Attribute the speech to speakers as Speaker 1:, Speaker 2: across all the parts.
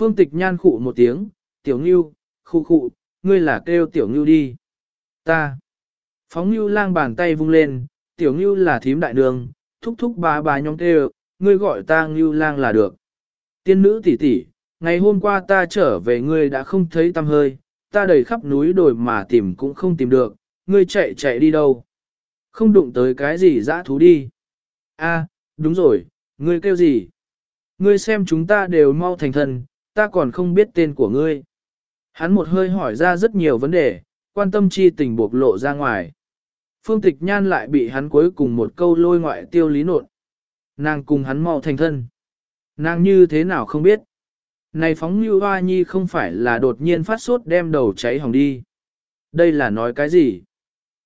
Speaker 1: Phương tịch nhan khụ một tiếng, tiểu ngưu, khu khụ, ngươi là kêu tiểu ngưu đi. Ta. Phóng ngưu lang bàn tay vung lên, tiểu ngưu là thím đại đường, thúc thúc bà bà nhóm kêu, ngươi gọi ta ngưu lang là được. Tiên nữ tỷ tỷ, ngày hôm qua ta trở về ngươi đã không thấy tâm hơi, ta đầy khắp núi đồi mà tìm cũng không tìm được, ngươi chạy chạy đi đâu. Không đụng tới cái gì dã thú đi. A, đúng rồi, ngươi kêu gì? Ngươi xem chúng ta đều mau thành thần ta còn không biết tên của ngươi. Hắn một hơi hỏi ra rất nhiều vấn đề, quan tâm chi tình bộc lộ ra ngoài. Phương tịch nhan lại bị hắn cuối cùng một câu lôi ngoại tiêu lý nộn. Nàng cùng hắn mau thành thân. Nàng như thế nào không biết. Này phóng như hoa nhi không phải là đột nhiên phát sốt đem đầu cháy hỏng đi. Đây là nói cái gì?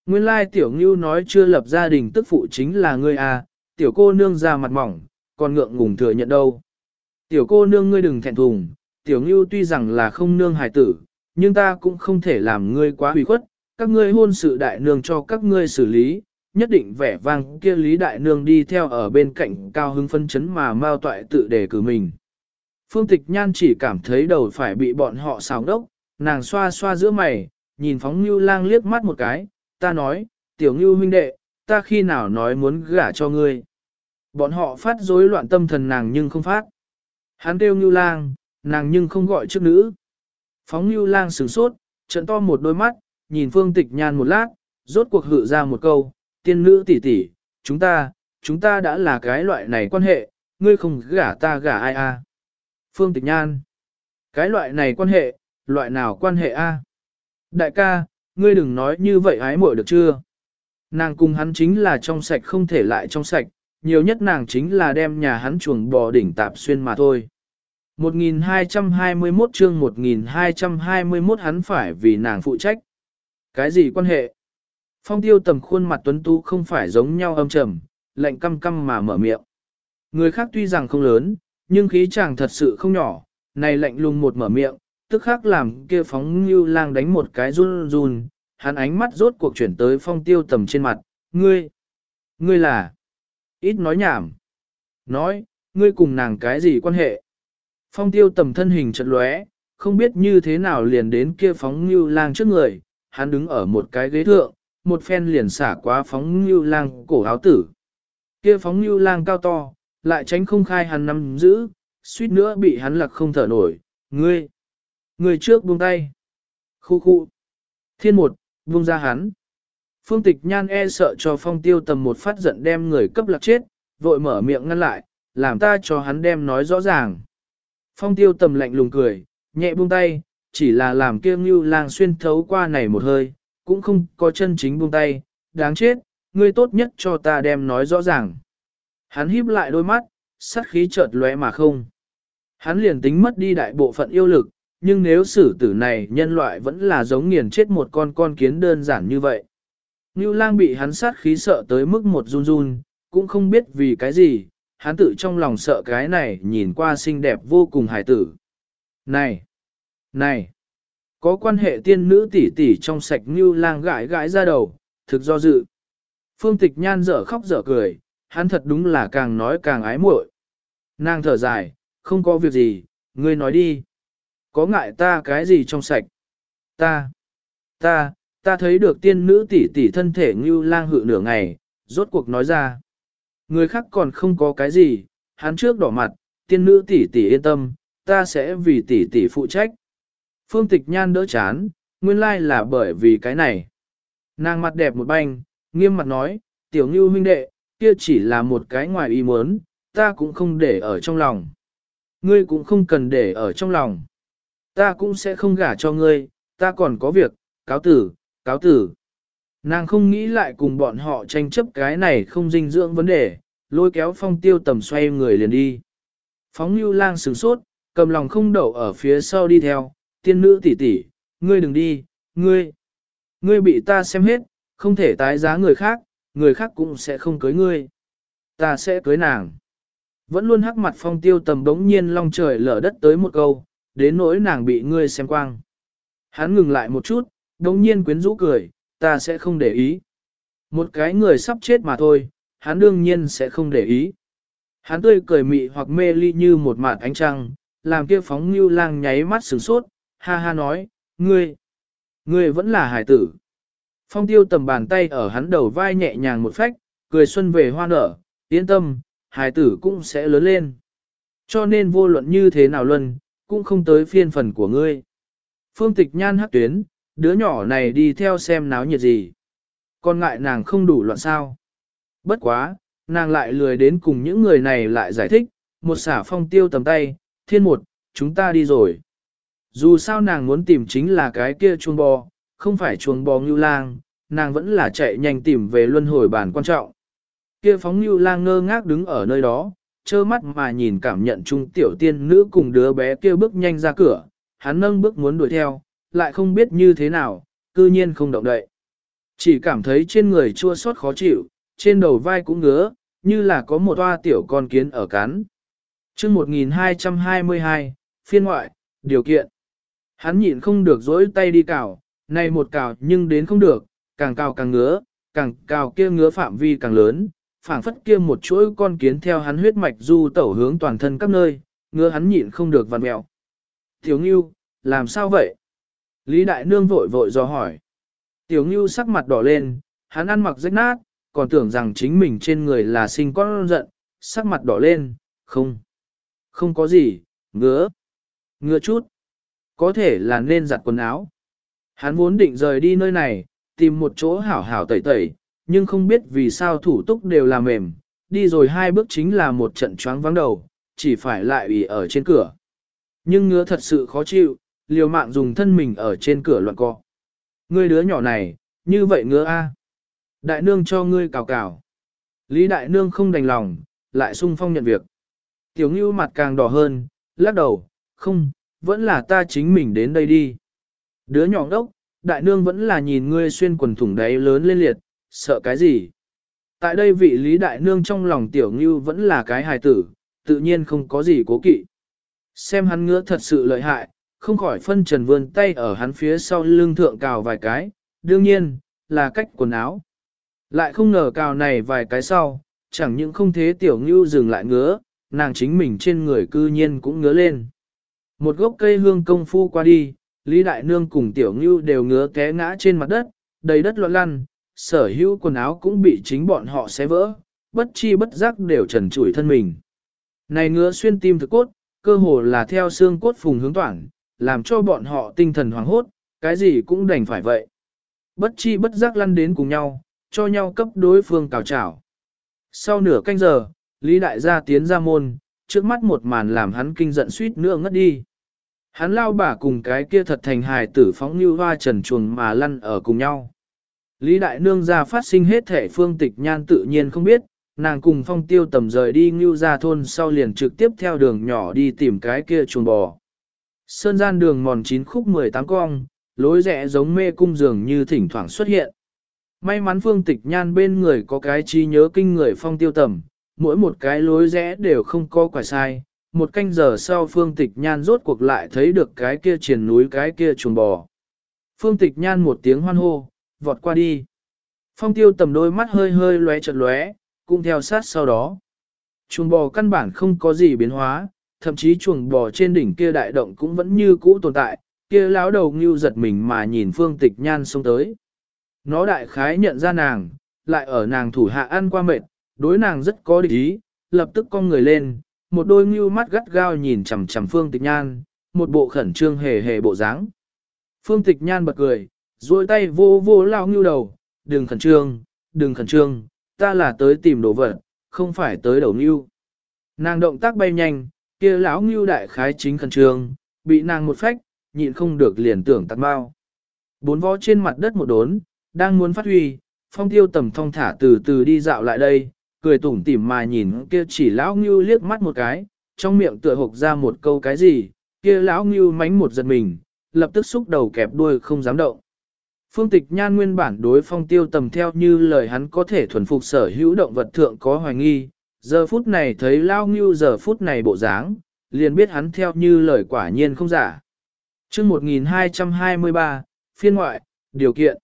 Speaker 1: Nguyên lai tiểu ngưu nói chưa lập gia đình tức phụ chính là ngươi à, tiểu cô nương ra mặt mỏng, còn ngượng ngùng thừa nhận đâu. Tiểu cô nương ngươi đừng thẹn thùng, tiểu ngưu tuy rằng là không nương hài tử, nhưng ta cũng không thể làm ngươi quá hủy khuất, các ngươi hôn sự đại nương cho các ngươi xử lý, nhất định vẻ vang kia lý đại nương đi theo ở bên cạnh cao hứng phân chấn mà mao toại tự đề cử mình. Phương tịch nhan chỉ cảm thấy đầu phải bị bọn họ xào đốc, nàng xoa xoa giữa mày, nhìn phóng Ngưu lang liếc mắt một cái, ta nói, tiểu Ngưu huynh đệ, ta khi nào nói muốn gả cho ngươi. Bọn họ phát rối loạn tâm thần nàng nhưng không phát. Hắn kêu Ngưu lang, nàng nhưng không gọi trước nữ. Phóng Ngưu lang sửng sốt, trận to một đôi mắt, nhìn phương tịch nhan một lát, rốt cuộc hự ra một câu, tiên nữ tỷ tỷ, chúng ta, chúng ta đã là cái loại này quan hệ, ngươi không gả ta gả ai a? Phương Tịch Nhan. Cái loại này quan hệ, loại nào quan hệ a? Đại ca, ngươi đừng nói như vậy ái muội được chưa? Nàng cùng hắn chính là trong sạch không thể lại trong sạch, nhiều nhất nàng chính là đem nhà hắn chuồng bò đỉnh tạp xuyên mà thôi. 1221 chương 1221 hắn phải vì nàng phụ trách. Cái gì quan hệ? Phong tiêu tầm khuôn mặt tuấn tú không phải giống nhau âm trầm, lạnh căm căm mà mở miệng. Người khác tuy rằng không lớn, nhưng khí chàng thật sự không nhỏ, này lạnh lùng một mở miệng, tức khác làm kia phóng như lang đánh một cái run run, hắn ánh mắt rốt cuộc chuyển tới phong tiêu tầm trên mặt, ngươi, ngươi là, ít nói nhảm, nói, ngươi cùng nàng cái gì quan hệ, phong tiêu tầm thân hình chật lóe, không biết như thế nào liền đến kia phóng như lang trước người, hắn đứng ở một cái ghế thượng, một phen liền xả quá phóng như lang cổ áo tử. Kia phóng như lang cao to, lại tránh không khai hắn nắm giữ, suýt nữa bị hắn lặc không thở nổi, ngươi, ngươi trước buông tay. Khu khu. Thiên một, buông ra hắn. Phương tịch nhan e sợ cho phong tiêu tầm một phát giận đem người cấp lạc chết, vội mở miệng ngăn lại, làm ta cho hắn đem nói rõ ràng. Phong tiêu tầm lạnh lùng cười, nhẹ buông tay, chỉ là làm kia ngưu lang xuyên thấu qua này một hơi, cũng không có chân chính buông tay, đáng chết, ngươi tốt nhất cho ta đem nói rõ ràng. Hắn híp lại đôi mắt, sát khí chợt lóe mà không. Hắn liền tính mất đi đại bộ phận yêu lực, nhưng nếu xử tử này nhân loại vẫn là giống nghiền chết một con con kiến đơn giản như vậy. Ngưu lang bị hắn sát khí sợ tới mức một run run, cũng không biết vì cái gì, hắn tự trong lòng sợ cái này nhìn qua xinh đẹp vô cùng hài tử. Này! Này! Có quan hệ tiên nữ tỷ tỷ trong sạch Ngưu lang gãi gãi ra đầu, thực do dự. Phương tịch nhan dở khóc dở cười, hắn thật đúng là càng nói càng ái muội. Nàng thở dài, không có việc gì, ngươi nói đi. Có ngại ta cái gì trong sạch? Ta, ta, ta thấy được tiên nữ tỷ tỷ thân thể như lang hự nửa ngày, rốt cuộc nói ra. Người khác còn không có cái gì, hắn trước đỏ mặt, tiên nữ tỷ tỷ yên tâm, ta sẽ vì tỷ tỷ phụ trách. Phương tịch nhan đỡ chán, nguyên lai là bởi vì cái này. Nàng mặt đẹp một banh, nghiêm mặt nói, tiểu như huynh đệ, kia chỉ là một cái ngoài ý muốn, ta cũng không để ở trong lòng. Ngươi cũng không cần để ở trong lòng. Ta cũng sẽ không gả cho ngươi, ta còn có việc, cáo tử, cáo tử. Nàng không nghĩ lại cùng bọn họ tranh chấp cái này không dinh dưỡng vấn đề, lôi kéo phong tiêu tầm xoay người liền đi. Phóng lưu lang sửng sốt, cầm lòng không đậu ở phía sau đi theo, tiên nữ tỷ tỷ, ngươi đừng đi, ngươi, ngươi bị ta xem hết, không thể tái giá người khác, người khác cũng sẽ không cưới ngươi. Ta sẽ cưới nàng. Vẫn luôn hắc mặt phong tiêu tầm đống nhiên long trời lở đất tới một câu, đến nỗi nàng bị ngươi xem quang. Hắn ngừng lại một chút, đồng nhiên quyến rũ cười, ta sẽ không để ý. Một cái người sắp chết mà thôi, hắn đương nhiên sẽ không để ý. Hắn tươi cười mị hoặc mê ly như một mạt ánh trăng, làm kia phóng như lang nháy mắt sửng sốt, ha ha nói, ngươi, ngươi vẫn là hải tử. Phong tiêu tầm bàn tay ở hắn đầu vai nhẹ nhàng một phách, cười xuân về hoa nở, yên tâm, hải tử cũng sẽ lớn lên. Cho nên vô luận như thế nào luân, cũng không tới phiên phần của ngươi. Phương tịch nhan hắc tuyến, đứa nhỏ này đi theo xem náo nhiệt gì. Còn ngại nàng không đủ loạn sao. Bất quá, nàng lại lười đến cùng những người này lại giải thích, một xả phong tiêu tầm tay, thiên một, chúng ta đi rồi. Dù sao nàng muốn tìm chính là cái kia chuồng bò, không phải chuồng bò ngưu lang, nàng vẫn là chạy nhanh tìm về luân hồi bản quan trọng. Kia phóng ngưu lang ngơ ngác đứng ở nơi đó, trơ mắt mà nhìn cảm nhận chung tiểu tiên nữ cùng đứa bé kia bước nhanh ra cửa, hắn nâng bước muốn đuổi theo, lại không biết như thế nào, cư nhiên không động đậy. Chỉ cảm thấy trên người chua xót khó chịu, trên đầu vai cũng ngứa, như là có một toa tiểu con kiến ở cắn. chương 1222, phiên ngoại, điều kiện. Hắn nhịn không được dối tay đi cào, này một cào nhưng đến không được, càng cào càng ngứa, càng cào kia ngứa phạm vi càng lớn, phảng phất kia một chuỗi con kiến theo hắn huyết mạch du tẩu hướng toàn thân các nơi, ngứa hắn nhịn không được vặn mẹo. Tiểu Ngưu, làm sao vậy? Lý Đại Nương vội vội do hỏi. Tiểu Ngưu sắc mặt đỏ lên, hắn ăn mặc rách nát, còn tưởng rằng chính mình trên người là sinh con giận, sắc mặt đỏ lên, không. Không có gì, ngứa. Ngứa chút. Có thể là nên giặt quần áo. Hắn vốn định rời đi nơi này, tìm một chỗ hảo hảo tẩy tẩy, nhưng không biết vì sao thủ túc đều là mềm, đi rồi hai bước chính là một trận choáng vắng đầu, chỉ phải lại ủy ở trên cửa. Nhưng ngứa thật sự khó chịu, liều mạng dùng thân mình ở trên cửa loạn cọ. Ngươi đứa nhỏ này, như vậy ngứa a. Đại nương cho ngươi cào cào. Lý đại nương không đành lòng, lại sung phong nhận việc. Tiểu ngưu mặt càng đỏ hơn, lắc đầu, không, vẫn là ta chính mình đến đây đi. Đứa nhỏ đốc, đại nương vẫn là nhìn ngươi xuyên quần thủng đáy lớn lên liệt, sợ cái gì? Tại đây vị lý đại nương trong lòng tiểu ngưu vẫn là cái hài tử, tự nhiên không có gì cố kỵ. Xem hắn ngứa thật sự lợi hại, không khỏi phân trần vươn tay ở hắn phía sau lưng thượng cào vài cái, đương nhiên, là cách quần áo. Lại không ngờ cào này vài cái sau, chẳng những không thế tiểu ngưu dừng lại ngứa, nàng chính mình trên người cư nhiên cũng ngứa lên. Một gốc cây hương công phu qua đi, Lý Đại Nương cùng tiểu ngưu đều ngứa té ngã trên mặt đất, đầy đất loạn lăn, sở hữu quần áo cũng bị chính bọn họ xé vỡ, bất chi bất giác đều trần trụi thân mình. Này ngứa xuyên tim thực cốt, cơ hồ là theo xương cốt phùng hướng toảng, làm cho bọn họ tinh thần hoảng hốt, cái gì cũng đành phải vậy. Bất chi bất giác lăn đến cùng nhau, cho nhau cấp đối phương cào chảo. Sau nửa canh giờ, Lý Đại gia tiến ra môn, trước mắt một màn làm hắn kinh giận suýt nữa ngất đi. Hắn lao bả cùng cái kia thật thành hài tử phóng như hoa trần chuồng mà lăn ở cùng nhau. Lý Đại Nương ra phát sinh hết thể phương tịch nhan tự nhiên không biết, nàng cùng phong tiêu tầm rời đi ngưu ra thôn sau liền trực tiếp theo đường nhỏ đi tìm cái kia chuồng bò. Sơn gian đường mòn chín khúc 18 cong, lối rẽ giống mê cung dường như thỉnh thoảng xuất hiện. May mắn phương tịch nhan bên người có cái trí nhớ kinh người phong tiêu tầm, mỗi một cái lối rẽ đều không có quả sai. Một canh giờ sau phương tịch nhan rốt cuộc lại thấy được cái kia triển núi cái kia chuồng bò. Phương tịch nhan một tiếng hoan hô, vọt qua đi. Phong tiêu tầm đôi mắt hơi hơi lóe chật lóe, cũng theo sát sau đó. Chuồng bò căn bản không có gì biến hóa, thậm chí chuồng bò trên đỉnh kia đại động cũng vẫn như cũ tồn tại, kia lão đầu ngưu giật mình mà nhìn phương tịch nhan xông tới. Nó đại khái nhận ra nàng, lại ở nàng thủ hạ ăn qua mệt, đối nàng rất có địch ý, lập tức con người lên, một đôi ngưu mắt gắt gao nhìn chằm chằm phương tịch nhan, một bộ khẩn trương hề hề bộ dáng. Phương tịch nhan bật cười, duỗi tay vô vô lao ngưu đầu, đừng khẩn trương, đừng khẩn trương, ta là tới tìm đồ vật, không phải tới đầu ngưu. Nàng động tác bay nhanh, kia lão ngưu đại khái chính khẩn trương, bị nàng một phách, nhịn không được liền tưởng tắt bao. Bốn vó trên mặt đất một đốn, đang muốn phát huy, phong tiêu tầm thong thả từ từ đi dạo lại đây, cười tủm tỉm mà nhìn kia chỉ lão ngưu liếc mắt một cái, trong miệng tựa hộc ra một câu cái gì, kia lão ngưu mánh một giật mình, lập tức xúc đầu kẹp đuôi không dám động. Phương tịch nhan nguyên bản đối phong tiêu tầm theo như lời hắn có thể thuần phục sở hữu động vật thượng có hoài nghi, giờ phút này thấy lao ngưu giờ phút này bộ dáng, liền biết hắn theo như lời quả nhiên không giả. chương 1223, phiên ngoại, điều kiện.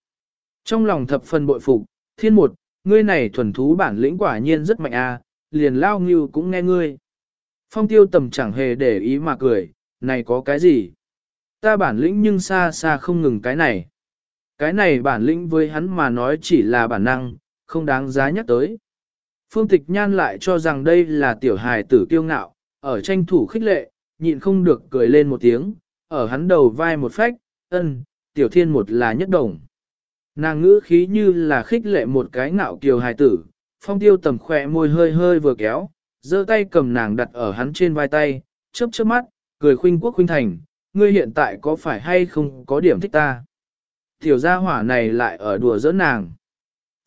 Speaker 1: Trong lòng thập phần bội phục, thiên một, ngươi này thuần thú bản lĩnh quả nhiên rất mạnh a, liền lao ngưu cũng nghe ngươi. Phong tiêu tầm chẳng hề để ý mà cười, này có cái gì? Ta bản lĩnh nhưng xa xa không ngừng cái này. Cái này bản lĩnh với hắn mà nói chỉ là bản năng, không đáng giá nhắc tới. Phương Tịch Nhan lại cho rằng đây là tiểu hài tử kiêu ngạo, ở tranh thủ khích lệ, nhịn không được cười lên một tiếng, ở hắn đầu vai một phách, ân, tiểu thiên một là nhất đồng. Nàng ngữ khí như là khích lệ một cái ngạo kiều hài tử, phong tiêu tầm khỏe môi hơi hơi vừa kéo, giơ tay cầm nàng đặt ở hắn trên vai tay, chớp chớp mắt, cười khuynh quốc khuynh thành, ngươi hiện tại có phải hay không có điểm thích ta? Tiểu gia hỏa này lại ở đùa giỡn nàng.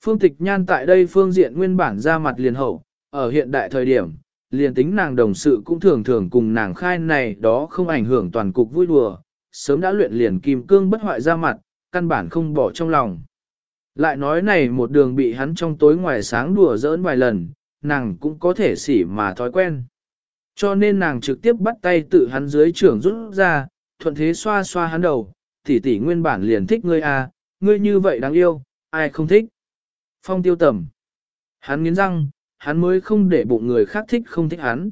Speaker 1: Phương tịch nhan tại đây phương diện nguyên bản ra mặt liền hậu, ở hiện đại thời điểm, liền tính nàng đồng sự cũng thường thường cùng nàng khai này đó không ảnh hưởng toàn cục vui đùa, sớm đã luyện liền kim cương bất hoại ra mặt, căn bản không bỏ trong lòng. Lại nói này một đường bị hắn trong tối ngoài sáng đùa giỡn vài lần, nàng cũng có thể xỉ mà thói quen. Cho nên nàng trực tiếp bắt tay tự hắn dưới trưởng rút ra, thuận thế xoa xoa hắn đầu, tỷ tỷ nguyên bản liền thích ngươi à, ngươi như vậy đáng yêu, ai không thích. Phong tiêu tầm. Hắn nghiến răng, hắn mới không để bụng người khác thích không thích hắn.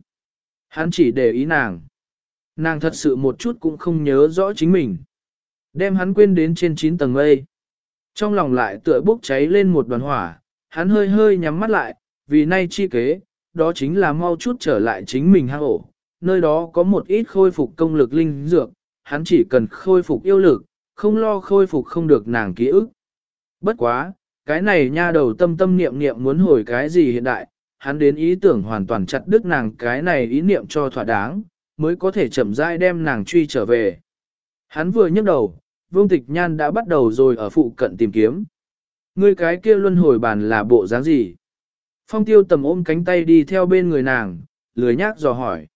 Speaker 1: Hắn chỉ để ý nàng. Nàng thật sự một chút cũng không nhớ rõ chính mình. Đem hắn quên đến trên 9 tầng mây. Trong lòng lại tựa bốc cháy lên một đoàn hỏa, hắn hơi hơi nhắm mắt lại, vì nay chi kế, đó chính là mau chút trở lại chính mình hang ổ. Nơi đó có một ít khôi phục công lực linh dược, hắn chỉ cần khôi phục yêu lực, không lo khôi phục không được nàng ký ức. Bất quá, cái này nha đầu tâm tâm niệm niệm muốn hồi cái gì hiện đại, hắn đến ý tưởng hoàn toàn chặt đứt nàng cái này ý niệm cho thỏa đáng, mới có thể chậm rãi đem nàng truy trở về. Hắn vừa nhấc đầu, vương tịch nhan đã bắt đầu rồi ở phụ cận tìm kiếm. Ngươi cái kia luân hồi bàn là bộ dáng gì? Phong tiêu tầm ôm cánh tay đi theo bên người nàng, lười nhác dò hỏi.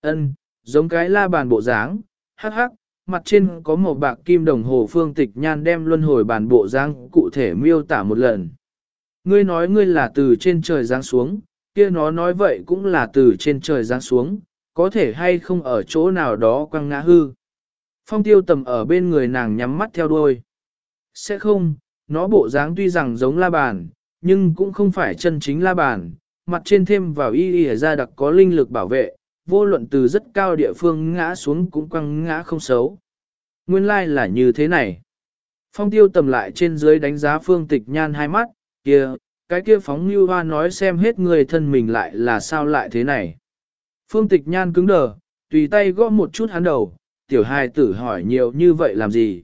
Speaker 1: Ân, giống cái la bàn bộ dáng, hắc hắc, mặt trên có một bạc kim đồng hồ phương tịch nhan đem luân hồi bàn bộ giang cụ thể miêu tả một lần. Ngươi nói ngươi là từ trên trời giáng xuống, kia nó nói vậy cũng là từ trên trời giáng xuống, có thể hay không ở chỗ nào đó quăng ngã hư. Phong tiêu tầm ở bên người nàng nhắm mắt theo đuôi. Sẽ không, nó bộ dáng tuy rằng giống la bàn, nhưng cũng không phải chân chính la bàn, mặt trên thêm vào y y ra đặc có linh lực bảo vệ, vô luận từ rất cao địa phương ngã xuống cũng quăng ngã không xấu. Nguyên lai like là như thế này. Phong tiêu tầm lại trên dưới đánh giá phương tịch nhan hai mắt, kia, cái kia phóng như hoa nói xem hết người thân mình lại là sao lại thế này. Phương tịch nhan cứng đờ, tùy tay gõ một chút hắn đầu, tiểu hài tử hỏi nhiều như vậy làm gì.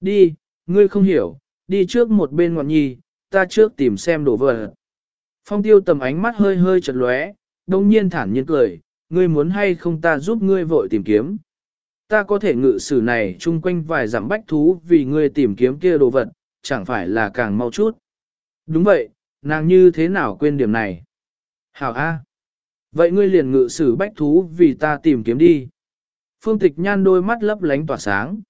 Speaker 1: Đi, ngươi không hiểu, đi trước một bên ngọn nhi, ta trước tìm xem đồ vật. Phong tiêu tầm ánh mắt hơi hơi chật lóe, đông nhiên thản nhiên cười, ngươi muốn hay không ta giúp ngươi vội tìm kiếm. Ta có thể ngự sử này chung quanh vài giảm bách thú vì ngươi tìm kiếm kia đồ vật, chẳng phải là càng mau chút. Đúng vậy, nàng như thế nào quên điểm này? Hảo A. Vậy ngươi liền ngự sử bách thú vì ta tìm kiếm đi. Phương tịch nhan đôi mắt lấp lánh tỏa sáng.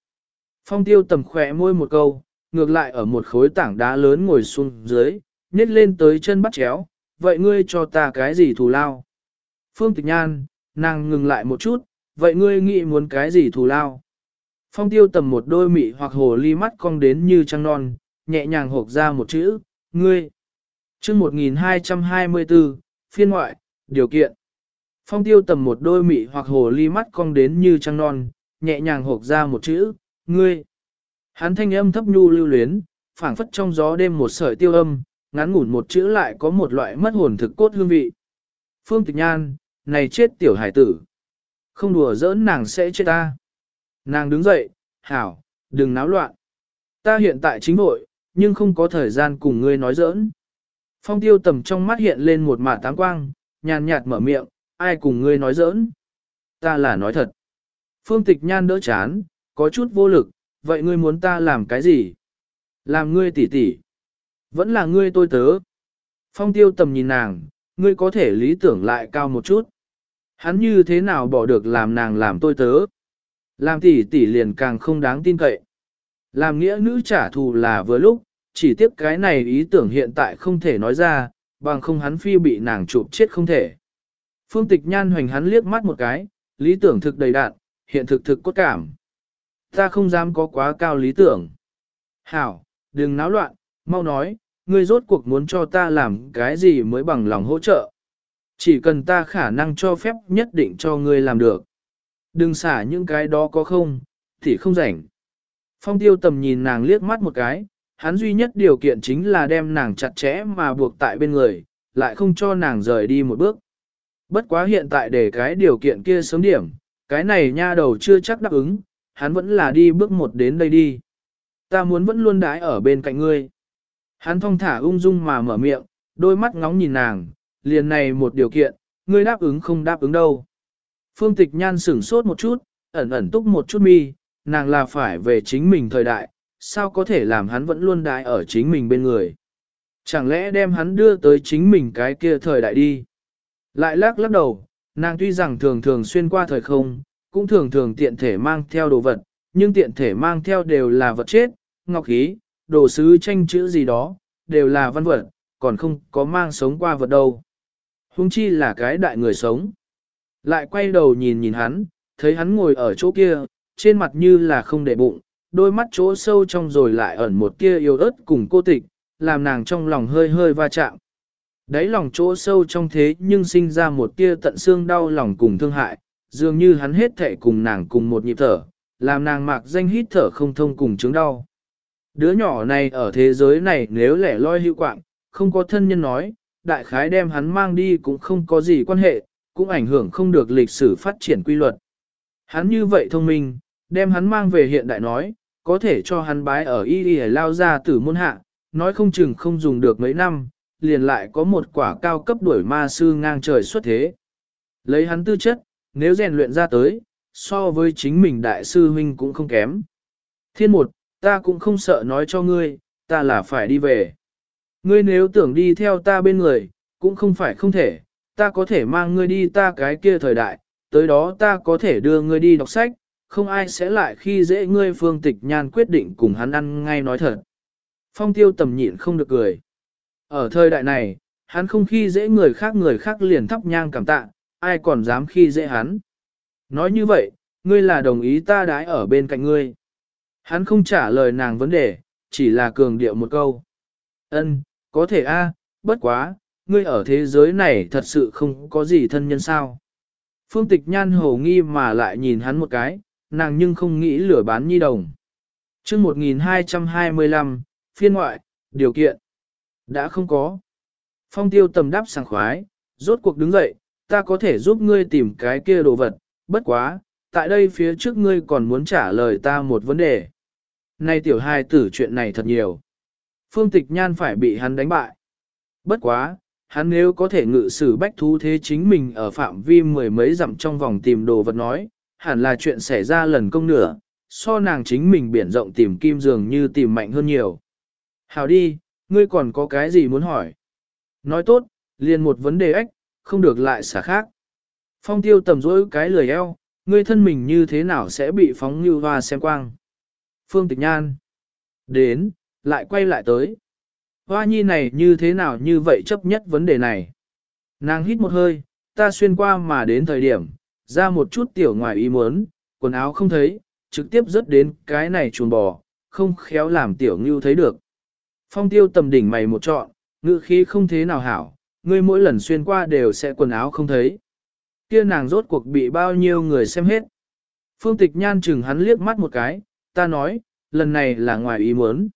Speaker 1: Phong tiêu tầm khỏe môi một câu, ngược lại ở một khối tảng đá lớn ngồi xuống dưới, nhét lên tới chân bắt chéo. Vậy ngươi cho ta cái gì thù lao? Phương tịch nhan, nàng ngừng lại một chút, vậy ngươi nghĩ muốn cái gì thù lao? Phong tiêu tầm một đôi mị hoặc hồ ly mắt cong đến như trăng non, nhẹ nhàng hộp ra một chữ, ngươi. chương 1224, phiên ngoại, điều kiện. Phong tiêu tầm một đôi mị hoặc hồ ly mắt cong đến như trăng non, nhẹ nhàng hộp ra một chữ, ngươi. Hắn thanh âm thấp nhu lưu luyến, phảng phất trong gió đêm một sợi tiêu âm, ngắn ngủn một chữ lại có một loại mất hồn thực cốt hương vị. Phương Tịch Nhan, này chết tiểu hải tử. Không đùa giỡn nàng sẽ chết ta. Nàng đứng dậy, hảo, đừng náo loạn. Ta hiện tại chính hội, nhưng không có thời gian cùng ngươi nói giỡn. Phong tiêu tầm trong mắt hiện lên một mả táng quang, nhàn nhạt mở miệng, ai cùng ngươi nói giỡn. Ta là nói thật. Phương tịch nhan đỡ chán, có chút vô lực, vậy ngươi muốn ta làm cái gì? Làm ngươi tỉ tỉ. Vẫn là ngươi tôi tớ. Phong tiêu tầm nhìn nàng, ngươi có thể lý tưởng lại cao một chút. Hắn như thế nào bỏ được làm nàng làm tôi tớ? Làm tỷ tỷ liền càng không đáng tin cậy. Làm nghĩa nữ trả thù là vừa lúc, chỉ tiếc cái này ý tưởng hiện tại không thể nói ra, bằng không hắn phi bị nàng chụp chết không thể. Phương tịch nhan hoành hắn liếc mắt một cái, lý tưởng thực đầy đạn, hiện thực thực cốt cảm. Ta không dám có quá cao lý tưởng. Hảo, đừng náo loạn, mau nói, ngươi rốt cuộc muốn cho ta làm cái gì mới bằng lòng hỗ trợ. Chỉ cần ta khả năng cho phép nhất định cho ngươi làm được. Đừng xả những cái đó có không, thì không rảnh. Phong tiêu tầm nhìn nàng liếc mắt một cái, hắn duy nhất điều kiện chính là đem nàng chặt chẽ mà buộc tại bên người, lại không cho nàng rời đi một bước. Bất quá hiện tại để cái điều kiện kia sớm điểm, cái này nha đầu chưa chắc đáp ứng, hắn vẫn là đi bước một đến đây đi. Ta muốn vẫn luôn đái ở bên cạnh ngươi. Hắn thong thả ung dung mà mở miệng, đôi mắt ngóng nhìn nàng, liền này một điều kiện, ngươi đáp ứng không đáp ứng đâu. Phương tịch nhan sửng sốt một chút, ẩn ẩn túc một chút mi, nàng là phải về chính mình thời đại, sao có thể làm hắn vẫn luôn đại ở chính mình bên người. Chẳng lẽ đem hắn đưa tới chính mình cái kia thời đại đi. Lại lắc lắc đầu, nàng tuy rằng thường thường xuyên qua thời không, cũng thường thường tiện thể mang theo đồ vật, nhưng tiện thể mang theo đều là vật chết, ngọc khí, đồ sứ tranh chữ gì đó, đều là văn vật, còn không có mang sống qua vật đâu huống chi là cái đại người sống. Lại quay đầu nhìn nhìn hắn, thấy hắn ngồi ở chỗ kia, trên mặt như là không để bụng, đôi mắt chỗ sâu trong rồi lại ẩn một tia yêu ớt cùng cô tịch, làm nàng trong lòng hơi hơi va chạm. Đáy lòng chỗ sâu trong thế nhưng sinh ra một tia tận xương đau lòng cùng thương hại, dường như hắn hết thệ cùng nàng cùng một nhịp thở, làm nàng mạc danh hít thở không thông cùng chứng đau. Đứa nhỏ này ở thế giới này nếu lẻ loi hữu quạng, không có thân nhân nói, đại khái đem hắn mang đi cũng không có gì quan hệ, cũng ảnh hưởng không được lịch sử phát triển quy luật. Hắn như vậy thông minh, đem hắn mang về hiện đại nói, có thể cho hắn bái ở y y lao ra tử môn hạ, nói không chừng không dùng được mấy năm, liền lại có một quả cao cấp đuổi ma sư ngang trời xuất thế. Lấy hắn tư chất, nếu rèn luyện ra tới, so với chính mình đại sư huynh cũng không kém. Thiên một, ta cũng không sợ nói cho ngươi, ta là phải đi về. Ngươi nếu tưởng đi theo ta bên người, cũng không phải không thể, ta có thể mang ngươi đi ta cái kia thời đại, tới đó ta có thể đưa ngươi đi đọc sách, không ai sẽ lại khi dễ ngươi phương tịch nhan quyết định cùng hắn ăn ngay nói thật. Phong tiêu tầm nhịn không được cười. Ở thời đại này, hắn không khi dễ người khác người khác liền thắp nhang cảm tạ, ai còn dám khi dễ hắn. Nói như vậy, ngươi là đồng ý ta đái ở bên cạnh ngươi. Hắn không trả lời nàng vấn đề, chỉ là cường điệu một câu. Ân, có thể a, bất quá, ngươi ở thế giới này thật sự không có gì thân nhân sao. Phương tịch nhan hồ nghi mà lại nhìn hắn một cái, nàng nhưng không nghĩ lửa bán nhi đồng. chương 1225, phiên ngoại, điều kiện. Đã không có. Phong tiêu tầm đáp sảng khoái, rốt cuộc đứng dậy, ta có thể giúp ngươi tìm cái kia đồ vật, bất quá, tại đây phía trước ngươi còn muốn trả lời ta một vấn đề. Nay tiểu hai tử chuyện này thật nhiều. Phương tịch nhan phải bị hắn đánh bại. Bất quá, hắn nếu có thể ngự sử bách thú thế chính mình ở phạm vi mười mấy dặm trong vòng tìm đồ vật nói, hẳn là chuyện xảy ra lần công nửa, so nàng chính mình biển rộng tìm kim dường như tìm mạnh hơn nhiều. Hào đi, ngươi còn có cái gì muốn hỏi? Nói tốt, liền một vấn đề ếch, không được lại xả khác. Phong tiêu tầm dỗi cái lười eo, ngươi thân mình như thế nào sẽ bị phóng như hoa xem quang. Phương tịch nhan. Đến, lại quay lại tới. Hoa nhi này như thế nào như vậy chấp nhất vấn đề này. Nàng hít một hơi, ta xuyên qua mà đến thời điểm, ra một chút tiểu ngoài ý muốn, quần áo không thấy, trực tiếp rớt đến cái này chuồn bò, không khéo làm tiểu ngưu thấy được. Phong tiêu tầm đỉnh mày một trọn, ngự khí không thế nào hảo, ngươi mỗi lần xuyên qua đều sẽ quần áo không thấy. Kia nàng rốt cuộc bị bao nhiêu người xem hết. Phương tịch nhan chừng hắn liếc mắt một cái, ta nói, lần này là ngoài ý muốn.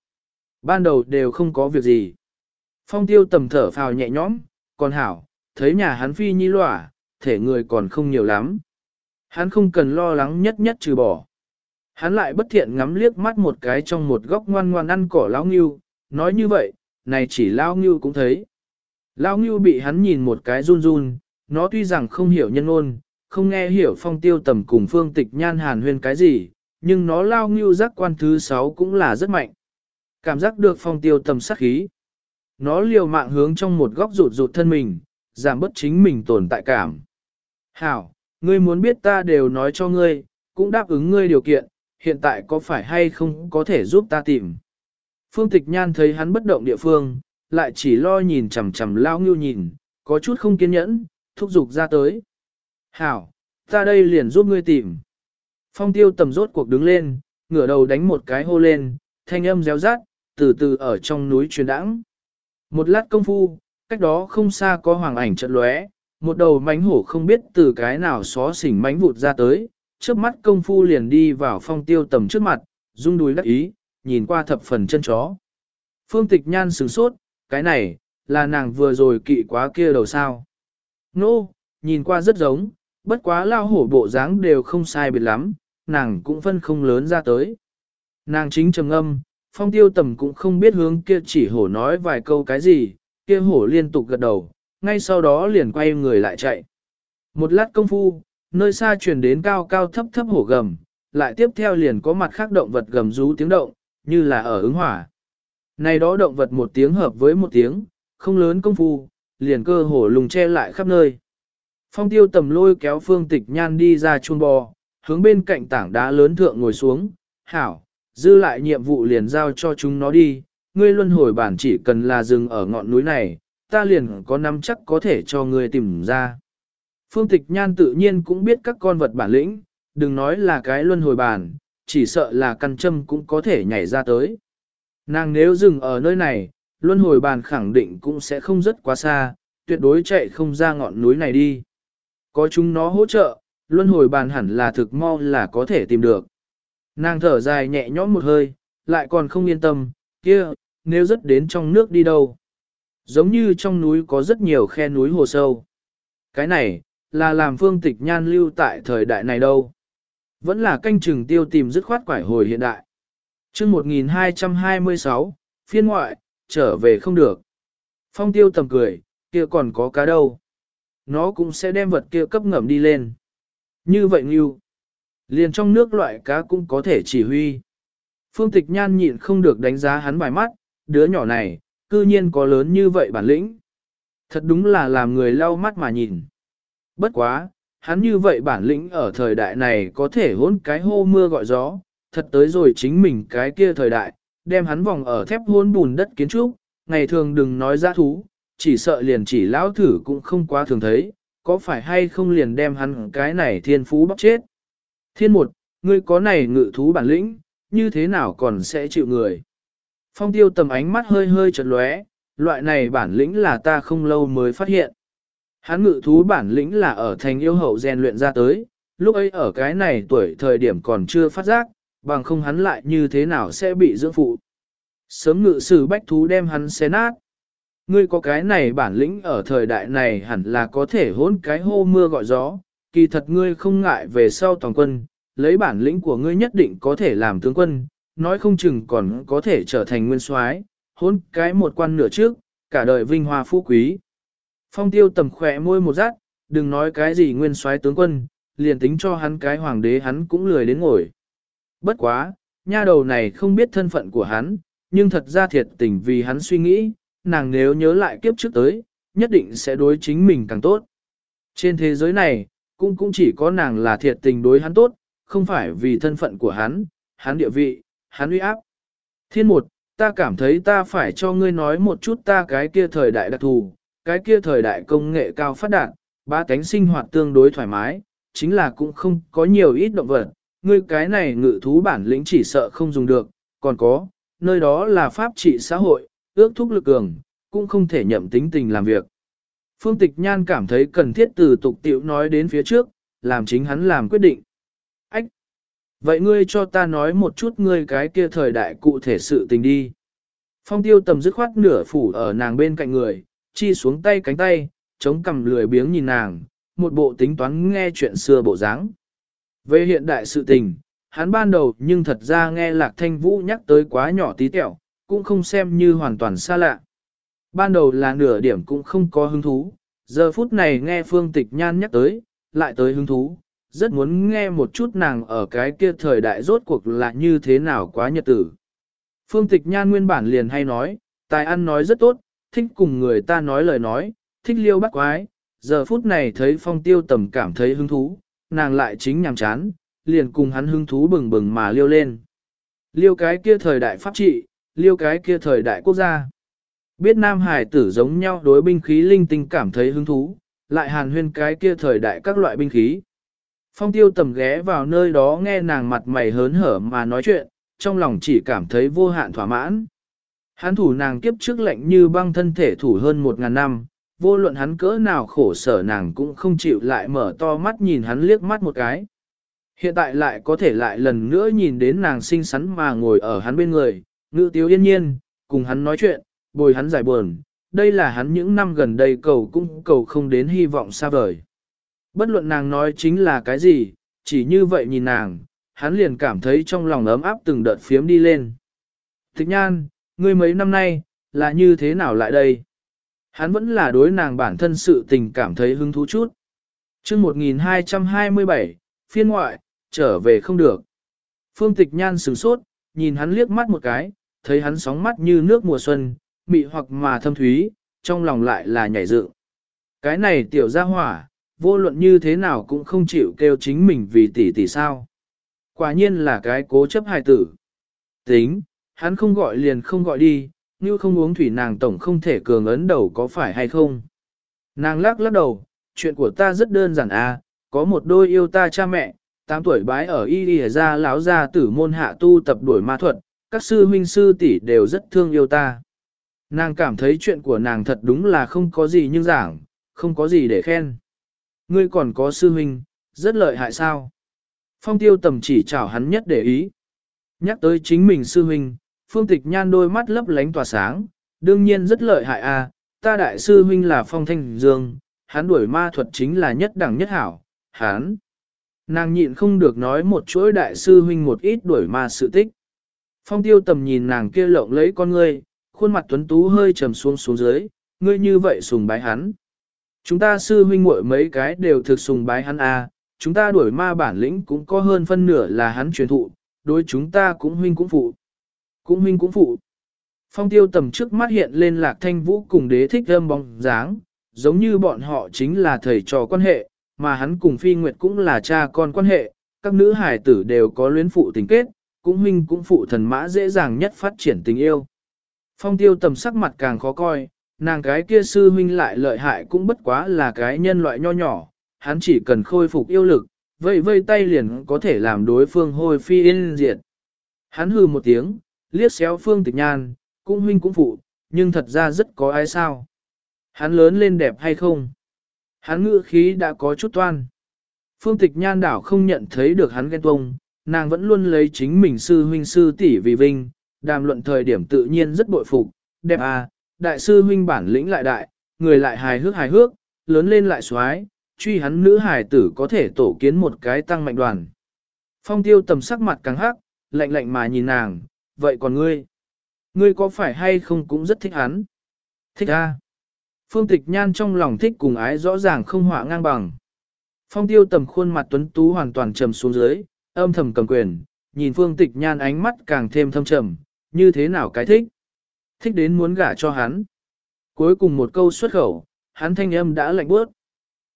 Speaker 1: Ban đầu đều không có việc gì. Phong tiêu tầm thở phào nhẹ nhõm, còn hảo, thấy nhà hắn phi nhi lỏa, thể người còn không nhiều lắm. Hắn không cần lo lắng nhất nhất trừ bỏ. Hắn lại bất thiện ngắm liếc mắt một cái trong một góc ngoan ngoan ăn cỏ lão ngưu, nói như vậy, này chỉ lão ngưu cũng thấy. Lão ngưu bị hắn nhìn một cái run run, nó tuy rằng không hiểu nhân ngôn, không nghe hiểu phong tiêu tầm cùng phương tịch nhan hàn huyên cái gì, nhưng nó lao ngưu giác quan thứ sáu cũng là rất mạnh. Cảm giác được phong tiêu tầm sát khí. Nó liều mạng hướng trong một góc rụt rụt thân mình, giảm bất chính mình tồn tại cảm. Hảo, ngươi muốn biết ta đều nói cho ngươi, cũng đáp ứng ngươi điều kiện, hiện tại có phải hay không có thể giúp ta tìm. Phương Tịch Nhan thấy hắn bất động địa phương, lại chỉ lo nhìn chằm chằm lao ngưu nhìn, có chút không kiên nhẫn, thúc giục ra tới. Hảo, ta đây liền giúp ngươi tìm. Phong tiêu tầm rốt cuộc đứng lên, ngửa đầu đánh một cái hô lên, thanh âm réo rát, từ từ ở trong núi truyền đãng. Một lát công phu, cách đó không xa có hoàng ảnh trận lóe, Một đầu mánh hổ không biết từ cái nào xó xỉnh mánh vụt ra tới, trước mắt công phu liền đi vào phong tiêu tầm trước mặt, rung đuôi đắc ý, nhìn qua thập phần chân chó. Phương tịch nhan sửng sốt, cái này, là nàng vừa rồi kỵ quá kia đầu sao. Nô, no, nhìn qua rất giống, bất quá lao hổ bộ dáng đều không sai biệt lắm, nàng cũng phân không lớn ra tới. Nàng chính trầm âm, phong tiêu tầm cũng không biết hướng kia chỉ hổ nói vài câu cái gì, kia hổ liên tục gật đầu, ngay sau đó liền quay người lại chạy. Một lát công phu, nơi xa truyền đến cao cao thấp thấp hổ gầm, lại tiếp theo liền có mặt khác động vật gầm rú tiếng động, như là ở ứng hỏa. Này đó động vật một tiếng hợp với một tiếng, không lớn công phu, liền cơ hổ lùng che lại khắp nơi. Phong tiêu tầm lôi kéo phương tịch nhan đi ra chuông bò, hướng bên cạnh tảng đá lớn thượng ngồi xuống, hảo, dư lại nhiệm vụ liền giao cho chúng nó đi, ngươi luân hồi bản chỉ cần là dừng ở ngọn núi này, ta liền có nắm chắc có thể cho ngươi tìm ra. Phương tịch nhan tự nhiên cũng biết các con vật bản lĩnh, đừng nói là cái luân hồi bản, chỉ sợ là căn châm cũng có thể nhảy ra tới. Nàng nếu dừng ở nơi này, luân hồi bàn khẳng định cũng sẽ không rất quá xa, tuyệt đối chạy không ra ngọn núi này đi. Có chúng nó hỗ trợ, luân hồi bàn hẳn là thực mau là có thể tìm được. Nàng thở dài nhẹ nhõm một hơi, lại còn không yên tâm, kia, nếu rất đến trong nước đi đâu. Giống như trong núi có rất nhiều khe núi hồ sâu. Cái này, là làm phương tịch nhan lưu tại thời đại này đâu. Vẫn là canh chừng tiêu tìm dứt khoát quải hồi hiện đại. chương 1226, phiên ngoại, trở về không được. Phong tiêu tầm cười, kia còn có cá đâu. Nó cũng sẽ đem vật kia cấp ngầm đi lên. Như vậy Ngưu, liền trong nước loại cá cũng có thể chỉ huy. Phương tịch nhan nhịn không được đánh giá hắn bài mắt, đứa nhỏ này, cư nhiên có lớn như vậy bản lĩnh. Thật đúng là làm người lau mắt mà nhìn. Bất quá, hắn như vậy bản lĩnh ở thời đại này có thể hỗn cái hô mưa gọi gió, thật tới rồi chính mình cái kia thời đại, đem hắn vòng ở thép hôn bùn đất kiến trúc, ngày thường đừng nói ra thú, chỉ sợ liền chỉ lão thử cũng không quá thường thấy, có phải hay không liền đem hắn cái này thiên phú bóc chết. Thiên một, ngươi có này ngự thú bản lĩnh, như thế nào còn sẽ chịu người. Phong tiêu tầm ánh mắt hơi hơi chật lóe, loại này bản lĩnh là ta không lâu mới phát hiện. Hắn ngự thú bản lĩnh là ở thành yêu hậu rèn luyện ra tới, lúc ấy ở cái này tuổi thời điểm còn chưa phát giác, bằng không hắn lại như thế nào sẽ bị dưỡng phụ. Sớm ngự sử bách thú đem hắn xé nát. Ngươi có cái này bản lĩnh ở thời đại này hẳn là có thể hỗn cái hô mưa gọi gió, kỳ thật ngươi không ngại về sau toàn quân, lấy bản lĩnh của ngươi nhất định có thể làm tướng quân, nói không chừng còn có thể trở thành nguyên soái, hôn cái một quan nửa trước, cả đời vinh hoa phú quý. Phong tiêu tầm khỏe môi một rát, đừng nói cái gì nguyên soái tướng quân, liền tính cho hắn cái hoàng đế hắn cũng lười đến ngồi. Bất quá, nha đầu này không biết thân phận của hắn, nhưng thật ra thiệt tình vì hắn suy nghĩ, nàng nếu nhớ lại kiếp trước tới, nhất định sẽ đối chính mình càng tốt. Trên thế giới này, cũng cũng chỉ có nàng là thiệt tình đối hắn tốt, không phải vì thân phận của hắn, hắn địa vị, hắn uy áp. Thiên một, ta cảm thấy ta phải cho ngươi nói một chút ta cái kia thời đại đặc thù, cái kia thời đại công nghệ cao phát đạt, ba cánh sinh hoạt tương đối thoải mái, chính là cũng không có nhiều ít động vật, ngươi cái này ngự thú bản lĩnh chỉ sợ không dùng được, còn có, nơi đó là pháp trị xã hội, ước thúc lực cường, cũng không thể nhậm tính tình làm việc. Phương Tịch Nhan cảm thấy cần thiết từ tục tiểu nói đến phía trước, làm chính hắn làm quyết định. Ách! Vậy ngươi cho ta nói một chút ngươi cái kia thời đại cụ thể sự tình đi. Phong tiêu tầm dứt khoát nửa phủ ở nàng bên cạnh người, chi xuống tay cánh tay, chống cằm lười biếng nhìn nàng, một bộ tính toán nghe chuyện xưa bộ dáng. Về hiện đại sự tình, hắn ban đầu nhưng thật ra nghe Lạc Thanh Vũ nhắc tới quá nhỏ tí tẹo, cũng không xem như hoàn toàn xa lạ. Ban đầu là nửa điểm cũng không có hứng thú, giờ phút này nghe Phương Tịch Nhan nhắc tới, lại tới hứng thú, rất muốn nghe một chút nàng ở cái kia thời đại rốt cuộc là như thế nào quá nhật tử. Phương Tịch Nhan nguyên bản liền hay nói, tài ăn nói rất tốt, thích cùng người ta nói lời nói, thích liêu bắt quái, giờ phút này thấy phong tiêu tầm cảm thấy hứng thú, nàng lại chính nhàm chán, liền cùng hắn hứng thú bừng bừng mà liêu lên. Liêu cái kia thời đại pháp trị, liêu cái kia thời đại quốc gia. Biết Nam Hải tử giống nhau đối binh khí linh tinh cảm thấy hứng thú, lại hàn huyên cái kia thời đại các loại binh khí. Phong tiêu tầm ghé vào nơi đó nghe nàng mặt mày hớn hở mà nói chuyện, trong lòng chỉ cảm thấy vô hạn thỏa mãn. Hắn thủ nàng kiếp trước lệnh như băng thân thể thủ hơn một ngàn năm, vô luận hắn cỡ nào khổ sở nàng cũng không chịu lại mở to mắt nhìn hắn liếc mắt một cái. Hiện tại lại có thể lại lần nữa nhìn đến nàng xinh xắn mà ngồi ở hắn bên người, ngữ tiếu yên nhiên, cùng hắn nói chuyện, bồi hắn giải buồn. Đây là hắn những năm gần đây cầu cũng cầu không đến hy vọng xa vời. Bất luận nàng nói chính là cái gì, chỉ như vậy nhìn nàng, hắn liền cảm thấy trong lòng ấm áp từng đợt phiếm đi lên. Thích nhan, ngươi mấy năm nay, là như thế nào lại đây? Hắn vẫn là đối nàng bản thân sự tình cảm thấy hứng thú chút. chương 1227, phiên ngoại, trở về không được. Phương tịch nhan sửng sốt, nhìn hắn liếc mắt một cái, thấy hắn sóng mắt như nước mùa xuân, mị hoặc mà thâm thúy, trong lòng lại là nhảy dựng. Cái này tiểu gia hỏa, vô luận như thế nào cũng không chịu kêu chính mình vì tỷ tỷ sao. Quả nhiên là cái cố chấp hài tử. Tính, hắn không gọi liền không gọi đi, như không uống thủy nàng tổng không thể cường ấn đầu có phải hay không. Nàng lắc lắc đầu, chuyện của ta rất đơn giản à, có một đôi yêu ta cha mẹ, 8 tuổi bái ở y đi ra lão gia tử môn hạ tu tập đuổi ma thuật, các sư huynh sư tỷ đều rất thương yêu ta. Nàng cảm thấy chuyện của nàng thật đúng là không có gì nhưng giảng, không có gì để khen. Ngươi còn có sư huynh, rất lợi hại sao? Phong tiêu tầm chỉ chào hắn nhất để ý. Nhắc tới chính mình sư huynh, phương tịch nhan đôi mắt lấp lánh tỏa sáng, đương nhiên rất lợi hại à, ta đại sư huynh là phong thanh dương, hắn đuổi ma thuật chính là nhất đẳng nhất hảo, hắn. Nàng nhịn không được nói một chuỗi đại sư huynh một ít đuổi ma sự tích. Phong tiêu tầm nhìn nàng kia lộng lấy con ngươi, khuôn mặt tuấn tú hơi trầm xuống xuống dưới, ngươi như vậy sùng bái hắn. Chúng ta sư huynh muội mấy cái đều thực sùng bái hắn à, chúng ta đuổi ma bản lĩnh cũng có hơn phân nửa là hắn truyền thụ, đối chúng ta cũng huynh cũng phụ. Cũng huynh cũng phụ. Phong tiêu tầm trước mắt hiện lên lạc thanh vũ cùng đế thích âm bóng dáng, giống như bọn họ chính là thầy trò quan hệ, mà hắn cùng phi nguyệt cũng là cha con quan hệ, các nữ hải tử đều có luyến phụ tình kết, cũng huynh cũng phụ thần mã dễ dàng nhất phát triển tình yêu. Phong tiêu tầm sắc mặt càng khó coi, nàng cái kia sư huynh lại lợi hại cũng bất quá là cái nhân loại nho nhỏ, hắn chỉ cần khôi phục yêu lực, vây vây tay liền có thể làm đối phương hôi phi yên diệt. Hắn hừ một tiếng, liếc xéo phương tịch nhan, cũng huynh cũng phụ, nhưng thật ra rất có ai sao. Hắn lớn lên đẹp hay không? Hắn ngự khí đã có chút toan. Phương tịch nhan đảo không nhận thấy được hắn ghen tuông, nàng vẫn luôn lấy chính mình sư huynh sư tỷ vì vinh, đàm luận thời điểm tự nhiên rất bội phục, đẹp à, đại sư huynh bản lĩnh lại đại, người lại hài hước hài hước, lớn lên lại xoái, truy hắn nữ hài tử có thể tổ kiến một cái tăng mạnh đoàn. Phong tiêu tầm sắc mặt càng hắc, lạnh lạnh mà nhìn nàng, vậy còn ngươi? Ngươi có phải hay không cũng rất thích hắn? Thích a. Phương tịch nhan trong lòng thích cùng ái rõ ràng không họa ngang bằng. Phong tiêu tầm khuôn mặt tuấn tú hoàn toàn trầm xuống dưới, âm thầm cầm quyền, nhìn phương tịch nhan ánh mắt càng thêm thâm trầm, như thế nào cái thích? Thích đến muốn gả cho hắn. Cuối cùng một câu xuất khẩu, hắn thanh âm đã lạnh bước.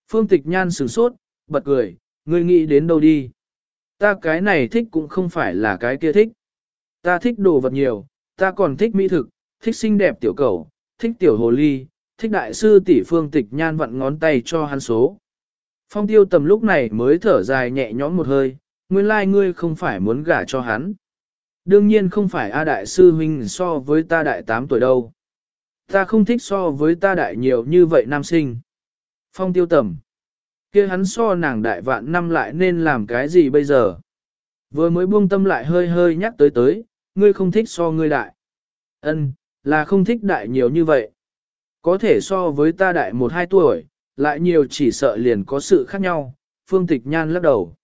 Speaker 1: Phương tịch nhan sửng sốt, bật cười, ngươi nghĩ đến đâu đi? Ta cái này thích cũng không phải là cái kia thích. Ta thích đồ vật nhiều, ta còn thích mỹ thực, thích xinh đẹp tiểu cầu, thích tiểu hồ ly, thích đại sư tỷ phương tịch nhan vặn ngón tay cho hắn số. Phong tiêu tầm lúc này mới thở dài nhẹ nhõm một hơi, nguyên lai like ngươi không phải muốn gả cho hắn. Đương nhiên không phải A đại sư huynh so với ta đại 8 tuổi đâu. Ta không thích so với ta đại nhiều như vậy nam sinh. Phong tiêu tầm. kia hắn so nàng đại vạn năm lại nên làm cái gì bây giờ? Vừa mới buông tâm lại hơi hơi nhắc tới tới, ngươi không thích so ngươi đại. Ân, là không thích đại nhiều như vậy. Có thể so với ta đại một hai tuổi, lại nhiều chỉ sợ liền có sự khác nhau, phương tịch nhan lắc đầu.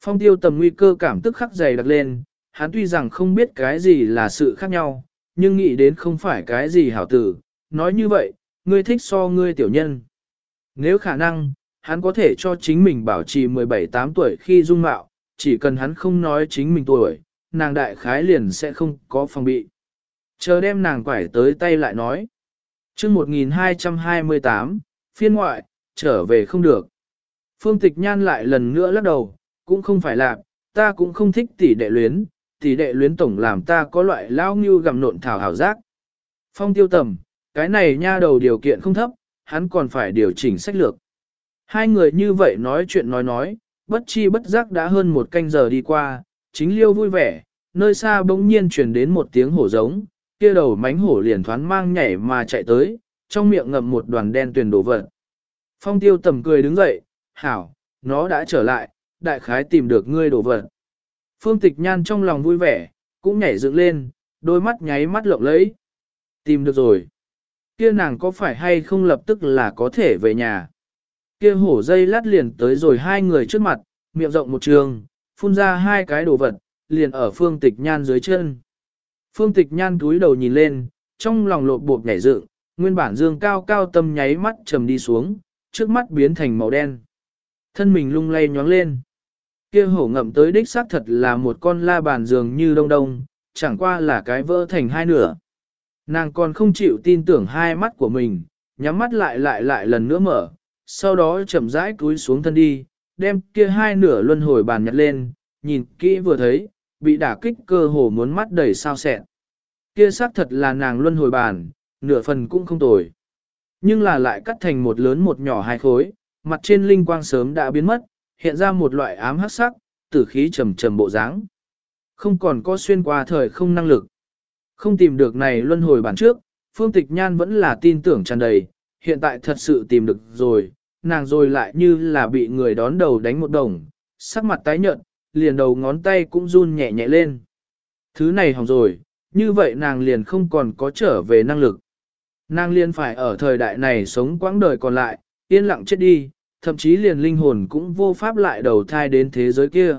Speaker 1: Phong tiêu tầm nguy cơ cảm tức khắc dày đặc lên, hắn tuy rằng không biết cái gì là sự khác nhau, nhưng nghĩ đến không phải cái gì hảo tử, nói như vậy, ngươi thích so ngươi tiểu nhân. Nếu khả năng, hắn có thể cho chính mình bảo trì 17-8 tuổi khi dung mạo, chỉ cần hắn không nói chính mình tuổi, nàng đại khái liền sẽ không có phòng bị. Chờ đem nàng quải tới tay lại nói. chương 1228, phiên ngoại, trở về không được. Phương tịch nhan lại lần nữa lắc đầu, cũng không phải là, ta cũng không thích tỷ đệ luyến, tỷ đệ luyến tổng làm ta có loại lao như gặm nộn thảo hảo giác. Phong tiêu tầm, cái này nha đầu điều kiện không thấp, hắn còn phải điều chỉnh sách lược. Hai người như vậy nói chuyện nói nói, bất chi bất giác đã hơn một canh giờ đi qua, chính liêu vui vẻ, nơi xa bỗng nhiên truyền đến một tiếng hổ giống, kia đầu mánh hổ liền thoáng mang nhảy mà chạy tới, trong miệng ngậm một đoàn đen tuyền đổ vật. Phong tiêu tầm cười đứng dậy, hảo, nó đã trở lại, đại khái tìm được ngươi đổ vật. Phương tịch nhan trong lòng vui vẻ, cũng nhảy dựng lên, đôi mắt nháy mắt lộng lẫy. Tìm được rồi. Kia nàng có phải hay không lập tức là có thể về nhà. Kia hổ dây lát liền tới rồi hai người trước mặt, miệng rộng một trường, phun ra hai cái đồ vật, liền ở phương tịch nhan dưới chân. Phương tịch nhan túi đầu nhìn lên, trong lòng lột bột nhảy dựng, nguyên bản dương cao cao tâm nháy mắt trầm đi xuống, trước mắt biến thành màu đen. Thân mình lung lay nhoáng lên. Kia hổ ngậm tới đích xác thật là một con la bàn dường như đông đông, chẳng qua là cái vỡ thành hai nửa. Nàng còn không chịu tin tưởng hai mắt của mình, nhắm mắt lại lại lại lần nữa mở, sau đó chậm rãi cúi xuống thân đi, đem kia hai nửa luân hồi bàn nhặt lên, nhìn kỹ vừa thấy, bị đả kích cơ hồ muốn mắt đầy sao sẹn. Kia xác thật là nàng luân hồi bàn, nửa phần cũng không tồi. Nhưng là lại cắt thành một lớn một nhỏ hai khối, mặt trên linh quang sớm đã biến mất, hiện ra một loại ám hắc sắc, tử khí trầm trầm bộ dáng. Không còn có xuyên qua thời không năng lực. Không tìm được này luân hồi bản trước, Phương Tịch Nhan vẫn là tin tưởng tràn đầy, hiện tại thật sự tìm được rồi, nàng rồi lại như là bị người đón đầu đánh một đồng, sắc mặt tái nhợt, liền đầu ngón tay cũng run nhẹ nhẹ lên. Thứ này hỏng rồi, như vậy nàng liền không còn có trở về năng lực. Nàng liền phải ở thời đại này sống quãng đời còn lại, yên lặng chết đi, thậm chí liền linh hồn cũng vô pháp lại đầu thai đến thế giới kia.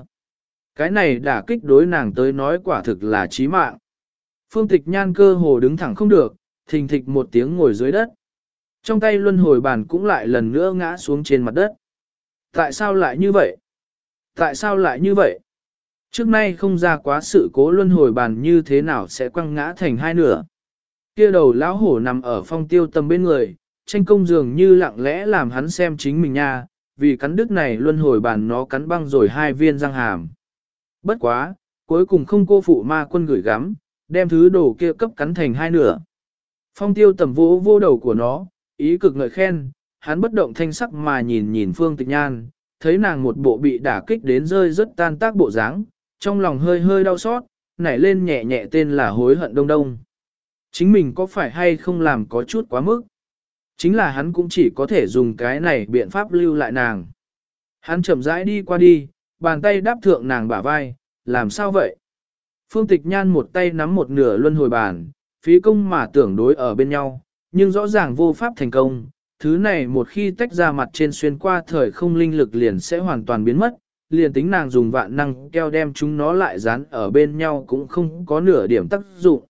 Speaker 1: Cái này đã kích đối nàng tới nói quả thực là chí mạng. Phương tịch nhan cơ hồ đứng thẳng không được, thình thịch một tiếng ngồi dưới đất. Trong tay luân hồi bàn cũng lại lần nữa ngã xuống trên mặt đất. Tại sao lại như vậy? Tại sao lại như vậy? Trước nay không ra quá sự cố luân hồi bàn như thế nào sẽ quăng ngã thành hai nửa. Kia đầu lão hổ nằm ở phong tiêu tâm bên người, tranh công dường như lặng lẽ làm hắn xem chính mình nha, vì cắn đứt này luân hồi bàn nó cắn băng rồi hai viên răng hàm. Bất quá, cuối cùng không cô phụ ma quân gửi gắm, đem thứ đồ kia cấp cắn thành hai nửa. Phong tiêu tầm vỗ vô đầu của nó, ý cực ngợi khen, hắn bất động thanh sắc mà nhìn nhìn phương tịch nhan, thấy nàng một bộ bị đả kích đến rơi rất tan tác bộ dáng, trong lòng hơi hơi đau xót, nảy lên nhẹ nhẹ tên là hối hận đông đông. Chính mình có phải hay không làm có chút quá mức? Chính là hắn cũng chỉ có thể dùng cái này biện pháp lưu lại nàng. Hắn chậm rãi đi qua đi, bàn tay đáp thượng nàng bả vai, làm sao vậy? Phương tịch nhan một tay nắm một nửa luân hồi bàn, phí công mà tưởng đối ở bên nhau, nhưng rõ ràng vô pháp thành công. Thứ này một khi tách ra mặt trên xuyên qua thời không linh lực liền sẽ hoàn toàn biến mất, liền tính nàng dùng vạn năng keo đem chúng nó lại dán ở bên nhau cũng không có nửa điểm tác dụng.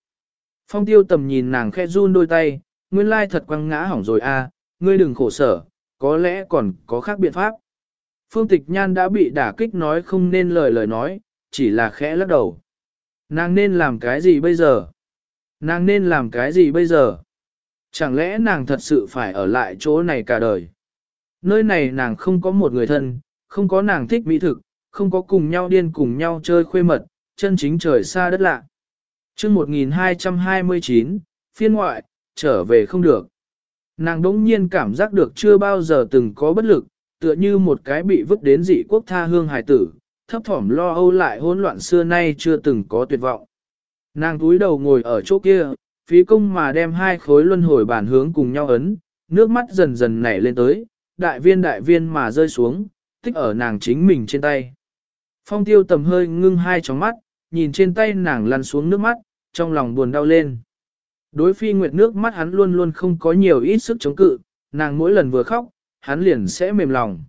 Speaker 1: Phong tiêu tầm nhìn nàng khẽ run đôi tay, nguyên lai thật quăng ngã hỏng rồi a, à, ngươi đừng khổ sở, có lẽ còn có khác biện pháp. Phương tịch nhan đã bị đả kích nói không nên lời lời nói, chỉ là khẽ lắc đầu. Nàng nên làm cái gì bây giờ? Nàng nên làm cái gì bây giờ? Chẳng lẽ nàng thật sự phải ở lại chỗ này cả đời? Nơi này nàng không có một người thân, không có nàng thích mỹ thực, không có cùng nhau điên cùng nhau chơi khuê mật, chân chính trời xa đất lạ. chương 1229, phiên ngoại, trở về không được. Nàng đỗng nhiên cảm giác được chưa bao giờ từng có bất lực, tựa như một cái bị vứt đến dị quốc tha hương hài tử, thấp thỏm lo âu lại hỗn loạn xưa nay chưa từng có tuyệt vọng. Nàng túi đầu ngồi ở chỗ kia, phí công mà đem hai khối luân hồi bản hướng cùng nhau ấn, nước mắt dần dần nảy lên tới, đại viên đại viên mà rơi xuống, tích ở nàng chính mình trên tay. Phong tiêu tầm hơi ngưng hai tróng mắt, nhìn trên tay nàng lăn xuống nước mắt, trong lòng buồn đau lên. Đối phi nguyệt nước mắt hắn luôn luôn không có nhiều ít sức chống cự, nàng mỗi lần vừa khóc, hắn liền sẽ mềm lòng.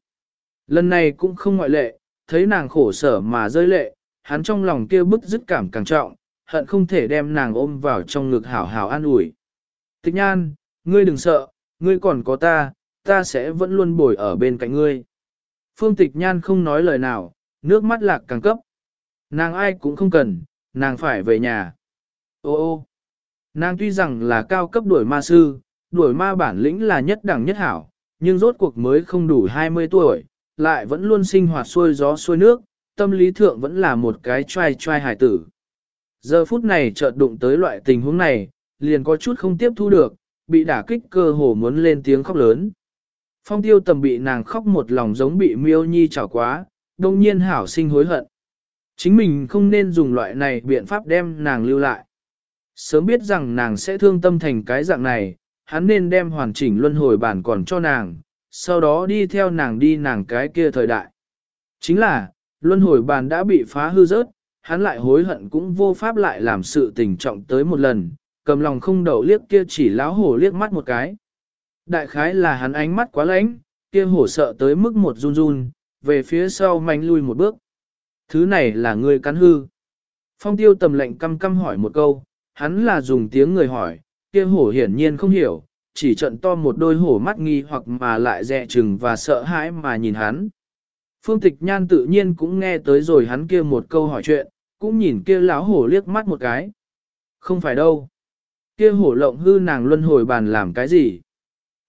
Speaker 1: Lần này cũng không ngoại lệ, thấy nàng khổ sở mà rơi lệ, hắn trong lòng kia bức dứt cảm càng trọng, hận không thể đem nàng ôm vào trong ngực hảo hảo an ủi. Tịch nhan, ngươi đừng sợ, ngươi còn có ta, ta sẽ vẫn luôn bồi ở bên cạnh ngươi. Phương tịch nhan không nói lời nào, nước mắt lạc càng cấp. Nàng ai cũng không cần, nàng phải về nhà. Ô ô, nàng tuy rằng là cao cấp đuổi ma sư, đuổi ma bản lĩnh là nhất đẳng nhất hảo, nhưng rốt cuộc mới không đủ 20 tuổi, lại vẫn luôn sinh hoạt xuôi gió xuôi nước, tâm lý thượng vẫn là một cái trai trai hải tử. Giờ phút này chợt đụng tới loại tình huống này, liền có chút không tiếp thu được, bị đả kích cơ hồ muốn lên tiếng khóc lớn. Phong tiêu tầm bị nàng khóc một lòng giống bị miêu nhi chảo quá, đông nhiên hảo sinh hối hận. Chính mình không nên dùng loại này biện pháp đem nàng lưu lại. Sớm biết rằng nàng sẽ thương tâm thành cái dạng này, hắn nên đem hoàn chỉnh luân hồi bản còn cho nàng, sau đó đi theo nàng đi nàng cái kia thời đại. Chính là, luân hồi bàn đã bị phá hư rớt, hắn lại hối hận cũng vô pháp lại làm sự tình trọng tới một lần, cầm lòng không đậu liếc kia chỉ láo hổ liếc mắt một cái. Đại khái là hắn ánh mắt quá lãnh, kia hổ sợ tới mức một run run, về phía sau manh lui một bước. Thứ này là người cắn hư. Phong tiêu tầm lệnh căm căm hỏi một câu, hắn là dùng tiếng người hỏi, kia hổ hiển nhiên không hiểu, chỉ trận to một đôi hổ mắt nghi hoặc mà lại dè chừng và sợ hãi mà nhìn hắn. Phương tịch nhan tự nhiên cũng nghe tới rồi hắn kia một câu hỏi chuyện, cũng nhìn kia lão hổ liếc mắt một cái. Không phải đâu. Kia hổ lộng hư nàng luân hồi bàn làm cái gì?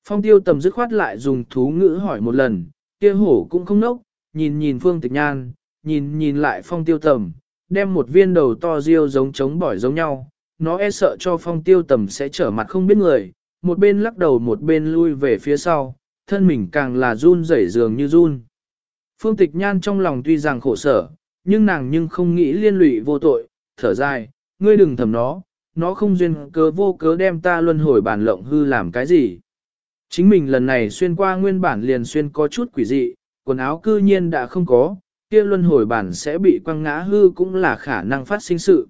Speaker 1: Phong tiêu tầm dứt khoát lại dùng thú ngữ hỏi một lần, kia hổ cũng không nốc, nhìn nhìn phương tịch nhan, nhìn nhìn lại phong tiêu tầm, đem một viên đầu to riêu giống trống bỏi giống nhau, nó e sợ cho phong tiêu tầm sẽ trở mặt không biết người, một bên lắc đầu một bên lui về phía sau, thân mình càng là run rẩy dường như run. Phương tịch nhan trong lòng tuy rằng khổ sở, nhưng nàng nhưng không nghĩ liên lụy vô tội, thở dài, ngươi đừng thầm nó, nó không duyên cớ vô cớ đem ta luân hồi bản lộng hư làm cái gì. Chính mình lần này xuyên qua nguyên bản liền xuyên có chút quỷ dị, quần áo cư nhiên đã không có, kia luân hồi bản sẽ bị quăng ngã hư cũng là khả năng phát sinh sự.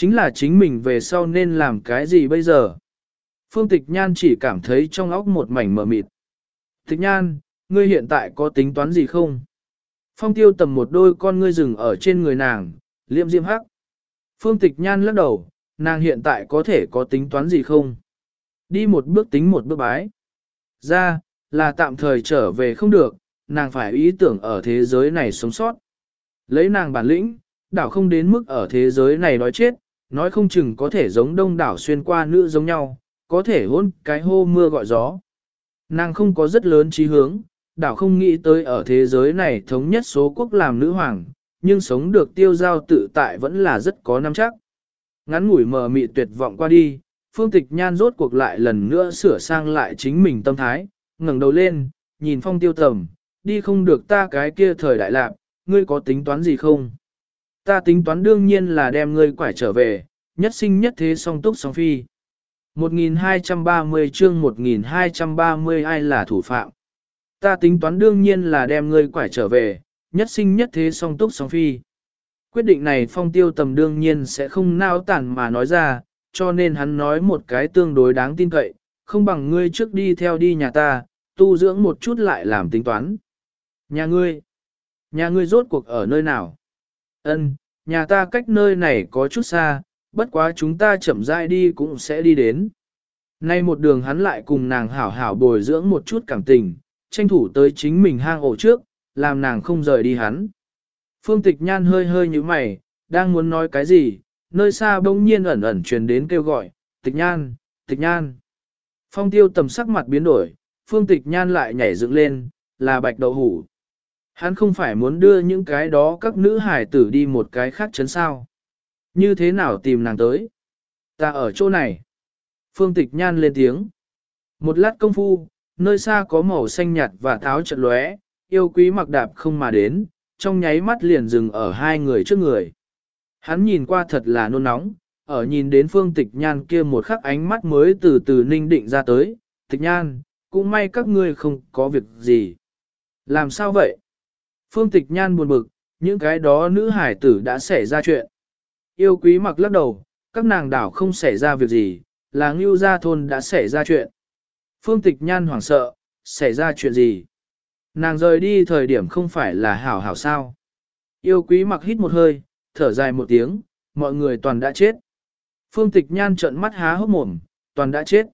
Speaker 1: Chính là chính mình về sau nên làm cái gì bây giờ? Phương Tịch Nhan chỉ cảm thấy trong óc một mảnh mờ mịt. Tịch Nhan, ngươi hiện tại có tính toán gì không? Phong tiêu tầm một đôi con ngươi rừng ở trên người nàng, liệm diêm hắc. Phương Tịch Nhan lắc đầu, nàng hiện tại có thể có tính toán gì không? Đi một bước tính một bước bái. Ra, là tạm thời trở về không được, nàng phải ý tưởng ở thế giới này sống sót. Lấy nàng bản lĩnh, đảo không đến mức ở thế giới này nói chết, nói không chừng có thể giống đông đảo xuyên qua nữ giống nhau, có thể hôn cái hô mưa gọi gió. Nàng không có rất lớn trí hướng, đảo không nghĩ tới ở thế giới này thống nhất số quốc làm nữ hoàng, nhưng sống được tiêu giao tự tại vẫn là rất có năm chắc. Ngắn ngủi mờ mị tuyệt vọng qua đi, phương tịch nhan rốt cuộc lại lần nữa sửa sang lại chính mình tâm thái, ngẩng đầu lên, nhìn phong tiêu tầm, đi không được ta cái kia thời đại lạc, ngươi có tính toán gì không? Ta tính toán đương nhiên là đem ngươi quải trở về, nhất sinh nhất thế song túc song phi. 1230 chương 1230 ai là thủ phạm? Ta tính toán đương nhiên là đem ngươi quải trở về, nhất sinh nhất thế song túc song phi. Quyết định này phong tiêu tầm đương nhiên sẽ không nao tản mà nói ra, cho nên hắn nói một cái tương đối đáng tin cậy, không bằng ngươi trước đi theo đi nhà ta, tu dưỡng một chút lại làm tính toán. Nhà ngươi? Nhà ngươi rốt cuộc ở nơi nào? Ân, nhà ta cách nơi này có chút xa, bất quá chúng ta chậm rãi đi cũng sẽ đi đến. Nay một đường hắn lại cùng nàng hảo hảo bồi dưỡng một chút cảm tình, tranh thủ tới chính mình hang ổ trước, làm nàng không rời đi hắn. Phương tịch nhan hơi hơi như mày, đang muốn nói cái gì, nơi xa bỗng nhiên ẩn ẩn truyền đến kêu gọi, tịch nhan, tịch nhan. Phong tiêu tầm sắc mặt biến đổi, phương tịch nhan lại nhảy dựng lên, là bạch đậu hủ. Hắn không phải muốn đưa những cái đó các nữ hải tử đi một cái khác chấn sao. Như thế nào tìm nàng tới? Ta ở chỗ này. Phương tịch nhan lên tiếng. Một lát công phu, nơi xa có màu xanh nhạt và tháo trận lóe, yêu quý mặc đạp không mà đến, trong nháy mắt liền dừng ở hai người trước người. Hắn nhìn qua thật là nôn nóng, ở nhìn đến phương tịch nhan kia một khắc ánh mắt mới từ từ ninh định ra tới, tịch nhan, cũng may các ngươi không có việc gì. Làm sao vậy? Phương tịch nhan buồn bực, những cái đó nữ hải tử đã xảy ra chuyện. Yêu quý mặc lắc đầu, các nàng đảo không xảy ra việc gì, là ngưu gia thôn đã xảy ra chuyện. Phương tịch nhan hoảng sợ, xảy ra chuyện gì? Nàng rời đi thời điểm không phải là hảo hảo sao. Yêu quý mặc hít một hơi, thở dài một tiếng, mọi người toàn đã chết. Phương tịch nhan trợn mắt há hốc mồm, toàn đã chết.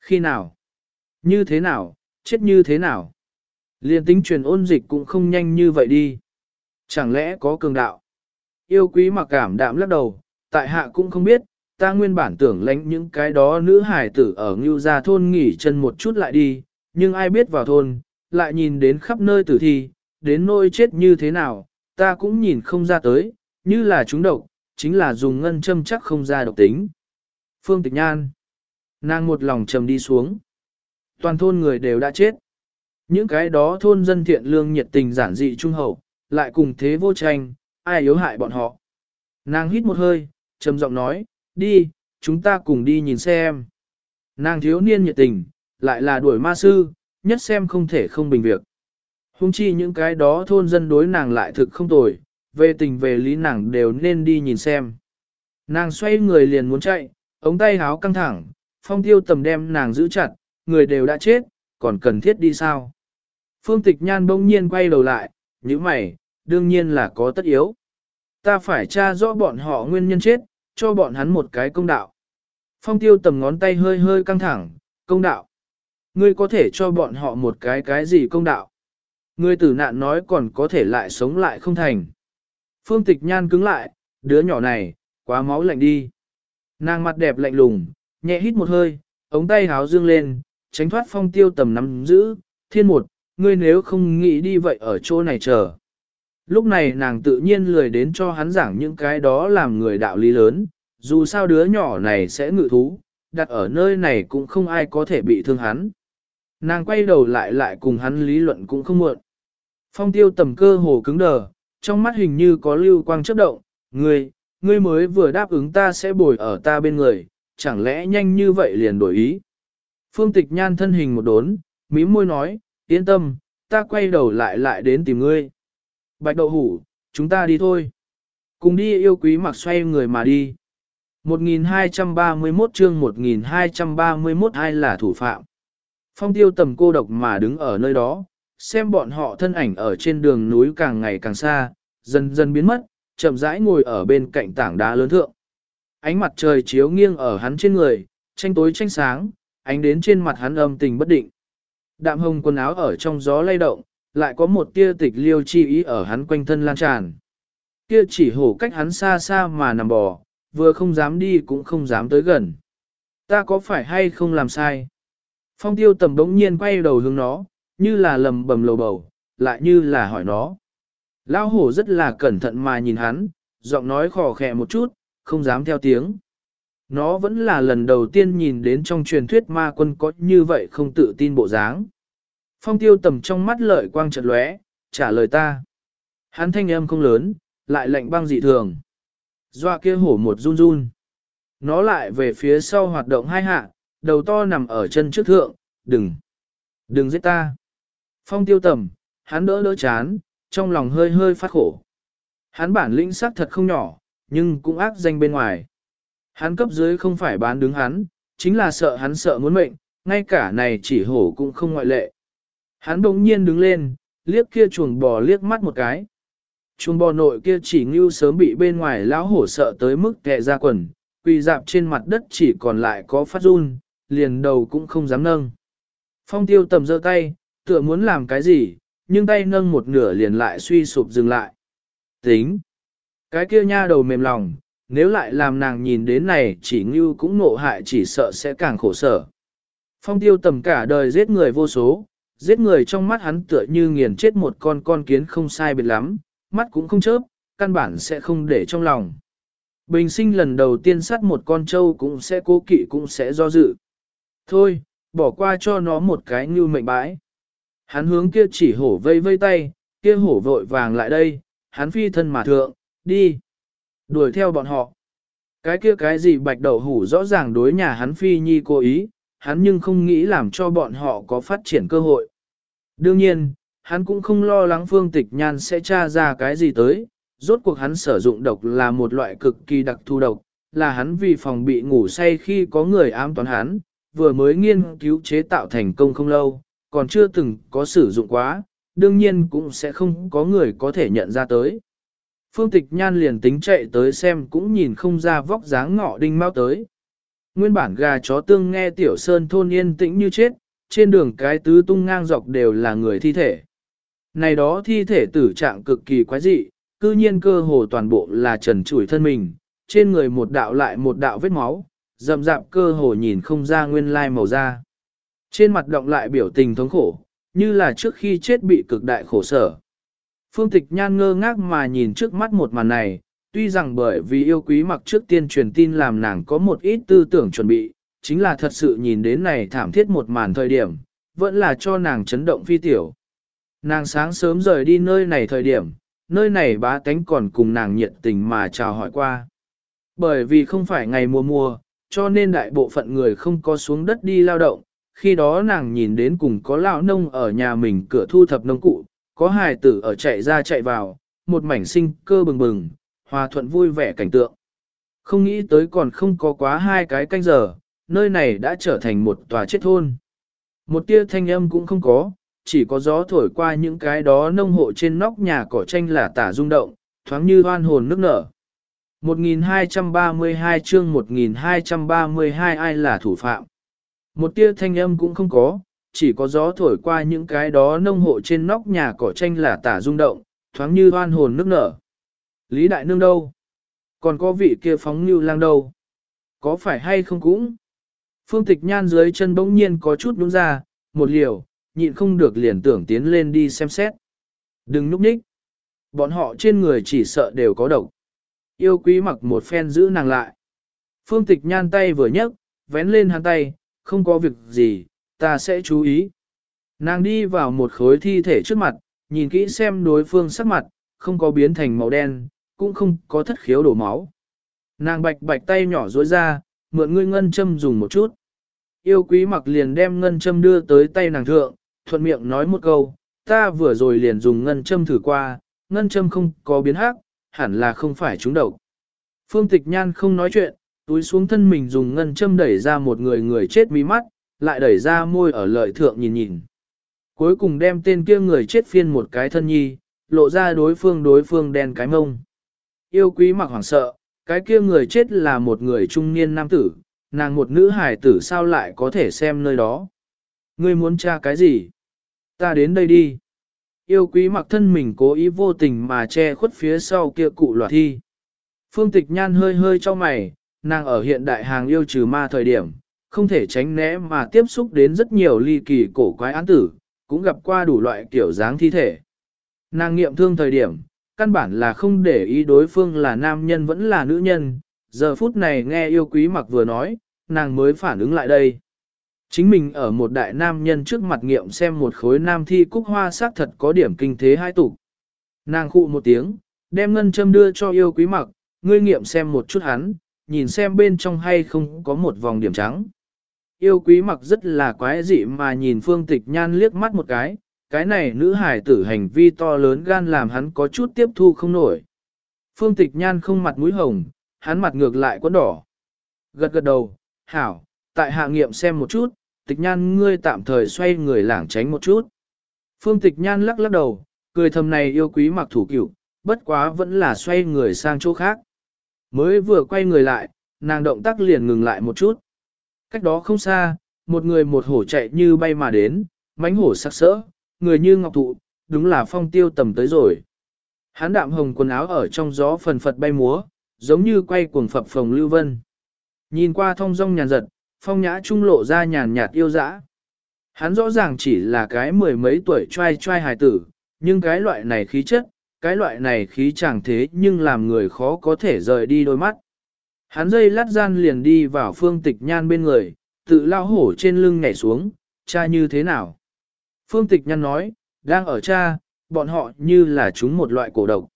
Speaker 1: Khi nào? Như thế nào? Chết như thế nào? Liên tính truyền ôn dịch cũng không nhanh như vậy đi. Chẳng lẽ có cường đạo? Yêu quý mặc cảm đạm lắc đầu, tại hạ cũng không biết, ta nguyên bản tưởng lánh những cái đó nữ hải tử ở ngưu gia thôn nghỉ chân một chút lại đi, nhưng ai biết vào thôn, lại nhìn đến khắp nơi tử thi, đến nôi chết như thế nào, ta cũng nhìn không ra tới, như là chúng độc, chính là dùng ngân châm chắc không ra độc tính. Phương Tịch Nhan Nàng một lòng trầm đi xuống. Toàn thôn người đều đã chết. Những cái đó thôn dân thiện lương nhiệt tình giản dị trung hậu, lại cùng thế vô tranh, ai yếu hại bọn họ. Nàng hít một hơi, trầm giọng nói, đi, chúng ta cùng đi nhìn xem. Nàng thiếu niên nhiệt tình, lại là đuổi ma sư, nhất xem không thể không bình việc. Hùng chi những cái đó thôn dân đối nàng lại thực không tồi, về tình về lý nàng đều nên đi nhìn xem. Nàng xoay người liền muốn chạy, ống tay háo căng thẳng, phong tiêu tầm đem nàng giữ chặt, người đều đã chết, còn cần thiết đi sao? Phương tịch nhan bỗng nhiên quay đầu lại, như mày, đương nhiên là có tất yếu. Ta phải tra rõ bọn họ nguyên nhân chết, cho bọn hắn một cái công đạo. Phong tiêu tầm ngón tay hơi hơi căng thẳng, công đạo. Ngươi có thể cho bọn họ một cái cái gì công đạo. Ngươi tử nạn nói còn có thể lại sống lại không thành. Phương tịch nhan cứng lại, đứa nhỏ này, quá máu lạnh đi. Nàng mặt đẹp lạnh lùng, nhẹ hít một hơi, ống tay háo dương lên, tránh thoát phong tiêu tầm nắm giữ, thiên một, ngươi nếu không nghĩ đi vậy ở chỗ này chờ. Lúc này nàng tự nhiên lười đến cho hắn giảng những cái đó làm người đạo lý lớn, dù sao đứa nhỏ này sẽ ngự thú, đặt ở nơi này cũng không ai có thể bị thương hắn. Nàng quay đầu lại lại cùng hắn lý luận cũng không muộn. Phong tiêu tầm cơ hồ cứng đờ, trong mắt hình như có lưu quang chớp động, ngươi, ngươi mới vừa đáp ứng ta sẽ bồi ở ta bên người, chẳng lẽ nhanh như vậy liền đổi ý. Phương tịch nhan thân hình một đốn, mím môi nói, yên tâm, ta quay đầu lại lại đến tìm ngươi. Bạch đậu hủ, chúng ta đi thôi. Cùng đi yêu quý mặc xoay người mà đi. 1231 chương 1231 ai là thủ phạm. Phong tiêu tầm cô độc mà đứng ở nơi đó, xem bọn họ thân ảnh ở trên đường núi càng ngày càng xa, dần dần biến mất, chậm rãi ngồi ở bên cạnh tảng đá lớn thượng. Ánh mặt trời chiếu nghiêng ở hắn trên người, tranh tối tranh sáng, ánh đến trên mặt hắn âm tình bất định. Đạm hồng quần áo ở trong gió lay động, lại có một tia tịch liêu chi ý ở hắn quanh thân lan tràn. Kia chỉ hổ cách hắn xa xa mà nằm bò, vừa không dám đi cũng không dám tới gần. Ta có phải hay không làm sai? Phong tiêu tầm đống nhiên quay đầu hướng nó, như là lầm bầm lầu bầu, lại như là hỏi nó. Lão hổ rất là cẩn thận mà nhìn hắn, giọng nói khò khẽ một chút, không dám theo tiếng. Nó vẫn là lần đầu tiên nhìn đến trong truyền thuyết ma quân có như vậy không tự tin bộ dáng. Phong tiêu tầm trong mắt lợi quang chợt lóe, trả lời ta. Hắn thanh âm không lớn, lại lạnh băng dị thường. Doa kia hổ một run run. Nó lại về phía sau hoạt động hai hạ, đầu to nằm ở chân trước thượng, đừng, đừng giết ta. Phong tiêu tầm, hắn đỡ đỡ chán, trong lòng hơi hơi phát khổ. Hắn bản lĩnh sắc thật không nhỏ, nhưng cũng ác danh bên ngoài. Hắn cấp dưới không phải bán đứng hắn, chính là sợ hắn sợ muốn mệnh, ngay cả này chỉ hổ cũng không ngoại lệ. Hắn bỗng nhiên đứng lên, liếc kia chuồng bò liếc mắt một cái. Chuồng bò nội kia chỉ ngưu sớm bị bên ngoài lão hổ sợ tới mức kẹ ra quần, quỳ dạp trên mặt đất chỉ còn lại có phát run, liền đầu cũng không dám nâng. Phong tiêu tầm giơ tay, tựa muốn làm cái gì, nhưng tay nâng một nửa liền lại suy sụp dừng lại. Tính! Cái kia nha đầu mềm lòng, nếu lại làm nàng nhìn đến này chỉ ngưu cũng nộ hại chỉ sợ sẽ càng khổ sở. Phong tiêu tầm cả đời giết người vô số, giết người trong mắt hắn tựa như nghiền chết một con con kiến không sai biệt lắm, mắt cũng không chớp, căn bản sẽ không để trong lòng. Bình sinh lần đầu tiên sát một con trâu cũng sẽ cố kỵ cũng sẽ do dự. Thôi, bỏ qua cho nó một cái như mệnh bãi. Hắn hướng kia chỉ hổ vây vây tay, kia hổ vội vàng lại đây, hắn phi thân mà thượng, đi. Đuổi theo bọn họ. Cái kia cái gì bạch đầu hủ rõ ràng đối nhà hắn phi nhi cố ý, hắn nhưng không nghĩ làm cho bọn họ có phát triển cơ hội. Đương nhiên, hắn cũng không lo lắng phương tịch nhan sẽ tra ra cái gì tới, rốt cuộc hắn sử dụng độc là một loại cực kỳ đặc thù độc, là hắn vì phòng bị ngủ say khi có người ám toán hắn, vừa mới nghiên cứu chế tạo thành công không lâu, còn chưa từng có sử dụng quá, đương nhiên cũng sẽ không có người có thể nhận ra tới. Phương tịch nhan liền tính chạy tới xem cũng nhìn không ra vóc dáng ngọ đinh mau tới. Nguyên bản gà chó tương nghe tiểu sơn thôn yên tĩnh như chết, trên đường cái tứ tung ngang dọc đều là người thi thể. Này đó thi thể tử trạng cực kỳ quái dị, cư nhiên cơ hồ toàn bộ là trần trụi thân mình, trên người một đạo lại một đạo vết máu, rậm rạp cơ hồ nhìn không ra nguyên lai màu da. Trên mặt động lại biểu tình thống khổ, như là trước khi chết bị cực đại khổ sở. Phương tịch nhan ngơ ngác mà nhìn trước mắt một màn này, tuy rằng bởi vì yêu quý mặc trước tiên truyền tin làm nàng có một ít tư tưởng chuẩn bị, chính là thật sự nhìn đến này thảm thiết một màn thời điểm, vẫn là cho nàng chấn động phi tiểu. Nàng sáng sớm rời đi nơi này thời điểm, nơi này bá tánh còn cùng nàng nhiệt tình mà chào hỏi qua. Bởi vì không phải ngày mùa mùa, cho nên đại bộ phận người không có xuống đất đi lao động. Khi đó nàng nhìn đến cùng có lão nông ở nhà mình cửa thu thập nông cụ, có hài tử ở chạy ra chạy vào, một mảnh sinh cơ bừng bừng, hòa thuận vui vẻ cảnh tượng. Không nghĩ tới còn không có quá hai cái canh giờ, nơi này đã trở thành một tòa chết thôn. Một tia thanh âm cũng không có, chỉ có gió thổi qua những cái đó nông hộ trên nóc nhà cỏ tranh là tả rung động, thoáng như hoan hồn nước nở. 1232 chương 1232 ai là thủ phạm. Một tia thanh âm cũng không có, chỉ có gió thổi qua những cái đó nông hộ trên nóc nhà cỏ tranh là tả rung động, thoáng như hoan hồn nước nở. Lý Đại Nương đâu? Còn có vị kia phóng như lang đâu? Có phải hay không cũng? Phương tịch nhan dưới chân bỗng nhiên có chút đúng ra, một liều, nhịn không được liền tưởng tiến lên đi xem xét. Đừng núp nhích. Bọn họ trên người chỉ sợ đều có độc. Yêu quý mặc một phen giữ nàng lại. Phương tịch nhan tay vừa nhấc, vén lên hắn tay, không có việc gì, ta sẽ chú ý. Nàng đi vào một khối thi thể trước mặt, nhìn kỹ xem đối phương sắc mặt, không có biến thành màu đen, cũng không có thất khiếu đổ máu. Nàng bạch bạch tay nhỏ rối ra, mượn ngươi ngân châm dùng một chút. Yêu quý mặc liền đem ngân châm đưa tới tay nàng thượng, thuận miệng nói một câu, ta vừa rồi liền dùng ngân châm thử qua, ngân châm không có biến hắc, hẳn là không phải trúng độc. Phương tịch nhan không nói chuyện, túi xuống thân mình dùng ngân châm đẩy ra một người người chết mí mắt, lại đẩy ra môi ở lợi thượng nhìn nhìn. Cuối cùng đem tên kia người chết phiên một cái thân nhi, lộ ra đối phương đối phương đen cái mông. Yêu quý mặc hoảng sợ, cái kia người chết là một người trung niên nam tử, nàng một nữ hài tử sao lại có thể xem nơi đó. Ngươi muốn tra cái gì? Ta đến đây đi. Yêu quý mặc thân mình cố ý vô tình mà che khuất phía sau kia cụ loạt thi. Phương tịch nhan hơi hơi cho mày, nàng ở hiện đại hàng yêu trừ ma thời điểm, không thể tránh né mà tiếp xúc đến rất nhiều ly kỳ cổ quái án tử, cũng gặp qua đủ loại kiểu dáng thi thể. Nàng nghiệm thương thời điểm, căn bản là không để ý đối phương là nam nhân vẫn là nữ nhân, giờ phút này nghe yêu quý mặc vừa nói, nàng mới phản ứng lại đây. Chính mình ở một đại nam nhân trước mặt nghiệm xem một khối nam thi cúc hoa xác thật có điểm kinh thế hai tục. Nàng khụ một tiếng, đem ngân châm đưa cho yêu quý mặc, ngươi nghiệm xem một chút hắn, nhìn xem bên trong hay không có một vòng điểm trắng. Yêu quý mặc rất là quái dị mà nhìn phương tịch nhan liếc mắt một cái, cái này nữ hải tử hành vi to lớn gan làm hắn có chút tiếp thu không nổi. Phương tịch nhan không mặt mũi hồng, hắn mặt ngược lại quấn đỏ. Gật gật đầu, hảo, tại hạ nghiệm xem một chút, tịch nhan ngươi tạm thời xoay người lảng tránh một chút. Phương tịch nhan lắc lắc đầu, cười thầm này yêu quý mặc thủ cửu, bất quá vẫn là xoay người sang chỗ khác. Mới vừa quay người lại, nàng động tác liền ngừng lại một chút. Cách đó không xa, một người một hổ chạy như bay mà đến, mánh hổ sắc sỡ, người như ngọc thụ, đúng là phong tiêu tầm tới rồi. Hán đạm hồng quần áo ở trong gió phần phật bay múa, giống như quay cuồng phập phồng lưu vân. Nhìn qua thông rong nhàn giật, phong nhã trung lộ ra nhàn nhạt yêu dã. Hắn rõ ràng chỉ là cái mười mấy tuổi trai trai hài tử, nhưng cái loại này khí chất, cái loại này khí chẳng thế nhưng làm người khó có thể rời đi đôi mắt. Hắn dây lát gian liền đi vào phương tịch nhan bên người, tự lao hổ trên lưng nhảy xuống, cha như thế nào? Phương tịch nhan nói, đang ở cha, bọn họ như là chúng một loại cổ độc.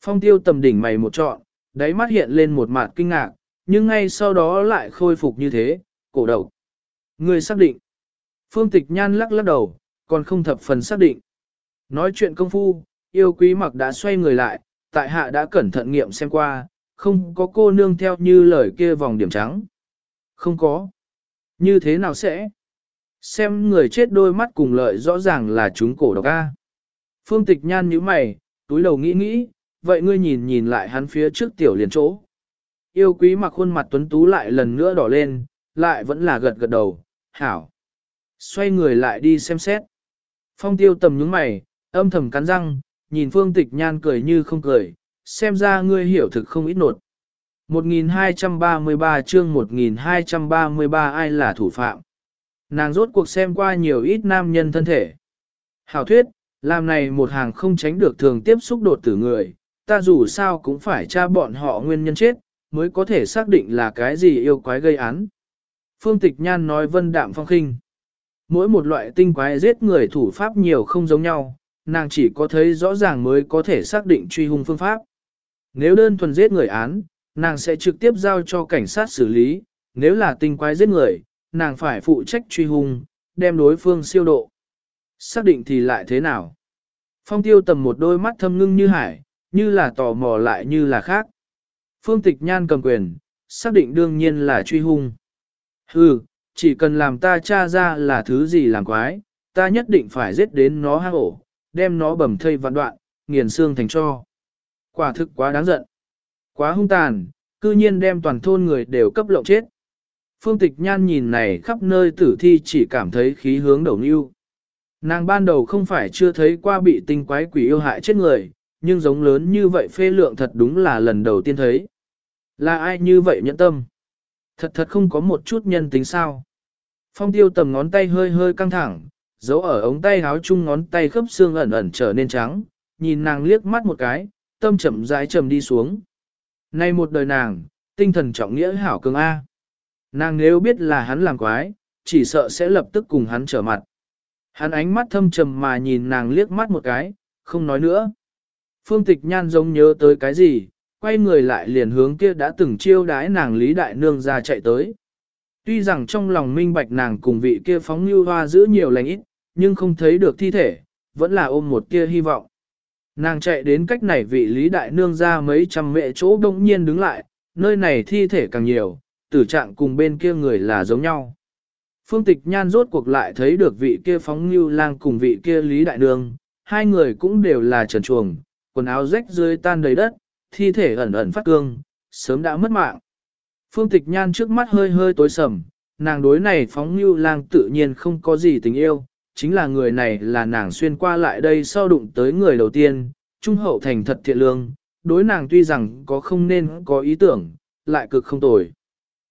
Speaker 1: Phong tiêu tầm đỉnh mày một trọn, đáy mắt hiện lên một mặt kinh ngạc, nhưng ngay sau đó lại khôi phục như thế, cổ độc. Người xác định. Phương tịch nhan lắc lắc đầu, còn không thập phần xác định. Nói chuyện công phu, yêu quý mặc đã xoay người lại, tại hạ đã cẩn thận nghiệm xem qua, không có cô nương theo như lời kia vòng điểm trắng. Không có. Như thế nào sẽ? Xem người chết đôi mắt cùng lợi rõ ràng là chúng cổ độc A. Phương tịch nhan như mày, túi đầu nghĩ nghĩ, vậy ngươi nhìn nhìn lại hắn phía trước tiểu liền chỗ. Yêu quý mặc khuôn mặt tuấn tú lại lần nữa đỏ lên, lại vẫn là gật gật đầu, hảo. Xoay người lại đi xem xét. Phong tiêu tầm nhướng mày, âm thầm cắn răng, nhìn phương tịch nhan cười như không cười, xem ra ngươi hiểu thực không ít nột. 1233 chương 1233 ai là thủ phạm. Nàng rốt cuộc xem qua nhiều ít nam nhân thân thể. Hảo thuyết, làm này một hàng không tránh được thường tiếp xúc đột tử người, ta dù sao cũng phải tra bọn họ nguyên nhân chết, mới có thể xác định là cái gì yêu quái gây án. Phương Tịch Nhan nói vân đạm phong khinh. Mỗi một loại tinh quái giết người thủ pháp nhiều không giống nhau, nàng chỉ có thấy rõ ràng mới có thể xác định truy hung phương pháp. Nếu đơn thuần giết người án, nàng sẽ trực tiếp giao cho cảnh sát xử lý, nếu là tinh quái giết người, nàng phải phụ trách truy hung, đem đối phương siêu độ. Xác định thì lại thế nào? Phong tiêu tầm một đôi mắt thâm ngưng như hải, như là tò mò lại như là khác. Phương tịch nhan cầm quyền, xác định đương nhiên là truy hung. Hừ, chỉ cần làm ta tra ra là thứ gì làm quái, ta nhất định phải giết đến nó hang ổ, đem nó bầm thây vạn đoạn, nghiền xương thành cho. Quả thực quá đáng giận. Quá hung tàn, cư nhiên đem toàn thôn người đều cấp lộng chết. Phương tịch nhan nhìn này khắp nơi tử thi chỉ cảm thấy khí hướng đầu nưu. Nàng ban đầu không phải chưa thấy qua bị tinh quái quỷ yêu hại chết người, nhưng giống lớn như vậy phê lượng thật đúng là lần đầu tiên thấy. Là ai như vậy nhẫn tâm? Thật thật không có một chút nhân tính sao. Phong tiêu tầm ngón tay hơi hơi căng thẳng, giấu ở ống tay háo chung ngón tay khớp xương ẩn ẩn trở nên trắng, nhìn nàng liếc mắt một cái, tâm chậm rãi trầm đi xuống. Nay một đời nàng, tinh thần trọng nghĩa hảo cường A. Nàng nếu biết là hắn làm quái, chỉ sợ sẽ lập tức cùng hắn trở mặt. Hắn ánh mắt thâm trầm mà nhìn nàng liếc mắt một cái, không nói nữa. Phương tịch nhan giống nhớ tới cái gì, quay người lại liền hướng kia đã từng chiêu đái nàng Lý Đại Nương ra chạy tới. Tuy rằng trong lòng minh bạch nàng cùng vị kia phóng như hoa giữ nhiều lành ít, nhưng không thấy được thi thể, vẫn là ôm một kia hy vọng. Nàng chạy đến cách này vị Lý Đại Nương ra mấy trăm mẹ chỗ đông nhiên đứng lại, nơi này thi thể càng nhiều, tử trạng cùng bên kia người là giống nhau. Phương tịch nhan rốt cuộc lại thấy được vị kia phóng như lang cùng vị kia Lý Đại Nương, hai người cũng đều là trần chuồng, quần áo rách rơi tan đầy đất, thi thể ẩn ẩn phát cương, sớm đã mất mạng. Phương tịch nhan trước mắt hơi hơi tối sầm, nàng đối này phóng như lang tự nhiên không có gì tình yêu, chính là người này là nàng xuyên qua lại đây sau đụng tới người đầu tiên, trung hậu thành thật thiện lương, đối nàng tuy rằng có không nên có ý tưởng, lại cực không tồi.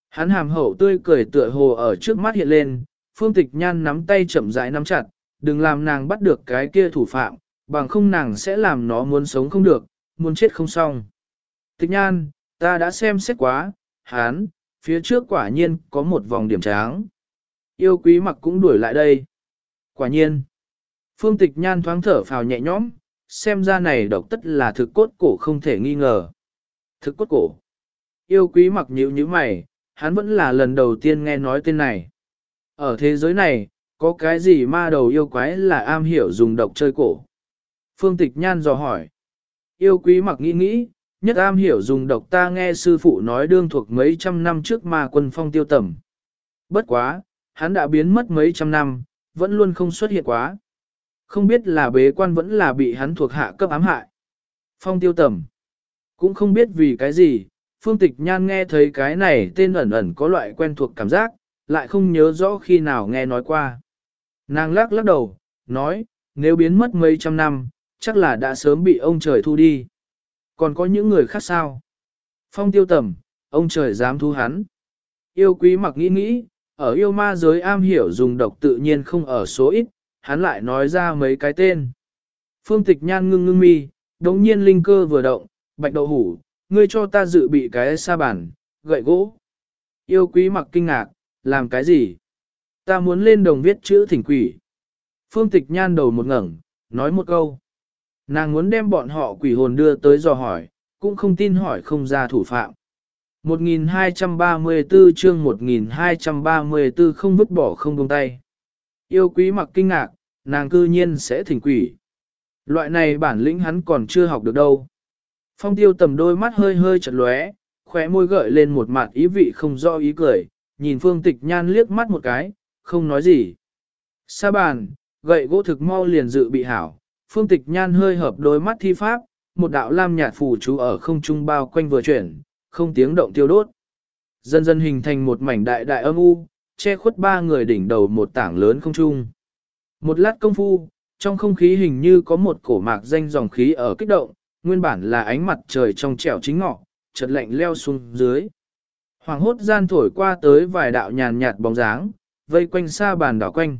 Speaker 1: Hắn hàm hậu tươi cười tựa hồ ở trước mắt hiện lên, phương tịch nhan nắm tay chậm rãi nắm chặt, đừng làm nàng bắt được cái kia thủ phạm, bằng không nàng sẽ làm nó muốn sống không được, muốn chết không xong. Tịch nhan, ta đã xem xét quá, hán, phía trước quả nhiên có một vòng điểm tráng. Yêu quý mặc cũng đuổi lại đây. Quả nhiên. Phương tịch nhan thoáng thở phào nhẹ nhõm, xem ra này độc tất là thực cốt cổ không thể nghi ngờ. Thực cốt cổ. Yêu quý mặc nhíu như mày, hắn vẫn là lần đầu tiên nghe nói tên này. Ở thế giới này, có cái gì ma đầu yêu quái là am hiểu dùng độc chơi cổ? Phương tịch nhan dò hỏi. Yêu quý mặc nghĩ nghĩ, nhất am hiểu dùng độc ta nghe sư phụ nói đương thuộc mấy trăm năm trước ma quân phong tiêu tầm. Bất quá, hắn đã biến mất mấy trăm năm, vẫn luôn không xuất hiện quá. Không biết là bế quan vẫn là bị hắn thuộc hạ cấp ám hại. Phong tiêu tầm. Cũng không biết vì cái gì, phương tịch nhan nghe thấy cái này tên ẩn ẩn có loại quen thuộc cảm giác, lại không nhớ rõ khi nào nghe nói qua. Nàng lắc lắc đầu, nói, nếu biến mất mấy trăm năm, chắc là đã sớm bị ông trời thu đi. Còn có những người khác sao? Phong tiêu tầm, ông trời dám thu hắn. Yêu quý mặc nghĩ nghĩ, ở yêu ma giới am hiểu dùng độc tự nhiên không ở số ít, hắn lại nói ra mấy cái tên. Phương tịch nhan ngưng ngưng mi, đống nhiên linh cơ vừa động, bạch đậu hủ, ngươi cho ta dự bị cái sa bản, gậy gỗ. Yêu quý mặc kinh ngạc, làm cái gì? Ta muốn lên đồng viết chữ thỉnh quỷ. Phương tịch nhan đầu một ngẩng, nói một câu. Nàng muốn đem bọn họ quỷ hồn đưa tới dò hỏi, cũng không tin hỏi không ra thủ phạm. 1234 chương 1234 không vứt bỏ không buông tay. Yêu quý mặc kinh ngạc, nàng cư nhiên sẽ thỉnh quỷ. Loại này bản lĩnh hắn còn chưa học được đâu. Phong tiêu tầm đôi mắt hơi hơi chật lóe, khóe môi gợi lên một mặt ý vị không do ý cười, nhìn phương tịch nhan liếc mắt một cái, không nói gì. Sa bàn, gậy gỗ thực mau liền dự bị hảo, phương tịch nhan hơi hợp đôi mắt thi pháp, một đạo lam nhạt phù chú ở không trung bao quanh vừa chuyển, không tiếng động tiêu đốt. Dần dần hình thành một mảnh đại đại âm u, che khuất ba người đỉnh đầu một tảng lớn không trung. Một lát công phu, trong không khí hình như có một cổ mạc danh dòng khí ở kích động, nguyên bản là ánh mặt trời trong trẻo chính ngọ, chợt lạnh leo xuống dưới. Hoàng hốt gian thổi qua tới vài đạo nhàn nhạt bóng dáng, vây quanh xa bàn đảo quanh.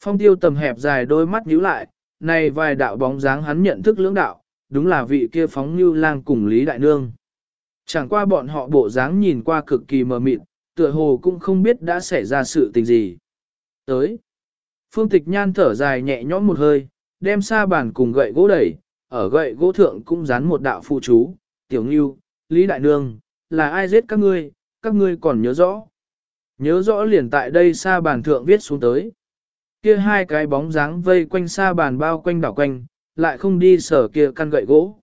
Speaker 1: Phong tiêu tầm hẹp dài đôi mắt nhíu lại, này vài đạo bóng dáng hắn nhận thức lưỡng đạo, đúng là vị kia phóng như lang cùng Lý Đại Nương. Chẳng qua bọn họ bộ dáng nhìn qua cực kỳ mờ mịt, tựa hồ cũng không biết đã xảy ra sự tình gì. Tới, phương tịch nhan thở dài nhẹ nhõm một hơi, đem xa bàn cùng gậy gỗ đẩy, ở gậy gỗ thượng cũng dán một đạo phụ chú, tiểu ngưu, Lý Đại Nương, là ai giết các ngươi, các ngươi còn nhớ rõ. Nhớ rõ liền tại đây xa bàn thượng viết xuống tới. Kia hai cái bóng dáng vây quanh xa bàn bao quanh đảo quanh, lại không đi sở kia căn gậy gỗ.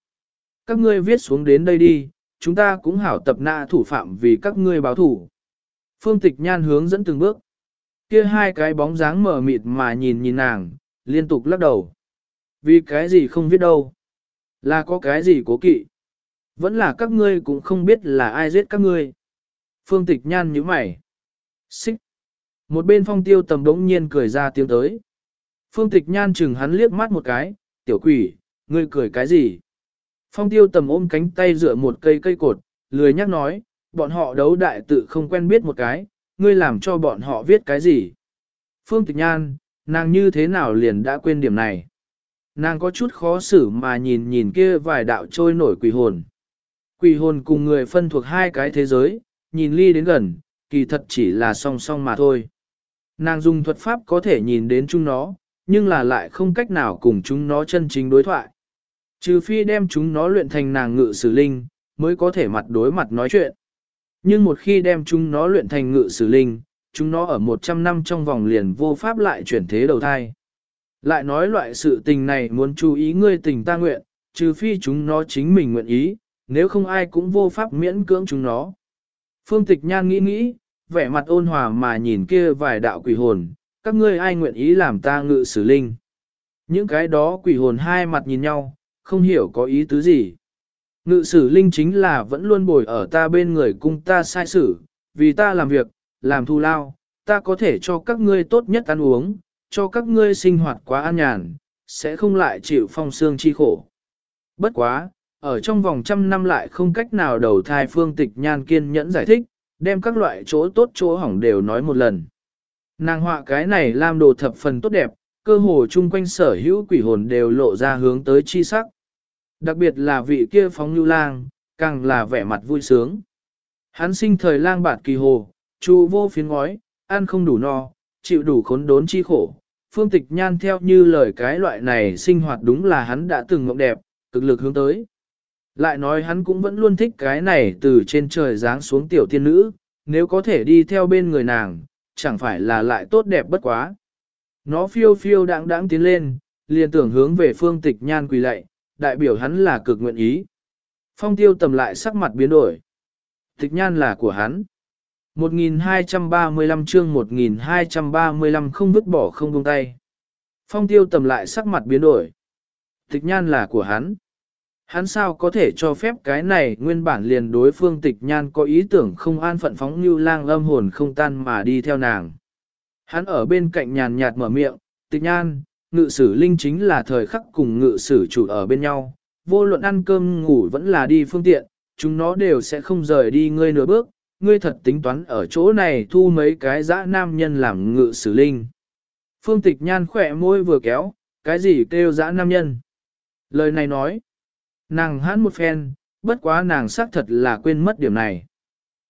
Speaker 1: Các ngươi viết xuống đến đây đi, chúng ta cũng hảo tập nạ thủ phạm vì các ngươi báo thủ. Phương tịch nhan hướng dẫn từng bước. Kia hai cái bóng dáng mờ mịt mà nhìn nhìn nàng, liên tục lắc đầu. Vì cái gì không biết đâu? Là có cái gì cố kỵ? Vẫn là các ngươi cũng không biết là ai giết các ngươi. Phương tịch nhan nhíu mày. Xích. Một bên phong tiêu tầm đống nhiên cười ra tiếng tới. Phương tịch nhan chừng hắn liếc mắt một cái, tiểu quỷ, ngươi cười cái gì? Phong tiêu tầm ôm cánh tay dựa một cây cây cột, lười nhắc nói, bọn họ đấu đại tự không quen biết một cái, ngươi làm cho bọn họ viết cái gì? Phương tịch nhan, nàng như thế nào liền đã quên điểm này? Nàng có chút khó xử mà nhìn nhìn kia vài đạo trôi nổi quỷ hồn. Quỷ hồn cùng người phân thuộc hai cái thế giới, nhìn ly đến gần, kỳ thật chỉ là song song mà thôi. Nàng dùng thuật pháp có thể nhìn đến chúng nó, nhưng là lại không cách nào cùng chúng nó chân chính đối thoại. Trừ phi đem chúng nó luyện thành nàng ngự sử linh, mới có thể mặt đối mặt nói chuyện. Nhưng một khi đem chúng nó luyện thành ngự sử linh, chúng nó ở 100 năm trong vòng liền vô pháp lại chuyển thế đầu thai. Lại nói loại sự tình này muốn chú ý ngươi tình ta nguyện, trừ phi chúng nó chính mình nguyện ý, nếu không ai cũng vô pháp miễn cưỡng chúng nó. Phương Tịch Nhan nghĩ nghĩ, vẻ mặt ôn hòa mà nhìn kia vài đạo quỷ hồn, các ngươi ai nguyện ý làm ta ngự sử linh. Những cái đó quỷ hồn hai mặt nhìn nhau, không hiểu có ý tứ gì. Ngự sử linh chính là vẫn luôn bồi ở ta bên người cung ta sai sử, vì ta làm việc, làm thu lao, ta có thể cho các ngươi tốt nhất ăn uống, cho các ngươi sinh hoạt quá an nhàn, sẽ không lại chịu phong xương chi khổ. Bất quá, ở trong vòng trăm năm lại không cách nào đầu thai phương tịch nhan kiên nhẫn giải thích, đem các loại chỗ tốt chỗ hỏng đều nói một lần. Nàng họa cái này làm đồ thập phần tốt đẹp, cơ hồ chung quanh sở hữu quỷ hồn đều lộ ra hướng tới chi sắc. Đặc biệt là vị kia phóng như lang, càng là vẻ mặt vui sướng. Hắn sinh thời lang bạt kỳ hồ, trụ vô phiến ngói, ăn không đủ no, chịu đủ khốn đốn chi khổ. Phương tịch nhan theo như lời cái loại này sinh hoạt đúng là hắn đã từng mộng đẹp, cực lực hướng tới. Lại nói hắn cũng vẫn luôn thích cái này từ trên trời giáng xuống tiểu tiên nữ, nếu có thể đi theo bên người nàng, chẳng phải là lại tốt đẹp bất quá. Nó phiêu phiêu đáng đáng tiến lên, liền tưởng hướng về phương tịch nhan quỳ lạy, đại biểu hắn là cực nguyện ý. Phong tiêu tầm lại sắc mặt biến đổi. Tịch nhan là của hắn. 1235 chương 1235 không vứt bỏ không buông tay. Phong tiêu tầm lại sắc mặt biến đổi. Tịch nhan là của hắn. Hắn sao có thể cho phép cái này nguyên bản liền đối phương tịch nhan có ý tưởng không an phận phóng như lang âm hồn không tan mà đi theo nàng. Hắn ở bên cạnh nhàn nhạt mở miệng, tịch nhan, ngự sử linh chính là thời khắc cùng ngự sử chủ ở bên nhau, vô luận ăn cơm ngủ vẫn là đi phương tiện, chúng nó đều sẽ không rời đi ngươi nửa bước, ngươi thật tính toán ở chỗ này thu mấy cái dã nam nhân làm ngự sử linh. Phương tịch nhan khỏe môi vừa kéo, cái gì kêu dã nam nhân. Lời này nói, Nàng hãn một phen, bất quá nàng xác thật là quên mất điểm này.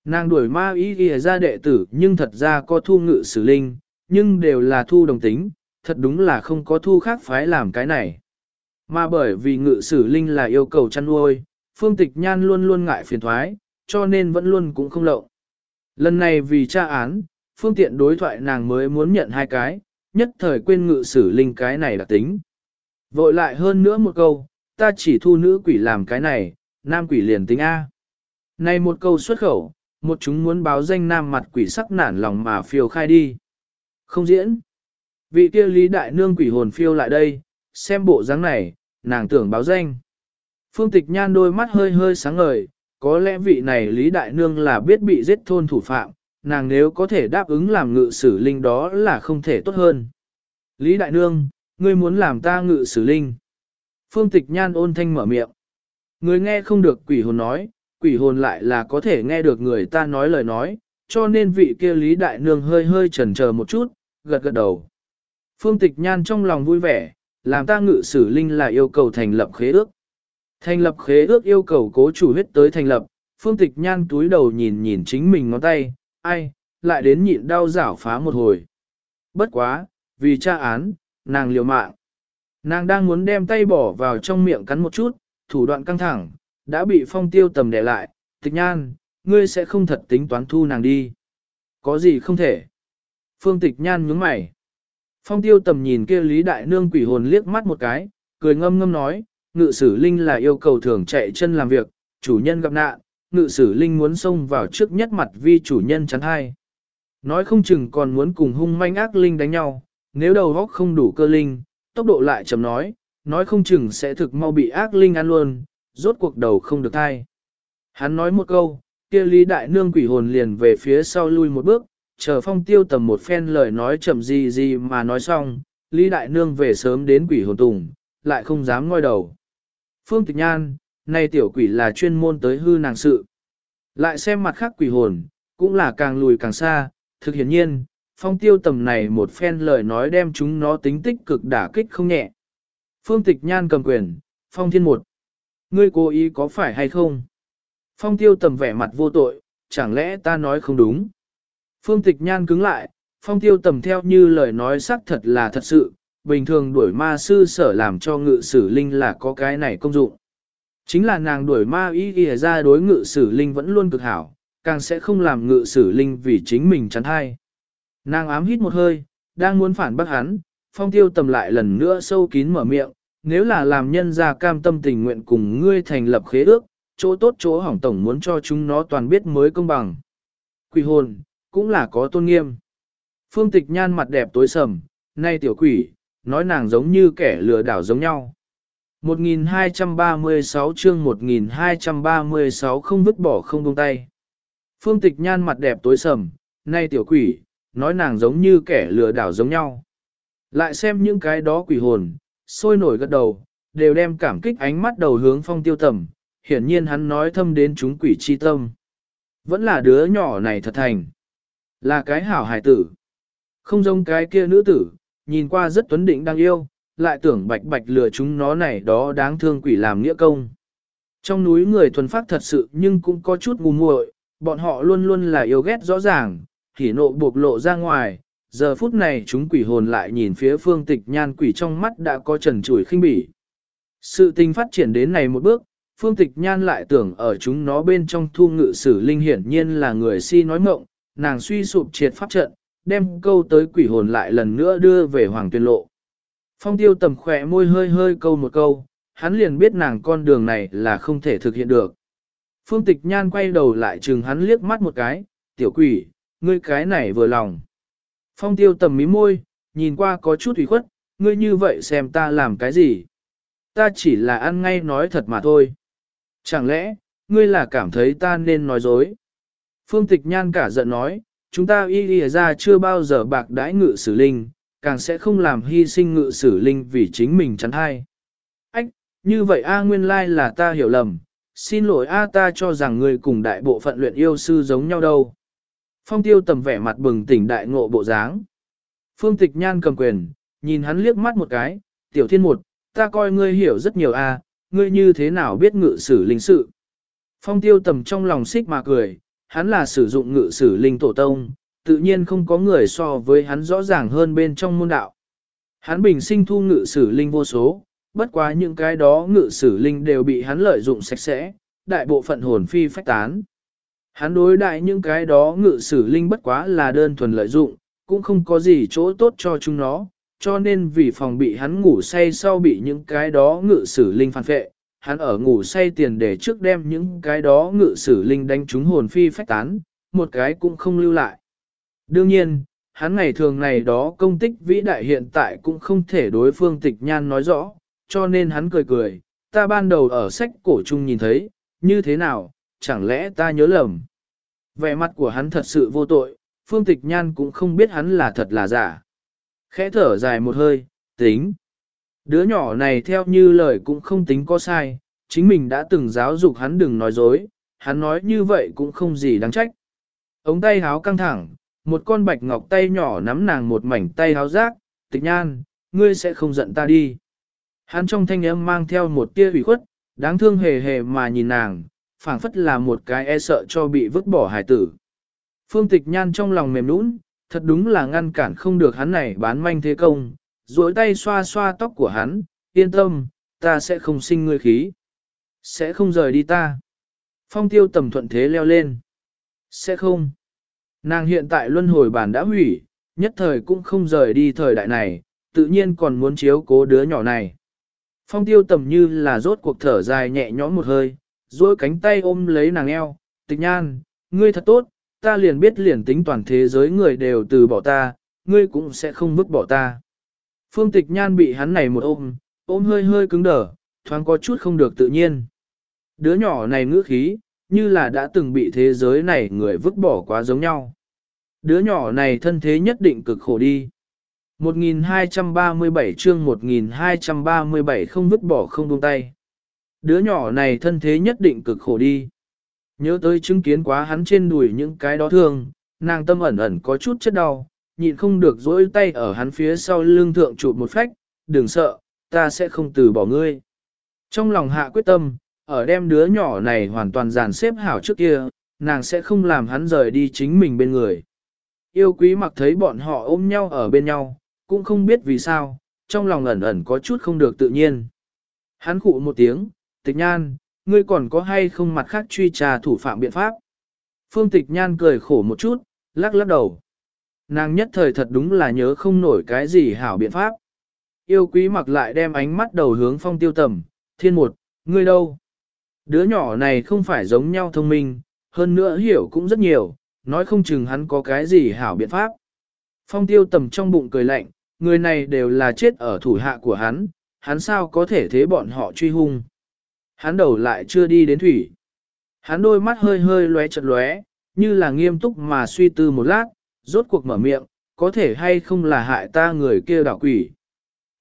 Speaker 1: Nàng đuổi ma ý ghi ra đệ tử nhưng thật ra có thu ngự sử linh, nhưng đều là thu đồng tính, thật đúng là không có thu khác phái làm cái này. Mà bởi vì ngự sử linh là yêu cầu chăn nuôi, phương tịch nhan luôn luôn ngại phiền thoái, cho nên vẫn luôn cũng không lậu. Lần này vì tra án, phương tiện đối thoại nàng mới muốn nhận hai cái, nhất thời quên ngự sử linh cái này là tính. Vội lại hơn nữa một câu, ta chỉ thu nữ quỷ làm cái này, nam quỷ liền tính A. Này một câu xuất khẩu, một chúng muốn báo danh nam mặt quỷ sắc nản lòng mà phiêu khai đi. Không diễn. Vị kia lý đại nương quỷ hồn phiêu lại đây, xem bộ dáng này, nàng tưởng báo danh. Phương tịch nhan đôi mắt hơi hơi sáng ngời, có lẽ vị này lý đại nương là biết bị giết thôn thủ phạm, nàng nếu có thể đáp ứng làm ngự sử linh đó là không thể tốt hơn. Lý đại nương, ngươi muốn làm ta ngự sử linh. Phương Tịch Nhan ôn thanh mở miệng. Người nghe không được quỷ hồn nói, quỷ hồn lại là có thể nghe được người ta nói lời nói, cho nên vị kia Lý Đại Nương hơi hơi chần chờ một chút, gật gật đầu. Phương Tịch Nhan trong lòng vui vẻ, làm ta ngự sử linh là yêu cầu thành lập khế ước. Thành lập khế ước yêu cầu cố chủ huyết tới thành lập, Phương Tịch Nhan túi đầu nhìn nhìn chính mình ngón tay, ai, lại đến nhịn đau rảo phá một hồi. Bất quá, vì tra án, nàng liều mạng. Nàng đang muốn đem tay bỏ vào trong miệng cắn một chút, thủ đoạn căng thẳng, đã bị phong tiêu tầm đè lại, tịch nhan, ngươi sẽ không thật tính toán thu nàng đi. Có gì không thể? Phương tịch nhan nhướng mày. Phong tiêu tầm nhìn kia Lý Đại Nương quỷ hồn liếc mắt một cái, cười ngâm ngâm nói, ngự sử linh là yêu cầu thường chạy chân làm việc, chủ nhân gặp nạn, ngự sử linh muốn xông vào trước nhất mặt vi chủ nhân chắn hai. Nói không chừng còn muốn cùng hung manh ác linh đánh nhau, nếu đầu góc không đủ cơ linh, tốc độ lại chậm nói, nói không chừng sẽ thực mau bị ác linh ăn luôn, rốt cuộc đầu không được thai. Hắn nói một câu, kia Lý Đại Nương quỷ hồn liền về phía sau lui một bước, chờ phong tiêu tầm một phen lời nói chậm gì gì mà nói xong, Lý Đại Nương về sớm đến quỷ hồn tùng, lại không dám ngoi đầu. Phương Tịch Nhan, nay tiểu quỷ là chuyên môn tới hư nàng sự. Lại xem mặt khác quỷ hồn, cũng là càng lùi càng xa, thực hiển nhiên, phong tiêu tầm này một phen lời nói đem chúng nó tính tích cực đả kích không nhẹ. Phương Tịch Nhan cầm quyền, phong thiên một. Ngươi cố ý có phải hay không? Phong tiêu tầm vẻ mặt vô tội, chẳng lẽ ta nói không đúng? Phương tịch nhan cứng lại, phong tiêu tầm theo như lời nói xác thật là thật sự, bình thường đuổi ma sư sở làm cho ngự sử linh là có cái này công dụng. Chính là nàng đuổi ma ý ghi ra đối ngự sử linh vẫn luôn cực hảo, càng sẽ không làm ngự sử linh vì chính mình chắn hay. Nàng ám hít một hơi, đang muốn phản bác hắn, phong tiêu tầm lại lần nữa sâu kín mở miệng, nếu là làm nhân ra cam tâm tình nguyện cùng ngươi thành lập khế ước, chỗ tốt chỗ hỏng tổng muốn cho chúng nó toàn biết mới công bằng. Quỷ hồn, cũng là có tôn nghiêm. Phương tịch nhan mặt đẹp tối sầm, nay tiểu quỷ, nói nàng giống như kẻ lừa đảo giống nhau. 1236 chương 1236 không vứt bỏ không buông tay. Phương tịch nhan mặt đẹp tối sầm, nay tiểu quỷ, nói nàng giống như kẻ lừa đảo giống nhau. Lại xem những cái đó quỷ hồn, sôi nổi gật đầu, đều đem cảm kích ánh mắt đầu hướng phong tiêu tầm, hiển nhiên hắn nói thâm đến chúng quỷ chi tâm. Vẫn là đứa nhỏ này thật thành. Là cái hảo hải tử. Không giống cái kia nữ tử, nhìn qua rất tuấn định đang yêu, lại tưởng bạch bạch lừa chúng nó này đó đáng thương quỷ làm nghĩa công. Trong núi người thuần phát thật sự nhưng cũng có chút ngu muội, bọn họ luôn luôn là yêu ghét rõ ràng, hỉ nộ buộc lộ ra ngoài. Giờ phút này chúng quỷ hồn lại nhìn phía phương tịch nhan quỷ trong mắt đã có trần chủi khinh bỉ. Sự tình phát triển đến này một bước, phương tịch nhan lại tưởng ở chúng nó bên trong thu ngự sử linh hiển nhiên là người si nói mộng, nàng suy sụp triệt pháp trận, đem câu tới quỷ hồn lại lần nữa đưa về hoàng tuyên lộ. Phong tiêu tầm khỏe môi hơi hơi câu một câu, hắn liền biết nàng con đường này là không thể thực hiện được. Phương tịch nhan quay đầu lại chừng hắn liếc mắt một cái, tiểu quỷ, ngươi cái này vừa lòng. Phong tiêu tầm mí môi, nhìn qua có chút ủy khuất, ngươi như vậy xem ta làm cái gì? Ta chỉ là ăn ngay nói thật mà thôi. Chẳng lẽ, ngươi là cảm thấy ta nên nói dối? Phương Tịch Nhan cả giận nói, chúng ta y lìa ra chưa bao giờ bạc đãi ngự sử linh, càng sẽ không làm hy sinh ngự sử linh vì chính mình chắn hay. Ách, như vậy A nguyên lai là ta hiểu lầm, xin lỗi A ta cho rằng người cùng đại bộ phận luyện yêu sư giống nhau đâu. Phong tiêu tầm vẻ mặt bừng tỉnh đại ngộ bộ dáng. Phương Tịch Nhan cầm quyền, nhìn hắn liếc mắt một cái, tiểu thiên một, ta coi ngươi hiểu rất nhiều A, ngươi như thế nào biết ngự sử linh sự. Phong tiêu tầm trong lòng xích mà cười, hắn là sử dụng ngự sử linh tổ tông, tự nhiên không có người so với hắn rõ ràng hơn bên trong môn đạo. Hắn bình sinh thu ngự sử linh vô số, bất quá những cái đó ngự sử linh đều bị hắn lợi dụng sạch sẽ, đại bộ phận hồn phi phách tán. Hắn đối đại những cái đó ngự sử linh bất quá là đơn thuần lợi dụng, cũng không có gì chỗ tốt cho chúng nó, cho nên vì phòng bị hắn ngủ say sau bị những cái đó ngự sử linh phản phệ, hắn ở ngủ say tiền để trước đem những cái đó ngự sử linh đánh trúng hồn phi phách tán, một cái cũng không lưu lại. Đương nhiên, hắn ngày thường này đó công tích vĩ đại hiện tại cũng không thể đối phương tịch nhan nói rõ, cho nên hắn cười cười, ta ban đầu ở sách cổ chung nhìn thấy, như thế nào, chẳng lẽ ta nhớ lầm. Vẻ mặt của hắn thật sự vô tội, phương tịch nhan cũng không biết hắn là thật là giả. Khẽ thở dài một hơi, tính, Đứa nhỏ này theo như lời cũng không tính có sai, chính mình đã từng giáo dục hắn đừng nói dối, hắn nói như vậy cũng không gì đáng trách. Ống tay háo căng thẳng, một con bạch ngọc tay nhỏ nắm nàng một mảnh tay háo rác, tịch nhan, ngươi sẽ không giận ta đi. Hắn trong thanh âm mang theo một tia ủy khuất, đáng thương hề hề mà nhìn nàng, phảng phất là một cái e sợ cho bị vứt bỏ hải tử. Phương tịch nhan trong lòng mềm nũng, thật đúng là ngăn cản không được hắn này bán manh thế công, duỗi tay xoa xoa tóc của hắn, yên tâm, ta sẽ không sinh ngươi khí. Sẽ không rời đi ta. Phong tiêu tầm thuận thế leo lên. Sẽ không. Nàng hiện tại luân hồi bản đã hủy, nhất thời cũng không rời đi thời đại này, tự nhiên còn muốn chiếu cố đứa nhỏ này. Phong tiêu tầm như là rốt cuộc thở dài nhẹ nhõm một hơi, duỗi cánh tay ôm lấy nàng eo, tịch nhan, ngươi thật tốt, ta liền biết liền tính toàn thế giới người đều từ bỏ ta, ngươi cũng sẽ không vứt bỏ ta. Phương tịch nhan bị hắn này một ôm, ôm hơi hơi cứng đờ, thoáng có chút không được tự nhiên. Đứa nhỏ này ngữ khí, như là đã từng bị thế giới này người vứt bỏ quá giống nhau. Đứa nhỏ này thân thế nhất định cực khổ đi. 1237 chương 1237 không vứt bỏ không buông tay. Đứa nhỏ này thân thế nhất định cực khổ đi. Nhớ tới chứng kiến quá hắn trên đùi những cái đó thương, nàng tâm ẩn ẩn có chút chất đau, nhịn không được dỗi tay ở hắn phía sau lưng thượng chụp một phách, đừng sợ, ta sẽ không từ bỏ ngươi. Trong lòng hạ quyết tâm, ở đem đứa nhỏ này hoàn toàn dàn xếp hảo trước kia, nàng sẽ không làm hắn rời đi chính mình bên người. Yêu quý mặc thấy bọn họ ôm nhau ở bên nhau, cũng không biết vì sao, trong lòng ẩn ẩn có chút không được tự nhiên. Hắn khụ một tiếng, tịch nhan, ngươi còn có hay không mặt khác truy trà thủ phạm biện pháp. Phương tịch nhan cười khổ một chút, lắc lắc đầu. Nàng nhất thời thật đúng là nhớ không nổi cái gì hảo biện pháp. Yêu quý mặc lại đem ánh mắt đầu hướng phong tiêu tầm, thiên một, ngươi đâu? Đứa nhỏ này không phải giống nhau thông minh, hơn nữa hiểu cũng rất nhiều, nói không chừng hắn có cái gì hảo biện pháp. Phong tiêu tầm trong bụng cười lạnh, người này đều là chết ở thủ hạ của hắn, hắn sao có thể thế bọn họ truy hung. Hắn đầu lại chưa đi đến thủy. Hắn đôi mắt hơi hơi lóe chật lóe, như là nghiêm túc mà suy tư một lát, rốt cuộc mở miệng, có thể hay không là hại ta người kia đảo quỷ.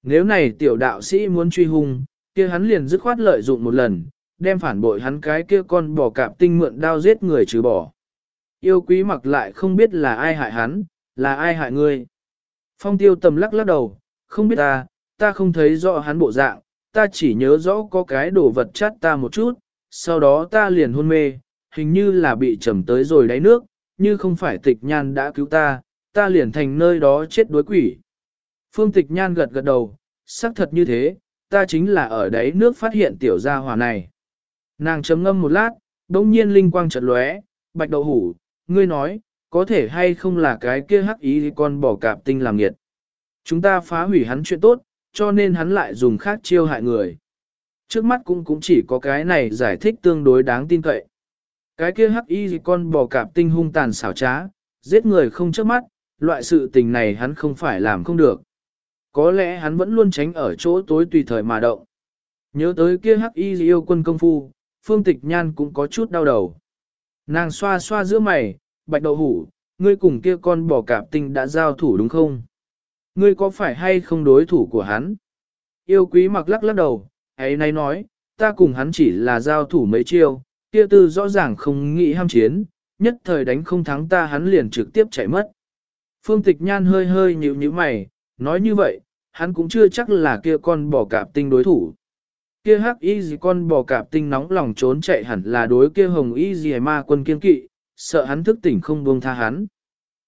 Speaker 1: Nếu này tiểu đạo sĩ muốn truy hung, kia hắn liền dứt khoát lợi dụng một lần, đem phản bội hắn cái kia con bỏ cạp tinh mượn đao giết người trừ bỏ. Yêu quý mặc lại không biết là ai hại hắn, là ai hại ngươi. Phong tiêu tầm lắc lắc đầu, không biết ta, ta không thấy rõ hắn bộ dạng, ta chỉ nhớ rõ có cái đồ vật chát ta một chút, sau đó ta liền hôn mê, hình như là bị trầm tới rồi đáy nước, như không phải tịch nhan đã cứu ta, ta liền thành nơi đó chết đuối quỷ. Phương tịch nhan gật gật đầu, xác thật như thế, ta chính là ở đấy nước phát hiện tiểu gia hỏa này. Nàng chấm ngâm một lát, đông nhiên linh quang chợt lóe, bạch đậu hủ, ngươi nói, có thể hay không là cái kia hắc ý con bỏ cạp tinh làm nghiệt. Chúng ta phá hủy hắn chuyện tốt, cho nên hắn lại dùng khác chiêu hại người. Trước mắt cũng cũng chỉ có cái này giải thích tương đối đáng tin cậy. Cái kia hắc y con bò cạp tinh hung tàn xảo trá, giết người không trước mắt, loại sự tình này hắn không phải làm không được. Có lẽ hắn vẫn luôn tránh ở chỗ tối tùy thời mà động. Nhớ tới kia hắc y yêu quân công phu, phương tịch nhan cũng có chút đau đầu. Nàng xoa xoa giữa mày, bạch đậu hủ, ngươi cùng kia con bò cạp tinh đã giao thủ đúng không? Ngươi có phải hay không đối thủ của hắn? Yêu quý mặc lắc lắc đầu, ấy nay nói, ta cùng hắn chỉ là giao thủ mấy chiêu, kia tư rõ ràng không nghĩ ham chiến, nhất thời đánh không thắng ta hắn liền trực tiếp chạy mất. Phương tịch nhan hơi hơi nhíu nhíu mày, nói như vậy, hắn cũng chưa chắc là kia con bò cạp tinh đối thủ. Kia hắc y gì con bò cạp tinh nóng lòng trốn chạy hẳn là đối kia hồng y gì ma quân kiên kỵ, sợ hắn thức tỉnh không buông tha hắn.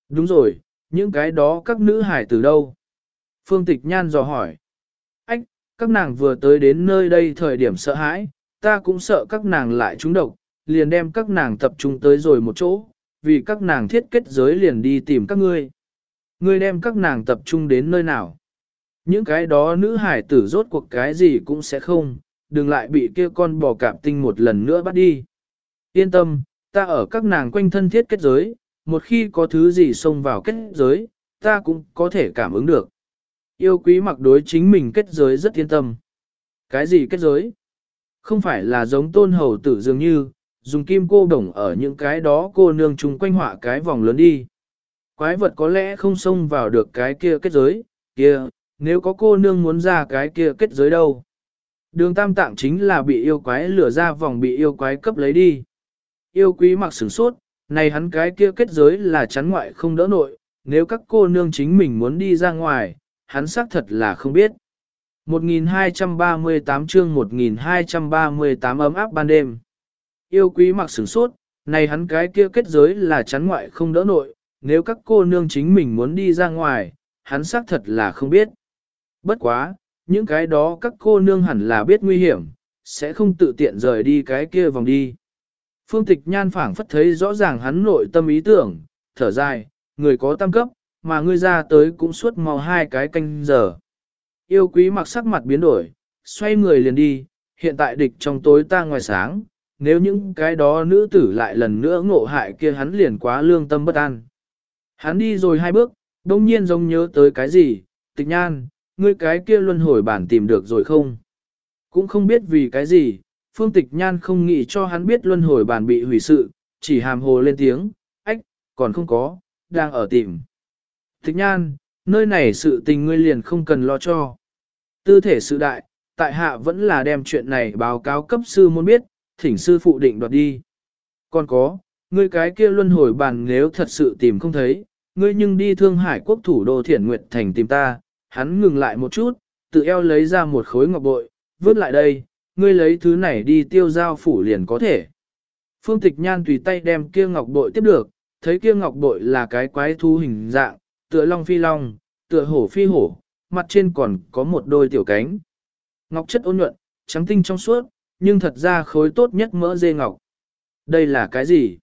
Speaker 1: Đúng rồi, những cái đó các nữ hải từ đâu? Phương Tịch Nhan dò hỏi. Ách, các nàng vừa tới đến nơi đây thời điểm sợ hãi, ta cũng sợ các nàng lại trúng độc, liền đem các nàng tập trung tới rồi một chỗ, vì các nàng thiết kết giới liền đi tìm các ngươi. Ngươi đem các nàng tập trung đến nơi nào? Những cái đó nữ hải tử rốt cuộc cái gì cũng sẽ không, đừng lại bị kia con bò cạp tinh một lần nữa bắt đi. Yên tâm, ta ở các nàng quanh thân thiết kết giới, một khi có thứ gì xông vào kết giới, ta cũng có thể cảm ứng được. Yêu quý mặc đối chính mình kết giới rất yên tâm. Cái gì kết giới? Không phải là giống tôn hầu tử dường như, dùng kim cô đồng ở những cái đó cô nương chung quanh họa cái vòng lớn đi. Quái vật có lẽ không xông vào được cái kia kết giới, kia, nếu có cô nương muốn ra cái kia kết giới đâu. Đường tam tạng chính là bị yêu quái lửa ra vòng bị yêu quái cấp lấy đi. Yêu quý mặc sửng sốt, này hắn cái kia kết giới là chắn ngoại không đỡ nội, nếu các cô nương chính mình muốn đi ra ngoài, hắn xác thật là không biết. 1238 chương 1238 ấm áp ban đêm. Yêu quý mặc sửng sốt, này hắn cái kia kết giới là chắn ngoại không đỡ nội, nếu các cô nương chính mình muốn đi ra ngoài, hắn xác thật là không biết. Bất quá, những cái đó các cô nương hẳn là biết nguy hiểm, sẽ không tự tiện rời đi cái kia vòng đi. Phương tịch nhan phảng phất thấy rõ ràng hắn nội tâm ý tưởng, thở dài, người có tam cấp, mà ngươi ra tới cũng suốt màu hai cái canh giờ. Yêu quý mặc sắc mặt biến đổi, xoay người liền đi, hiện tại địch trong tối ta ngoài sáng, nếu những cái đó nữ tử lại lần nữa ngộ hại kia hắn liền quá lương tâm bất an. Hắn đi rồi hai bước, đông nhiên giống nhớ tới cái gì, tịch nhan, ngươi cái kia luân hồi bản tìm được rồi không? Cũng không biết vì cái gì, phương tịch nhan không nghĩ cho hắn biết luân hồi bản bị hủy sự, chỉ hàm hồ lên tiếng, ách, còn không có, đang ở tìm. Tịch nhan, nơi này sự tình ngươi liền không cần lo cho. Tư thể sự đại, tại hạ vẫn là đem chuyện này báo cáo cấp sư môn biết, thỉnh sư phụ định đoạt đi. Còn có, ngươi cái kia luân hồi bàn nếu thật sự tìm không thấy, ngươi nhưng đi thương hải quốc thủ đô thiển nguyệt thành tìm ta, hắn ngừng lại một chút, tự eo lấy ra một khối ngọc bội, vứt lại đây, ngươi lấy thứ này đi tiêu giao phủ liền có thể. Phương tịch nhan tùy tay đem kia ngọc bội tiếp được, thấy kia ngọc bội là cái quái thu hình dạng, tựa long phi long, tựa hổ phi hổ, mặt trên còn có một đôi tiểu cánh. Ngọc chất ôn nhuận, trắng tinh trong suốt, nhưng thật ra khối tốt nhất mỡ dê ngọc. Đây là cái gì?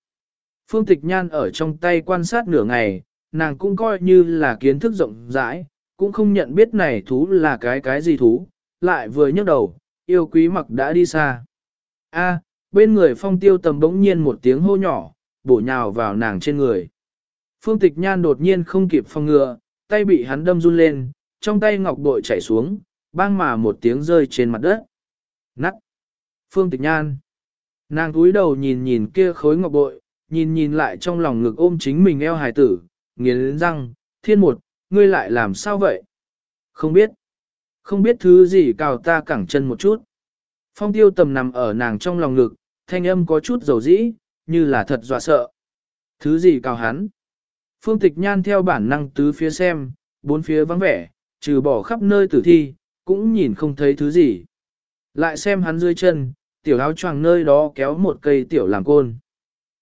Speaker 1: Phương Tịch Nhan ở trong tay quan sát nửa ngày, nàng cũng coi như là kiến thức rộng rãi, cũng không nhận biết này thú là cái cái gì thú, lại vừa nhấc đầu, yêu quý mặc đã đi xa. A, bên người phong tiêu tầm bỗng nhiên một tiếng hô nhỏ, bổ nhào vào nàng trên người. Phương Tịch Nhan đột nhiên không kịp phòng ngừa, tay bị hắn đâm run lên, trong tay ngọc bội chảy xuống, bang mà một tiếng rơi trên mặt đất. Nắc! Phương Tịch Nhan! Nàng túi đầu nhìn nhìn kia khối ngọc bội, nhìn nhìn lại trong lòng ngực ôm chính mình eo hài tử, nghiến răng, thiên một, ngươi lại làm sao vậy? Không biết. Không biết thứ gì cào ta cẳng chân một chút. Phong tiêu tầm nằm ở nàng trong lòng ngực, thanh âm có chút dầu dĩ, như là thật dọa sợ. Thứ gì cào hắn? Phương tịch nhan theo bản năng tứ phía xem, bốn phía vắng vẻ, trừ bỏ khắp nơi tử thi, cũng nhìn không thấy thứ gì. Lại xem hắn dưới chân, tiểu áo choàng nơi đó kéo một cây tiểu làm côn.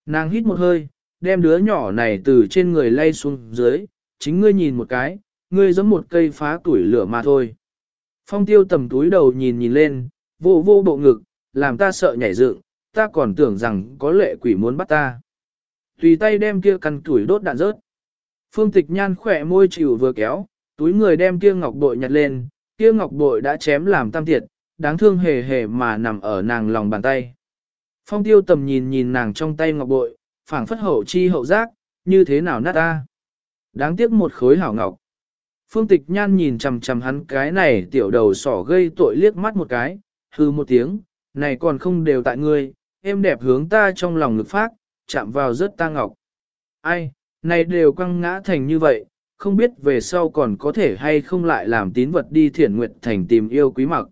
Speaker 1: Nàng hít một hơi, đem đứa nhỏ này từ trên người lay xuống dưới, chính ngươi nhìn một cái, ngươi giống một cây phá tuổi lửa mà thôi. Phong tiêu tầm túi đầu nhìn nhìn lên, vô vô bộ ngực, làm ta sợ nhảy dựng, ta còn tưởng rằng có lệ quỷ muốn bắt ta. Tùy tay đem kia căn tuổi đốt đạn rớt. Phương tịch nhan khỏe môi chịu vừa kéo, túi người đem kia ngọc bội nhặt lên, kia ngọc bội đã chém làm tam tiệt, đáng thương hề hề mà nằm ở nàng lòng bàn tay. Phong tiêu tầm nhìn nhìn nàng trong tay ngọc bội, phảng phất hậu chi hậu giác, như thế nào nát ta. Đáng tiếc một khối hảo ngọc. Phương tịch nhan nhìn chằm chằm hắn cái này tiểu đầu sỏ gây tội liếc mắt một cái, hư một tiếng, này còn không đều tại ngươi, em đẹp hướng ta trong lòng lực phát, chạm vào rất ta ngọc. Ai, này đều quăng ngã thành như vậy, không biết về sau còn có thể hay không lại làm tín vật đi thiển nguyện thành tìm yêu quý mặc.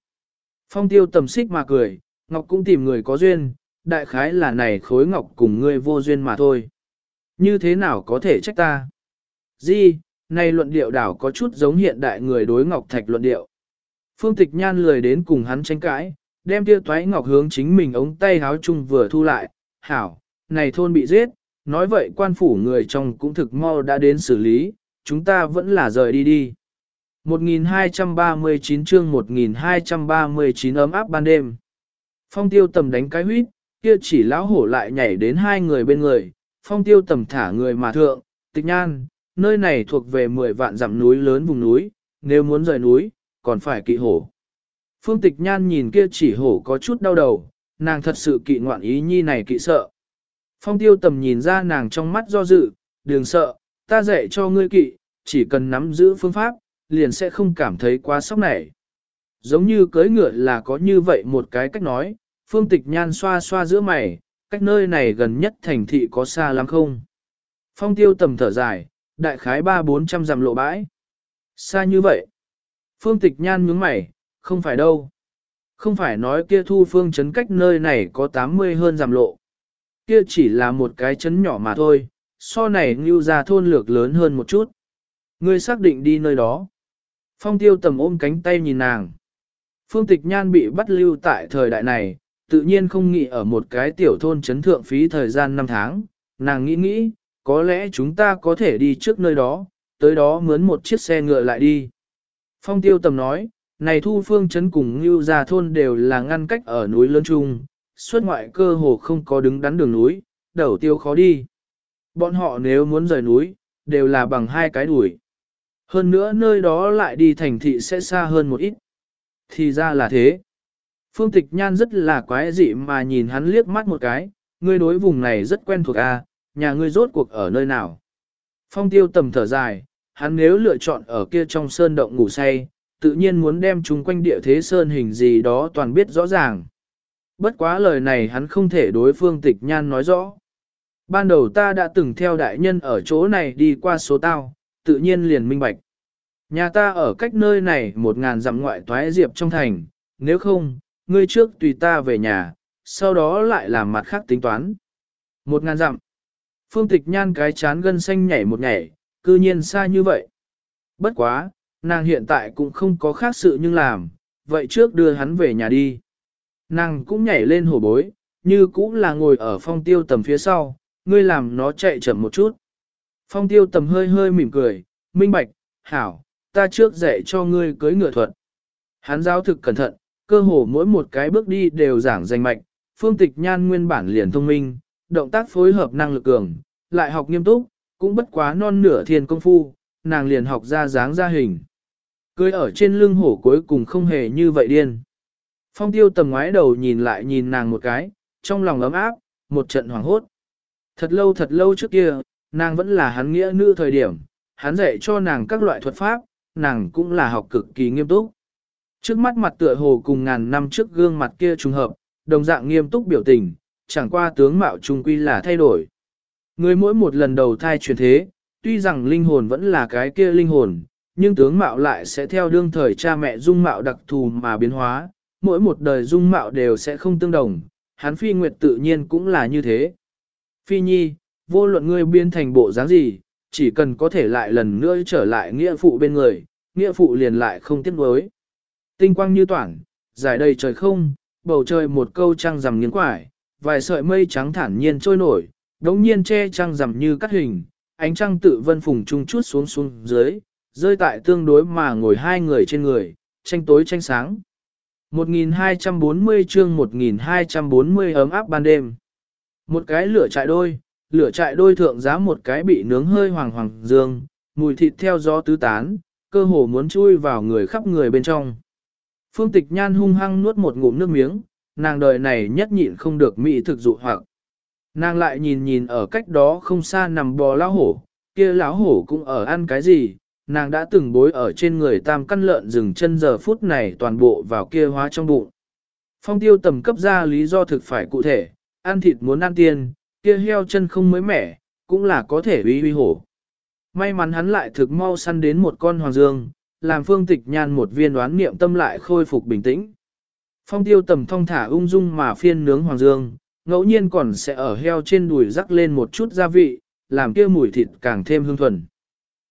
Speaker 1: Phong tiêu tầm xích mà cười, Ngọc cũng tìm người có duyên, đại khái là này khối Ngọc cùng ngươi vô duyên mà thôi. Như thế nào có thể trách ta? Di, này luận điệu đảo có chút giống hiện đại người đối Ngọc Thạch luận điệu. Phương Tịch Nhan lười đến cùng hắn tranh cãi, đem tiêu toái Ngọc hướng chính mình ống tay háo chung vừa thu lại, hảo, này thôn bị giết, nói vậy quan phủ người trong cũng thực mau đã đến xử lý, chúng ta vẫn là rời đi đi. 1239 chương 1239 ấm áp ban đêm. Phong tiêu tầm đánh cái huyết, kia chỉ lão hổ lại nhảy đến hai người bên người, phong tiêu tầm thả người mà thượng, tịch nhan, nơi này thuộc về 10 vạn dặm núi lớn vùng núi, nếu muốn rời núi, còn phải kỵ hổ. Phương tịch nhan nhìn kia chỉ hổ có chút đau đầu, nàng thật sự kỵ ngoạn ý nhi này kỵ sợ. Phong tiêu tầm nhìn ra nàng trong mắt do dự, đừng sợ, ta dạy cho ngươi kỵ, chỉ cần nắm giữ phương pháp, liền sẽ không cảm thấy quá sốc này. Giống như cưới ngựa là có như vậy một cái cách nói, phương tịch nhan xoa xoa giữa mày, cách nơi này gần nhất thành thị có xa lắm không? Phong tiêu tầm thở dài, đại khái ba bốn trăm dặm lộ bãi. Xa như vậy. Phương tịch nhan nhướng mày, không phải đâu. Không phải nói kia thu phương chấn cách nơi này có 80 hơn dặm lộ. Kia chỉ là một cái chấn nhỏ mà thôi, so này như ra thôn lược lớn hơn một chút. Ngươi xác định đi nơi đó. Phong tiêu tầm ôm cánh tay nhìn nàng. Phương tịch nhan bị bắt lưu tại thời đại này, tự nhiên không nghĩ ở một cái tiểu thôn chấn thượng phí thời gian 5 tháng. Nàng nghĩ nghĩ, có lẽ chúng ta có thể đi trước nơi đó, tới đó mướn một chiếc xe ngựa lại đi. Phong tiêu tầm nói, này thu phương chấn cùng như ra thôn đều là ngăn cách ở núi lớn trung, xuất ngoại cơ hồ không có đứng đắn đường núi, đầu tiêu khó đi. Bọn họ nếu muốn rời núi, đều là bằng hai cái đuổi. Hơn nữa nơi đó lại đi thành thị sẽ xa hơn một ít. Thì ra là thế. Phương Tịch Nhan rất là quái dị mà nhìn hắn liếc mắt một cái, ngươi đối vùng này rất quen thuộc a, à, nhà ngươi rốt cuộc ở nơi nào. Phong tiêu tầm thở dài, hắn nếu lựa chọn ở kia trong sơn động ngủ say, tự nhiên muốn đem chúng quanh địa thế sơn hình gì đó toàn biết rõ ràng. Bất quá lời này hắn không thể đối phương tịch nhan nói rõ. Ban đầu ta đã từng theo đại nhân ở chỗ này đi qua số tao, tự nhiên liền minh bạch. Nhà ta ở cách nơi này một ngàn dặm ngoại toái diệp trong thành, nếu không, ngươi trước tùy ta về nhà, sau đó lại làm mặt khác tính toán. Một ngàn dặm. Phương tịch nhan cái chán gân xanh nhảy một nhảy, cư nhiên xa như vậy. Bất quá, nàng hiện tại cũng không có khác sự nhưng làm, vậy trước đưa hắn về nhà đi. Nàng cũng nhảy lên hổ bối, như cũng là ngồi ở phong tiêu tầm phía sau, ngươi làm nó chạy chậm một chút. Phong tiêu tầm hơi hơi mỉm cười, minh bạch, hảo, ta trước dạy cho ngươi cưới ngựa thuật. Hắn giáo thực cẩn thận, cơ hồ mỗi một cái bước đi đều giảng danh mạch, phương tịch nhan nguyên bản liền thông minh, động tác phối hợp năng lực cường, lại học nghiêm túc, cũng bất quá non nửa thiên công phu, nàng liền học ra dáng ra hình. Cưới ở trên lưng hổ cuối cùng không hề như vậy điên. Phong tiêu tầm ngoái đầu nhìn lại nhìn nàng một cái, trong lòng ấm áp, một trận hoảng hốt. Thật lâu thật lâu trước kia, nàng vẫn là hắn nghĩa nữ thời điểm, hắn dạy cho nàng các loại thuật pháp, nàng cũng là học cực kỳ nghiêm túc. Trước mắt mặt tựa hồ cùng ngàn năm trước gương mặt kia trùng hợp, đồng dạng nghiêm túc biểu tình, chẳng qua tướng mạo trung quy là thay đổi. Người mỗi một lần đầu thai chuyển thế, tuy rằng linh hồn vẫn là cái kia linh hồn, nhưng tướng mạo lại sẽ theo đương thời cha mẹ dung mạo đặc thù mà biến hóa, mỗi một đời dung mạo đều sẽ không tương đồng, hắn phi nguyệt tự nhiên cũng là như thế. Phi nhi, vô luận ngươi biến thành bộ dáng gì, chỉ cần có thể lại lần nữa trở lại nghĩa phụ bên người, nghĩa phụ liền lại không tiếc nuối. Tinh quang như toản, dài đầy trời không, bầu trời một câu trăng rằm nghiến quải, vài sợi mây trắng thản nhiên trôi nổi, đống nhiên che trăng rằm như cắt hình, ánh trăng tự vân phùng trung chút xuống xuống dưới, rơi tại tương đối mà ngồi hai người trên người, tranh tối tranh sáng. 1240 chương 1240 ấm áp ban đêm. Một cái lửa trại đôi, lửa trại đôi thượng giá một cái bị nướng hơi hoàng hoàng dương, mùi thịt theo gió tứ tán, cơ hồ muốn chui vào người khắp người bên trong. Phương tịch nhan hung hăng nuốt một ngụm nước miếng, nàng đời này nhất nhịn không được mỹ thực dụ hoặc. Nàng lại nhìn nhìn ở cách đó không xa nằm bò lão hổ, kia lão hổ cũng ở ăn cái gì, nàng đã từng bối ở trên người tam căn lợn dừng chân giờ phút này toàn bộ vào kia hóa trong bụng. Phong tiêu tầm cấp ra lý do thực phải cụ thể, ăn thịt muốn ăn tiền, kia heo chân không mới mẻ, cũng là có thể uy uy hổ. May mắn hắn lại thực mau săn đến một con hoàng dương, làm phương tịch nhan một viên đoán niệm tâm lại khôi phục bình tĩnh. Phong tiêu tầm thong thả ung dung mà phiên nướng hoàng dương, ngẫu nhiên còn sẽ ở heo trên đùi rắc lên một chút gia vị, làm kia mùi thịt càng thêm hương thuần.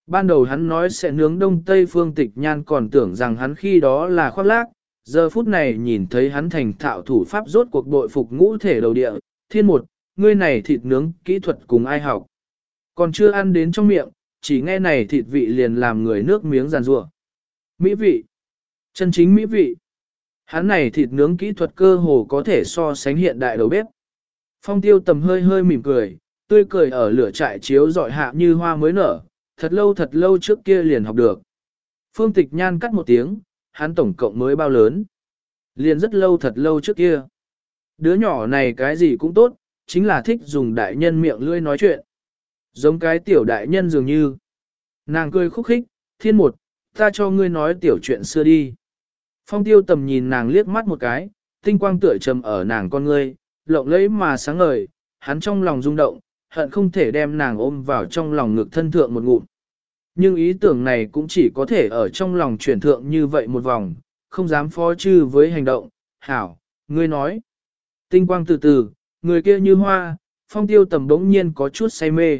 Speaker 1: Ban đầu hắn nói sẽ nướng đông tây phương tịch nhan còn tưởng rằng hắn khi đó là khoác lác, giờ phút này nhìn thấy hắn thành thạo thủ pháp rốt cuộc bội phục ngũ thể đầu địa, thiên một, ngươi này thịt nướng kỹ thuật cùng ai học. Còn chưa ăn đến trong miệng, chỉ nghe này thịt vị liền làm người nước miếng giàn rủa. Mỹ vị, chân chính mỹ vị. Hắn này thịt nướng kỹ thuật cơ hồ có thể so sánh hiện đại đầu bếp. Phong tiêu tầm hơi hơi mỉm cười, tươi cười ở lửa trại chiếu dọi hạ như hoa mới nở, thật lâu thật lâu trước kia liền học được. Phương tịch nhan cắt một tiếng, hắn tổng cộng mới bao lớn. Liền rất lâu thật lâu trước kia. Đứa nhỏ này cái gì cũng tốt, chính là thích dùng đại nhân miệng lưỡi nói chuyện. Giống cái tiểu đại nhân dường như. Nàng cười khúc khích, thiên một, ta cho ngươi nói tiểu chuyện xưa đi. Phong tiêu tầm nhìn nàng liếc mắt một cái, tinh quang tựa trầm ở nàng con ngươi, lộng lẫy mà sáng ngời, hắn trong lòng rung động, hận không thể đem nàng ôm vào trong lòng ngực thân thượng một ngụm. Nhưng ý tưởng này cũng chỉ có thể ở trong lòng chuyển thượng như vậy một vòng, không dám phó chư với hành động. Hảo, ngươi nói. Tinh quang từ từ, người kia như hoa, phong tiêu tầm đống nhiên có chút say mê.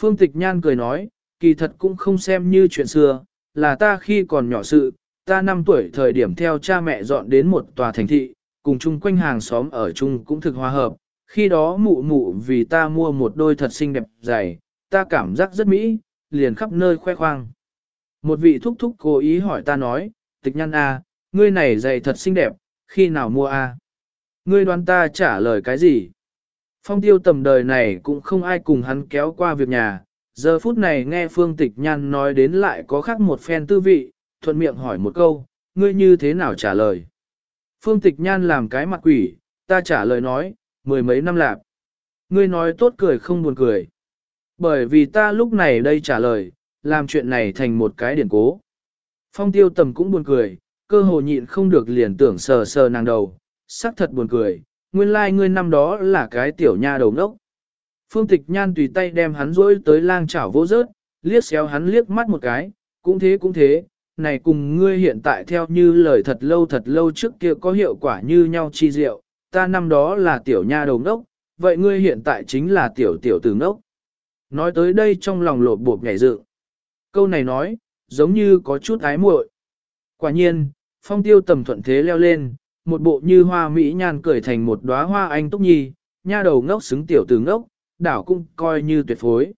Speaker 1: Phương tịch nhan cười nói, kỳ thật cũng không xem như chuyện xưa, là ta khi còn nhỏ sự, ta năm tuổi thời điểm theo cha mẹ dọn đến một tòa thành thị, cùng chung quanh hàng xóm ở chung cũng thực hòa hợp, khi đó mụ mụ vì ta mua một đôi thật xinh đẹp giày, ta cảm giác rất mỹ, liền khắp nơi khoe khoang. Một vị thúc thúc cố ý hỏi ta nói, tịch nhăn a, à, ngươi này giày thật xinh đẹp, khi nào mua a? Ngươi đoán ta trả lời cái gì? Phong tiêu tầm đời này cũng không ai cùng hắn kéo qua việc nhà, giờ phút này nghe Phương Tịch Nhan nói đến lại có khác một phen tư vị, thuận miệng hỏi một câu, ngươi như thế nào trả lời. Phương Tịch Nhan làm cái mặt quỷ, ta trả lời nói, mười mấy năm lạp. Ngươi nói tốt cười không buồn cười. Bởi vì ta lúc này đây trả lời, làm chuyện này thành một cái điển cố. Phong tiêu tầm cũng buồn cười, cơ hồ nhịn không được liền tưởng sờ sờ nàng đầu, sắc thật buồn cười, nguyên lai like ngươi năm đó là cái tiểu nha đầu ngốc. Phương tịch nhan tùy tay đem hắn rỗi tới lang chảo vô rớt, liếc xéo hắn liếc mắt một cái, cũng thế cũng thế, này cùng ngươi hiện tại theo như lời thật lâu thật lâu trước kia có hiệu quả như nhau chi diệu, ta năm đó là tiểu nha đầu ngốc, vậy ngươi hiện tại chính là tiểu tiểu tử ngốc. Nói tới đây trong lòng lột bộp nhảy dự. Câu này nói, giống như có chút ái muội. Quả nhiên, phong tiêu tầm thuận thế leo lên, một bộ như hoa mỹ nhan cười thành một đóa hoa anh túc nhi, nha đầu ngốc xứng tiểu tử ngốc, đảo cũng coi như tuyệt phối.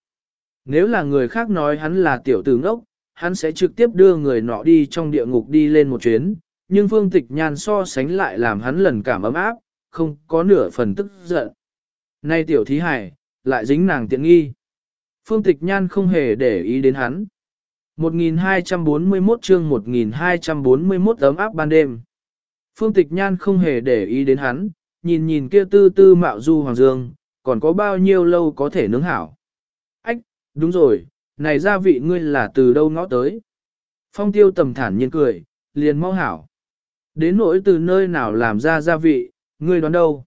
Speaker 1: Nếu là người khác nói hắn là tiểu tử ngốc, hắn sẽ trực tiếp đưa người nọ đi trong địa ngục đi lên một chuyến, nhưng phương tịch nhan so sánh lại làm hắn lần cảm ấm áp, không có nửa phần tức giận. Nay tiểu thí hải, lại dính nàng tiện nghi. Phương tịch nhan không hề để ý đến hắn. 1241 chương 1241 ấm áp ban đêm. Phương tịch nhan không hề để ý đến hắn, nhìn nhìn kia tư tư mạo du hoàng dương, còn có bao nhiêu lâu có thể nướng hảo. Ách, đúng rồi, này gia vị ngươi là từ đâu ngõ tới. Phong tiêu tầm thản nhiên cười, liền mau hảo. Đến nỗi từ nơi nào làm ra gia vị, ngươi đoán đâu.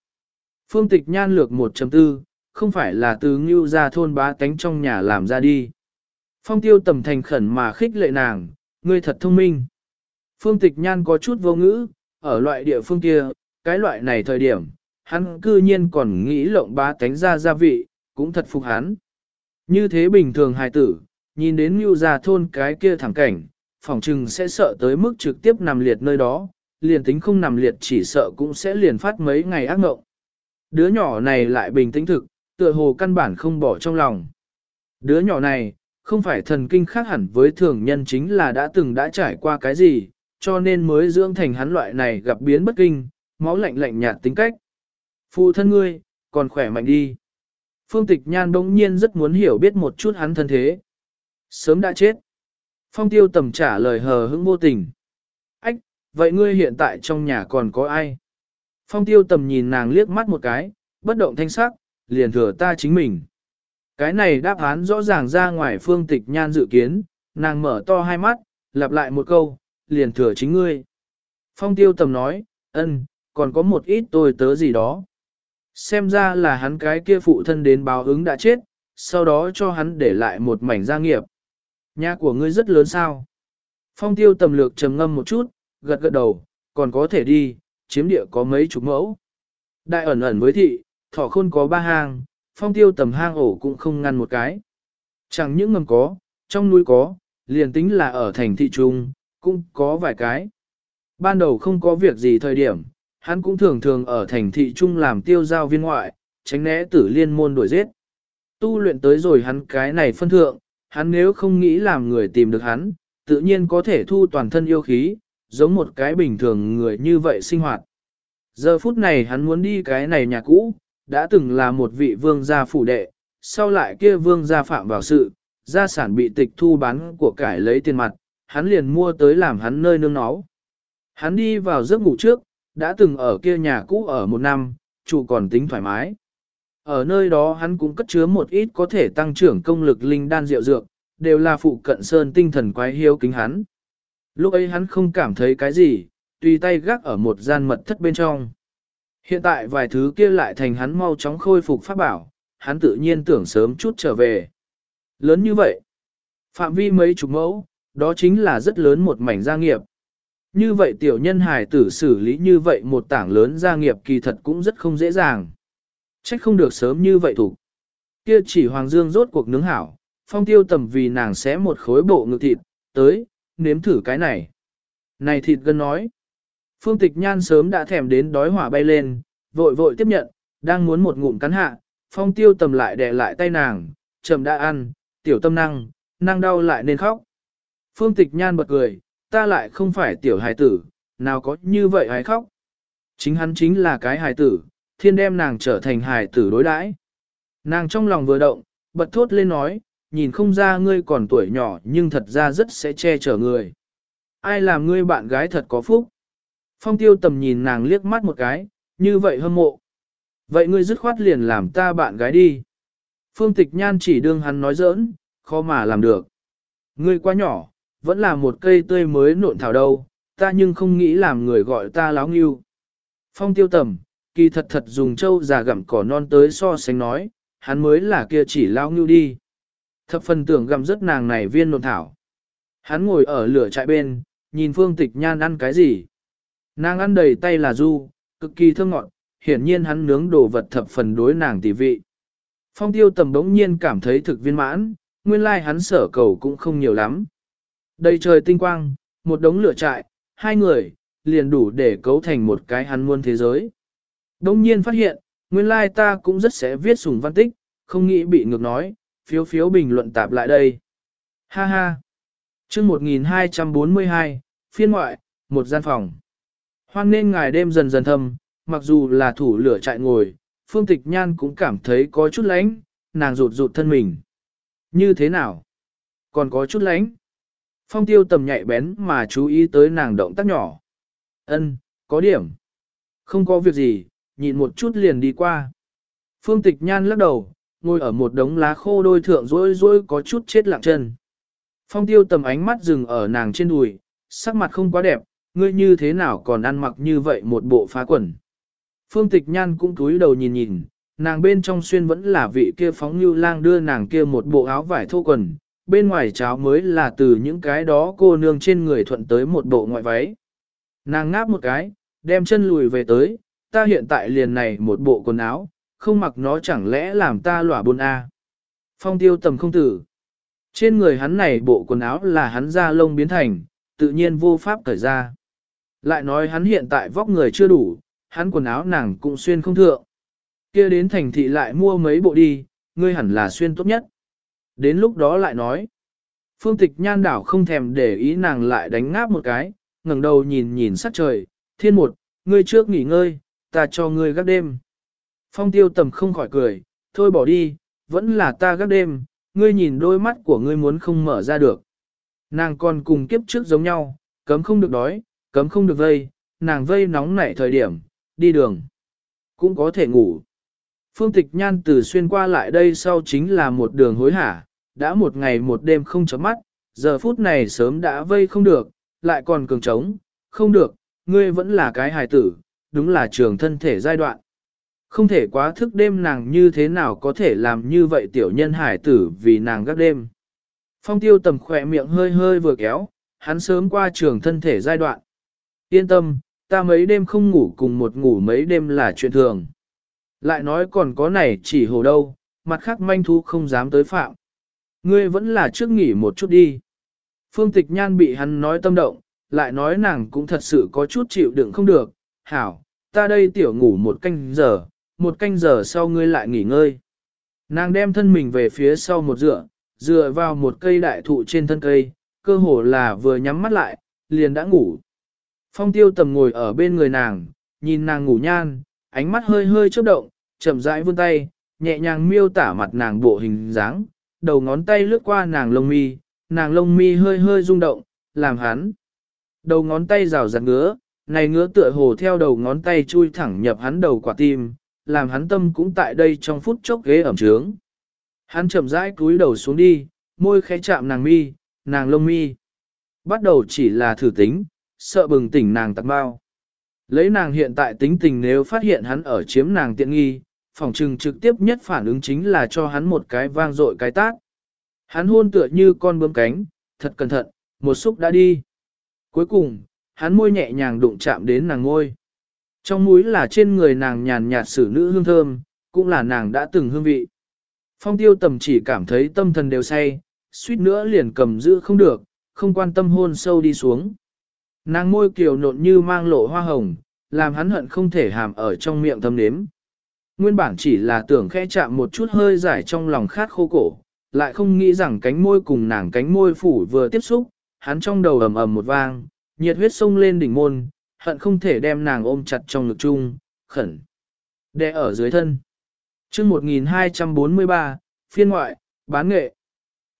Speaker 1: Phương tịch nhan lược 1.4, không phải là từ ngưu ra thôn bá tánh trong nhà làm ra đi. Phong tiêu tầm thành khẩn mà khích lệ nàng, ngươi thật thông minh. Phương tịch nhan có chút vô ngữ, ở loại địa phương kia, cái loại này thời điểm, hắn cư nhiên còn nghĩ lộng bá tánh ra gia vị, cũng thật phục hắn. Như thế bình thường hài tử, nhìn đến ngưu ra thôn cái kia thẳng cảnh, phòng trừng sẽ sợ tới mức trực tiếp nằm liệt nơi đó, liền tính không nằm liệt chỉ sợ cũng sẽ liền phát mấy ngày ác ngộng. Đứa nhỏ này lại bình tĩnh thực, tựa hồ căn bản không bỏ trong lòng. Đứa nhỏ này, không phải thần kinh khác hẳn với thường nhân chính là đã từng đã trải qua cái gì, cho nên mới dưỡng thành hắn loại này gặp biến bất kinh, máu lạnh lạnh nhạt tính cách. Phụ thân ngươi, còn khỏe mạnh đi. Phương Tịch Nhan bỗng nhiên rất muốn hiểu biết một chút hắn thân thế. Sớm đã chết. Phong tiêu tầm trả lời hờ hững vô tình. Vậy ngươi hiện tại trong nhà còn có ai? Phong tiêu tầm nhìn nàng liếc mắt một cái, bất động thanh sắc, liền thừa ta chính mình. Cái này đáp án rõ ràng ra ngoài phương tịch nhan dự kiến, nàng mở to hai mắt, lặp lại một câu, liền thừa chính ngươi. Phong tiêu tầm nói, ân, còn có một ít tôi tớ gì đó. Xem ra là hắn cái kia phụ thân đến báo ứng đã chết, sau đó cho hắn để lại một mảnh gia nghiệp. Nhà của ngươi rất lớn sao? Phong tiêu tầm lược trầm ngâm một chút, gật gật đầu, còn có thể đi, chiếm địa có mấy chục mẫu. Đại ẩn ẩn với thị, thỏ khôn có ba hang, phong tiêu tầm hang ổ cũng không ngăn một cái. Chẳng những ngầm có, trong núi có, liền tính là ở thành thị trung, cũng có vài cái. Ban đầu không có việc gì thời điểm, hắn cũng thường thường ở thành thị trung làm tiêu giao viên ngoại, tránh né tử liên môn đuổi giết. Tu luyện tới rồi hắn cái này phân thượng, hắn nếu không nghĩ làm người tìm được hắn, tự nhiên có thể thu toàn thân yêu khí, giống một cái bình thường người như vậy sinh hoạt. Giờ phút này hắn muốn đi cái này nhà cũ, đã từng là một vị vương gia phủ đệ, sau lại kia vương gia phạm vào sự, gia sản bị tịch thu bán của cải lấy tiền mặt, hắn liền mua tới làm hắn nơi nương náu. Hắn đi vào giấc ngủ trước, đã từng ở kia nhà cũ ở một năm, chủ còn tính thoải mái. Ở nơi đó hắn cũng cất chứa một ít có thể tăng trưởng công lực linh đan rượu dược, đều là phụ cận sơn tinh thần quái hiếu kính hắn. Lúc ấy hắn không cảm thấy cái gì, tùy tay gác ở một gian mật thất bên trong. Hiện tại vài thứ kia lại thành hắn mau chóng khôi phục pháp bảo, hắn tự nhiên tưởng sớm chút trở về. Lớn như vậy, phạm vi mấy chục mẫu, đó chính là rất lớn một mảnh gia nghiệp. Như vậy tiểu nhân hài tử xử lý như vậy một tảng lớn gia nghiệp kỳ thật cũng rất không dễ dàng. Trách không được sớm như vậy thủ. Kia chỉ Hoàng Dương rốt cuộc nướng hảo, phong tiêu tầm vì nàng xé một khối bộ ngực thịt, tới, nếm thử cái này. Này thịt gân nói. Phương tịch nhan sớm đã thèm đến đói hỏa bay lên, vội vội tiếp nhận, đang muốn một ngụm cắn hạ, phong tiêu tầm lại đè lại tay nàng, chậm đã ăn, tiểu tâm năng, năng đau lại nên khóc. Phương tịch nhan bật cười, ta lại không phải tiểu hài tử, nào có như vậy hay khóc. Chính hắn chính là cái hài tử, thiên đem nàng trở thành hài tử đối đãi. Nàng trong lòng vừa động, bật thốt lên nói, nhìn không ra ngươi còn tuổi nhỏ nhưng thật ra rất sẽ che chở người. Ai làm ngươi bạn gái thật có phúc. Phong tiêu tầm nhìn nàng liếc mắt một cái, như vậy hâm mộ. Vậy ngươi dứt khoát liền làm ta bạn gái đi. Phương tịch nhan chỉ đương hắn nói giỡn, khó mà làm được. Ngươi quá nhỏ, vẫn là một cây tươi mới nộn thảo đâu, ta nhưng không nghĩ làm người gọi ta láo nghiêu. Phong tiêu tầm, kỳ thật thật dùng trâu già gặm cỏ non tới so sánh nói, hắn mới là kia chỉ lao nghiêu đi. Thập phần tưởng gặm rất nàng này viên nộn thảo. Hắn ngồi ở lửa trại bên, nhìn phương tịch nhan ăn cái gì. Nàng ăn đầy tay là du, cực kỳ thơm ngọt, hiển nhiên hắn nướng đồ vật thập phần đối nàng tỷ vị. Phong tiêu tầm đống nhiên cảm thấy thực viên mãn, nguyên lai like hắn sở cầu cũng không nhiều lắm. Đầy trời tinh quang, một đống lửa trại, hai người, liền đủ để cấu thành một cái hắn muôn thế giới. Đống nhiên phát hiện, nguyên lai ta cũng rất sẽ viết sùng văn tích, không nghĩ bị ngược nói, phiếu phiếu bình luận tạp lại đây. Ha ha! chương 1242, phiên ngoại, một gian phòng. Hoan nên ngài đêm dần dần thâm, mặc dù là thủ lửa chạy ngồi, phương tịch nhan cũng cảm thấy có chút lánh, nàng rụt rụt thân mình. Như thế nào? Còn có chút lánh. Phong tiêu tầm nhạy bén mà chú ý tới nàng động tác nhỏ. Ân, có điểm. Không có việc gì, nhịn một chút liền đi qua. Phương tịch nhan lắc đầu, ngồi ở một đống lá khô đôi thượng rối rối có chút chết lặng chân. Phong tiêu tầm ánh mắt dừng ở nàng trên đùi, sắc mặt không quá đẹp, ngươi như thế nào còn ăn mặc như vậy một bộ phá quần. Phương tịch nhan cũng cúi đầu nhìn nhìn, nàng bên trong xuyên vẫn là vị kia phóng như lang đưa nàng kia một bộ áo vải thô quần, bên ngoài cháo mới là từ những cái đó cô nương trên người thuận tới một bộ ngoại váy. Nàng ngáp một cái, đem chân lùi về tới, ta hiện tại liền này một bộ quần áo, không mặc nó chẳng lẽ làm ta lỏa buồn a? À? Phong tiêu tầm không tử. Trên người hắn này bộ quần áo là hắn da lông biến thành, tự nhiên vô pháp cởi ra. Lại nói hắn hiện tại vóc người chưa đủ, hắn quần áo nàng cũng xuyên không thượng. kia đến thành thị lại mua mấy bộ đi, ngươi hẳn là xuyên tốt nhất. Đến lúc đó lại nói. Phương tịch nhan đảo không thèm để ý nàng lại đánh ngáp một cái, ngẩng đầu nhìn nhìn sát trời, thiên một, ngươi trước nghỉ ngơi, ta cho ngươi gác đêm. Phong tiêu tầm không khỏi cười, thôi bỏ đi, vẫn là ta gác đêm, ngươi nhìn đôi mắt của ngươi muốn không mở ra được. Nàng còn cùng kiếp trước giống nhau, cấm không được đói, cấm không được vây, nàng vây nóng nảy thời điểm, đi đường, cũng có thể ngủ. Phương tịch nhan từ xuyên qua lại đây sau chính là một đường hối hả, đã một ngày một đêm không chấm mắt, giờ phút này sớm đã vây không được, lại còn cường trống, không được, ngươi vẫn là cái hài tử, đúng là trường thân thể giai đoạn. Không thể quá thức đêm nàng như thế nào có thể làm như vậy tiểu nhân hải tử vì nàng gác đêm. Phong tiêu tầm khỏe miệng hơi hơi vừa kéo, hắn sớm qua trường thân thể giai đoạn. Yên tâm, ta mấy đêm không ngủ cùng một ngủ mấy đêm là chuyện thường. Lại nói còn có này chỉ hồ đâu, mặt khác manh thú không dám tới phạm. Ngươi vẫn là trước nghỉ một chút đi. Phương tịch nhan bị hắn nói tâm động, lại nói nàng cũng thật sự có chút chịu đựng không được. Hảo, ta đây tiểu ngủ một canh giờ, một canh giờ sau ngươi lại nghỉ ngơi. Nàng đem thân mình về phía sau một dựa, dựa vào một cây đại thụ trên thân cây, cơ hồ là vừa nhắm mắt lại, liền đã ngủ. Phong tiêu tầm ngồi ở bên người nàng, nhìn nàng ngủ nhan, ánh mắt hơi hơi chớp động, chậm rãi vươn tay, nhẹ nhàng miêu tả mặt nàng bộ hình dáng, đầu ngón tay lướt qua nàng lông mi, nàng lông mi hơi hơi rung động, làm hắn. Đầu ngón tay rào rạt ngứa, này ngứa tựa hồ theo đầu ngón tay chui thẳng nhập hắn đầu quả tim, làm hắn tâm cũng tại đây trong phút chốc ghế ẩm trướng. Hắn chậm rãi cúi đầu xuống đi, môi khẽ chạm nàng mi, nàng lông mi. Bắt đầu chỉ là thử tính, sợ bừng tỉnh nàng tặc bao. Lấy nàng hiện tại tính tình nếu phát hiện hắn ở chiếm nàng tiện nghi, phòng trừng trực tiếp nhất phản ứng chính là cho hắn một cái vang dội cái tác. Hắn hôn tựa như con bướm cánh, thật cẩn thận, một xúc đã đi. Cuối cùng, hắn môi nhẹ nhàng đụng chạm đến nàng ngôi. Trong mũi là trên người nàng nhàn nhạt xử nữ hương thơm, cũng là nàng đã từng hương vị. Phong tiêu tầm chỉ cảm thấy tâm thần đều say, suýt nữa liền cầm giữ không được, không quan tâm hôn sâu đi xuống. Nàng môi kiều nộn như mang lộ hoa hồng, làm hắn hận không thể hàm ở trong miệng thâm nếm. Nguyên bản chỉ là tưởng khẽ chạm một chút hơi giải trong lòng khát khô cổ, lại không nghĩ rằng cánh môi cùng nàng cánh môi phủ vừa tiếp xúc, hắn trong đầu ầm ầm một vang, nhiệt huyết sông lên đỉnh môn, hận không thể đem nàng ôm chặt trong ngực chung, khẩn. Đè ở dưới thân. chương 1243, phiên ngoại, bán nghệ.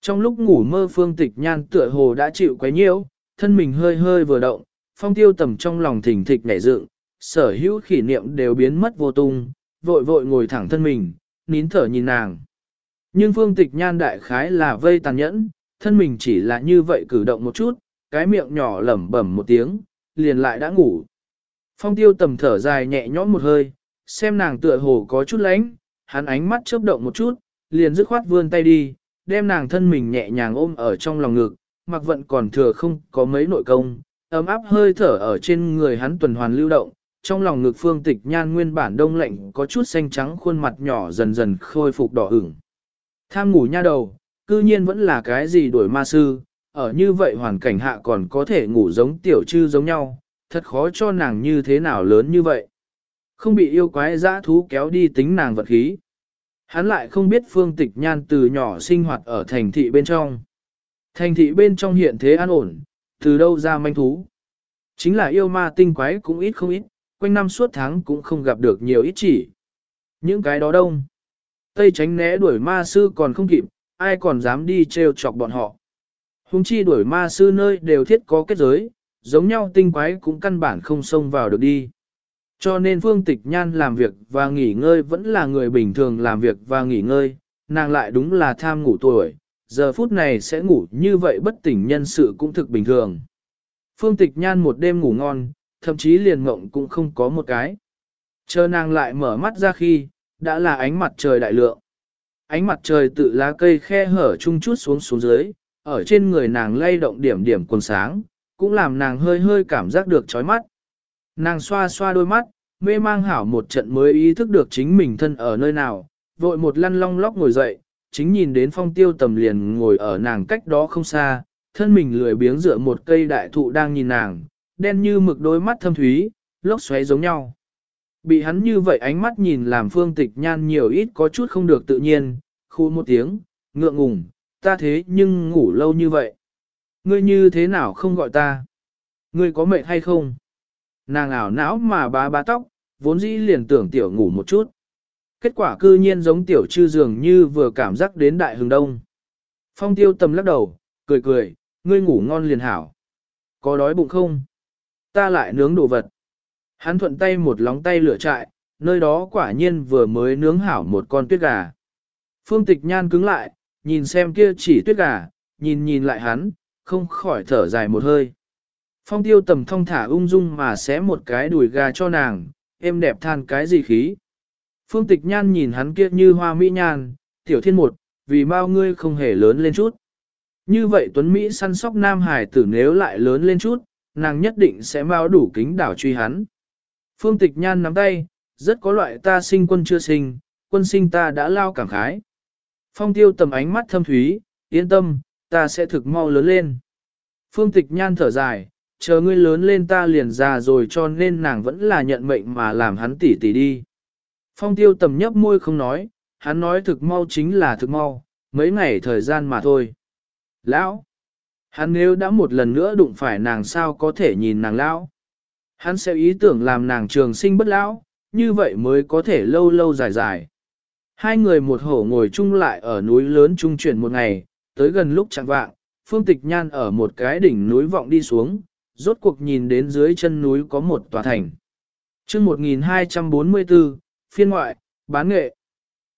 Speaker 1: Trong lúc ngủ mơ phương tịch nhan tựa hồ đã chịu quấy nhiễu, thân mình hơi hơi vừa động, phong tiêu tầm trong lòng thỉnh thịch nảy dựng, sở hữu kỷ niệm đều biến mất vô tung, vội vội ngồi thẳng thân mình, nín thở nhìn nàng. Nhưng phương tịch nhan đại khái là vây tàn nhẫn, thân mình chỉ là như vậy cử động một chút, cái miệng nhỏ lẩm bẩm một tiếng, liền lại đã ngủ. Phong tiêu tầm thở dài nhẹ nhõm một hơi, xem nàng tựa hồ có chút lánh, hắn ánh mắt chớp động một chút, liền dứt khoát vươn tay đi, đem nàng thân mình nhẹ nhàng ôm ở trong lòng ngực, mặc vận còn thừa không có mấy nội công, ấm áp hơi thở ở trên người hắn tuần hoàn lưu động, trong lòng ngực phương tịch nhan nguyên bản đông lạnh có chút xanh trắng khuôn mặt nhỏ dần dần khôi phục đỏ ửng. Tham ngủ nha đầu, cư nhiên vẫn là cái gì đổi ma sư, ở như vậy hoàn cảnh hạ còn có thể ngủ giống tiểu trư giống nhau, thật khó cho nàng như thế nào lớn như vậy. Không bị yêu quái dã thú kéo đi tính nàng vật khí. Hắn lại không biết phương tịch nhan từ nhỏ sinh hoạt ở thành thị bên trong. Thành thị bên trong hiện thế an ổn, từ đâu ra manh thú. Chính là yêu ma tinh quái cũng ít không ít, quanh năm suốt tháng cũng không gặp được nhiều ít chỉ. Những cái đó đông. Tây tránh né đuổi ma sư còn không kịp, ai còn dám đi treo chọc bọn họ. Hùng chi đuổi ma sư nơi đều thiết có kết giới, giống nhau tinh quái cũng căn bản không xông vào được đi. Cho nên Phương Tịch Nhan làm việc và nghỉ ngơi vẫn là người bình thường làm việc và nghỉ ngơi, nàng lại đúng là tham ngủ tuổi, giờ phút này sẽ ngủ như vậy bất tỉnh nhân sự cũng thực bình thường. Phương Tịch Nhan một đêm ngủ ngon, thậm chí liền mộng cũng không có một cái. Chờ nàng lại mở mắt ra khi, đã là ánh mặt trời đại lượng. Ánh mặt trời tự lá cây khe hở chung chút xuống xuống dưới, ở trên người nàng lay động điểm điểm quần sáng, cũng làm nàng hơi hơi cảm giác được chói mắt. Nàng xoa xoa đôi mắt, mê mang hảo một trận mới ý thức được chính mình thân ở nơi nào, vội một lăn long lóc ngồi dậy, chính nhìn đến phong tiêu tầm liền ngồi ở nàng cách đó không xa, thân mình lười biếng dựa một cây đại thụ đang nhìn nàng, đen như mực đôi mắt thâm thúy, lốc xoáy giống nhau. Bị hắn như vậy ánh mắt nhìn làm phương tịch nhan nhiều ít có chút không được tự nhiên, khu một tiếng, ngượng ngùng, ta thế nhưng ngủ lâu như vậy. Ngươi như thế nào không gọi ta? Ngươi có mệt hay không? Nàng ảo não mà bá bá tóc, vốn dĩ liền tưởng tiểu ngủ một chút. Kết quả cư nhiên giống tiểu chư dường như vừa cảm giác đến đại hừng đông. Phong tiêu tầm lắc đầu, cười cười, ngươi ngủ ngon liền hảo. Có đói bụng không? Ta lại nướng đồ vật. Hắn thuận tay một lóng tay lửa trại, nơi đó quả nhiên vừa mới nướng hảo một con tuyết gà. Phương tịch nhan cứng lại, nhìn xem kia chỉ tuyết gà, nhìn nhìn lại hắn, không khỏi thở dài một hơi. Phong tiêu tầm thong thả ung dung mà xé một cái đùi gà cho nàng, em đẹp than cái gì khí. Phương tịch nhan nhìn hắn kia như hoa mỹ nhan, tiểu thiên một, vì bao ngươi không hề lớn lên chút. Như vậy Tuấn Mỹ săn sóc Nam Hải tử nếu lại lớn lên chút, nàng nhất định sẽ mau đủ kính đảo truy hắn. Phương tịch nhan nắm tay, rất có loại ta sinh quân chưa sinh, quân sinh ta đã lao cảm khái. Phong tiêu tầm ánh mắt thâm thúy, yên tâm, ta sẽ thực mau lớn lên. Phương tịch nhan thở dài, chờ ngươi lớn lên ta liền già rồi cho nên nàng vẫn là nhận mệnh mà làm hắn tỉ tỉ đi. Phong tiêu tầm nhấp môi không nói, hắn nói thực mau chính là thực mau, mấy ngày thời gian mà thôi. Lão! Hắn nếu đã một lần nữa đụng phải nàng sao có thể nhìn nàng lão? Hắn sẽ ý tưởng làm nàng trường sinh bất lão, như vậy mới có thể lâu lâu dài dài. Hai người một hổ ngồi chung lại ở núi lớn trung chuyển một ngày, tới gần lúc chẳng vạng, phương tịch nhan ở một cái đỉnh núi vọng đi xuống, rốt cuộc nhìn đến dưới chân núi có một tòa thành. chương 1244, phiên ngoại, bán nghệ.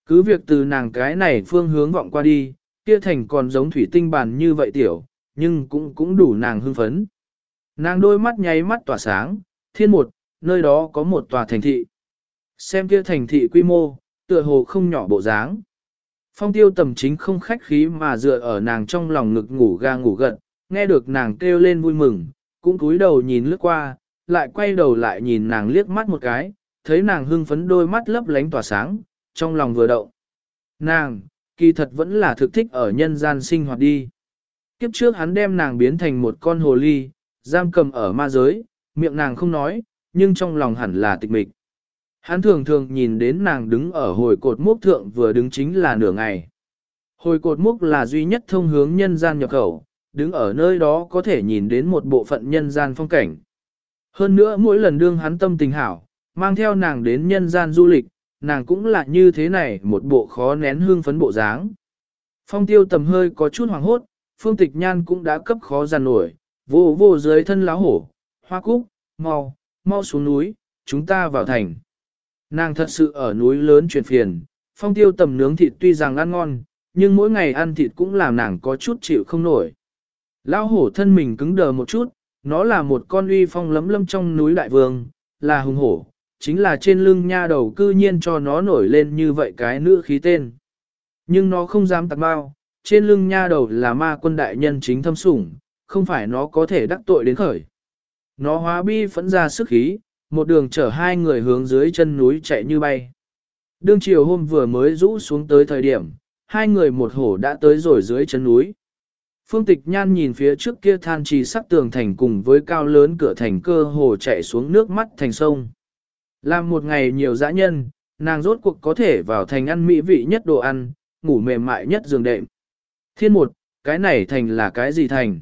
Speaker 1: Cứ việc từ nàng cái này phương hướng vọng qua đi, kia thành còn giống thủy tinh bàn như vậy tiểu, nhưng cũng cũng đủ nàng hưng phấn. Nàng đôi mắt nháy mắt tỏa sáng, thiên một, nơi đó có một tòa thành thị. Xem kia thành thị quy mô, tựa hồ không nhỏ bộ dáng. Phong tiêu tầm chính không khách khí mà dựa ở nàng trong lòng ngực ngủ ga ngủ gật, nghe được nàng kêu lên vui mừng, cũng cúi đầu nhìn lướt qua, lại quay đầu lại nhìn nàng liếc mắt một cái, thấy nàng hưng phấn đôi mắt lấp lánh tỏa sáng, trong lòng vừa động. Nàng, kỳ thật vẫn là thực thích ở nhân gian sinh hoạt đi. Kiếp trước hắn đem nàng biến thành một con hồ ly, giam cầm ở ma giới, miệng nàng không nói, nhưng trong lòng hẳn là tịch mịch. Hắn thường thường nhìn đến nàng đứng ở hồi cột mốc thượng vừa đứng chính là nửa ngày. Hồi cột mốc là duy nhất thông hướng nhân gian nhập khẩu, đứng ở nơi đó có thể nhìn đến một bộ phận nhân gian phong cảnh. Hơn nữa mỗi lần đương hắn tâm tình hảo, mang theo nàng đến nhân gian du lịch, nàng cũng là như thế này một bộ khó nén hương phấn bộ dáng. Phong tiêu tầm hơi có chút hoàng hốt, phương tịch nhan cũng đã cấp khó giàn nổi, vô vô dưới thân lá hổ, hoa cúc, mau, mau xuống núi, chúng ta vào thành. Nàng thật sự ở núi lớn chuyển phiền, phong tiêu tầm nướng thịt tuy rằng ăn ngon, nhưng mỗi ngày ăn thịt cũng làm nàng có chút chịu không nổi. Lão hổ thân mình cứng đờ một chút, nó là một con uy phong lấm lâm trong núi đại vương, là hùng hổ, chính là trên lưng nha đầu cư nhiên cho nó nổi lên như vậy cái nữ khí tên. Nhưng nó không dám tạc bao, trên lưng nha đầu là ma quân đại nhân chính thâm sủng, không phải nó có thể đắc tội đến khởi. Nó hóa bi phẫn ra sức khí, một đường chở hai người hướng dưới chân núi chạy như bay. Đương chiều hôm vừa mới rũ xuống tới thời điểm, hai người một hổ đã tới rồi dưới chân núi. Phương Tịch Nhan nhìn phía trước kia than trì sắc tường thành cùng với cao lớn cửa thành cơ hồ chạy xuống nước mắt thành sông. Làm một ngày nhiều dã nhân, nàng rốt cuộc có thể vào thành ăn mỹ vị nhất đồ ăn, ngủ mềm mại nhất giường đệm. Thiên một, cái này thành là cái gì thành?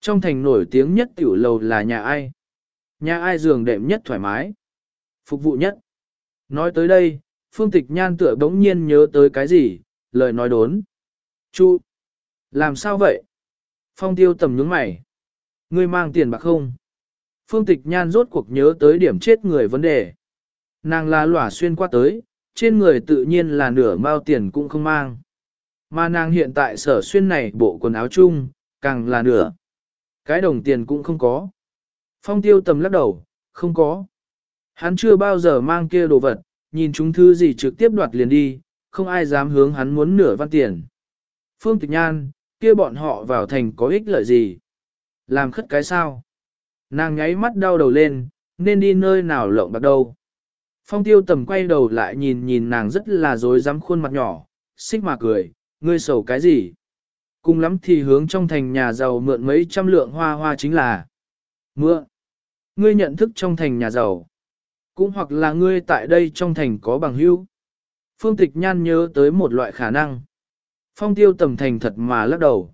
Speaker 1: Trong thành nổi tiếng nhất tiểu lầu là nhà ai? Nhà ai giường đệm nhất thoải mái? Phục vụ nhất. Nói tới đây, Phương Tịch Nhan tựa bỗng nhiên nhớ tới cái gì, lời nói đốn. Chu! Làm sao vậy? Phong tiêu tầm nhướng mày. Ngươi mang tiền bạc không? Phương Tịch Nhan rốt cuộc nhớ tới điểm chết người vấn đề. Nàng là lỏa xuyên qua tới, trên người tự nhiên là nửa mao tiền cũng không mang. Mà nàng hiện tại sở xuyên này bộ quần áo chung, càng là nửa. Cái đồng tiền cũng không có. Phong tiêu tầm lắc đầu, không có. Hắn chưa bao giờ mang kia đồ vật, nhìn chúng thứ gì trực tiếp đoạt liền đi, không ai dám hướng hắn muốn nửa văn tiền. Phương Tịch Nhan, kia bọn họ vào thành có ích lợi gì? Làm khất cái sao? Nàng nháy mắt đau đầu lên, nên đi nơi nào lộng bạc đâu. Phong tiêu tầm quay đầu lại nhìn nhìn nàng rất là dối dám khuôn mặt nhỏ, xích mà cười, ngươi sầu cái gì? Cùng lắm thì hướng trong thành nhà giàu mượn mấy trăm lượng hoa hoa chính là mượn. Ngươi nhận thức trong thành nhà giàu. Cũng hoặc là ngươi tại đây trong thành có bằng hữu. Phương Tịch Nhan nhớ tới một loại khả năng. Phong tiêu tầm thành thật mà lắc đầu.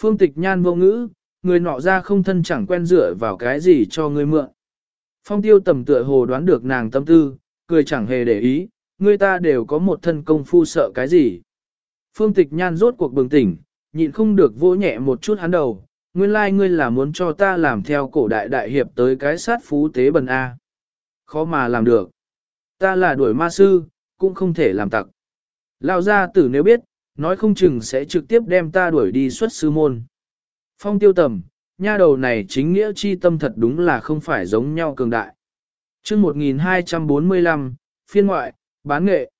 Speaker 1: Phương Tịch Nhan vô ngữ, người nọ ra không thân chẳng quen dựa vào cái gì cho ngươi mượn. Phong tiêu tầm tựa hồ đoán được nàng tâm tư, cười chẳng hề để ý, người ta đều có một thân công phu sợ cái gì. Phương Tịch Nhan rốt cuộc bừng tỉnh, nhịn không được vỗ nhẹ một chút hắn đầu, nguyên lai like ngươi là muốn cho ta làm theo cổ đại đại hiệp tới cái sát phú tế bần A. Khó mà làm được. Ta là đuổi ma sư, cũng không thể làm tặc. Lão gia tử nếu biết, nói không chừng sẽ trực tiếp đem ta đuổi đi xuất sư môn. Phong tiêu tầm, nha đầu này chính nghĩa chi tâm thật đúng là không phải giống nhau cường đại. chương 1245, phiên ngoại, bán nghệ.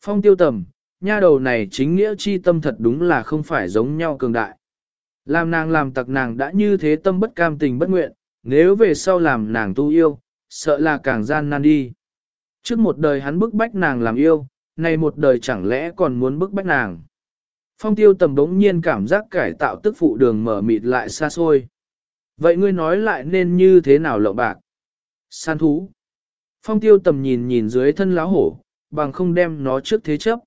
Speaker 1: Phong tiêu tầm, nha đầu này chính nghĩa chi tâm thật đúng là không phải giống nhau cường đại. Làm nàng làm tặc nàng đã như thế tâm bất cam tình bất nguyện, nếu về sau làm nàng tu yêu, sợ là càng gian nan đi. Trước một đời hắn bức bách nàng làm yêu, nay một đời chẳng lẽ còn muốn bức bách nàng. Phong tiêu tầm đống nhiên cảm giác cải tạo tức phụ đường mở mịt lại xa xôi. Vậy ngươi nói lại nên như thế nào lộng bạc? San thú. Phong tiêu tầm nhìn nhìn dưới thân lão hổ, bằng không đem nó trước thế chấp.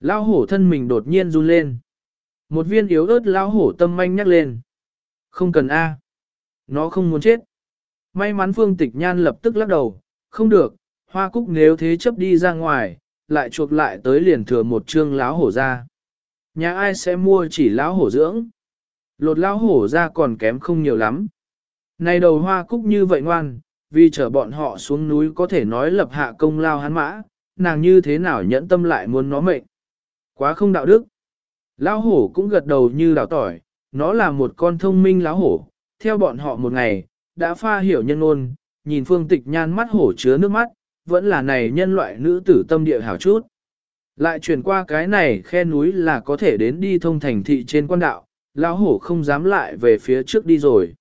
Speaker 1: Lão hổ thân mình đột nhiên run lên. Một viên yếu ớt lão hổ tâm manh nhắc lên. Không cần A. Nó không muốn chết. May mắn phương tịch nhan lập tức lắc đầu. Không được, hoa cúc nếu thế chấp đi ra ngoài, lại chuộc lại tới liền thừa một trương lão hổ ra. Nhà ai sẽ mua chỉ lão hổ dưỡng? Lột lão hổ ra còn kém không nhiều lắm. Này đầu hoa cúc như vậy ngoan, vì chở bọn họ xuống núi có thể nói lập hạ công lao hắn mã, nàng như thế nào nhẫn tâm lại muốn nó mệnh. Quá không đạo đức. Lão hổ cũng gật đầu như đào tỏi, nó là một con thông minh lão hổ, theo bọn họ một ngày, đã pha hiểu nhân ôn, nhìn phương tịch nhan mắt hổ chứa nước mắt, vẫn là này nhân loại nữ tử tâm địa hảo chút. Lại chuyển qua cái này khe núi là có thể đến đi thông thành thị trên quan đạo, lão hổ không dám lại về phía trước đi rồi.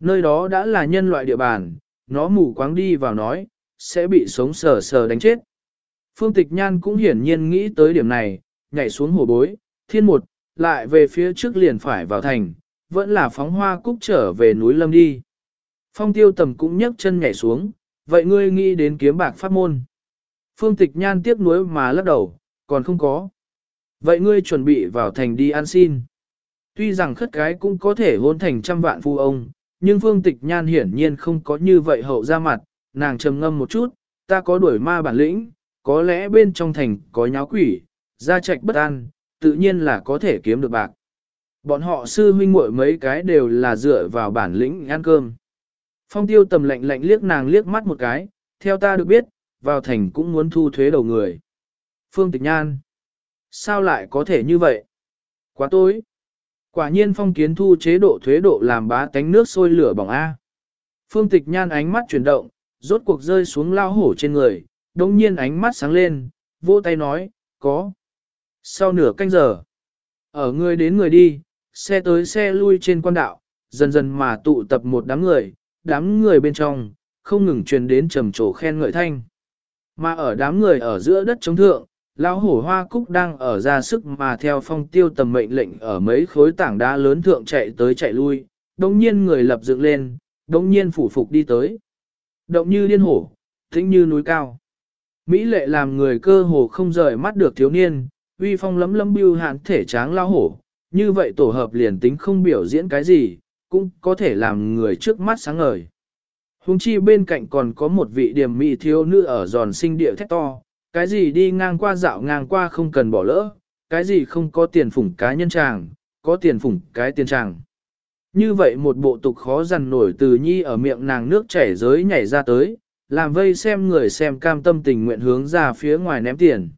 Speaker 1: Nơi đó đã là nhân loại địa bàn, nó mù quáng đi vào nói, sẽ bị sống sờ sờ đánh chết. Phương Tịch Nhan cũng hiển nhiên nghĩ tới điểm này, nhảy xuống hồ bối, thiên một, lại về phía trước liền phải vào thành, vẫn là phóng hoa cúc trở về núi lâm đi. Phong tiêu tầm cũng nhấc chân nhảy xuống, vậy ngươi nghĩ đến kiếm bạc pháp môn. Phương Tịch Nhan tiếc nuối mà lắc đầu, còn không có. Vậy ngươi chuẩn bị vào thành đi ăn xin. Tuy rằng khất cái cũng có thể hôn thành trăm vạn phu ông, nhưng Phương Tịch Nhan hiển nhiên không có như vậy hậu ra mặt, nàng trầm ngâm một chút, ta có đuổi ma bản lĩnh, có lẽ bên trong thành có nháo quỷ, gia trạch bất an, tự nhiên là có thể kiếm được bạc. Bọn họ sư huynh muội mấy cái đều là dựa vào bản lĩnh ăn cơm. Phong tiêu tầm lạnh lạnh liếc nàng liếc mắt một cái, theo ta được biết, vào thành cũng muốn thu thuế đầu người. Phương Tịch Nhan. Sao lại có thể như vậy? Quá tối. Quả nhiên phong kiến thu chế độ thuế độ làm bá tánh nước sôi lửa bỏng A. Phương Tịch Nhan ánh mắt chuyển động, rốt cuộc rơi xuống lao hổ trên người, đồng nhiên ánh mắt sáng lên, vỗ tay nói, có. Sau nửa canh giờ, ở người đến người đi, xe tới xe lui trên quan đạo, dần dần mà tụ tập một đám người, đám người bên trong, không ngừng truyền đến trầm trồ khen ngợi thanh. Mà ở đám người ở giữa đất chống thượng, lão hổ hoa cúc đang ở ra sức mà theo phong tiêu tầm mệnh lệnh ở mấy khối tảng đá lớn thượng chạy tới chạy lui, đồng nhiên người lập dựng lên, đồng nhiên phủ phục đi tới. Động như điên hổ, tĩnh như núi cao. Mỹ lệ làm người cơ hồ không rời mắt được thiếu niên, uy phong lấm lấm bưu hạn thể tráng lao hổ, như vậy tổ hợp liền tính không biểu diễn cái gì, cũng có thể làm người trước mắt sáng ngời. Hùng chi bên cạnh còn có một vị điểm mỹ thiếu nữ ở giòn sinh địa thét to, cái gì đi ngang qua dạo ngang qua không cần bỏ lỡ, cái gì không có tiền phủng cá nhân chàng, có tiền phủng cái tiền chàng. Như vậy một bộ tục khó dằn nổi từ nhi ở miệng nàng nước chảy giới nhảy ra tới, làm vây xem người xem cam tâm tình nguyện hướng ra phía ngoài ném tiền.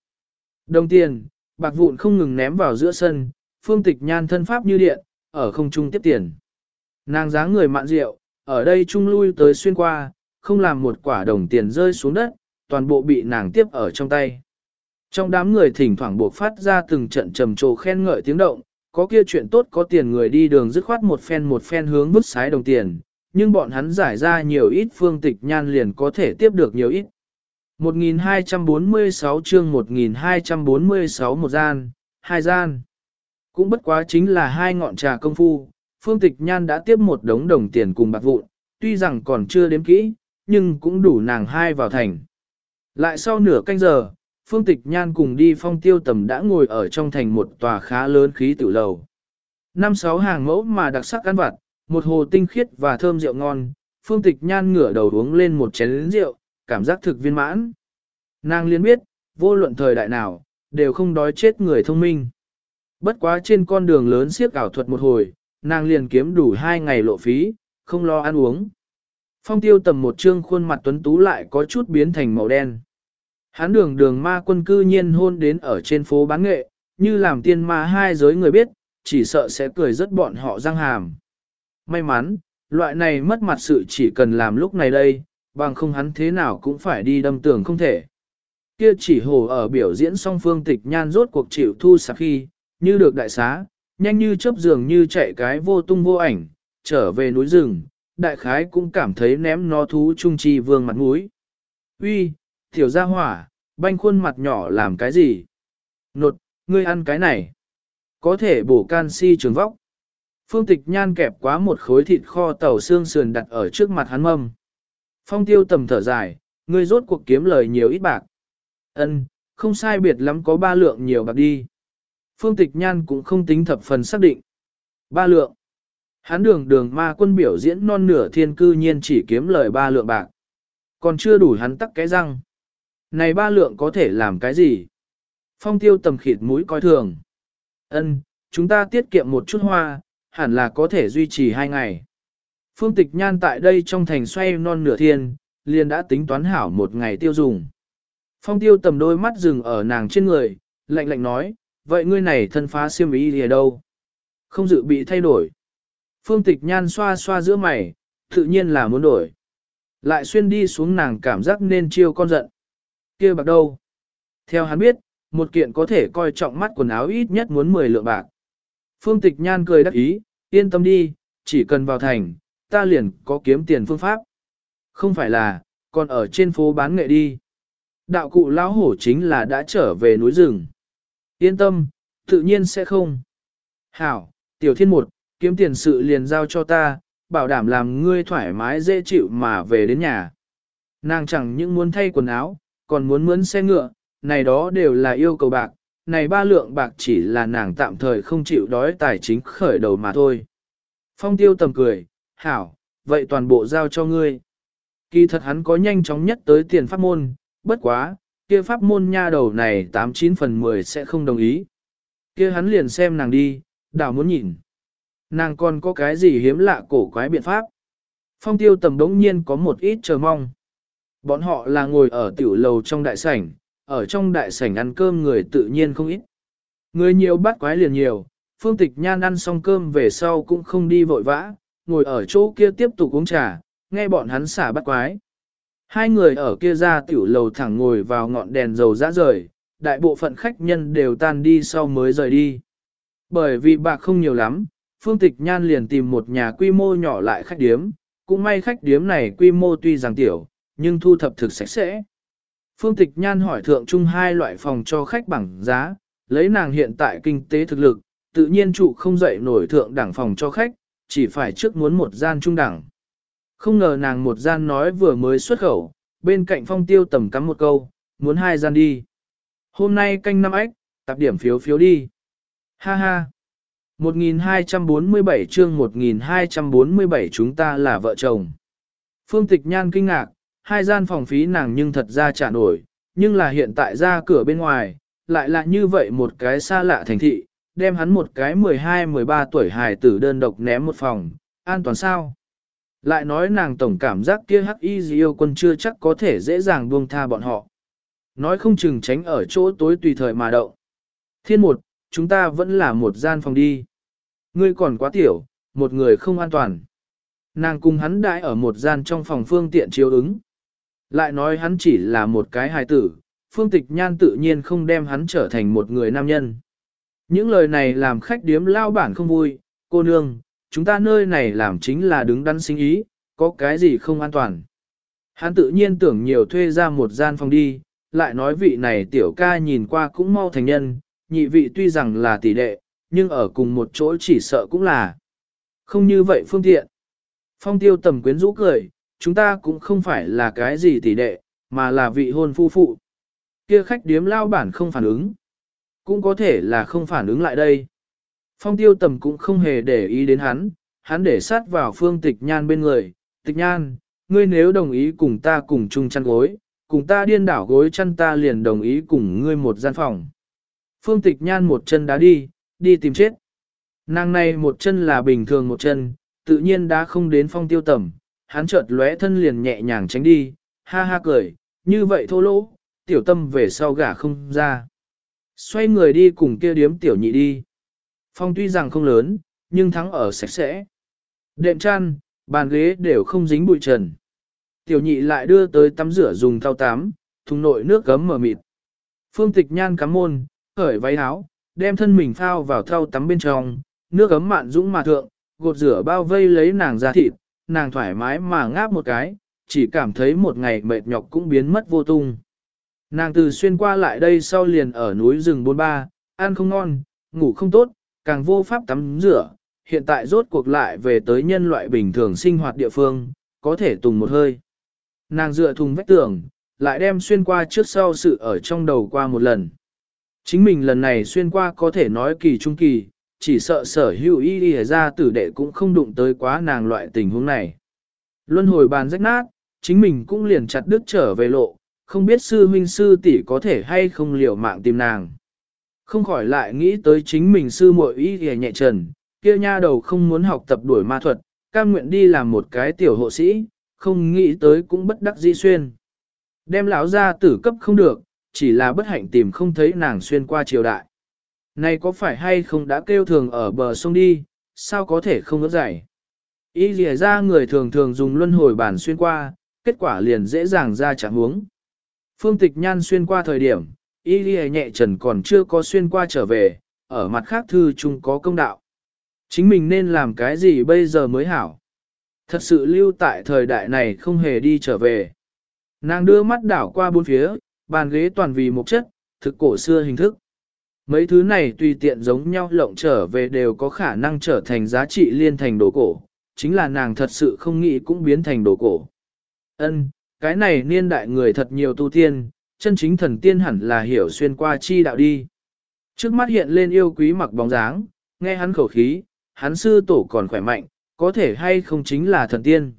Speaker 1: Đồng tiền, bạc vụn không ngừng ném vào giữa sân, phương tịch nhan thân pháp như điện, ở không trung tiếp tiền. Nàng dáng người mạn rượu, ở đây trung lui tới xuyên qua, không làm một quả đồng tiền rơi xuống đất, toàn bộ bị nàng tiếp ở trong tay. Trong đám người thỉnh thoảng buộc phát ra từng trận trầm trồ khen ngợi tiếng động, có kia chuyện tốt có tiền người đi đường dứt khoát một phen một phen hướng vứt sái đồng tiền, nhưng bọn hắn giải ra nhiều ít phương tịch nhan liền có thể tiếp được nhiều ít. 1246 chương 1246 một gian, hai gian. Cũng bất quá chính là hai ngọn trà công phu, phương tịch nhan đã tiếp một đống đồng tiền cùng bạc vụn, tuy rằng còn chưa đếm kỹ, nhưng cũng đủ nàng hai vào thành. Lại sau nửa canh giờ, Phương Tịch Nhan cùng đi phong tiêu tầm đã ngồi ở trong thành một tòa khá lớn khí tử lầu. Năm sáu hàng mẫu mà đặc sắc ăn vặt, một hồ tinh khiết và thơm rượu ngon, Phương Tịch Nhan ngửa đầu uống lên một chén rượu, cảm giác thực viên mãn. Nàng liên biết, vô luận thời đại nào, đều không đói chết người thông minh. Bất quá trên con đường lớn siếc ảo thuật một hồi, nàng liền kiếm đủ hai ngày lộ phí, không lo ăn uống. Phong tiêu tầm một trương khuôn mặt tuấn tú lại có chút biến thành màu đen. Hán đường đường ma quân cư nhiên hôn đến ở trên phố bán nghệ, như làm tiên ma hai giới người biết, chỉ sợ sẽ cười rất bọn họ răng hàm. May mắn, loại này mất mặt sự chỉ cần làm lúc này đây, bằng không hắn thế nào cũng phải đi đâm tường không thể. Kia chỉ hồ ở biểu diễn song phương tịch nhan rốt cuộc chịu thu sạc khi, như được đại xá, nhanh như chớp giường như chạy cái vô tung vô ảnh, trở về núi rừng, đại khái cũng cảm thấy ném nó thú trung trì vương mặt mũi. Uy, tiểu gia hỏa, banh khuôn mặt nhỏ làm cái gì? Nột, ngươi ăn cái này. Có thể bổ canxi trường vóc. Phương tịch nhan kẹp quá một khối thịt kho tàu xương sườn đặt ở trước mặt hắn mâm. Phong tiêu tầm thở dài, ngươi rốt cuộc kiếm lời nhiều ít bạc. Ân, không sai biệt lắm có ba lượng nhiều bạc đi. Phương tịch nhan cũng không tính thập phần xác định. Ba lượng. Hắn đường đường ma quân biểu diễn non nửa thiên cư nhiên chỉ kiếm lời ba lượng bạc. Còn chưa đủ hắn tắc cái răng. Này ba lượng có thể làm cái gì? Phong tiêu tầm khịt mũi coi thường. Ân, chúng ta tiết kiệm một chút hoa, hẳn là có thể duy trì hai ngày. Phương tịch nhan tại đây trong thành xoay non nửa thiên, liền đã tính toán hảo một ngày tiêu dùng. Phong tiêu tầm đôi mắt dừng ở nàng trên người, lạnh lạnh nói, vậy ngươi này thân phá siêm ý gì đâu? Không dự bị thay đổi. Phương tịch nhan xoa xoa giữa mày, tự nhiên là muốn đổi. Lại xuyên đi xuống nàng cảm giác nên chiêu con giận. kia bạc đâu? Theo hắn biết, một kiện có thể coi trọng mắt quần áo ít nhất muốn 10 lượng bạc. Phương tịch nhan cười đắc ý, yên tâm đi, chỉ cần vào thành, ta liền có kiếm tiền phương pháp. Không phải là, còn ở trên phố bán nghệ đi. Đạo cụ lão hổ chính là đã trở về núi rừng. Yên tâm, tự nhiên sẽ không. Hảo, tiểu thiên một, kiếm tiền sự liền giao cho ta, bảo đảm làm ngươi thoải mái dễ chịu mà về đến nhà. Nàng chẳng những muốn thay quần áo, còn muốn mướn xe ngựa, này đó đều là yêu cầu bạc, này ba lượng bạc chỉ là nàng tạm thời không chịu đói tài chính khởi đầu mà thôi. Phong tiêu tầm cười, hảo, vậy toàn bộ giao cho ngươi. Kỳ thật hắn có nhanh chóng nhất tới tiền pháp môn, bất quá, kia pháp môn nha đầu này 89 phần 10 sẽ không đồng ý. Kia hắn liền xem nàng đi, đảo muốn nhìn. Nàng còn có cái gì hiếm lạ cổ quái biện pháp. Phong tiêu tầm đống nhiên có một ít chờ mong. Bọn họ là ngồi ở tiểu lầu trong đại sảnh, ở trong đại sảnh ăn cơm người tự nhiên không ít. Người nhiều bắt quái liền nhiều, phương tịch nhan ăn xong cơm về sau cũng không đi vội vã, ngồi ở chỗ kia tiếp tục uống trà, nghe bọn hắn xả bắt quái. Hai người ở kia ra tiểu lầu thẳng ngồi vào ngọn đèn dầu dã rời, đại bộ phận khách nhân đều tan đi sau mới rời đi. Bởi vì bạc không nhiều lắm, Phương Tịch Nhan liền tìm một nhà quy mô nhỏ lại khách điếm, cũng may khách điếm này quy mô tuy rằng tiểu, nhưng thu thập thực sạch sẽ. Phương Tịch Nhan hỏi thượng trung hai loại phòng cho khách bằng giá, lấy nàng hiện tại kinh tế thực lực, tự nhiên trụ không dậy nổi thượng đẳng phòng cho khách, chỉ phải trước muốn một gian trung đẳng. Không ngờ nàng một gian nói vừa mới xuất khẩu, bên cạnh phong tiêu tầm cắm một câu, muốn hai gian đi. Hôm nay canh năm ếch, tạp điểm phiếu phiếu đi. Ha ha. 1247 chương 1247 chúng ta là vợ chồng. Phương Tịch Nhan kinh ngạc, hai gian phòng phí nàng nhưng thật ra trả nổi, nhưng là hiện tại ra cửa bên ngoài, lại là như vậy một cái xa lạ thành thị, đem hắn một cái 12-13 tuổi hài tử đơn độc ném một phòng, an toàn sao? Lại nói nàng tổng cảm giác kia hắc y gì yêu quân chưa chắc có thể dễ dàng buông tha bọn họ. Nói không chừng tránh ở chỗ tối tùy thời mà động. Thiên một, chúng ta vẫn là một gian phòng đi. Ngươi còn quá tiểu, một người không an toàn. Nàng cùng hắn đãi ở một gian trong phòng phương tiện chiếu ứng. Lại nói hắn chỉ là một cái hài tử, phương tịch nhan tự nhiên không đem hắn trở thành một người nam nhân. Những lời này làm khách điếm lao bản không vui, cô nương, chúng ta nơi này làm chính là đứng đắn sinh ý, có cái gì không an toàn. Hắn tự nhiên tưởng nhiều thuê ra một gian phòng đi, lại nói vị này tiểu ca nhìn qua cũng mau thành nhân, nhị vị tuy rằng là tỷ đệ, nhưng ở cùng một chỗ chỉ sợ cũng là không như vậy phương tiện. Phong tiêu tầm quyến rũ cười, chúng ta cũng không phải là cái gì tỷ đệ, mà là vị hôn phu phụ. Kia khách điếm lao bản không phản ứng, cũng có thể là không phản ứng lại đây. Phong tiêu tầm cũng không hề để ý đến hắn, hắn để sát vào phương tịch nhan bên người. Tịch nhan, ngươi nếu đồng ý cùng ta cùng chung chăn gối, cùng ta điên đảo gối chăn ta liền đồng ý cùng ngươi một gian phòng. Phương tịch nhan một chân đá đi, đi tìm chết. Nàng này một chân là bình thường một chân, tự nhiên đã không đến phong tiêu tầm, hắn chợt lóe thân liền nhẹ nhàng tránh đi, ha ha cười, như vậy thô lỗ, tiểu tâm về sau gả không ra. Xoay người đi cùng kia điếm tiểu nhị đi. Phong tuy rằng không lớn, nhưng thắng ở sạch sẽ. Đệm chăn, bàn ghế đều không dính bụi trần. Tiểu nhị lại đưa tới tắm rửa dùng thao tắm, thùng nội nước gấm mở mịt. Phương tịch nhan cắm môn, khởi váy áo, đem thân mình phao vào thao tắm bên trong, nước gấm mạn dũng mà thượng, gột rửa bao vây lấy nàng ra thịt, nàng thoải mái mà ngáp một cái, chỉ cảm thấy một ngày mệt nhọc cũng biến mất vô tung. Nàng từ xuyên qua lại đây sau liền ở núi rừng bôn ba, ăn không ngon, ngủ không tốt, càng vô pháp tắm rửa, hiện tại rốt cuộc lại về tới nhân loại bình thường sinh hoạt địa phương, có thể tùng một hơi. Nàng dựa thùng vách tường, lại đem xuyên qua trước sau sự ở trong đầu qua một lần. Chính mình lần này xuyên qua có thể nói kỳ trung kỳ, chỉ sợ sở hữu y y ra tử đệ cũng không đụng tới quá nàng loại tình huống này. Luân hồi bàn rách nát, chính mình cũng liền chặt đứt trở về lộ, không biết sư huynh sư tỷ có thể hay không liều mạng tìm nàng. Không khỏi lại nghĩ tới chính mình sư muội y ghề nhẹ trần, kia nha đầu không muốn học tập đuổi ma thuật, cam nguyện đi làm một cái tiểu hộ sĩ, không nghĩ tới cũng bất đắc di xuyên. Đem lão ra tử cấp không được, chỉ là bất hạnh tìm không thấy nàng xuyên qua triều đại. Này có phải hay không đã kêu thường ở bờ sông đi, sao có thể không ước giải. Ý lìa ra người thường thường dùng luân hồi bản xuyên qua, kết quả liền dễ dàng ra chẳng huống. Phương tịch nhan xuyên qua thời điểm, y ghi nhẹ trần còn chưa có xuyên qua trở về, ở mặt khác thư chung có công đạo. Chính mình nên làm cái gì bây giờ mới hảo. Thật sự lưu tại thời đại này không hề đi trở về. Nàng đưa mắt đảo qua bốn phía, bàn ghế toàn vì một chất, thực cổ xưa hình thức. Mấy thứ này tùy tiện giống nhau lộng trở về đều có khả năng trở thành giá trị liên thành đồ cổ, chính là nàng thật sự không nghĩ cũng biến thành đồ cổ. Ân, cái này niên đại người thật nhiều tu tiên, chân chính thần tiên hẳn là hiểu xuyên qua chi đạo đi. Trước mắt hiện lên yêu quý mặc bóng dáng, nghe hắn khẩu khí, hắn sư tổ còn khỏe mạnh, có thể hay không chính là thần tiên.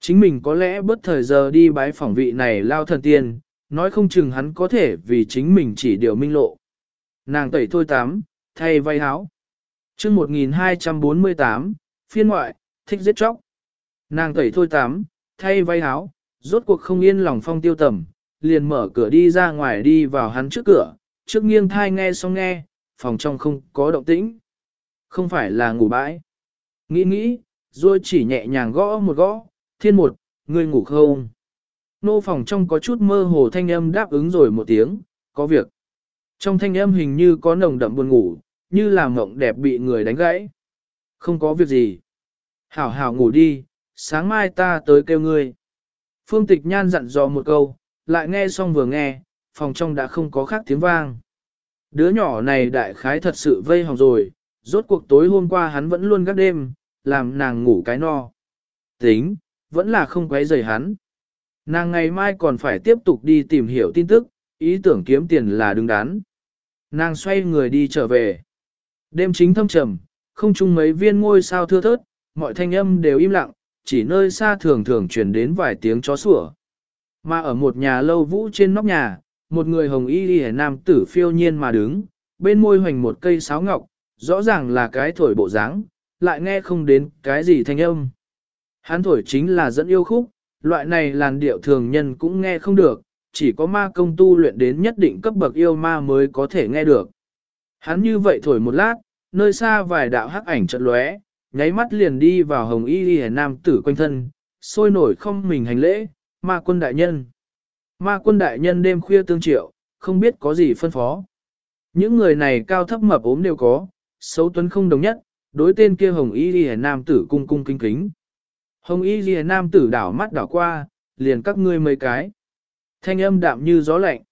Speaker 1: Chính mình có lẽ bất thời giờ đi bái phỏng vị này lao thần tiên, nói không chừng hắn có thể vì chính mình chỉ điều minh lộ. Nàng tẩy thôi tám, thay vay háo. chương 1248, phiên ngoại, thích giết chóc. Nàng tẩy thôi tám, thay vay háo, rốt cuộc không yên lòng phong tiêu tầm, liền mở cửa đi ra ngoài đi vào hắn trước cửa, trước nghiêng thai nghe xong nghe, phòng trong không có động tĩnh. Không phải là ngủ bãi. Nghĩ nghĩ, rồi chỉ nhẹ nhàng gõ một gõ, thiên một, ngươi ngủ không? Nô phòng trong có chút mơ hồ thanh âm đáp ứng rồi một tiếng, có việc. Trong thanh âm hình như có nồng đậm buồn ngủ, như là mộng đẹp bị người đánh gãy. Không có việc gì. Hảo hảo ngủ đi, sáng mai ta tới kêu ngươi. Phương tịch nhan dặn dò một câu, lại nghe xong vừa nghe, phòng trong đã không có khác tiếng vang. Đứa nhỏ này đại khái thật sự vây hỏng rồi, rốt cuộc tối hôm qua hắn vẫn luôn gác đêm, làm nàng ngủ cái no. Tính, vẫn là không quấy rầy hắn. Nàng ngày mai còn phải tiếp tục đi tìm hiểu tin tức, ý tưởng kiếm tiền là đứng đắn. Nàng xoay người đi trở về. Đêm chính thâm trầm, không chung mấy viên ngôi sao thưa thớt, mọi thanh âm đều im lặng, chỉ nơi xa thường thường truyền đến vài tiếng chó sủa. Mà ở một nhà lâu vũ trên nóc nhà, một người hồng y đi nam tử phiêu nhiên mà đứng, bên môi hoành một cây sáo ngọc, rõ ràng là cái thổi bộ dáng, lại nghe không đến cái gì thanh âm. Hắn thổi chính là dẫn yêu khúc, loại này làn điệu thường nhân cũng nghe không được, chỉ có ma công tu luyện đến nhất định cấp bậc yêu ma mới có thể nghe được. Hắn như vậy thổi một lát, nơi xa vài đạo hắc ảnh chợt lóe, nháy mắt liền đi vào hồng y y nam tử quanh thân, sôi nổi không mình hành lễ, ma quân đại nhân. Ma quân đại nhân đêm khuya tương triệu, không biết có gì phân phó. Những người này cao thấp mập ốm đều có, xấu tuấn không đồng nhất, đối tên kia hồng y y nam tử cung cung kinh kính. Hồng y y nam tử đảo mắt đảo qua, liền các ngươi mấy cái. Thanh âm đạm như gió lạnh.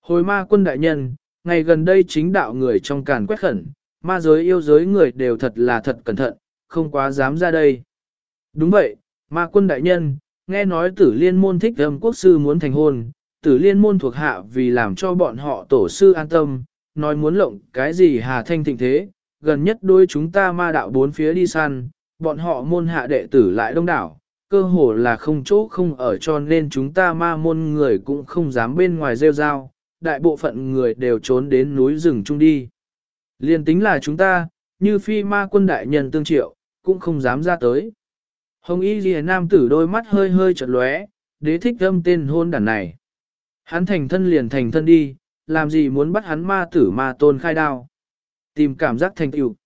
Speaker 1: Hồi ma quân đại nhân, ngày gần đây chính đạo người trong càn quét khẩn, ma giới yêu giới người đều thật là thật cẩn thận, không quá dám ra đây. Đúng vậy, ma quân đại nhân, nghe nói tử liên môn thích âm quốc sư muốn thành hôn, tử liên môn thuộc hạ vì làm cho bọn họ tổ sư an tâm, nói muốn lộng cái gì hà thanh thịnh thế, gần nhất đôi chúng ta ma đạo bốn phía đi săn, bọn họ môn hạ đệ tử lại đông đảo, cơ hồ là không chỗ không ở cho nên chúng ta ma môn người cũng không dám bên ngoài rêu rao, đại bộ phận người đều trốn đến núi rừng chung đi. Liên tính là chúng ta, như phi ma quân đại nhân tương triệu, cũng không dám ra tới. Hồng y ghi nam tử đôi mắt hơi hơi chật lóe, đế thích âm tên hôn đàn này. Hắn thành thân liền thành thân đi, làm gì muốn bắt hắn ma tử ma tôn khai đao. Tìm cảm giác thành tựu.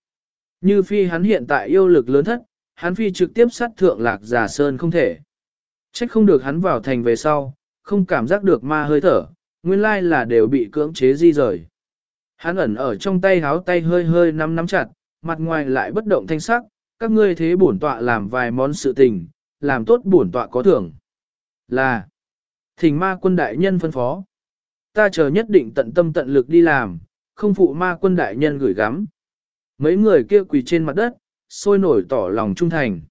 Speaker 1: Như phi hắn hiện tại yêu lực lớn thất, hắn phi trực tiếp sát thượng lạc giả sơn không thể. Trách không được hắn vào thành về sau, không cảm giác được ma hơi thở, nguyên lai là đều bị cưỡng chế di rời. Hắn ẩn ở trong tay háo tay hơi hơi nắm nắm chặt, mặt ngoài lại bất động thanh sắc, các ngươi thế bổn tọa làm vài món sự tình, làm tốt bổn tọa có thưởng. Là, thỉnh ma quân đại nhân phân phó. Ta chờ nhất định tận tâm tận lực đi làm, không phụ ma quân đại nhân gửi gắm. Mấy người kia quỳ trên mặt đất, sôi nổi tỏ lòng trung thành.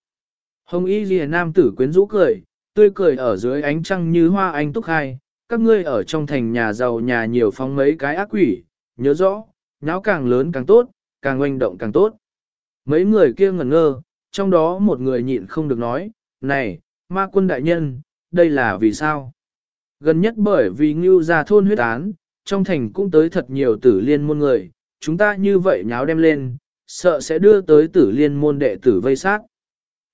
Speaker 1: Hồng y ghi nam tử quyến rũ cười, tươi cười ở dưới ánh trăng như hoa anh túc hai, các ngươi ở trong thành nhà giàu nhà nhiều phóng mấy cái ác quỷ, nhớ rõ, nháo càng lớn càng tốt, càng oanh động càng tốt. Mấy người kia ngẩn ngơ, trong đó một người nhịn không được nói, này, ma quân đại nhân, đây là vì sao? Gần nhất bởi vì ngưu ra thôn huyết án, trong thành cũng tới thật nhiều tử liên môn người, chúng ta như vậy nháo đem lên, sợ sẽ đưa tới tử liên môn đệ tử vây sát.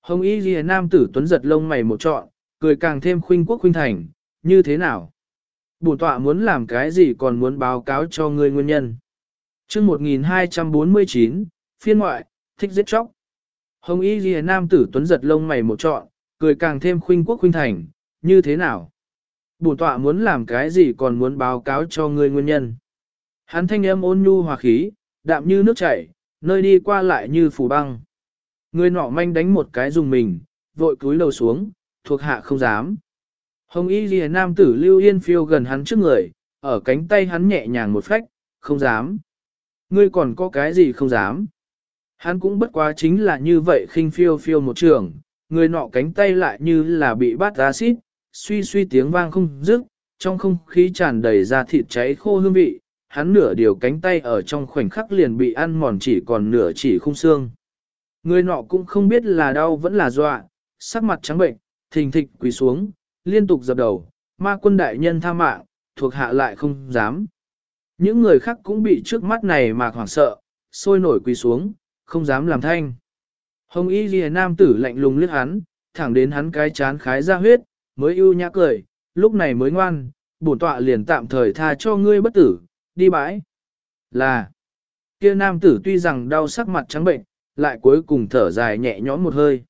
Speaker 1: Hồng y ghi nam tử tuấn giật lông mày một trọn, cười càng thêm khuynh quốc khuynh thành, như thế nào? Bổn tọa muốn làm cái gì còn muốn báo cáo cho ngươi nguyên nhân. chương 1249, phiên ngoại, thích giết chóc. Hồng y ghi nam tử tuấn giật lông mày một trọn, cười càng thêm khuynh quốc khuynh thành, như thế nào? Bổn tọa muốn làm cái gì còn muốn báo cáo cho ngươi nguyên nhân. Hắn thanh âm ôn nhu hòa khí, đạm như nước chảy, nơi đi qua lại như phủ băng. Người nọ manh đánh một cái dùng mình, vội cúi đầu xuống, thuộc hạ không dám. Hồng y ghi nam tử lưu yên phiêu gần hắn trước người, ở cánh tay hắn nhẹ nhàng một phách, không dám. Ngươi còn có cái gì không dám? Hắn cũng bất quá chính là như vậy khinh phiêu phiêu một trường, người nọ cánh tay lại như là bị bát axit, suy suy tiếng vang không dứt, trong không khí tràn đầy ra thịt cháy khô hương vị, hắn nửa điều cánh tay ở trong khoảnh khắc liền bị ăn mòn chỉ còn nửa chỉ khung xương. Người nọ cũng không biết là đau vẫn là dọa, sắc mặt trắng bệnh, thình thịch quỳ xuống, liên tục dập đầu, ma quân đại nhân tha mạng, thuộc hạ lại không dám. Những người khác cũng bị trước mắt này mà hoảng sợ, sôi nổi quỳ xuống, không dám làm thanh. Hồng y ghi nam tử lạnh lùng liếc hắn, thẳng đến hắn cái chán khái ra huyết, mới ưu nhã cười, lúc này mới ngoan, bổn tọa liền tạm thời tha cho ngươi bất tử, đi bãi. Là, kia nam tử tuy rằng đau sắc mặt trắng bệnh, lại cuối cùng thở dài nhẹ nhõm một hơi.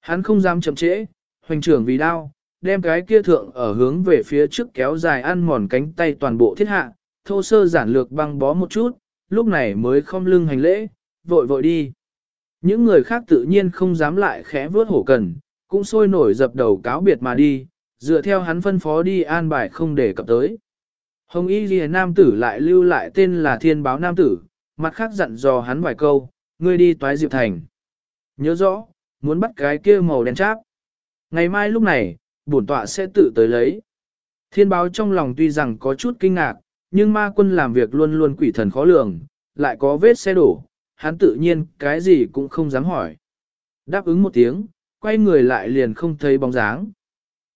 Speaker 1: Hắn không dám chậm trễ, hoành trưởng vì đau, đem cái kia thượng ở hướng về phía trước kéo dài ăn mòn cánh tay toàn bộ thiết hạ, thô sơ giản lược băng bó một chút, lúc này mới không lưng hành lễ, vội vội đi. Những người khác tự nhiên không dám lại khẽ vớt hổ cần, cũng sôi nổi dập đầu cáo biệt mà đi, dựa theo hắn phân phó đi an bài không để cập tới. Hồng Y Ghi Nam tử lại lưu lại tên là Thiên Báo Nam tử, mặt khác dặn dò hắn vài câu, ngươi đi toái Diệp Thành. Nhớ rõ, muốn bắt cái kia màu đen cháp. Ngày mai lúc này, bổn tọa sẽ tự tới lấy. Thiên báo trong lòng tuy rằng có chút kinh ngạc, nhưng ma quân làm việc luôn luôn quỷ thần khó lường, lại có vết xe đổ, hắn tự nhiên cái gì cũng không dám hỏi. Đáp ứng một tiếng, quay người lại liền không thấy bóng dáng.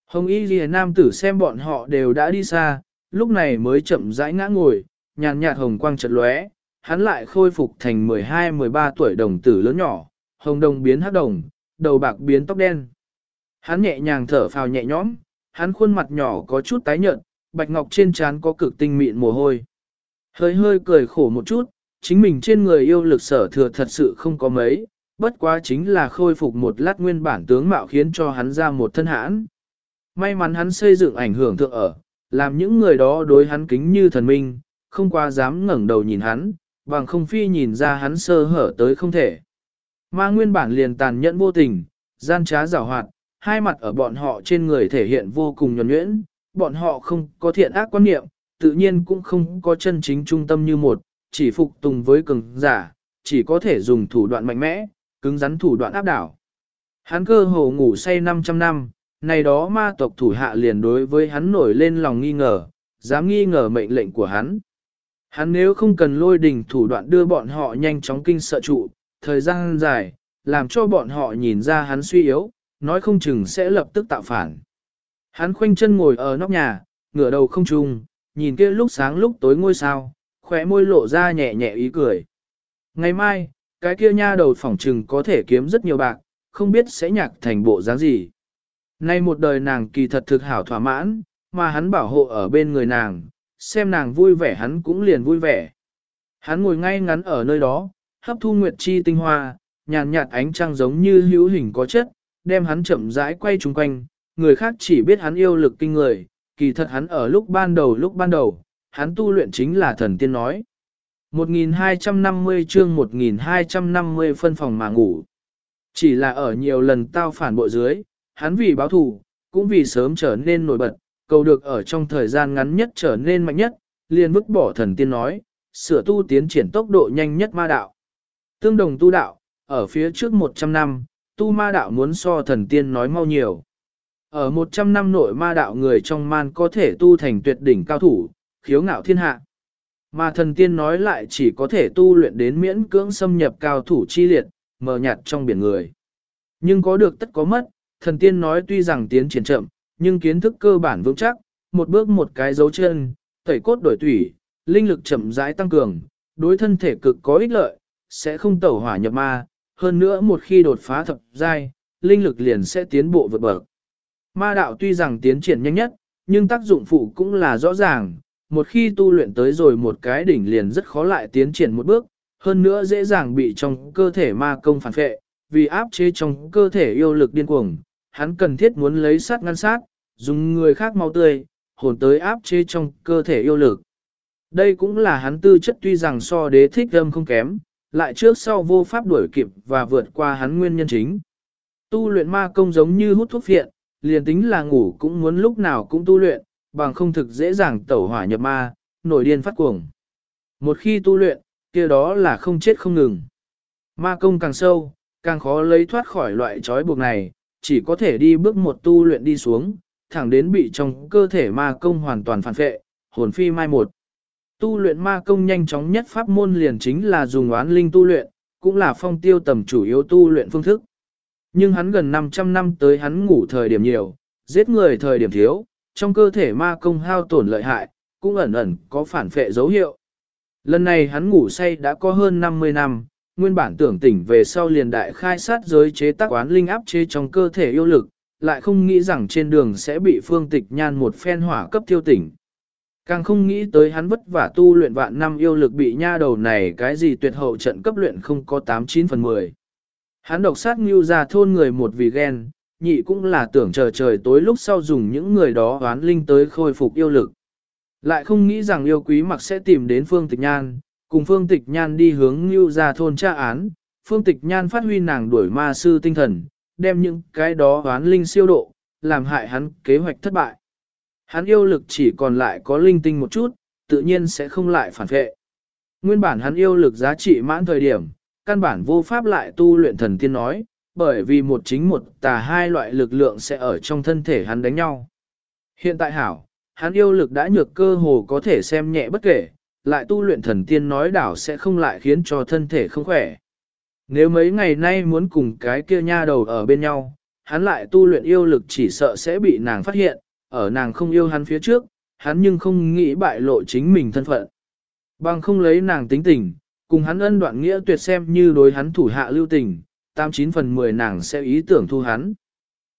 Speaker 1: Hồng Y Ghi Nam tử xem bọn họ đều đã đi xa, lúc này mới chậm rãi ngã ngồi, nhàn nhạt hồng quang chợt lóe, hắn lại khôi phục thành 12-13 tuổi đồng tử lớn nhỏ, hồng đồng biến hắc đồng, đầu bạc biến tóc đen. Hắn nhẹ nhàng thở phào nhẹ nhõm, hắn khuôn mặt nhỏ có chút tái nhợt, bạch ngọc trên trán có cực tinh mịn mồ hôi. Hơi hơi cười khổ một chút, chính mình trên người yêu lực sở thừa thật sự không có mấy, bất quá chính là khôi phục một lát nguyên bản tướng mạo khiến cho hắn ra một thân hãn. May mắn hắn xây dựng ảnh hưởng thượng ở, làm những người đó đối hắn kính như thần minh, không qua dám ngẩng đầu nhìn hắn, bằng không phi nhìn ra hắn sơ hở tới không thể. Mà nguyên bản liền tàn nhẫn vô tình, gian trá giảo hoạt, hai mặt ở bọn họ trên người thể hiện vô cùng nhuẩn nhuyễn, bọn họ không có thiện ác quan niệm, tự nhiên cũng không có chân chính trung tâm như một, chỉ phục tùng với cường giả, chỉ có thể dùng thủ đoạn mạnh mẽ, cứng rắn thủ đoạn áp đảo. Hắn cơ hồ ngủ say 500 năm, này đó ma tộc thủ hạ liền đối với hắn nổi lên lòng nghi ngờ, dám nghi ngờ mệnh lệnh của hắn. Hắn nếu không cần lôi đình thủ đoạn đưa bọn họ nhanh chóng kinh sợ trụ, thời gian dài, làm cho bọn họ nhìn ra hắn suy yếu, nói không chừng sẽ lập tức tạo phản. Hắn khoanh chân ngồi ở nóc nhà, ngửa đầu không trung, nhìn kia lúc sáng lúc tối ngôi sao, khóe môi lộ ra nhẹ nhẹ ý cười. Ngày mai, cái kia nha đầu phỏng trừng có thể kiếm rất nhiều bạc, không biết sẽ nhạc thành bộ dáng gì. Nay một đời nàng kỳ thật thực hảo thỏa mãn, mà hắn bảo hộ ở bên người nàng, xem nàng vui vẻ hắn cũng liền vui vẻ. Hắn ngồi ngay ngắn ở nơi đó, hấp thu nguyệt chi tinh hoa, nhàn nhạt ánh trăng giống như hữu hình có chất, đem hắn chậm rãi quay chung quanh, người khác chỉ biết hắn yêu lực kinh người, kỳ thật hắn ở lúc ban đầu lúc ban đầu, hắn tu luyện chính là thần tiên nói. 1250 chương 1250 phân phòng mà ngủ. Chỉ là ở nhiều lần tao phản bội dưới, hắn vì báo thù, cũng vì sớm trở nên nổi bật, cầu được ở trong thời gian ngắn nhất trở nên mạnh nhất, liền vứt bỏ thần tiên nói, sửa tu tiến triển tốc độ nhanh nhất ma đạo. Tương đồng tu đạo, ở phía trước 100 năm, tu ma đạo muốn so thần tiên nói mau nhiều. Ở 100 năm nội ma đạo người trong man có thể tu thành tuyệt đỉnh cao thủ, khiếu ngạo thiên hạ. Mà thần tiên nói lại chỉ có thể tu luyện đến miễn cưỡng xâm nhập cao thủ chi liệt, mờ nhạt trong biển người. Nhưng có được tất có mất, thần tiên nói tuy rằng tiến triển chậm, nhưng kiến thức cơ bản vững chắc, một bước một cái dấu chân, tẩy cốt đổi tủy, linh lực chậm rãi tăng cường, đối thân thể cực có ích lợi, sẽ không tẩu hỏa nhập ma, hơn nữa một khi đột phá thập giai, linh lực liền sẽ tiến bộ vượt bậc. Ma đạo tuy rằng tiến triển nhanh nhất, nhưng tác dụng phụ cũng là rõ ràng, một khi tu luyện tới rồi một cái đỉnh liền rất khó lại tiến triển một bước, hơn nữa dễ dàng bị trong cơ thể ma công phản phệ, vì áp chế trong cơ thể yêu lực điên cuồng, hắn cần thiết muốn lấy sát ngăn sát, dùng người khác mau tươi, hồn tới áp chế trong cơ thể yêu lực. Đây cũng là hắn tư chất tuy rằng so đế thích âm không kém, lại trước sau vô pháp đuổi kịp và vượt qua hắn nguyên nhân chính. Tu luyện ma công giống như hút thuốc phiện, liền tính là ngủ cũng muốn lúc nào cũng tu luyện, bằng không thực dễ dàng tẩu hỏa nhập ma, nổi điên phát cuồng. Một khi tu luyện, kia đó là không chết không ngừng. Ma công càng sâu, càng khó lấy thoát khỏi loại trói buộc này, chỉ có thể đi bước một tu luyện đi xuống, thẳng đến bị trong cơ thể ma công hoàn toàn phản phệ, hồn phi mai một. Tu luyện ma công nhanh chóng nhất pháp môn liền chính là dùng oán linh tu luyện, cũng là phong tiêu tầm chủ yếu tu luyện phương thức. Nhưng hắn gần 500 năm tới hắn ngủ thời điểm nhiều, giết người thời điểm thiếu, trong cơ thể ma công hao tổn lợi hại, cũng ẩn ẩn có phản phệ dấu hiệu. Lần này hắn ngủ say đã có hơn 50 năm, nguyên bản tưởng tỉnh về sau liền đại khai sát giới chế tác oán linh áp chế trong cơ thể yêu lực, lại không nghĩ rằng trên đường sẽ bị phương tịch nhan một phen hỏa cấp tiêu tỉnh. Càng không nghĩ tới hắn vất vả tu luyện vạn năm yêu lực bị nha đầu này cái gì tuyệt hậu trận cấp luyện không có 89 phần 10. Hắn độc sát ngưu ra thôn người một vì ghen, nhị cũng là tưởng chờ trời tối lúc sau dùng những người đó oán linh tới khôi phục yêu lực. Lại không nghĩ rằng yêu quý mặc sẽ tìm đến phương tịch nhan, cùng phương tịch nhan đi hướng ngưu ra thôn tra án, phương tịch nhan phát huy nàng đuổi ma sư tinh thần, đem những cái đó oán linh siêu độ, làm hại hắn kế hoạch thất bại. Hắn yêu lực chỉ còn lại có linh tinh một chút, tự nhiên sẽ không lại phản vệ. Nguyên bản hắn yêu lực giá trị mãn thời điểm, căn bản vô pháp lại tu luyện thần tiên nói, bởi vì một chính một tà hai loại lực lượng sẽ ở trong thân thể hắn đánh nhau. Hiện tại hảo, hắn yêu lực đã nhược cơ hồ có thể xem nhẹ bất kể, lại tu luyện thần tiên nói đảo sẽ không lại khiến cho thân thể không khỏe. Nếu mấy ngày nay muốn cùng cái kia nha đầu ở bên nhau, hắn lại tu luyện yêu lực chỉ sợ sẽ bị nàng phát hiện, ở nàng không yêu hắn phía trước, hắn nhưng không nghĩ bại lộ chính mình thân phận. Bằng không lấy nàng tính tình, cùng hắn ân đoạn nghĩa tuyệt xem như đối hắn thủ hạ lưu tình, 89 phần 10 nàng sẽ ý tưởng thu hắn.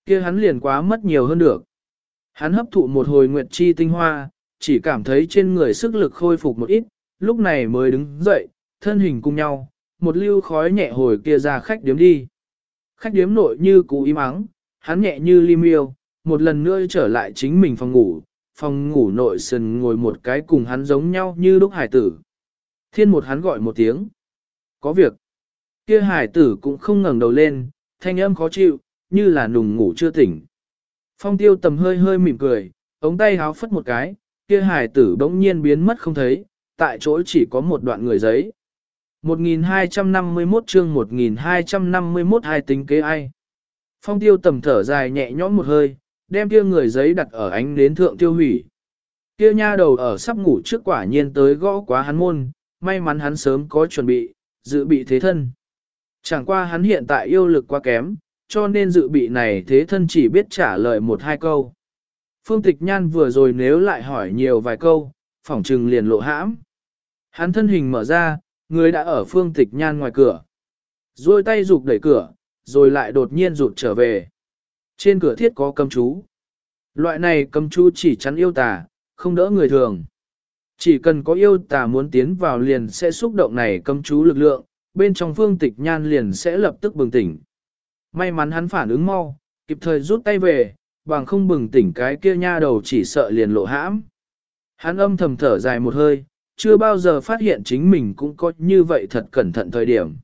Speaker 1: kia hắn liền quá mất nhiều hơn được. Hắn hấp thụ một hồi nguyệt chi tinh hoa, chỉ cảm thấy trên người sức lực khôi phục một ít, lúc này mới đứng dậy, thân hình cùng nhau, một lưu khói nhẹ hồi kia ra khách điếm đi. Khách điếm nội như cú im ắng, hắn nhẹ như lim yêu, một lần nữa trở lại chính mình phòng ngủ, phòng ngủ nội sần ngồi một cái cùng hắn giống nhau như đúc hải tử. Thiên một hắn gọi một tiếng. Có việc. Kia hải tử cũng không ngẩng đầu lên, thanh âm khó chịu, như là nùng ngủ chưa tỉnh. Phong tiêu tầm hơi hơi mỉm cười, ống tay háo phất một cái, kia hải tử bỗng nhiên biến mất không thấy, tại chỗ chỉ có một đoạn người giấy. 1251 chương 1251 hai tính kế ai. Phong tiêu tầm thở dài nhẹ nhõm một hơi, đem kia người giấy đặt ở ánh đến thượng tiêu hủy. Kia nha đầu ở sắp ngủ trước quả nhiên tới gõ quá hắn môn, may mắn hắn sớm có chuẩn bị, dự bị thế thân. Chẳng qua hắn hiện tại yêu lực quá kém, cho nên dự bị này thế thân chỉ biết trả lời một hai câu. Phương Tịch Nhan vừa rồi nếu lại hỏi nhiều vài câu, phỏng trừng liền lộ hãm. Hắn thân hình mở ra, người đã ở Phương Tịch Nhan ngoài cửa. Rồi tay rụt đẩy cửa, rồi lại đột nhiên rụt trở về. Trên cửa thiết có cấm chú. Loại này cấm chú chỉ chắn yêu tà, không đỡ người thường. Chỉ cần có yêu tà muốn tiến vào liền sẽ xúc động này cấm chú lực lượng, bên trong phương tịch nhan liền sẽ lập tức bừng tỉnh. May mắn hắn phản ứng mau, kịp thời rút tay về, bằng không bừng tỉnh cái kia nha đầu chỉ sợ liền lộ hãm. Hắn âm thầm thở dài một hơi, chưa bao giờ phát hiện chính mình cũng có như vậy thật cẩn thận thời điểm.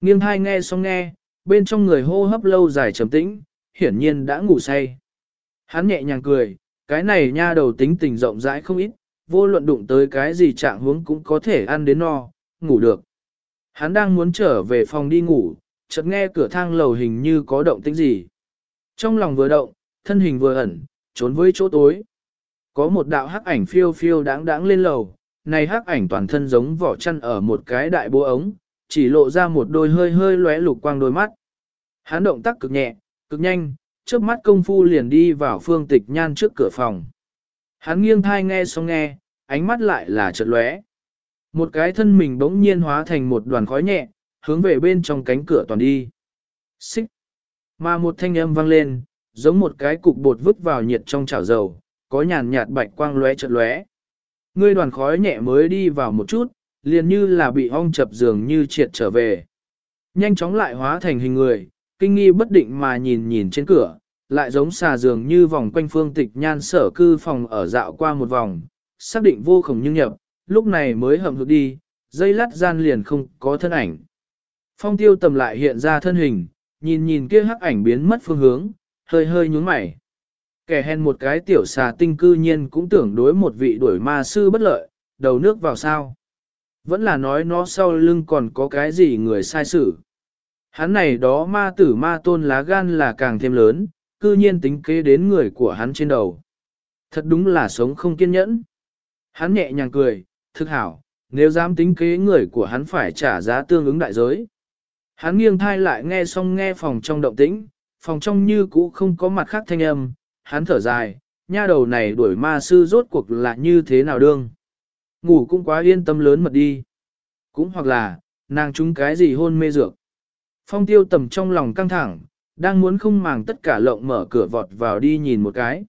Speaker 1: Nghiêng hai nghe xong nghe, bên trong người hô hấp lâu dài trầm tĩnh, hiển nhiên đã ngủ say. Hắn nhẹ nhàng cười, cái này nha đầu tính tình rộng rãi không ít, vô luận đụng tới cái gì trạng huống cũng có thể ăn đến no, ngủ được. Hắn đang muốn trở về phòng đi ngủ, chợt nghe cửa thang lầu hình như có động tĩnh gì. Trong lòng vừa động, thân hình vừa ẩn, trốn với chỗ tối. Có một đạo hắc ảnh phiêu phiêu đáng đáng lên lầu, này hắc ảnh toàn thân giống vỏ chăn ở một cái đại bố ống, chỉ lộ ra một đôi hơi hơi lóe lục quang đôi mắt. Hắn động tác cực nhẹ, cực nhanh, trước mắt công phu liền đi vào phương tịch nhan trước cửa phòng. Hắn nghiêng thai nghe xong nghe, ánh mắt lại là chợt lóe. Một cái thân mình bỗng nhiên hóa thành một đoàn khói nhẹ, hướng về bên trong cánh cửa toàn đi. Xích. Mà một thanh âm vang lên, giống một cái cục bột vứt vào nhiệt trong chảo dầu, có nhàn nhạt bạch quang lóe chợt lóe. Ngươi đoàn khói nhẹ mới đi vào một chút, liền như là bị ong chập giường như triệt trở về. Nhanh chóng lại hóa thành hình người, kinh nghi bất định mà nhìn nhìn trên cửa, lại giống xà dường như vòng quanh phương tịch nhan sở cư phòng ở dạo qua một vòng, xác định vô khổng nhưng nhập, lúc này mới hầm hực đi, dây lát gian liền không có thân ảnh. Phong tiêu tầm lại hiện ra thân hình, nhìn nhìn kia hắc ảnh biến mất phương hướng, hơi hơi nhún mày. Kẻ hèn một cái tiểu xà tinh cư nhiên cũng tưởng đối một vị đuổi ma sư bất lợi, đầu nước vào sao. Vẫn là nói nó sau lưng còn có cái gì người sai xử. Hắn này đó ma tử ma tôn lá gan là càng thêm lớn, cư nhiên tính kế đến người của hắn trên đầu. Thật đúng là sống không kiên nhẫn. Hắn nhẹ nhàng cười, thực hảo, nếu dám tính kế người của hắn phải trả giá tương ứng đại giới. Hắn nghiêng thai lại nghe xong nghe phòng trong động tĩnh, phòng trong như cũ không có mặt khác thanh âm, hắn thở dài, nha đầu này đuổi ma sư rốt cuộc là như thế nào đương. Ngủ cũng quá yên tâm lớn mật đi. Cũng hoặc là, nàng trúng cái gì hôn mê dược. Phong tiêu tầm trong lòng căng thẳng, đang muốn không màng tất cả lộng mở cửa vọt vào đi nhìn một cái.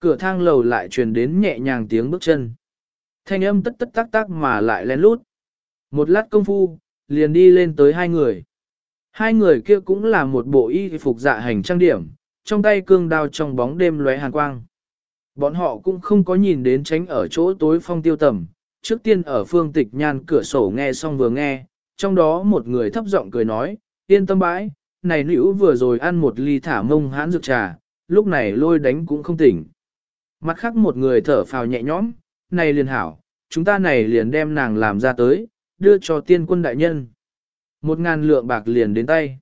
Speaker 1: Cửa thang lầu lại truyền đến nhẹ nhàng tiếng bước chân. Thanh âm tất tất tác tác mà lại lén lút. Một lát công phu, liền đi lên tới hai người. Hai người kia cũng là một bộ y phục dạ hành trang điểm, trong tay cương đao trong bóng đêm lóe hàn quang. Bọn họ cũng không có nhìn đến tránh ở chỗ tối phong tiêu tầm, trước tiên ở phương tịch nhan cửa sổ nghe xong vừa nghe, trong đó một người thấp giọng cười nói, yên tâm bãi, này nữ vừa rồi ăn một ly thả mông hãn dược trà, lúc này lôi đánh cũng không tỉnh. Mặt khác một người thở phào nhẹ nhõm, này liền hảo, chúng ta này liền đem nàng làm ra tới, đưa cho tiên quân đại nhân. Một ngàn lượng bạc liền đến tay.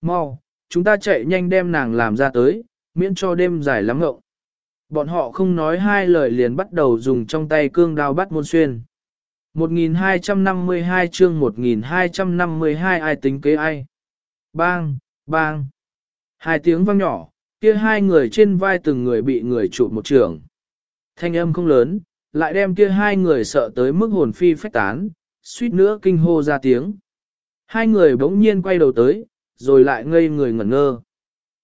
Speaker 1: Mau, chúng ta chạy nhanh đem nàng làm ra tới, miễn cho đêm dài lắm ngộng. Bọn họ không nói hai lời liền bắt đầu dùng trong tay cương đao bắt môn xuyên. 1252 chương 1252 ai tính kế ai. Bang, bang. Hai tiếng vang nhỏ, kia hai người trên vai từng người bị người chụp một trường. Thanh âm không lớn, lại đem kia hai người sợ tới mức hồn phi phách tán, suýt nữa kinh hô ra tiếng. Hai người bỗng nhiên quay đầu tới, rồi lại ngây người ngẩn ngơ.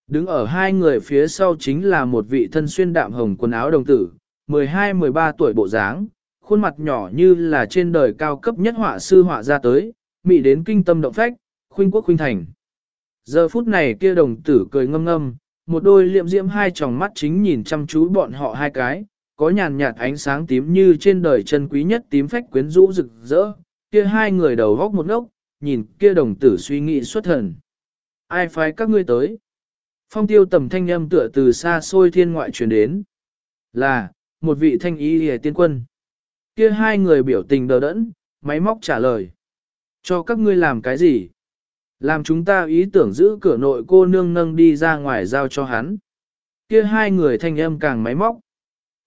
Speaker 1: Đứng ở hai người phía sau chính là một vị thân xuyên đạm hồng quần áo đồng tử, 12-13 tuổi bộ dáng, khuôn mặt nhỏ như là trên đời cao cấp nhất họa sư họa ra tới, mị đến kinh tâm động phách, khuynh quốc khuynh thành. Giờ phút này kia đồng tử cười ngâm ngâm, một đôi liệm diễm hai tròng mắt chính nhìn chăm chú bọn họ hai cái, có nhàn nhạt ánh sáng tím như trên đời chân quý nhất tím phách quyến rũ rực rỡ, kia hai người đầu góc một ngốc, nhìn kia đồng tử suy nghĩ xuất thần. Ai phái các ngươi tới? Phong tiêu tầm thanh âm tựa từ xa xôi thiên ngoại truyền đến. Là, một vị thanh y hề tiên quân. Kia hai người biểu tình đờ đẫn, máy móc trả lời. Cho các ngươi làm cái gì? Làm chúng ta ý tưởng giữ cửa nội cô nương nâng đi ra ngoài giao cho hắn. Kia hai người thanh âm càng máy móc.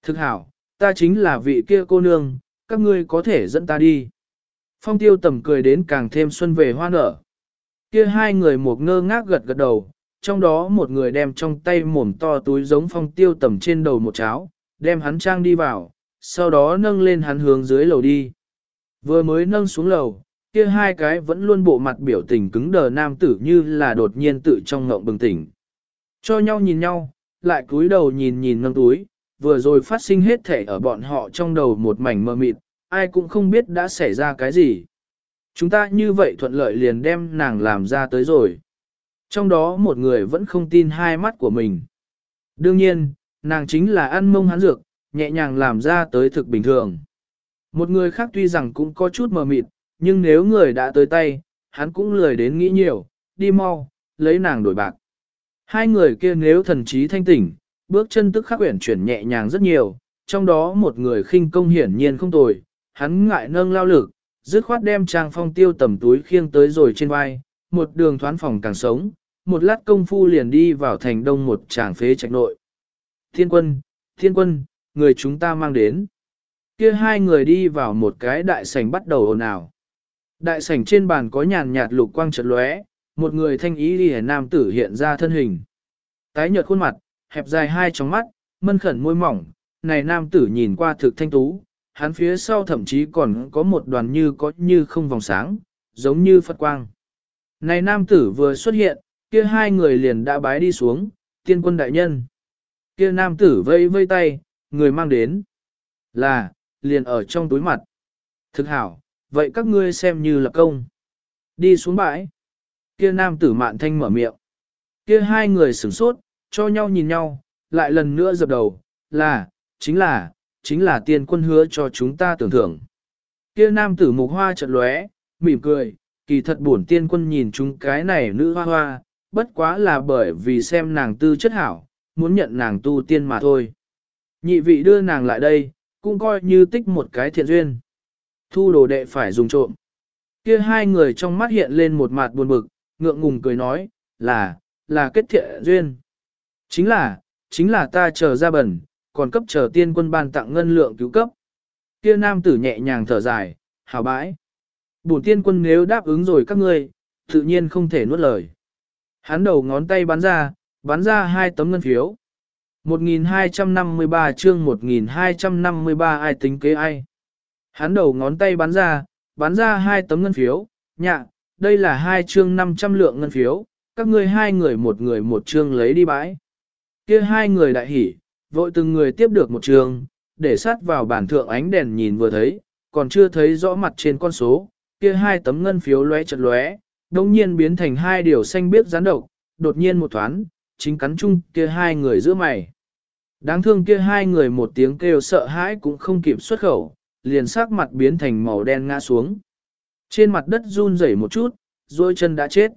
Speaker 1: Thực hảo, ta chính là vị kia cô nương, các ngươi có thể dẫn ta đi. Phong tiêu tầm cười đến càng thêm xuân về hoa nở. Kia hai người một ngơ ngác gật gật đầu, trong đó một người đem trong tay mồm to túi giống phong tiêu tầm trên đầu một cháo, đem hắn trang đi vào, sau đó nâng lên hắn hướng dưới lầu đi. Vừa mới nâng xuống lầu, kia hai cái vẫn luôn bộ mặt biểu tình cứng đờ nam tử như là đột nhiên tự trong ngộng bừng tỉnh. Cho nhau nhìn nhau, lại cúi đầu nhìn nhìn nâng túi, vừa rồi phát sinh hết thể ở bọn họ trong đầu một mảnh mơ mịt, ai cũng không biết đã xảy ra cái gì. Chúng ta như vậy thuận lợi liền đem nàng làm ra tới rồi. Trong đó một người vẫn không tin hai mắt của mình. Đương nhiên, nàng chính là ăn mông hắn dược, nhẹ nhàng làm ra tới thực bình thường. Một người khác tuy rằng cũng có chút mờ mịt, nhưng nếu người đã tới tay, hắn cũng lười đến nghĩ nhiều, đi mau, lấy nàng đổi bạc. Hai người kia nếu thần trí thanh tỉnh, bước chân tức khắc uyển chuyển nhẹ nhàng rất nhiều, trong đó một người khinh công hiển nhiên không tồi, hắn ngại nâng lao lực, dứt khoát đem trang phong tiêu tầm túi khiêng tới rồi trên vai, một đường thoán phòng càng sống, một lát công phu liền đi vào thành đông một tràng phế trạch nội. Thiên quân, thiên quân, người chúng ta mang đến. Kia hai người đi vào một cái đại sảnh bắt đầu ồn ào. Đại sảnh trên bàn có nhàn nhạt lục quang chợt lóe, một người thanh ý liễu nam tử hiện ra thân hình. Tái nhợt khuôn mặt, hẹp dài hai tròng mắt, mân khẩn môi mỏng, này nam tử nhìn qua thực thanh tú, hắn phía sau thậm chí còn có một đoàn như có như không vòng sáng, giống như Phật quang. Này nam tử vừa xuất hiện, kia hai người liền đã bái đi xuống, tiên quân đại nhân. Kia nam tử vây vây tay, người mang đến. Là, liền ở trong túi mặt. Thực hảo, vậy các ngươi xem như là công. Đi xuống bãi. Kia nam tử mạn thanh mở miệng. Kia hai người sửng sốt, cho nhau nhìn nhau, lại lần nữa dập đầu, là, chính là, chính là tiên quân hứa cho chúng ta tưởng thưởng. Kia nam tử mục hoa chợt lóe, mỉm cười, kỳ thật buồn tiên quân nhìn chúng cái này nữ hoa hoa, bất quá là bởi vì xem nàng tư chất hảo, muốn nhận nàng tu tiên mà thôi. Nhị vị đưa nàng lại đây, cũng coi như tích một cái thiện duyên. Thu đồ đệ phải dùng trộm. Kia hai người trong mắt hiện lên một mặt buồn bực, ngượng ngùng cười nói, là, là kết thiện duyên. Chính là, chính là ta chờ ra bẩn, còn cấp chờ tiên quân ban tặng ngân lượng cứu cấp. Kia nam tử nhẹ nhàng thở dài, hào bãi. Bổn tiên quân nếu đáp ứng rồi các ngươi, tự nhiên không thể nuốt lời. Hắn đầu ngón tay bắn ra, bắn ra hai tấm ngân phiếu. 1253 chương 1253 ai tính kế ai. Hắn đầu ngón tay bắn ra, bắn ra hai tấm ngân phiếu, nhạ, đây là hai chương 500 lượng ngân phiếu, các ngươi hai người một người một chương lấy đi bãi. Kia hai người đại hỉ, vội từng người tiếp được một trường, để sát vào bản thượng ánh đèn nhìn vừa thấy, còn chưa thấy rõ mặt trên con số, kia hai tấm ngân phiếu lóe chật lóe, đồng nhiên biến thành hai điều xanh biếc rán độc, đột nhiên một thoáng, chính cắn chung kia hai người giữa mày. Đáng thương kia hai người một tiếng kêu sợ hãi cũng không kịp xuất khẩu, liền sắc mặt biến thành màu đen ngã xuống. Trên mặt đất run rẩy một chút, rồi chân đã chết.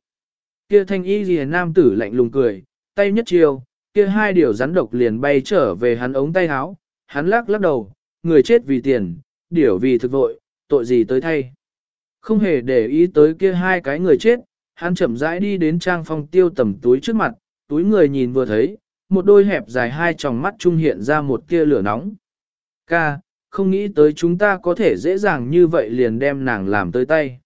Speaker 1: Kia thanh y lìa nam tử lạnh lùng cười, tay nhất chiều, kia hai điều rắn độc liền bay trở về hắn ống tay áo, hắn lắc lắc đầu, người chết vì tiền, điểu vì thực vội, tội gì tới thay. Không hề để ý tới kia hai cái người chết, hắn chậm rãi đi đến trang phong tiêu tầm túi trước mặt, túi người nhìn vừa thấy, một đôi hẹp dài hai tròng mắt trung hiện ra một kia lửa nóng. Ca, không nghĩ tới chúng ta có thể dễ dàng như vậy liền đem nàng làm tới tay.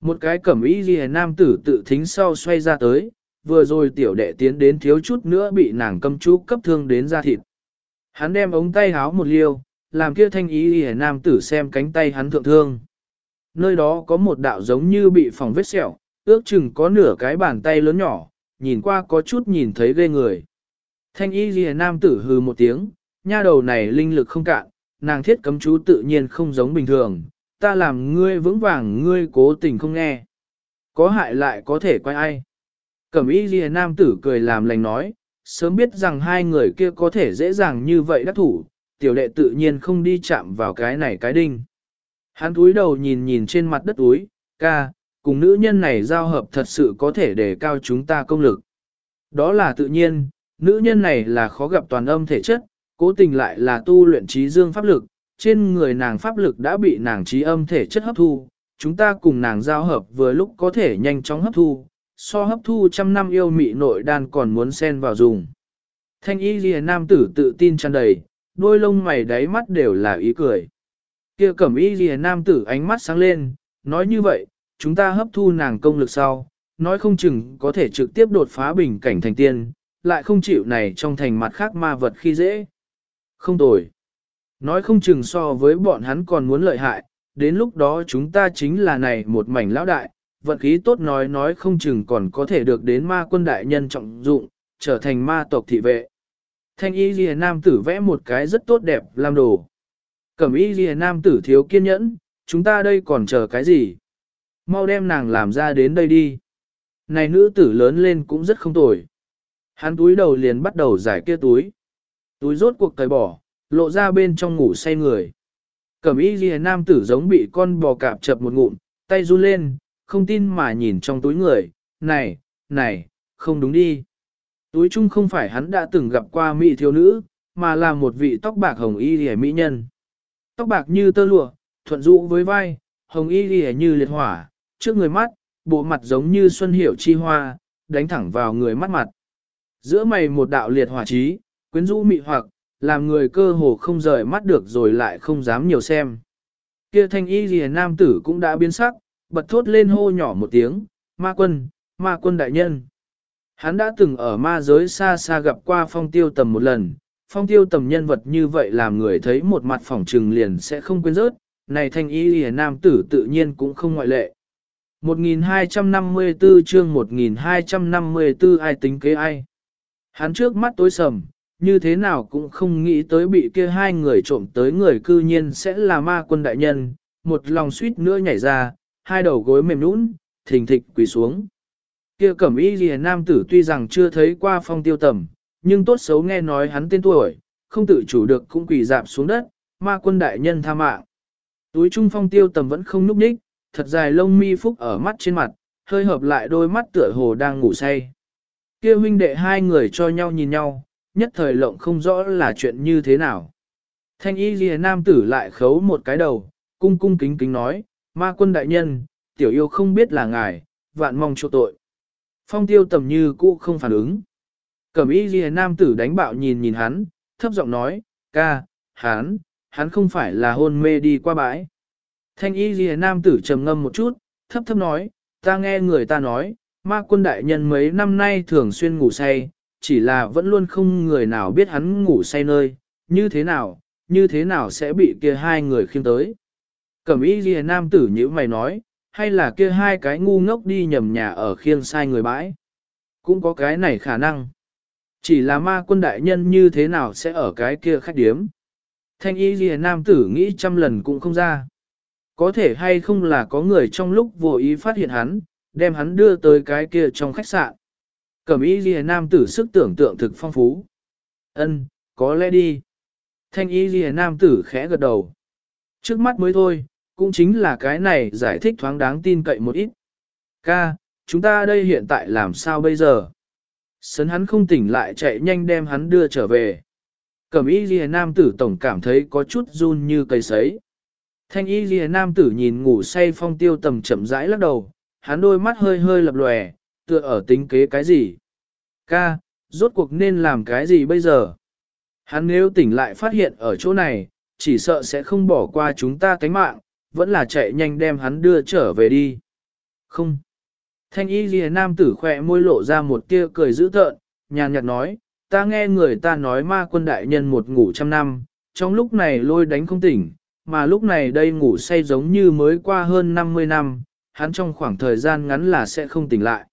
Speaker 1: Một cái cẩm y ghi nam tử tự thính sau xoay ra tới, vừa rồi tiểu đệ tiến đến thiếu chút nữa bị nàng cầm chú cấp thương đến da thịt. Hắn đem ống tay háo một liêu, làm kia thanh ý hề nam tử xem cánh tay hắn thượng thương. Nơi đó có một đạo giống như bị phòng vết sẹo, ước chừng có nửa cái bàn tay lớn nhỏ, nhìn qua có chút nhìn thấy ghê người. Thanh y ghi nam tử hừ một tiếng, nha đầu này linh lực không cạn, nàng thiết cấm chú tự nhiên không giống bình thường, ta làm ngươi vững vàng ngươi cố tình không nghe. Có hại lại có thể quay ai. Cẩm y ghi nam tử cười làm lành nói, sớm biết rằng hai người kia có thể dễ dàng như vậy đắc thủ, tiểu đệ tự nhiên không đi chạm vào cái này cái đinh. Hắn túi đầu nhìn nhìn trên mặt đất túi, ca, cùng nữ nhân này giao hợp thật sự có thể để cao chúng ta công lực. Đó là tự nhiên, nữ nhân này là khó gặp toàn âm thể chất, cố tình lại là tu luyện trí dương pháp lực, trên người nàng pháp lực đã bị nàng trí âm thể chất hấp thu, chúng ta cùng nàng giao hợp vừa lúc có thể nhanh chóng hấp thu, so hấp thu trăm năm yêu mị nội đan còn muốn xen vào dùng. Thanh y ghi nam tử tự tin tràn đầy, đôi lông mày đáy mắt đều là ý cười. kia cẩm y ghi nam tử ánh mắt sáng lên, nói như vậy, chúng ta hấp thu nàng công lực sau, nói không chừng có thể trực tiếp đột phá bình cảnh thành tiên, lại không chịu này trong thành mặt khác ma vật khi dễ. Không tồi. Nói không chừng so với bọn hắn còn muốn lợi hại, đến lúc đó chúng ta chính là này một mảnh lão đại, vận khí tốt nói nói không chừng còn có thể được đến ma quân đại nhân trọng dụng, trở thành ma tộc thị vệ. Thanh y ghi nam tử vẽ một cái rất tốt đẹp làm đồ. Cẩm y ghi nam tử thiếu kiên nhẫn, chúng ta đây còn chờ cái gì? Mau đem nàng làm ra đến đây đi. Này nữ tử lớn lên cũng rất không tồi. Hắn túi đầu liền bắt đầu giải kia túi. Túi rốt cuộc cởi bỏ, lộ ra bên trong ngủ say người. Cẩm y ghi nam tử giống bị con bò cạp chập một ngụm, tay run lên, không tin mà nhìn trong túi người, này, này, không đúng đi. Túi chung không phải hắn đã từng gặp qua mỹ thiếu nữ, mà là một vị tóc bạc hồng y hề mỹ nhân. Tóc bạc như tơ lụa, thuận dụ với vai, hồng y hề như liệt hỏa, trước người mắt, bộ mặt giống như xuân hiểu chi hoa, đánh thẳng vào người mắt mặt. Giữa mày một đạo liệt hỏa trí, quyến rũ mị hoặc, làm người cơ hồ không rời mắt được rồi lại không dám nhiều xem. Kia thanh y lìa nam tử cũng đã biến sắc, bật thốt lên hô nhỏ một tiếng, ma quân, ma quân đại nhân. Hắn đã từng ở ma giới xa xa gặp qua phong tiêu tầm một lần, phong tiêu tầm nhân vật như vậy làm người thấy một mặt phỏng trừng liền sẽ không quên rớt, này thanh y lìa nam tử tự nhiên cũng không ngoại lệ. 1254 chương 1254 ai tính kế ai. Hắn trước mắt tối sầm, như thế nào cũng không nghĩ tới bị kia hai người trộm tới người cư nhiên sẽ là ma quân đại nhân, một lòng suýt nữa nhảy ra, hai đầu gối mềm nũng, thình thịch quỳ xuống. Kia cẩm y lìa nam tử tuy rằng chưa thấy qua phong tiêu tầm, nhưng tốt xấu nghe nói hắn tên tuổi, không tự chủ được cũng quỳ dạp xuống đất, ma quân đại nhân tha mạng. Túi trung phong tiêu tầm vẫn không núp ních, thật dài lông mi phúc ở mắt trên mặt, hơi hợp lại đôi mắt tựa hồ đang ngủ say. Kia huynh đệ hai người cho nhau nhìn nhau, nhất thời lộng không rõ là chuyện như thế nào. Thanh y ghi nam tử lại khấu một cái đầu, cung cung kính kính nói, ma quân đại nhân, tiểu yêu không biết là ngài, vạn mong chỗ tội. Phong tiêu tầm như cũ không phản ứng. Cẩm y ghi nam tử đánh bạo nhìn nhìn hắn, thấp giọng nói, ca, hắn, hắn không phải là hôn mê đi qua bãi. Thanh y ghi nam tử trầm ngâm một chút, thấp thấp nói, ta nghe người ta nói, ma quân đại nhân mấy năm nay thường xuyên ngủ say, chỉ là vẫn luôn không người nào biết hắn ngủ say nơi, như thế nào, như thế nào sẽ bị kia hai người khiêm tới. Cẩm y ghi nam tử như mày nói, hay là kia hai cái ngu ngốc đi nhầm nhà ở khiêng sai người bãi. Cũng có cái này khả năng. Chỉ là ma quân đại nhân như thế nào sẽ ở cái kia khách điếm. Thanh y ghi nam tử nghĩ trăm lần cũng không ra. Có thể hay không là có người trong lúc vô ý phát hiện hắn, đem hắn đưa tới cái kia trong khách sạn. Cẩm y ghi nam tử sức tưởng tượng thực phong phú. Ân, có lẽ đi. Thanh y ghi nam tử khẽ gật đầu. Trước mắt mới thôi, cũng chính là cái này giải thích thoáng đáng tin cậy một ít. Ca, chúng ta đây hiện tại làm sao bây giờ? Sấn hắn không tỉnh lại chạy nhanh đem hắn đưa trở về. Cẩm y ghi nam tử tổng cảm thấy có chút run như cây sấy. Thanh y ghi nam tử nhìn ngủ say phong tiêu tầm chậm rãi lắc đầu, hắn đôi mắt hơi hơi lập lòe, tựa ở tính kế cái gì. Ca, rốt cuộc nên làm cái gì bây giờ? Hắn nếu tỉnh lại phát hiện ở chỗ này, chỉ sợ sẽ không bỏ qua chúng ta cái mạng, vẫn là chạy nhanh đem hắn đưa trở về đi. Không. Thanh y ghi nam tử khỏe môi lộ ra một tia cười dữ tợn, nhàn nhạt nói, ta nghe người ta nói ma quân đại nhân một ngủ trăm năm, trong lúc này lôi đánh không tỉnh, mà lúc này đây ngủ say giống như mới qua hơn 50 năm, hắn trong khoảng thời gian ngắn là sẽ không tỉnh lại.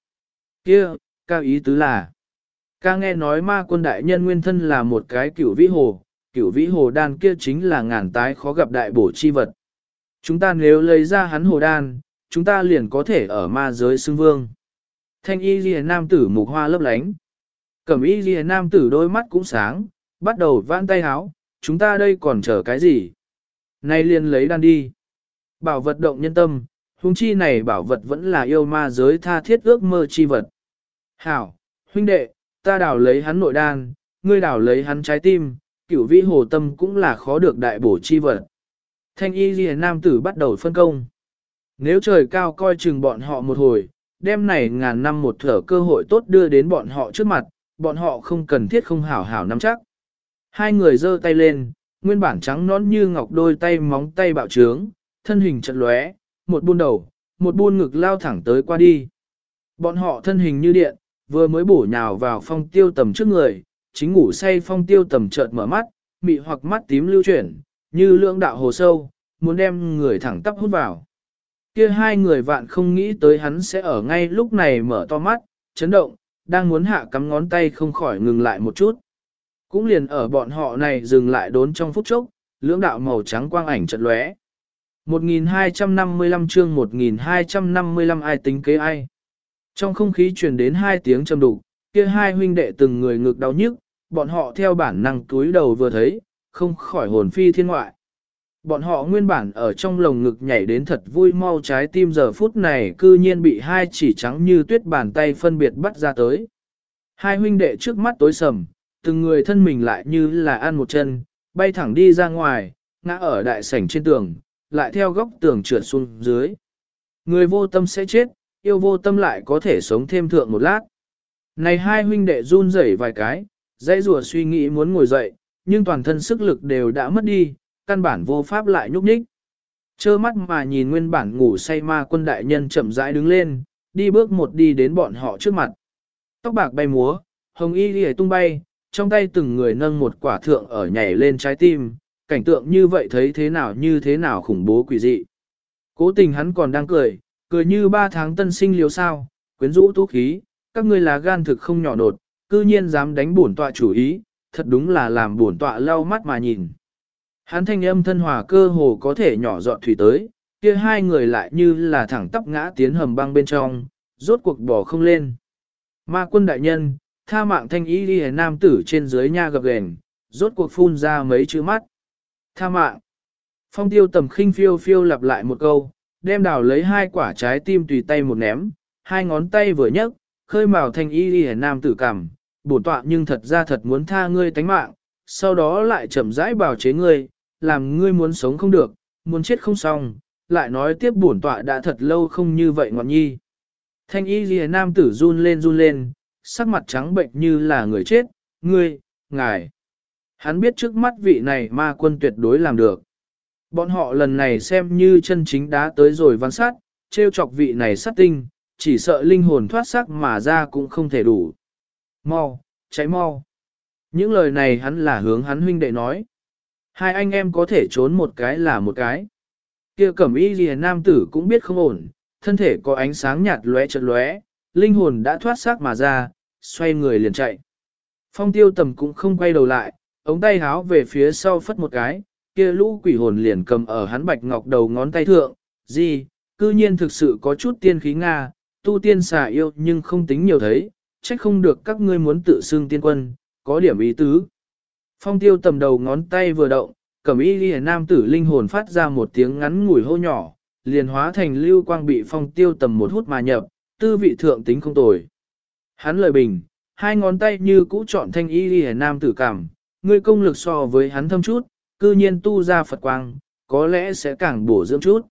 Speaker 1: Kia, cao ý tứ là, ca nghe nói ma quân đại nhân nguyên thân là một cái cửu vĩ hồ, cửu vĩ hồ đan kia chính là ngàn tái khó gặp đại bổ chi vật. Chúng ta nếu lấy ra hắn hồ đan, chúng ta liền có thể ở ma giới xưng vương. Thanh y ghi nam tử mục hoa lấp lánh. Cẩm y ghi nam tử đôi mắt cũng sáng, bắt đầu vãn tay háo, chúng ta đây còn chờ cái gì? Nay liền lấy đan đi. Bảo vật động nhân tâm, huống chi này bảo vật vẫn là yêu ma giới tha thiết ước mơ chi vật. Hảo, huynh đệ, ta đảo lấy hắn nội đan, ngươi đảo lấy hắn trái tim, cửu vĩ hồ tâm cũng là khó được đại bổ chi vật. Thanh y ghi nam tử bắt đầu phân công. Nếu trời cao coi chừng bọn họ một hồi, đêm này ngàn năm một thở cơ hội tốt đưa đến bọn họ trước mặt, bọn họ không cần thiết không hảo hảo nắm chắc. Hai người giơ tay lên, nguyên bản trắng nón như ngọc đôi tay móng tay bạo trướng, thân hình chật lóe, một buôn đầu, một buôn ngực lao thẳng tới qua đi. Bọn họ thân hình như điện, vừa mới bổ nhào vào phong tiêu tầm trước người, chính ngủ say phong tiêu tầm chợt mở mắt, mị hoặc mắt tím lưu chuyển, như lưỡng đạo hồ sâu, muốn đem người thẳng tắp hút vào. Kia hai người vạn không nghĩ tới hắn sẽ ở ngay lúc này mở to mắt, chấn động, đang muốn hạ cắm ngón tay không khỏi ngừng lại một chút. Cũng liền ở bọn họ này dừng lại đốn trong phút chốc, lưỡng đạo màu trắng quang ảnh chợt lóe. 1255 chương 1255 ai tính kế ai. Trong không khí truyền đến hai tiếng trầm đục, kia hai huynh đệ từng người ngực đau nhức, bọn họ theo bản năng túi đầu vừa thấy, không khỏi hồn phi thiên ngoại. Bọn họ nguyên bản ở trong lồng ngực nhảy đến thật vui mau trái tim giờ phút này cư nhiên bị hai chỉ trắng như tuyết bàn tay phân biệt bắt ra tới. Hai huynh đệ trước mắt tối sầm, từng người thân mình lại như là ăn một chân, bay thẳng đi ra ngoài, ngã ở đại sảnh trên tường, lại theo góc tường trượt xuống dưới. Người vô tâm sẽ chết, yêu vô tâm lại có thể sống thêm thượng một lát. Này hai huynh đệ run rẩy vài cái, dãy rùa suy nghĩ muốn ngồi dậy, nhưng toàn thân sức lực đều đã mất đi, căn bản vô pháp lại nhúc nhích. Chơ mắt mà nhìn nguyên bản ngủ say ma quân đại nhân chậm rãi đứng lên, đi bước một đi đến bọn họ trước mặt. Tóc bạc bay múa, hồng y lìa tung bay, trong tay từng người nâng một quả thượng ở nhảy lên trái tim, cảnh tượng như vậy thấy thế nào như thế nào khủng bố quỷ dị. Cố tình hắn còn đang cười, cười như ba tháng tân sinh liều sao, quyến rũ tú khí, các ngươi là gan thực không nhỏ nột, cư nhiên dám đánh bổn tọa chủ ý, thật đúng là làm buồn tọa lau mắt mà nhìn. Hắn thanh âm thân hòa cơ hồ có thể nhỏ dọn thủy tới, kia hai người lại như là thẳng tắp ngã tiến hầm băng bên trong, rốt cuộc bỏ không lên. Ma quân đại nhân, tha mạng thanh ý đi nam tử trên dưới nha gập gền, rốt cuộc phun ra mấy chữ mắt. Tha mạng. Phong tiêu tầm khinh phiêu phiêu lặp lại một câu, đem đào lấy hai quả trái tim tùy tay một ném, hai ngón tay vừa nhấc, khơi mào thanh ý đi nam tử cằm, bổn tọa nhưng thật ra thật muốn tha ngươi tánh mạng, sau đó lại chậm rãi bào chế ngươi, làm ngươi muốn sống không được, muốn chết không xong, lại nói tiếp bổn tọa đã thật lâu không như vậy ngọn nhi. Thanh y ghi nam tử run lên run lên, sắc mặt trắng bệnh như là người chết, ngươi, ngài. Hắn biết trước mắt vị này ma quân tuyệt đối làm được. Bọn họ lần này xem như chân chính đã tới rồi văn sát, trêu chọc vị này sát tinh, chỉ sợ linh hồn thoát sắc mà ra cũng không thể đủ. Mau, cháy mau. Những lời này hắn là hướng hắn huynh đệ nói. Hai anh em có thể trốn một cái là một cái. Kia cẩm y gì nam tử cũng biết không ổn, thân thể có ánh sáng nhạt lóe chật lóe, linh hồn đã thoát xác mà ra, xoay người liền chạy. Phong tiêu tầm cũng không quay đầu lại, ống tay háo về phía sau phất một cái, kia lũ quỷ hồn liền cầm ở hắn bạch ngọc đầu ngón tay thượng, gì, cư nhiên thực sự có chút tiên khí Nga, tu tiên xà yêu nhưng không tính nhiều thấy, trách không được các ngươi muốn tự xưng tiên quân, có điểm ý tứ. Phong tiêu tầm đầu ngón tay vừa động, cẩm y ghi nam tử linh hồn phát ra một tiếng ngắn ngủi hô nhỏ, liền hóa thành lưu quang bị phong tiêu tầm một hút mà nhập, tư vị thượng tính không tồi. Hắn lời bình, hai ngón tay như cũ chọn thanh y ghi nam tử cảm, ngươi công lực so với hắn thâm chút, cư nhiên tu ra Phật quang, có lẽ sẽ càng bổ dưỡng chút.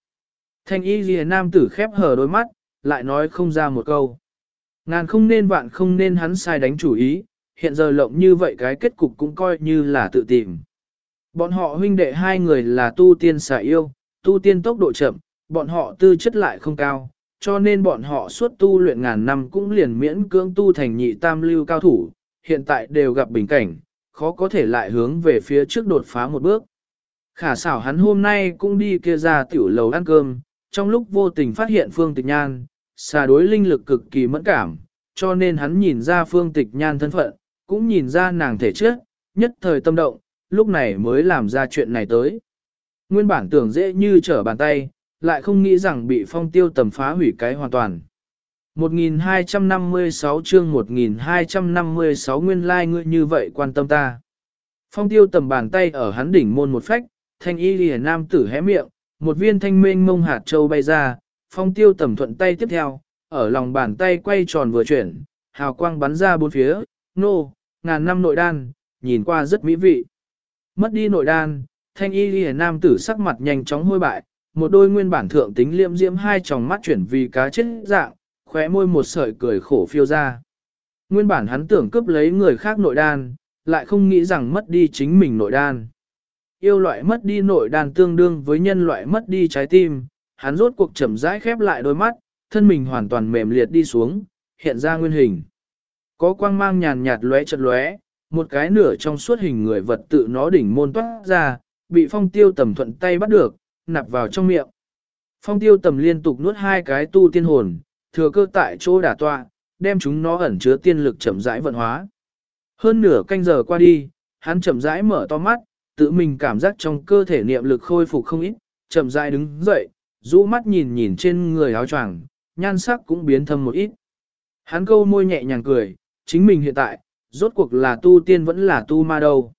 Speaker 1: Thanh y ghi nam tử khép hờ đôi mắt, lại nói không ra một câu. Ngàn không nên vạn không nên hắn sai đánh chủ ý, hiện giờ lộng như vậy cái kết cục cũng coi như là tự tìm. Bọn họ huynh đệ hai người là tu tiên xả yêu, tu tiên tốc độ chậm, bọn họ tư chất lại không cao, cho nên bọn họ suốt tu luyện ngàn năm cũng liền miễn cưỡng tu thành nhị tam lưu cao thủ, hiện tại đều gặp bình cảnh, khó có thể lại hướng về phía trước đột phá một bước. Khả xảo hắn hôm nay cũng đi kia ra tiểu lầu ăn cơm, trong lúc vô tình phát hiện Phương Tịch Nhan, xà đối linh lực cực kỳ mẫn cảm, cho nên hắn nhìn ra Phương Tịch Nhan thân phận, cũng nhìn ra nàng thể trước, nhất thời tâm động, lúc này mới làm ra chuyện này tới. Nguyên bản tưởng dễ như trở bàn tay, lại không nghĩ rằng bị phong tiêu tầm phá hủy cái hoàn toàn. 1256 chương 1256 nguyên lai like ngươi như vậy quan tâm ta. Phong tiêu tầm bàn tay ở hắn đỉnh môn một phách, thanh y lìa nam tử hé miệng, một viên thanh mênh mông hạt châu bay ra, phong tiêu tầm thuận tay tiếp theo, ở lòng bàn tay quay tròn vừa chuyển, hào quang bắn ra bốn phía, nô, ngàn năm nội đan, nhìn qua rất mỹ vị. Mất đi nội đan, thanh y lìa nam tử sắc mặt nhanh chóng hôi bại, một đôi nguyên bản thượng tính liêm diễm hai tròng mắt chuyển vì cá chết dạng, khóe môi một sợi cười khổ phiêu ra. Nguyên bản hắn tưởng cướp lấy người khác nội đan, lại không nghĩ rằng mất đi chính mình nội đan. Yêu loại mất đi nội đan tương đương với nhân loại mất đi trái tim, hắn rốt cuộc chậm rãi khép lại đôi mắt, thân mình hoàn toàn mềm liệt đi xuống, hiện ra nguyên hình. Có quang mang nhàn nhạt lóe chật lóe, một cái nửa trong suốt hình người vật tự nó đỉnh môn toát ra, bị phong tiêu tầm thuận tay bắt được, nạp vào trong miệng. Phong tiêu tầm liên tục nuốt hai cái tu tiên hồn, thừa cơ tại chỗ đả tọa, đem chúng nó ẩn chứa tiên lực chậm rãi vận hóa. Hơn nửa canh giờ qua đi, hắn chậm rãi mở to mắt, tự mình cảm giác trong cơ thể niệm lực khôi phục không ít, chậm rãi đứng dậy, rũ mắt nhìn nhìn trên người áo choàng, nhan sắc cũng biến thâm một ít. Hắn câu môi nhẹ nhàng cười, chính mình hiện tại, rốt cuộc là tu tiên vẫn là tu ma đâu.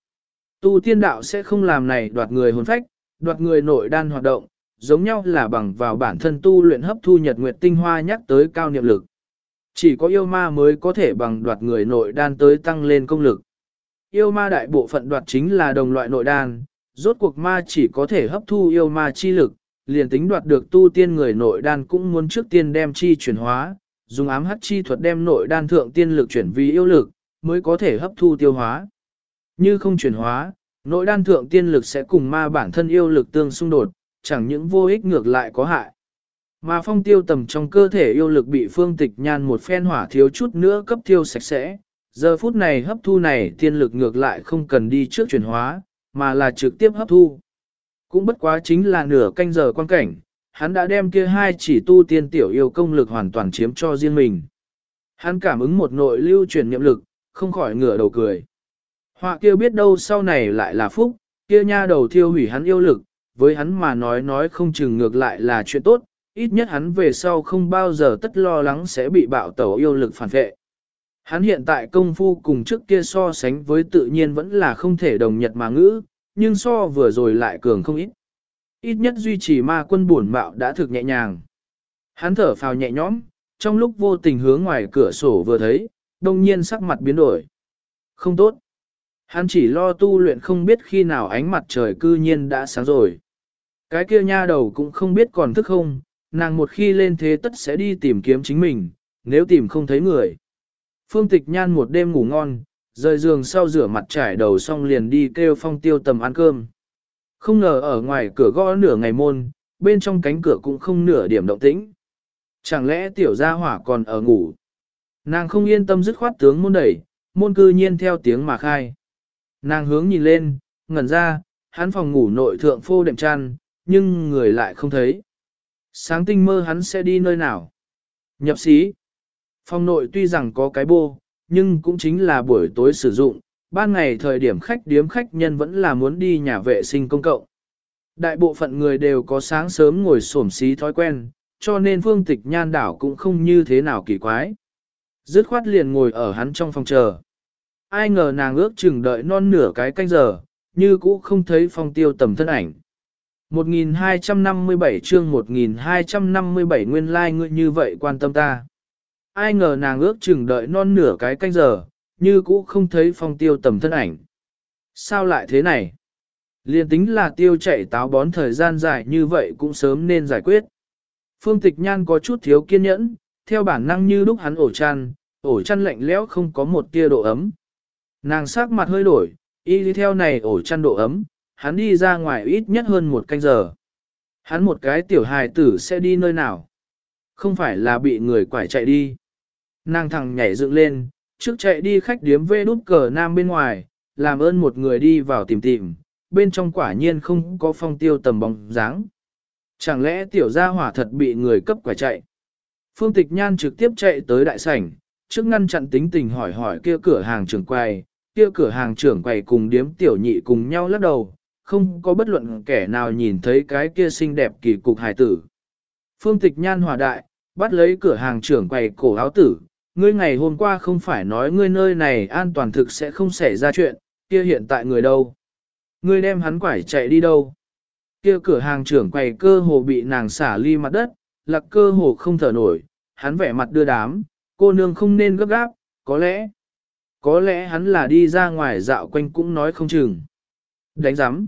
Speaker 1: Tu tiên đạo sẽ không làm này đoạt người hồn phách, đoạt người nội đan hoạt động, giống nhau là bằng vào bản thân tu luyện hấp thu nhật nguyệt tinh hoa nhắc tới cao niệm lực. Chỉ có yêu ma mới có thể bằng đoạt người nội đan tới tăng lên công lực. Yêu ma đại bộ phận đoạt chính là đồng loại nội đan, rốt cuộc ma chỉ có thể hấp thu yêu ma chi lực, liền tính đoạt được tu tiên người nội đan cũng muốn trước tiên đem chi chuyển hóa, dùng ám hắc chi thuật đem nội đan thượng tiên lực chuyển vì yêu lực, mới có thể hấp thu tiêu hóa. Như không chuyển hóa, nội đan thượng tiên lực sẽ cùng ma bản thân yêu lực tương xung đột, chẳng những vô ích ngược lại có hại. Mà phong tiêu tầm trong cơ thể yêu lực bị phương tịch nhan một phen hỏa thiếu chút nữa cấp tiêu sạch sẽ, giờ phút này hấp thu này tiên lực ngược lại không cần đi trước chuyển hóa, mà là trực tiếp hấp thu. Cũng bất quá chính là nửa canh giờ quan cảnh, hắn đã đem kia hai chỉ tu tiên tiểu yêu công lực hoàn toàn chiếm cho riêng mình. Hắn cảm ứng một nội lưu truyền niệm lực, không khỏi ngửa đầu cười. Họa kia biết đâu sau này lại là phúc, kia nha đầu thiêu hủy hắn yêu lực, với hắn mà nói nói không chừng ngược lại là chuyện tốt, ít nhất hắn về sau không bao giờ tất lo lắng sẽ bị bạo tẩu yêu lực phản vệ. Hắn hiện tại công phu cùng trước kia so sánh với tự nhiên vẫn là không thể đồng nhật mà ngữ, nhưng so vừa rồi lại cường không ít. Ít nhất duy trì ma quân buồn mạo đã thực nhẹ nhàng. Hắn thở phào nhẹ nhõm, trong lúc vô tình hướng ngoài cửa sổ vừa thấy, đông nhiên sắc mặt biến đổi. Không tốt. Hắn chỉ lo tu luyện không biết khi nào ánh mặt trời cư nhiên đã sáng rồi. Cái kia nha đầu cũng không biết còn thức không, nàng một khi lên thế tất sẽ đi tìm kiếm chính mình, nếu tìm không thấy người. Phương tịch nhan một đêm ngủ ngon, rời giường sau rửa mặt trải đầu xong liền đi kêu phong tiêu tầm ăn cơm. Không ngờ ở ngoài cửa gõ nửa ngày môn, bên trong cánh cửa cũng không nửa điểm động tĩnh. Chẳng lẽ tiểu gia hỏa còn ở ngủ? Nàng không yên tâm dứt khoát tướng môn đẩy, môn cư nhiên theo tiếng mà khai. Nàng hướng nhìn lên, ngẩn ra, hắn phòng ngủ nội thượng phô đệm chăn, nhưng người lại không thấy. Sáng tinh mơ hắn sẽ đi nơi nào? Nhập sĩ Phòng nội tuy rằng có cái bô, nhưng cũng chính là buổi tối sử dụng, ban ngày thời điểm khách điếm khách nhân vẫn là muốn đi nhà vệ sinh công cộng. Đại bộ phận người đều có sáng sớm ngồi xổm xí thói quen, cho nên phương tịch nhan đảo cũng không như thế nào kỳ quái. Dứt khoát liền ngồi ở hắn trong phòng chờ. Ai ngờ nàng ước chừng đợi non nửa cái canh giờ, như cũ không thấy phong tiêu tầm thân ảnh. 1257 chương 1257 nguyên lai like ngươi như vậy quan tâm ta. Ai ngờ nàng ước chừng đợi non nửa cái canh giờ, như cũ không thấy phong tiêu tầm thân ảnh. Sao lại thế này? Liên tính là tiêu chạy táo bón thời gian dài như vậy cũng sớm nên giải quyết. Phương tịch nhan có chút thiếu kiên nhẫn, theo bản năng như lúc hắn ổ chăn, ổ chăn lạnh lẽo không có một tia độ ấm. Nàng sắc mặt hơi đổi, y đi theo này ổ chăn độ ấm, hắn đi ra ngoài ít nhất hơn một canh giờ. Hắn một cái tiểu hài tử sẽ đi nơi nào? Không phải là bị người quải chạy đi. Nàng thẳng nhảy dựng lên, trước chạy đi khách điếm vê đút cờ nam bên ngoài, làm ơn một người đi vào tìm tìm, bên trong quả nhiên không có phong tiêu tầm bóng dáng. Chẳng lẽ tiểu gia hỏa thật bị người cấp quả chạy? Phương Tịch Nhan trực tiếp chạy tới đại sảnh, trước ngăn chặn tính tình hỏi hỏi kia cửa hàng trưởng quầy, kia cửa hàng trưởng quầy cùng điếm tiểu nhị cùng nhau lắc đầu, không có bất luận kẻ nào nhìn thấy cái kia xinh đẹp kỳ cục hài tử. Phương Tịch Nhan hòa đại, bắt lấy cửa hàng trưởng quầy cổ áo tử, ngươi ngày hôm qua không phải nói ngươi nơi này an toàn thực sẽ không xảy ra chuyện, kia hiện tại người đâu? Ngươi đem hắn quải chạy đi đâu? Kia cửa hàng trưởng quầy cơ hồ bị nàng xả ly mặt đất, lạc cơ hồ không thở nổi, hắn vẻ mặt đưa đám, cô nương không nên gấp gáp, có lẽ, có lẽ hắn là đi ra ngoài dạo quanh cũng nói không chừng. Đánh giám.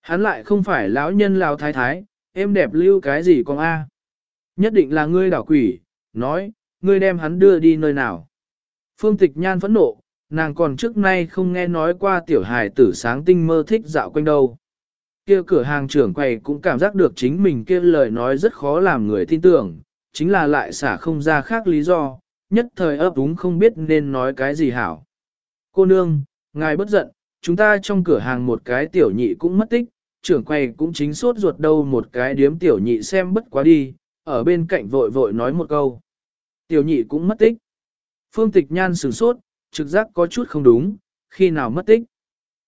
Speaker 1: Hắn lại không phải lão nhân lão thái thái, em đẹp lưu cái gì con a? Nhất định là ngươi đảo quỷ, nói, ngươi đem hắn đưa đi nơi nào. Phương tịch nhan phẫn nộ, nàng còn trước nay không nghe nói qua tiểu hài tử sáng tinh mơ thích dạo quanh đâu. Kia cửa hàng trưởng quầy cũng cảm giác được chính mình kia lời nói rất khó làm người tin tưởng, chính là lại xả không ra khác lý do, nhất thời ấp úng không biết nên nói cái gì hảo. Cô nương, ngài bất giận, chúng ta trong cửa hàng một cái tiểu nhị cũng mất tích, trưởng quầy cũng chính suốt ruột đâu một cái điếm tiểu nhị xem bất quá đi, ở bên cạnh vội vội nói một câu. Tiểu nhị cũng mất tích. Phương tịch nhan sửng sốt, trực giác có chút không đúng, khi nào mất tích.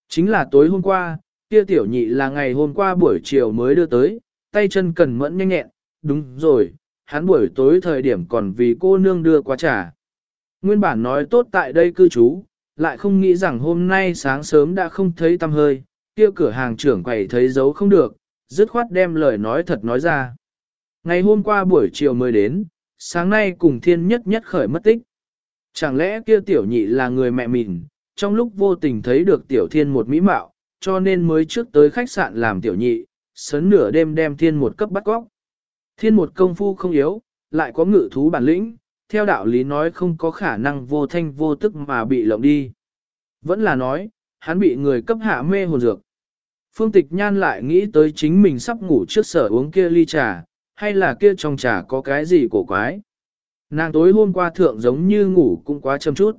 Speaker 1: Chính là tối hôm qua, kia tiểu nhị là ngày hôm qua buổi chiều mới đưa tới, tay chân cần mẫn nhanh nhẹn, đúng rồi, hắn buổi tối thời điểm còn vì cô nương đưa quá trà. Nguyên bản nói tốt tại đây cư trú, lại không nghĩ rằng hôm nay sáng sớm đã không thấy tăm hơi, kia cửa hàng trưởng quầy thấy dấu không được, dứt khoát đem lời nói thật nói ra. Ngày hôm qua buổi chiều mới đến, sáng nay cùng thiên nhất nhất khởi mất tích. Chẳng lẽ kia tiểu nhị là người mẹ mình, trong lúc vô tình thấy được tiểu thiên một mỹ mạo, cho nên mới trước tới khách sạn làm tiểu nhị, sớn nửa đêm đem thiên một cấp bắt góc. Thiên một công phu không yếu, lại có ngự thú bản lĩnh, theo đạo lý nói không có khả năng vô thanh vô tức mà bị lộng đi. Vẫn là nói, hắn bị người cấp hạ mê hồn dược. Phương tịch nhan lại nghĩ tới chính mình sắp ngủ trước sở uống kia ly trà, hay là kia trong trà có cái gì cổ quái. Nàng tối hôm qua thượng giống như ngủ cũng quá châm chút.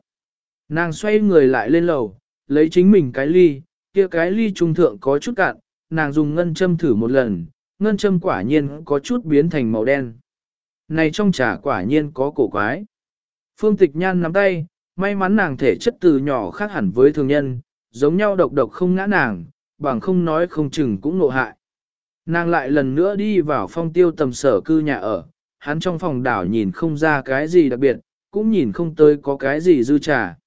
Speaker 1: Nàng xoay người lại lên lầu, lấy chính mình cái ly, kia cái ly trung thượng có chút cạn, nàng dùng ngân châm thử một lần, ngân châm quả nhiên có chút biến thành màu đen. Này trong trà quả nhiên có cổ quái. Phương tịch nhan nắm tay, may mắn nàng thể chất từ nhỏ khác hẳn với thường nhân, giống nhau độc độc không ngã nàng, bằng không nói không chừng cũng nộ hại. Nàng lại lần nữa đi vào phong tiêu tầm sở cư nhà ở, hắn trong phòng đảo nhìn không ra cái gì đặc biệt, cũng nhìn không tới có cái gì dư trà.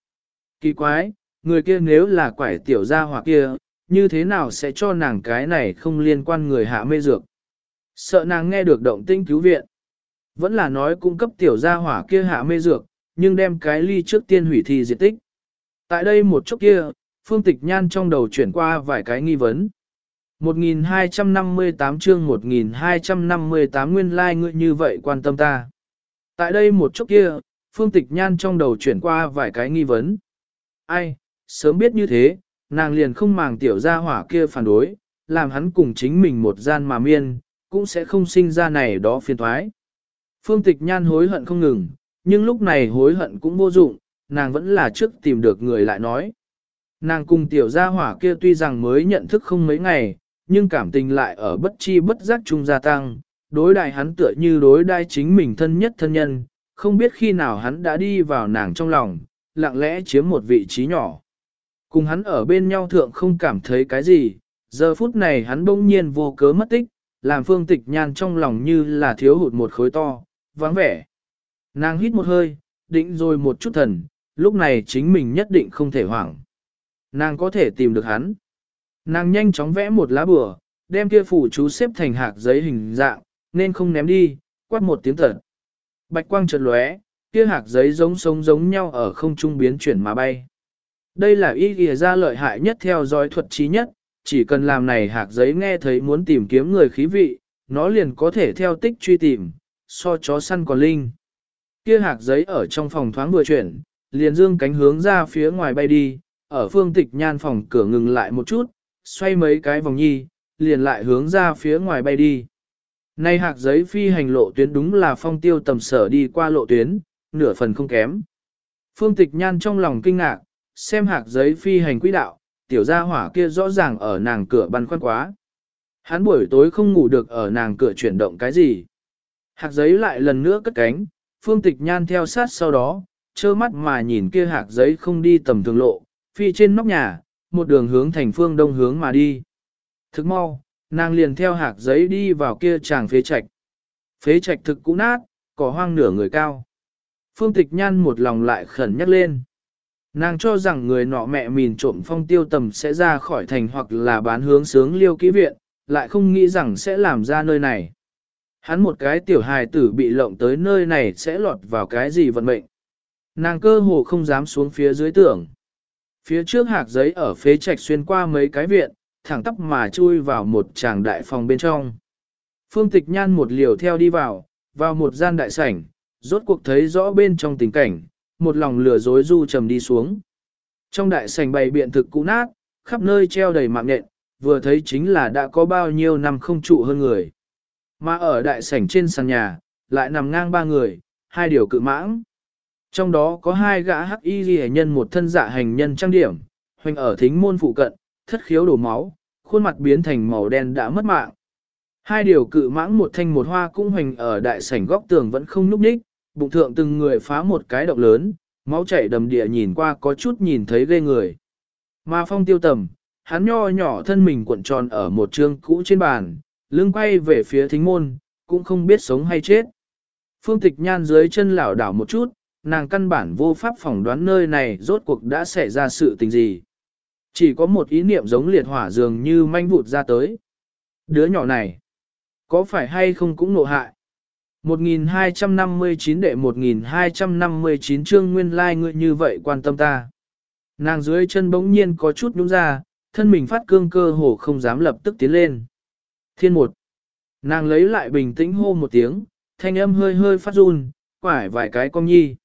Speaker 1: Kỳ quái, người kia nếu là quải tiểu gia hoặc kia, như thế nào sẽ cho nàng cái này không liên quan người hạ mê dược. Sợ nàng nghe được động tinh cứu viện. Vẫn là nói cung cấp tiểu gia hỏa kia hạ mê dược, nhưng đem cái ly trước tiên hủy thi diệt tích. Tại đây một chút kia, phương tịch nhan trong đầu chuyển qua vài cái nghi vấn. 1258 chương 1258 nguyên lai like ngươi như vậy quan tâm ta. Tại đây một chút kia, phương tịch nhan trong đầu chuyển qua vài cái nghi vấn. Ai, sớm biết như thế, nàng liền không màng tiểu gia hỏa kia phản đối, làm hắn cùng chính mình một gian mà miên, cũng sẽ không sinh ra này đó phiền thoái. Phương tịch nhan hối hận không ngừng, nhưng lúc này hối hận cũng vô dụng, nàng vẫn là trước tìm được người lại nói. Nàng cùng tiểu gia hỏa kia tuy rằng mới nhận thức không mấy ngày, nhưng cảm tình lại ở bất chi bất giác chung gia tăng, đối đại hắn tựa như đối đại chính mình thân nhất thân nhân, không biết khi nào hắn đã đi vào nàng trong lòng, lặng lẽ chiếm một vị trí nhỏ. Cùng hắn ở bên nhau thượng không cảm thấy cái gì, giờ phút này hắn bỗng nhiên vô cớ mất tích, làm phương tịch nhan trong lòng như là thiếu hụt một khối to, vắng vẻ. Nàng hít một hơi, định rồi một chút thần, lúc này chính mình nhất định không thể hoảng. Nàng có thể tìm được hắn. Nàng nhanh chóng vẽ một lá bừa, đem kia phủ chú xếp thành hạt giấy hình dạng, nên không ném đi, quát một tiếng thật. Bạch quang chợt lóe, kia hạt giấy giống sống giống nhau ở không trung biến chuyển mà bay. Đây là ý nghĩa ra lợi hại nhất theo dõi thuật trí nhất, chỉ cần làm này hạt giấy nghe thấy muốn tìm kiếm người khí vị, nó liền có thể theo tích truy tìm, so chó săn còn linh. Kia hạt giấy ở trong phòng thoáng vừa chuyển, liền dương cánh hướng ra phía ngoài bay đi, ở phương tịch nhan phòng cửa ngừng lại một chút, xoay mấy cái vòng nhi, liền lại hướng ra phía ngoài bay đi. Nay hạt giấy phi hành lộ tuyến đúng là phong tiêu tầm sở đi qua lộ tuyến, nửa phần không kém. Phương tịch nhan trong lòng kinh ngạc, xem hạt giấy phi hành quỹ đạo, tiểu gia hỏa kia rõ ràng ở nàng cửa băn khoăn quá. Hắn buổi tối không ngủ được ở nàng cửa chuyển động cái gì. Hạt giấy lại lần nữa cất cánh, phương tịch nhan theo sát sau đó, trơ mắt mà nhìn kia hạt giấy không đi tầm thường lộ, phi trên nóc nhà, một đường hướng thành phương đông hướng mà đi. Thức mau, nàng liền theo hạt giấy đi vào kia tràng phế trạch. Phế trạch thực cũ nát, cỏ hoang nửa người cao. Phương tịch nhan một lòng lại khẩn nhắc lên. Nàng cho rằng người nọ mẹ mìn trộm phong tiêu tầm sẽ ra khỏi thành hoặc là bán hướng sướng liêu kỹ viện, lại không nghĩ rằng sẽ làm ra nơi này. Hắn một cái tiểu hài tử bị lộng tới nơi này sẽ lọt vào cái gì vận mệnh. Nàng cơ hồ không dám xuống phía dưới tưởng. Phía trước hạc giấy ở phế trạch xuyên qua mấy cái viện, thẳng tắp mà chui vào một tràng đại phòng bên trong. Phương tịch nhan một liều theo đi vào, vào một gian đại sảnh, rốt cuộc thấy rõ bên trong tình cảnh, một lòng lừa dối du trầm đi xuống. Trong đại sảnh bày biện thực cũ nát, khắp nơi treo đầy mạng nện, vừa thấy chính là đã có bao nhiêu năm không trụ hơn người. Mà ở đại sảnh trên sàn nhà, lại nằm ngang ba người, hai điều cự mãng. Trong đó có hai gã hắc y ghi nhân một thân dạ hành nhân trang điểm, hoành ở thính môn phụ cận, thất khiếu đổ máu, khuôn mặt biến thành màu đen đã mất mạng. Hai điều cự mãng một thanh một hoa cũng hoành ở đại sảnh góc tường vẫn không núp ních, bụng thượng từng người phá một cái động lớn, máu chảy đầm địa nhìn qua có chút nhìn thấy ghê người. Mà phong tiêu tầm, hắn nho nhỏ thân mình cuộn tròn ở một trương cũ trên bàn, lưng quay về phía thính môn, cũng không biết sống hay chết. Phương tịch nhan dưới chân lảo đảo một chút, nàng căn bản vô pháp phỏng đoán nơi này rốt cuộc đã xảy ra sự tình gì. Chỉ có một ý niệm giống liệt hỏa dường như manh vụt ra tới. Đứa nhỏ này, có phải hay không cũng nộ hại? 1259 đệ 1259 chương nguyên lai like ngươi như vậy quan tâm ta. Nàng dưới chân bỗng nhiên có chút nhũng ra, thân mình phát cương cơ hồ không dám lập tức tiến lên. Thiên một. Nàng lấy lại bình tĩnh hô một tiếng, thanh âm hơi hơi phát run, quải vài cái con nhi.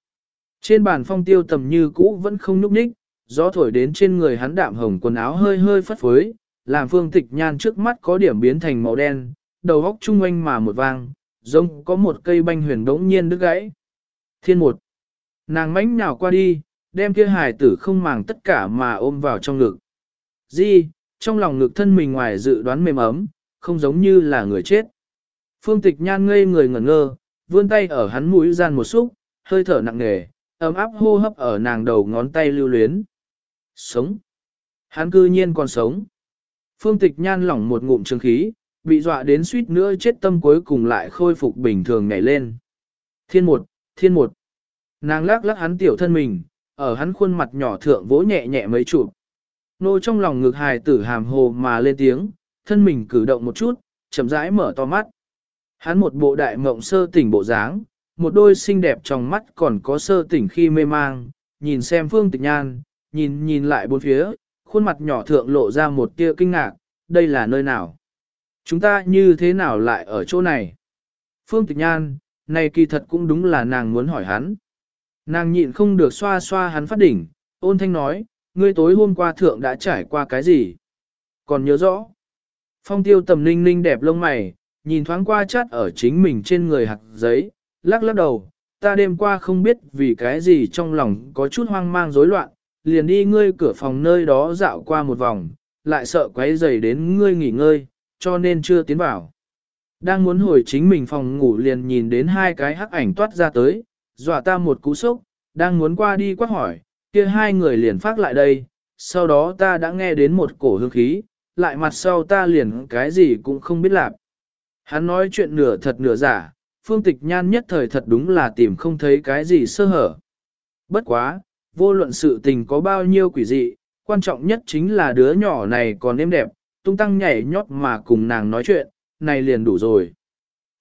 Speaker 1: Trên bàn phong tiêu tầm như cũ vẫn không nhúc nhích, gió thổi đến trên người hắn đạm hồng quần áo hơi hơi phất phới, làm phương tịch nhan trước mắt có điểm biến thành màu đen, đầu góc trung quanh mà một vang, giống có một cây banh huyền đống nhiên đứt gãy. Thiên một, nàng mánh nhào qua đi, đem kia hài tử không màng tất cả mà ôm vào trong ngực. Di, trong lòng ngực thân mình ngoài dự đoán mềm ấm, không giống như là người chết. Phương tịch nhan ngây người ngẩn ngơ, vươn tay ở hắn mũi gian một xúc, hơi thở nặng nề, ấm áp hô hấp ở nàng đầu ngón tay lưu luyến. Sống. Hắn cư nhiên còn sống. Phương tịch nhan lỏng một ngụm trường khí, bị dọa đến suýt nữa chết tâm cuối cùng lại khôi phục bình thường nhảy lên. Thiên một, thiên một. Nàng lắc lắc hắn tiểu thân mình, ở hắn khuôn mặt nhỏ thượng vỗ nhẹ nhẹ mấy chụp. Nô trong lòng ngực hài tử hàm hồ mà lên tiếng, thân mình cử động một chút, chậm rãi mở to mắt. Hắn một bộ đại mộng sơ tỉnh bộ dáng, một đôi xinh đẹp trong mắt còn có sơ tỉnh khi mê mang, nhìn xem phương tịch nhan, nhìn nhìn lại bốn phía, khuôn mặt nhỏ thượng lộ ra một tia kinh ngạc, đây là nơi nào? Chúng ta như thế nào lại ở chỗ này? Phương tịch nhan, này kỳ thật cũng đúng là nàng muốn hỏi hắn. Nàng nhịn không được xoa xoa hắn phát đỉnh, ôn thanh nói, ngươi tối hôm qua thượng đã trải qua cái gì? Còn nhớ rõ. Phong tiêu tầm ninh ninh đẹp lông mày, nhìn thoáng qua chát ở chính mình trên người hạt giấy, lắc lắc đầu, ta đêm qua không biết vì cái gì trong lòng có chút hoang mang rối loạn, liền đi ngươi cửa phòng nơi đó dạo qua một vòng, lại sợ quấy rầy đến ngươi nghỉ ngơi, cho nên chưa tiến vào. Đang muốn hồi chính mình phòng ngủ liền nhìn đến hai cái hắc ảnh toát ra tới, dọa ta một cú sốc, đang muốn qua đi quát hỏi, kia hai người liền phát lại đây, sau đó ta đã nghe đến một cổ hương khí, lại mặt sau ta liền cái gì cũng không biết làm. Hắn nói chuyện nửa thật nửa giả, phương tịch nhan nhất thời thật đúng là tìm không thấy cái gì sơ hở. Bất quá, vô luận sự tình có bao nhiêu quỷ dị, quan trọng nhất chính là đứa nhỏ này còn êm đẹp, tung tăng nhảy nhót mà cùng nàng nói chuyện, này liền đủ rồi.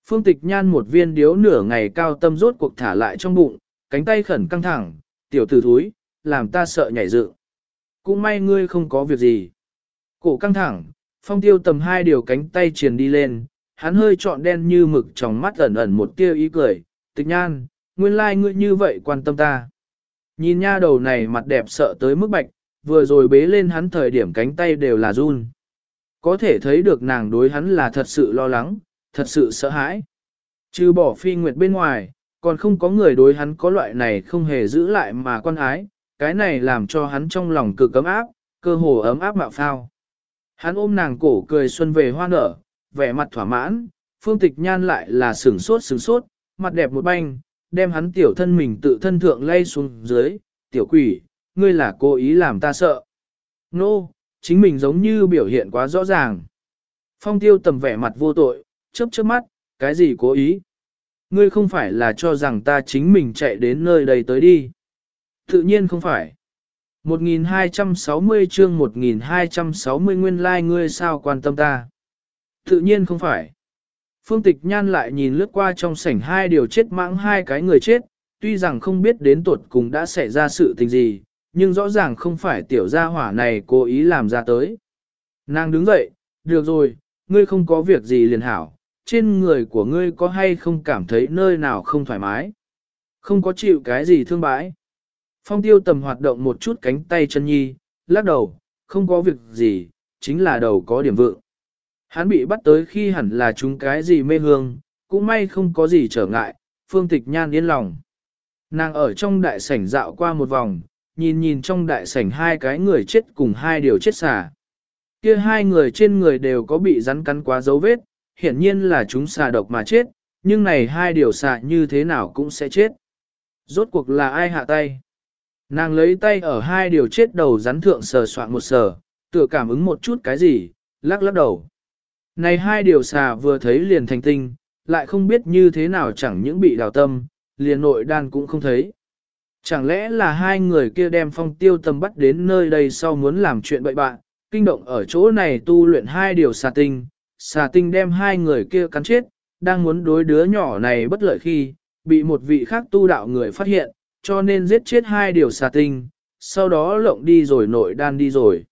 Speaker 1: Phương tịch nhan một viên điếu nửa ngày cao tâm rốt cuộc thả lại trong bụng, cánh tay khẩn căng thẳng, tiểu tử thúi, làm ta sợ nhảy dựng. Cũng may ngươi không có việc gì. Cổ căng thẳng, phong tiêu tầm hai điều cánh tay triền đi lên, hắn hơi trọn đen như mực trong mắt ẩn ẩn một tia ý cười, tịch nhan, nguyên lai like ngươi như vậy quan tâm ta. Nhìn nha đầu này mặt đẹp sợ tới mức bạch, vừa rồi bế lên hắn thời điểm cánh tay đều là run. Có thể thấy được nàng đối hắn là thật sự lo lắng, thật sự sợ hãi. Trừ bỏ phi nguyệt bên ngoài, còn không có người đối hắn có loại này không hề giữ lại mà quan ái, cái này làm cho hắn trong lòng cực ấm áp, cơ hồ ấm áp mạo phao. Hắn ôm nàng cổ cười xuân về hoa nở, vẻ mặt thỏa mãn, phương tịch nhan lại là sửng sốt sửng sốt, mặt đẹp một banh, đem hắn tiểu thân mình tự thân thượng lay xuống dưới, tiểu quỷ, ngươi là cố ý làm ta sợ. Nô, no, chính mình giống như biểu hiện quá rõ ràng. Phong tiêu tầm vẻ mặt vô tội, chớp chớp mắt, cái gì cố ý? Ngươi không phải là cho rằng ta chính mình chạy đến nơi đây tới đi. Tự nhiên không phải. 1260 chương 1260 nguyên lai like ngươi sao quan tâm ta. Tự nhiên không phải. Phương tịch nhan lại nhìn lướt qua trong sảnh hai điều chết mãng hai cái người chết, tuy rằng không biết đến tuột cùng đã xảy ra sự tình gì, nhưng rõ ràng không phải tiểu gia hỏa này cố ý làm ra tới. Nàng đứng dậy, được rồi, ngươi không có việc gì liền hảo, trên người của ngươi có hay không cảm thấy nơi nào không thoải mái? Không có chịu cái gì thương bãi. Phong tiêu tầm hoạt động một chút cánh tay chân nhi, lắc đầu, không có việc gì, chính là đầu có điểm vượng. Hắn bị bắt tới khi hẳn là chúng cái gì mê hương, cũng may không có gì trở ngại, phương tịch nhan yên lòng. Nàng ở trong đại sảnh dạo qua một vòng, nhìn nhìn trong đại sảnh hai cái người chết cùng hai điều chết xà. Kia hai người trên người đều có bị rắn cắn quá dấu vết, hiển nhiên là chúng xà độc mà chết, nhưng này hai điều xà như thế nào cũng sẽ chết. Rốt cuộc là ai hạ tay? Nàng lấy tay ở hai điều chết đầu rắn thượng sờ soạn một sờ, tựa cảm ứng một chút cái gì, lắc lắc đầu. Này hai điều xà vừa thấy liền thành tinh, lại không biết như thế nào chẳng những bị đào tâm, liền nội đan cũng không thấy. Chẳng lẽ là hai người kia đem phong tiêu tâm bắt đến nơi đây sau muốn làm chuyện bậy bạn, kinh động ở chỗ này tu luyện hai điều xà tinh, xà tinh đem hai người kia cắn chết, đang muốn đối đứa nhỏ này bất lợi khi, bị một vị khác tu đạo người phát hiện, cho nên giết chết hai điều xà tinh, sau đó lộng đi rồi nội đan đi rồi.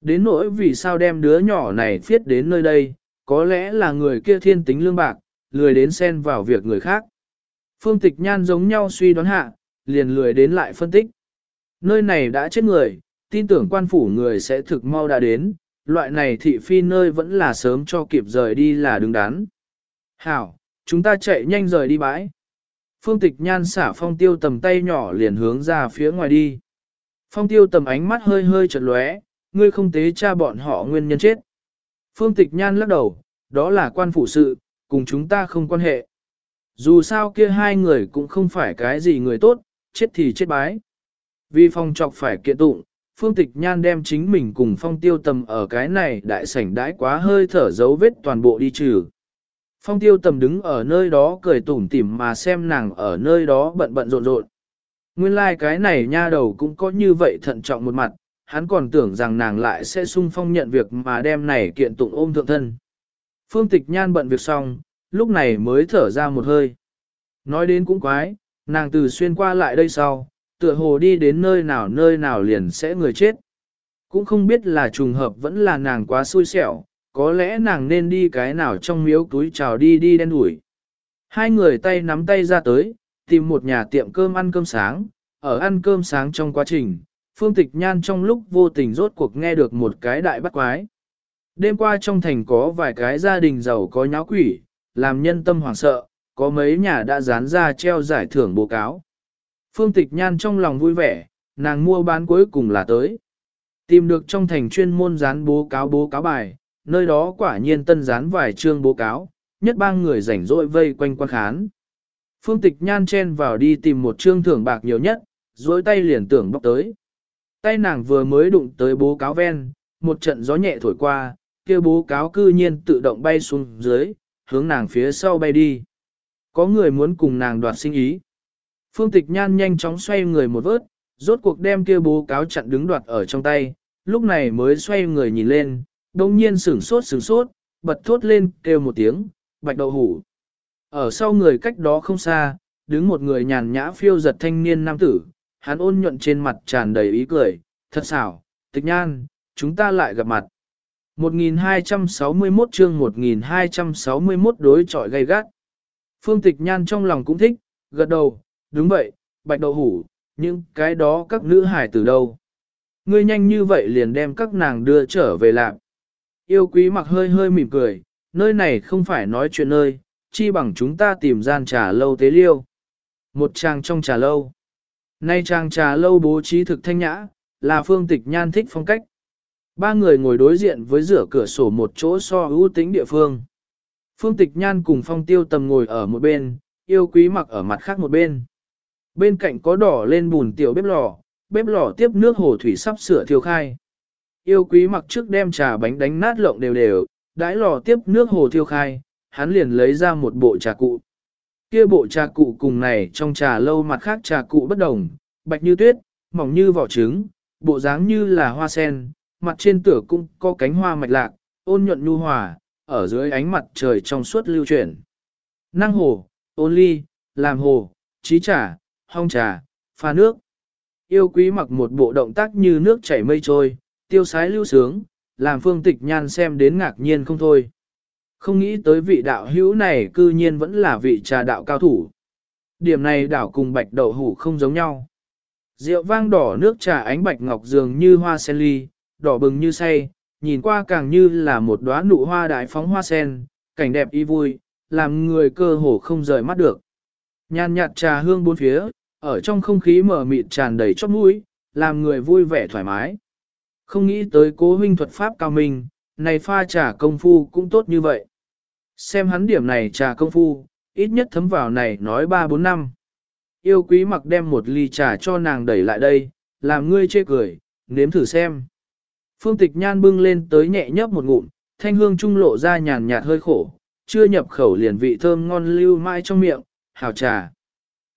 Speaker 1: Đến nỗi vì sao đem đứa nhỏ này phiết đến nơi đây, có lẽ là người kia thiên tính lương bạc, lười đến xen vào việc người khác. Phương tịch nhan giống nhau suy đoán hạ, liền lười đến lại phân tích. Nơi này đã chết người, tin tưởng quan phủ người sẽ thực mau đã đến, loại này thị phi nơi vẫn là sớm cho kịp rời đi là đứng đắn. Hảo, chúng ta chạy nhanh rời đi bãi. Phương tịch nhan xả phong tiêu tầm tay nhỏ liền hướng ra phía ngoài đi. Phong tiêu tầm ánh mắt hơi hơi chật lóe, ngươi không tế cha bọn họ nguyên nhân chết. Phương tịch nhan lắc đầu, đó là quan phủ sự, cùng chúng ta không quan hệ. Dù sao kia hai người cũng không phải cái gì người tốt, chết thì chết bái. Vì phong trọc phải kiện tụng, phương tịch nhan đem chính mình cùng phong tiêu tầm ở cái này đại sảnh đãi quá hơi thở dấu vết toàn bộ đi trừ. Phong tiêu tầm đứng ở nơi đó cười tủm tỉm mà xem nàng ở nơi đó bận bận rộn rộn. Nguyên lai like cái này nha đầu cũng có như vậy thận trọng một mặt, hắn còn tưởng rằng nàng lại sẽ sung phong nhận việc mà đem này kiện tụng ôm thượng thân. Phương tịch nhan bận việc xong, lúc này mới thở ra một hơi. Nói đến cũng quái, nàng từ xuyên qua lại đây sau, tựa hồ đi đến nơi nào nơi nào liền sẽ người chết. Cũng không biết là trùng hợp vẫn là nàng quá xui xẻo, có lẽ nàng nên đi cái nào trong miếu túi trào đi đi đen đuổi. Hai người tay nắm tay ra tới, tìm một nhà tiệm cơm ăn cơm sáng, ở ăn cơm sáng trong quá trình, Phương Tịch Nhan trong lúc vô tình rốt cuộc nghe được một cái đại bắt quái. Đêm qua trong thành có vài cái gia đình giàu có nháo quỷ, làm nhân tâm hoảng sợ, có mấy nhà đã dán ra treo giải thưởng báo cáo. Phương Tịch Nhan trong lòng vui vẻ, nàng mua bán cuối cùng là tới. Tìm được trong thành chuyên môn dán bố cáo bố cáo bài, nơi đó quả nhiên tân dán vài chương bố cáo, nhất ba người rảnh rỗi vây quanh quan khán. Phương Tịch Nhan chen vào đi tìm một chương thưởng bạc nhiều nhất, duỗi tay liền tưởng bóc tới. Tay nàng vừa mới đụng tới bố cáo ven, một trận gió nhẹ thổi qua, kia bố cáo cư nhiên tự động bay xuống dưới, hướng nàng phía sau bay đi. Có người muốn cùng nàng đoạt sinh ý. Phương Tịch Nhan nhanh chóng xoay người một vớt, rốt cuộc đem kia bố cáo chặn đứng đoạt ở trong tay, lúc này mới xoay người nhìn lên, đồng nhiên sửng sốt sửng sốt, bật thốt lên kêu một tiếng, bạch đậu hủ. Ở sau người cách đó không xa, đứng một người nhàn nhã phiêu giật thanh niên nam tử, hắn ôn nhuận trên mặt tràn đầy ý cười, thật xảo, tịch nhan, chúng ta lại gặp mặt. 1261 chương 1261 đối trọi gay gắt. Phương tịch nhan trong lòng cũng thích, gật đầu, đúng vậy, bạch đậu hủ, nhưng cái đó các nữ hải từ đâu. Ngươi nhanh như vậy liền đem các nàng đưa trở về làm. Yêu quý mặc hơi hơi mỉm cười, nơi này không phải nói chuyện nơi, chi bằng chúng ta tìm gian trà lâu tế liêu. Một trang trong trà lâu. Nay trang trà lâu bố trí thực thanh nhã, là phương tịch nhan thích phong cách. Ba người ngồi đối diện với rửa cửa sổ một chỗ so ưu tính địa phương. Phương tịch nhan cùng phong tiêu tầm ngồi ở một bên, yêu quý mặc ở mặt khác một bên. Bên cạnh có đỏ lên bùn tiểu bếp lò, bếp lò tiếp nước hồ thủy sắp sửa thiêu khai. Yêu quý mặc trước đem trà bánh đánh nát lộng đều đều, đãi lò tiếp nước hồ thiêu khai, hắn liền lấy ra một bộ trà cụ. Kia bộ trà cụ cùng này trong trà lâu mặt khác trà cụ bất đồng, bạch như tuyết, mỏng như vỏ trứng, bộ dáng như là hoa sen, mặt trên tửa cũng có cánh hoa mạch lạc, ôn nhuận nhu hòa, ở dưới ánh mặt trời trong suốt lưu chuyển. Năng hồ, ôn ly, làm hồ, trí trà, hong trà, pha nước. Yêu quý mặc một bộ động tác như nước chảy mây trôi, tiêu sái lưu sướng, làm phương tịch nhan xem đến ngạc nhiên không thôi. Không nghĩ tới vị đạo hữu này cư nhiên vẫn là vị trà đạo cao thủ. Điểm này đảo cùng bạch đậu hủ không giống nhau. Rượu vang đỏ nước trà ánh bạch ngọc dường như hoa sen ly, đỏ bừng như say, nhìn qua càng như là một đóa nụ hoa đại phóng hoa sen, cảnh đẹp y vui, làm người cơ hồ không rời mắt được. Nhàn nhạt trà hương bốn phía, ở trong không khí mở mịt tràn đầy chót mũi, làm người vui vẻ thoải mái. Không nghĩ tới cố huynh thuật pháp cao minh, này pha trà công phu cũng tốt như vậy. Xem hắn điểm này trà công phu, ít nhất thấm vào này nói 3-4 năm. Yêu quý mặc đem một ly trà cho nàng đẩy lại đây, làm ngươi chê cười, nếm thử xem. Phương tịch nhan bưng lên tới nhẹ nhấp một ngụm, thanh hương trung lộ ra nhàn nhạt hơi khổ, chưa nhập khẩu liền vị thơm ngon lưu mãi trong miệng, hào trà.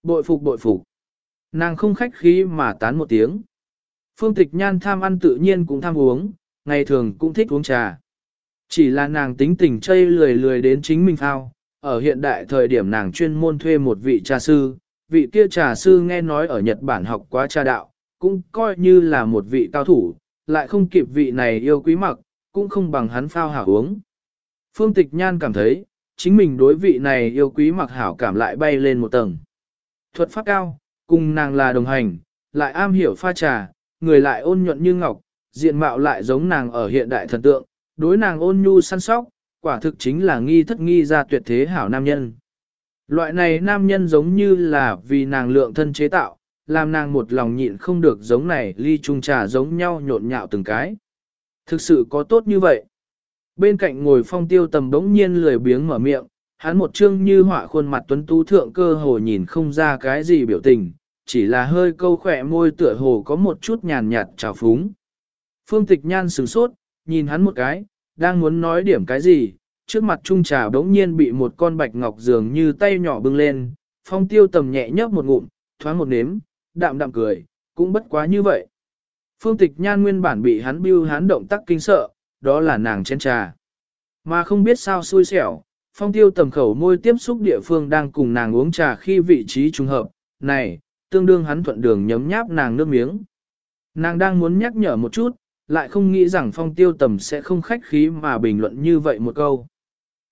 Speaker 1: Bội phục bội phục. Nàng không khách khí mà tán một tiếng. Phương tịch nhan tham ăn tự nhiên cũng tham uống, ngày thường cũng thích uống trà. Chỉ là nàng tính tình chây lười lười đến chính mình thao, ở hiện đại thời điểm nàng chuyên môn thuê một vị trà sư, vị kia trà sư nghe nói ở Nhật Bản học quá trà đạo, cũng coi như là một vị cao thủ, lại không kịp vị này yêu quý mặc, cũng không bằng hắn phao hảo uống. Phương Tịch Nhan cảm thấy, chính mình đối vị này yêu quý mặc hảo cảm lại bay lên một tầng. Thuật pháp cao, cùng nàng là đồng hành, lại am hiểu pha trà, người lại ôn nhuận như ngọc, diện mạo lại giống nàng ở hiện đại thần tượng, đối nàng ôn nhu săn sóc, quả thực chính là nghi thất nghi ra tuyệt thế hảo nam nhân. Loại này nam nhân giống như là vì nàng lượng thân chế tạo, làm nàng một lòng nhịn không được giống này ly chung trà giống nhau nhộn nhạo từng cái. Thực sự có tốt như vậy. Bên cạnh ngồi phong tiêu tầm bỗng nhiên lười biếng mở miệng, hắn một trương như họa khuôn mặt tuấn tú thượng cơ hồ nhìn không ra cái gì biểu tình, chỉ là hơi câu khỏe môi tựa hồ có một chút nhàn nhạt trào phúng. Phương tịch nhan sửng sốt, nhìn hắn một cái, đang muốn nói điểm cái gì, trước mặt trung trà bỗng nhiên bị một con bạch ngọc dường như tay nhỏ bưng lên, phong tiêu tầm nhẹ nhấp một ngụm, thoáng một nếm, đạm đạm cười, cũng bất quá như vậy. Phương tịch nhan nguyên bản bị hắn bưu hắn động tác kinh sợ, đó là nàng chén trà. Mà không biết sao xui xẻo, phong tiêu tầm khẩu môi tiếp xúc địa phương đang cùng nàng uống trà khi vị trí trùng hợp, này, tương đương hắn thuận đường nhấm nháp nàng nước miếng. Nàng đang muốn nhắc nhở một chút, lại không nghĩ rằng phong tiêu tầm sẽ không khách khí mà bình luận như vậy một câu.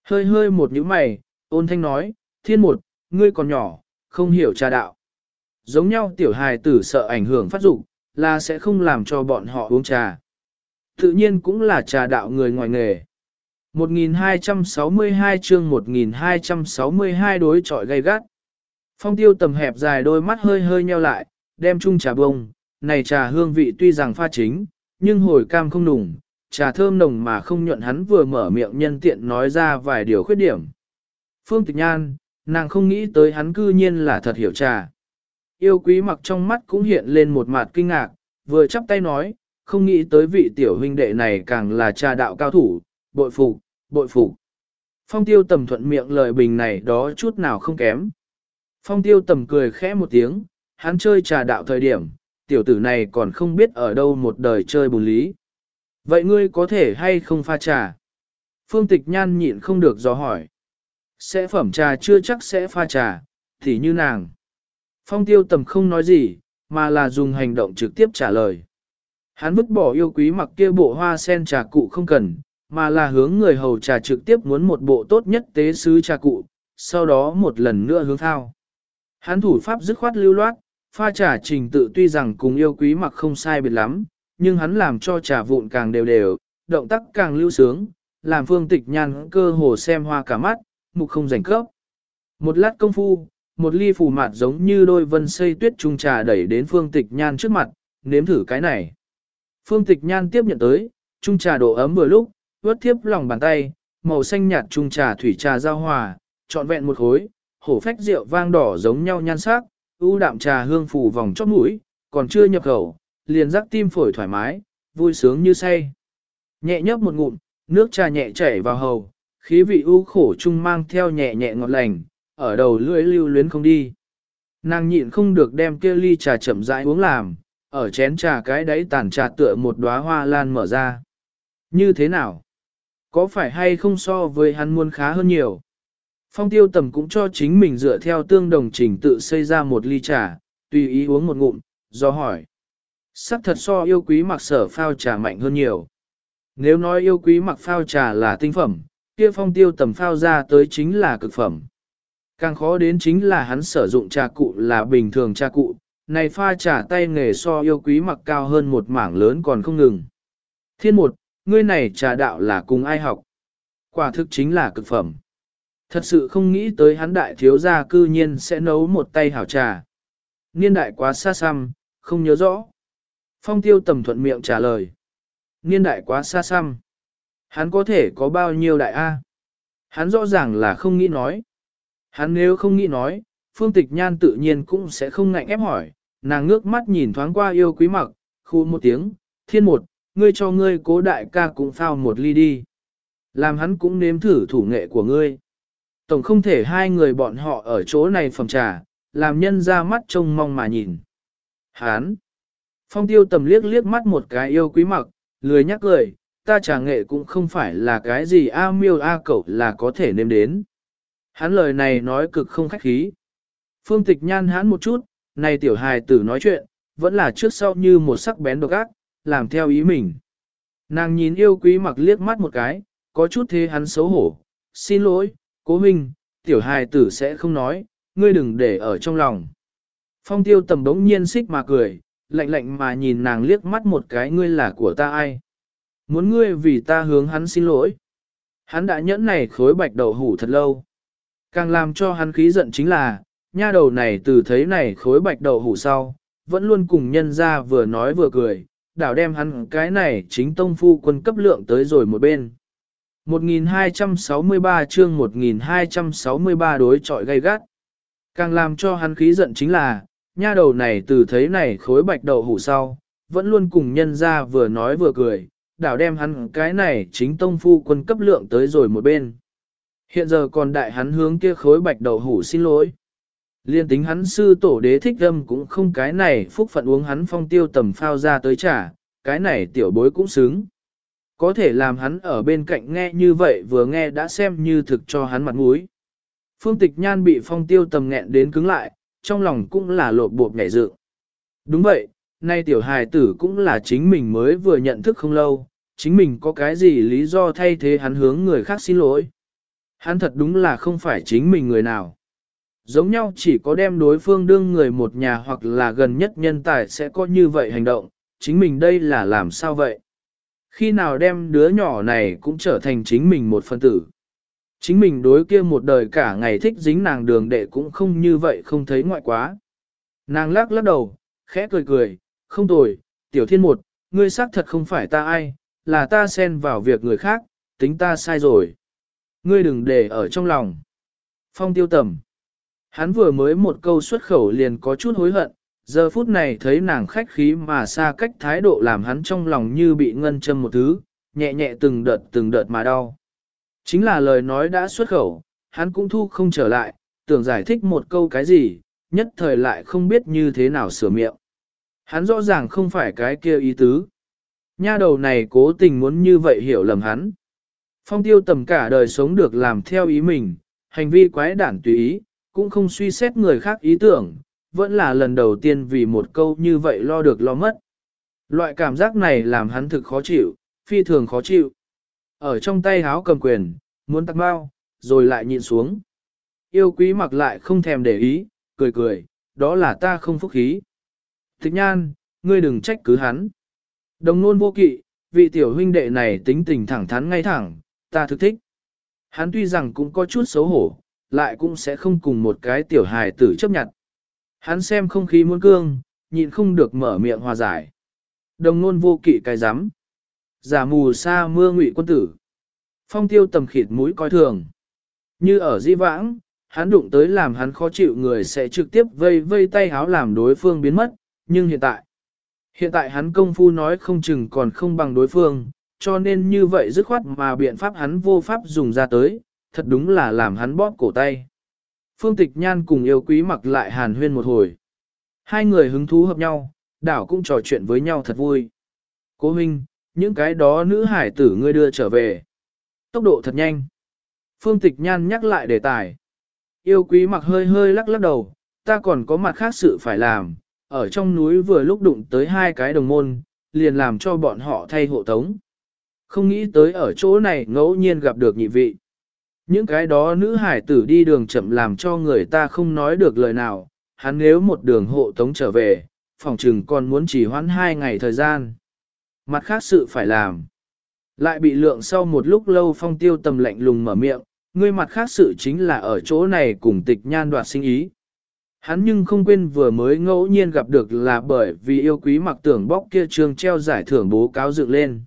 Speaker 1: Hơi hơi một nhíu mày, ôn thanh nói, thiên một, ngươi còn nhỏ, không hiểu trà đạo. Giống nhau tiểu hài tử sợ ảnh hưởng phát dục là sẽ không làm cho bọn họ uống trà. Tự nhiên cũng là trà đạo người ngoài nghề. 1262 chương 1262 đối trọi gay gắt. Phong tiêu tầm hẹp dài đôi mắt hơi hơi nheo lại, đem chung trà bông, này trà hương vị tuy rằng pha chính, nhưng hồi cam không nùng, trà thơm nồng mà không nhuận hắn vừa mở miệng nhân tiện nói ra vài điều khuyết điểm. Phương Tịch Nhan, nàng không nghĩ tới hắn cư nhiên là thật hiểu trà. Yêu quý mặc trong mắt cũng hiện lên một mặt kinh ngạc, vừa chắp tay nói, không nghĩ tới vị tiểu huynh đệ này càng là trà đạo cao thủ, bội phục, bội phục. Phong tiêu tầm thuận miệng lời bình này đó chút nào không kém. Phong tiêu tầm cười khẽ một tiếng, hắn chơi trà đạo thời điểm, tiểu tử này còn không biết ở đâu một đời chơi bùn lý. Vậy ngươi có thể hay không pha trà? Phương tịch nhan nhịn không được do hỏi. Sẽ phẩm trà chưa chắc sẽ pha trà, thì như nàng. Phong tiêu tầm không nói gì, mà là dùng hành động trực tiếp trả lời. Hắn vứt bỏ yêu quý mặc kia bộ hoa sen trà cụ không cần, mà là hướng người hầu trà trực tiếp muốn một bộ tốt nhất tế sứ trà cụ, sau đó một lần nữa hướng thao. Hắn thủ pháp dứt khoát lưu loát, pha trà trình tự tuy rằng cùng yêu quý mặc không sai biệt lắm, nhưng hắn làm cho trà vụn càng đều đều, động tác càng lưu sướng, làm phương tịch nhan cơ hồ xem hoa cả mắt, mục không rảnh cấp. Một lát công phu, một ly phù mạt giống như đôi vân xây tuyết trung trà đẩy đến phương tịch nhan trước mặt, nếm thử cái này. Phương tịch nhan tiếp nhận tới, trung trà độ ấm vừa lúc, vớt thiếp lòng bàn tay, màu xanh nhạt trung trà thủy trà giao hòa, trọn vẹn một khối, hổ phách rượu vang đỏ giống nhau nhan sắc, ưu đạm trà hương phủ vòng chóp mũi, còn chưa nhập khẩu, liền rắc tim phổi thoải mái, vui sướng như say. Nhẹ nhấp một ngụm, nước trà nhẹ chảy vào hầu, khí vị ưu khổ chung mang theo nhẹ nhẹ ngọt lành, ở đầu lưỡi lưu luyến không đi. Nàng nhịn không được đem kia ly trà chậm rãi uống làm, ở chén trà cái đáy tàn trà tựa một đóa hoa lan mở ra. Như thế nào? Có phải hay không so với hắn muốn khá hơn nhiều? Phong tiêu tầm cũng cho chính mình dựa theo tương đồng trình tự xây ra một ly trà, tùy ý uống một ngụm, do hỏi. Sắc thật so yêu quý mặc sở phao trà mạnh hơn nhiều. Nếu nói yêu quý mặc phao trà là tinh phẩm, kia phong tiêu tầm phao ra tới chính là cực phẩm. Càng khó đến chính là hắn sử dụng trà cụ là bình thường trà cụ, này pha trà tay nghề so yêu quý mặc cao hơn một mảng lớn còn không ngừng. Thiên một, ngươi này trà đạo là cùng ai học? Quả thực chính là cực phẩm. Thật sự không nghĩ tới hắn đại thiếu gia cư nhiên sẽ nấu một tay hảo trà. Niên đại quá xa xăm, không nhớ rõ. Phong tiêu tầm thuận miệng trả lời. Niên đại quá xa xăm. Hắn có thể có bao nhiêu đại A? Hắn rõ ràng là không nghĩ nói. Hắn nếu không nghĩ nói, phương tịch nhan tự nhiên cũng sẽ không ngạnh ép hỏi. Nàng ngước mắt nhìn thoáng qua yêu quý mặc, khu một tiếng, thiên một, ngươi cho ngươi cố đại ca cũng phao một ly đi. Làm hắn cũng nếm thử thủ nghệ của ngươi. Tổng không thể hai người bọn họ ở chỗ này phẩm trà, làm nhân ra mắt trông mong mà nhìn. Hán! Phong tiêu tầm liếc liếc mắt một cái yêu quý mặc, lười nhắc cười, ta trà nghệ cũng không phải là cái gì a miêu a cậu là có thể nêm đến. Hắn lời này nói cực không khách khí. Phương tịch nhan hắn một chút, này tiểu hài tử nói chuyện, vẫn là trước sau như một sắc bén độc ác, làm theo ý mình. Nàng nhìn yêu quý mặc liếc mắt một cái, có chút thế hắn xấu hổ, xin lỗi, cố minh, tiểu hài tử sẽ không nói, ngươi đừng để ở trong lòng. Phong tiêu tầm đống nhiên xích mà cười, lạnh lạnh mà nhìn nàng liếc mắt một cái ngươi là của ta ai. Muốn ngươi vì ta hướng hắn xin lỗi. Hắn đã nhẫn này khối bạch đậu hủ thật lâu. Càng làm cho hắn khí giận chính là, nha đầu này từ thấy này khối bạch đậu hủ sau, vẫn luôn cùng nhân ra vừa nói vừa cười, đảo đem hắn cái này chính tông phu quân cấp lượng tới rồi một bên. 1263 chương 1263 đối trọi gay gắt. Càng làm cho hắn khí giận chính là, nha đầu này từ thấy này khối bạch đậu hủ sau, vẫn luôn cùng nhân ra vừa nói vừa cười, đảo đem hắn cái này chính tông phu quân cấp lượng tới rồi một bên. Hiện giờ còn đại hắn hướng kia khối bạch đậu hủ xin lỗi. Liên tính hắn sư tổ đế thích âm cũng không cái này phúc phận uống hắn phong tiêu tầm phao ra tới trả, cái này tiểu bối cũng xứng. Có thể làm hắn ở bên cạnh nghe như vậy vừa nghe đã xem như thực cho hắn mặt mũi. Phương tịch nhan bị phong tiêu tầm nghẹn đến cứng lại, trong lòng cũng là lột bộp nhảy dự. Đúng vậy, nay tiểu hài tử cũng là chính mình mới vừa nhận thức không lâu, chính mình có cái gì lý do thay thế hắn hướng người khác xin lỗi. Hắn thật đúng là không phải chính mình người nào. Giống nhau chỉ có đem đối phương đương người một nhà hoặc là gần nhất nhân tài sẽ có như vậy hành động, chính mình đây là làm sao vậy? Khi nào đem đứa nhỏ này cũng trở thành chính mình một phân tử. Chính mình đối kia một đời cả ngày thích dính nàng đường đệ cũng không như vậy không thấy ngoại quá. Nàng lắc lắc đầu, khẽ cười cười, không tồi, tiểu thiên một, ngươi xác thật không phải ta ai, là ta xen vào việc người khác, tính ta sai rồi. Ngươi đừng để ở trong lòng. Phong tiêu tầm. Hắn vừa mới một câu xuất khẩu liền có chút hối hận, giờ phút này thấy nàng khách khí mà xa cách thái độ làm hắn trong lòng như bị ngân châm một thứ, nhẹ nhẹ từng đợt từng đợt mà đau. Chính là lời nói đã xuất khẩu, hắn cũng thu không trở lại, tưởng giải thích một câu cái gì, nhất thời lại không biết như thế nào sửa miệng. Hắn rõ ràng không phải cái kia ý tứ. Nha đầu này cố tình muốn như vậy hiểu lầm hắn. Phong tiêu tầm cả đời sống được làm theo ý mình, hành vi quái đản tùy ý, cũng không suy xét người khác ý tưởng, vẫn là lần đầu tiên vì một câu như vậy lo được lo mất. Loại cảm giác này làm hắn thực khó chịu, phi thường khó chịu. Ở trong tay háo cầm quyền, muốn tắt bao, rồi lại nhịn xuống. Yêu quý mặc lại không thèm để ý, cười cười, đó là ta không phúc khí. Thích nhan, ngươi đừng trách cứ hắn. Đồng nôn vô kỵ, vị tiểu huynh đệ này tính tình thẳng thắn ngay thẳng, ta thực thích. Hắn tuy rằng cũng có chút xấu hổ, lại cũng sẽ không cùng một cái tiểu hài tử chấp nhận. Hắn xem không khí muốn cương, nhịn không được mở miệng hòa giải. Đồng nôn vô kỵ cái rắm Giả mù sa mưa ngụy quân tử. Phong tiêu tầm khịt mũi coi thường. Như ở di vãng, hắn đụng tới làm hắn khó chịu người sẽ trực tiếp vây vây tay háo làm đối phương biến mất, nhưng hiện tại, hiện tại hắn công phu nói không chừng còn không bằng đối phương, cho nên như vậy dứt khoát mà biện pháp hắn vô pháp dùng ra tới, thật đúng là làm hắn bóp cổ tay. Phương Tịch Nhan cùng yêu quý mặc lại hàn huyên một hồi. Hai người hứng thú hợp nhau, đảo cũng trò chuyện với nhau thật vui. Cố huynh, những cái đó nữ hải tử ngươi đưa trở về. Tốc độ thật nhanh. Phương Tịch Nhan nhắc lại đề tài. Yêu quý mặc hơi hơi lắc lắc đầu, ta còn có mặt khác sự phải làm, ở trong núi vừa lúc đụng tới hai cái đồng môn, liền làm cho bọn họ thay hộ tống. Không nghĩ tới ở chỗ này ngẫu nhiên gặp được nhị vị. Những cái đó nữ hải tử đi đường chậm làm cho người ta không nói được lời nào, hắn nếu một đường hộ tống trở về, phòng trừng còn muốn chỉ hoãn hai ngày thời gian. Mặt khác sự phải làm. Lại bị lượng sau một lúc lâu phong tiêu tầm lạnh lùng mở miệng, ngươi mặt khác sự chính là ở chỗ này cùng tịch nhan đoạt sinh ý. Hắn nhưng không quên vừa mới ngẫu nhiên gặp được là bởi vì yêu quý mặc tưởng bóc kia trường treo giải thưởng bố cáo dựng lên.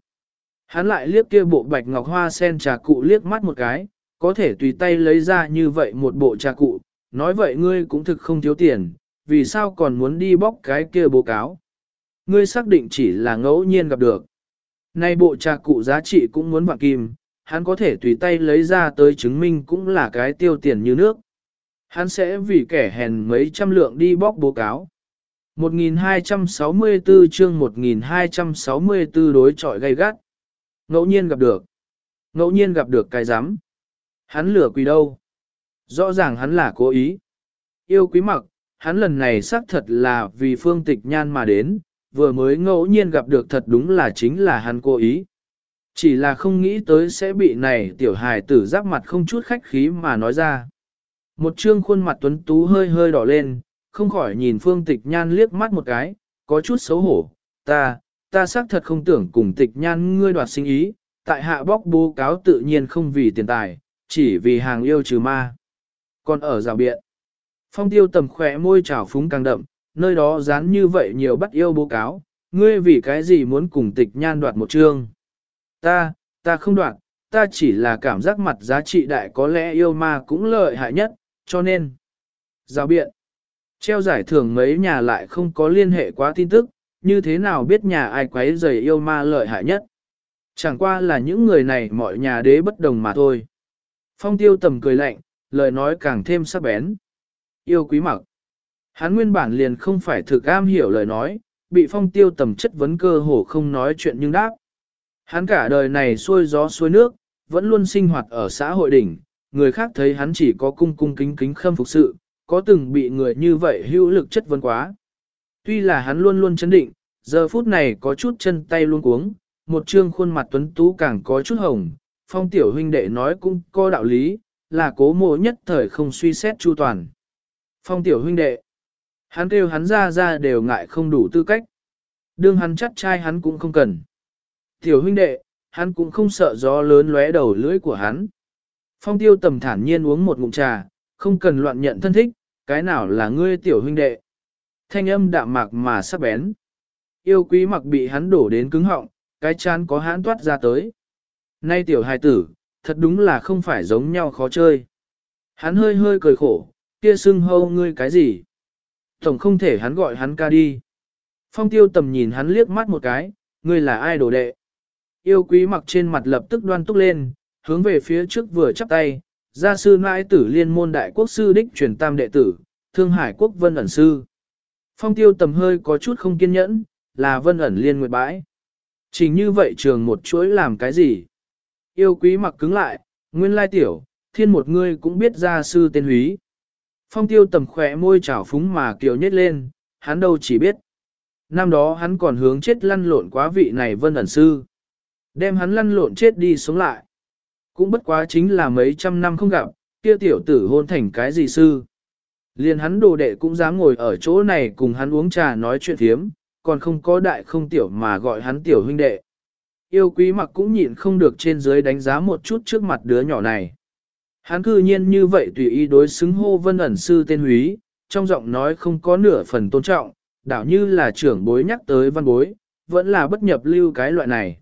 Speaker 1: Hắn lại liếc kia bộ bạch ngọc hoa sen trà cụ liếc mắt một cái, có thể tùy tay lấy ra như vậy một bộ trà cụ, nói vậy ngươi cũng thực không thiếu tiền, vì sao còn muốn đi bóc cái kia bố cáo. Ngươi xác định chỉ là ngẫu nhiên gặp được. Nay bộ trà cụ giá trị cũng muốn vạn kim, hắn có thể tùy tay lấy ra tới chứng minh cũng là cái tiêu tiền như nước. Hắn sẽ vì kẻ hèn mấy trăm lượng đi bóc bố cáo. 1264 chương 1264 đối trọi gay gắt. Ngẫu nhiên gặp được. Ngẫu nhiên gặp được cái giám. Hắn lửa quỷ đâu? Rõ ràng hắn là cố ý. Yêu quý mặc, hắn lần này xác thật là vì phương tịch nhan mà đến, vừa mới ngẫu nhiên gặp được thật đúng là chính là hắn cố ý. Chỉ là không nghĩ tới sẽ bị này tiểu hài tử giáp mặt không chút khách khí mà nói ra. Một trương khuôn mặt tuấn tú hơi hơi đỏ lên, không khỏi nhìn phương tịch nhan liếc mắt một cái, có chút xấu hổ. Ta, ta xác thật không tưởng cùng tịch nhan ngươi đoạt sinh ý, tại hạ bóc bố cáo tự nhiên không vì tiền tài, chỉ vì hàng yêu trừ ma. Còn ở rào biện, phong tiêu tầm khỏe môi trào phúng càng đậm, nơi đó dán như vậy nhiều bắt yêu bố cáo, ngươi vì cái gì muốn cùng tịch nhan đoạt một chương. Ta, ta không đoạt, ta chỉ là cảm giác mặt giá trị đại có lẽ yêu ma cũng lợi hại nhất, cho nên. Giao biện, treo giải thưởng mấy nhà lại không có liên hệ quá tin tức, như thế nào biết nhà ai quấy rầy yêu ma lợi hại nhất. Chẳng qua là những người này mọi nhà đế bất đồng mà thôi. Phong tiêu tầm cười lạnh, lời nói càng thêm sắc bén. Yêu quý mặc. Hắn nguyên bản liền không phải thực am hiểu lời nói, bị phong tiêu tầm chất vấn cơ hồ không nói chuyện nhưng đáp. Hắn cả đời này xuôi gió xuôi nước, vẫn luôn sinh hoạt ở xã hội đỉnh, người khác thấy hắn chỉ có cung cung kính kính khâm phục sự, có từng bị người như vậy hữu lực chất vấn quá. Tuy là hắn luôn luôn chấn định, giờ phút này có chút chân tay luôn cuống, một trương khuôn mặt tuấn tú càng có chút hồng, phong tiểu huynh đệ nói cũng có đạo lý, là cố mộ nhất thời không suy xét chu toàn. Phong tiểu huynh đệ, hắn kêu hắn ra ra đều ngại không đủ tư cách. Đương hắn chắc trai hắn cũng không cần. Tiểu huynh đệ, hắn cũng không sợ gió lớn lóe đầu lưỡi của hắn. Phong tiêu tầm thản nhiên uống một ngụm trà, không cần loạn nhận thân thích, cái nào là ngươi tiểu huynh đệ. Thanh âm đạm mạc mà sắc bén. Yêu quý mặc bị hắn đổ đến cứng họng, cái chán có hãn toát ra tới. Nay tiểu hài tử, thật đúng là không phải giống nhau khó chơi. Hắn hơi hơi cười khổ, kia xưng hâu ngươi cái gì? Tổng không thể hắn gọi hắn ca đi. Phong tiêu tầm nhìn hắn liếc mắt một cái, ngươi là ai đồ đệ? Yêu quý mặc trên mặt lập tức đoan túc lên, hướng về phía trước vừa chắp tay, gia sư nãi tử liên môn đại quốc sư đích truyền tam đệ tử, thương hải quốc vân ẩn sư. Phong tiêu tầm hơi có chút không kiên nhẫn, là vân ẩn liên nguyệt bãi. chính như vậy trường một chuỗi làm cái gì? Yêu quý mặc cứng lại, nguyên lai tiểu, thiên một ngươi cũng biết gia sư tên húy. Phong tiêu tầm khỏe môi trào phúng mà kiều nhét lên, hắn đâu chỉ biết. Năm đó hắn còn hướng chết lăn lộn quá vị này vân ẩn sư. Đem hắn lăn lộn chết đi sống lại. Cũng bất quá chính là mấy trăm năm không gặp, kia tiểu tử hôn thành cái gì sư. Liền hắn đồ đệ cũng dám ngồi ở chỗ này cùng hắn uống trà nói chuyện thiếm, còn không có đại không tiểu mà gọi hắn tiểu huynh đệ. Yêu quý mặc cũng nhịn không được trên dưới đánh giá một chút trước mặt đứa nhỏ này. Hắn cư nhiên như vậy tùy ý đối xứng hô vân ẩn sư tên húy, trong giọng nói không có nửa phần tôn trọng, đảo như là trưởng bối nhắc tới văn bối, vẫn là bất nhập lưu cái loại này.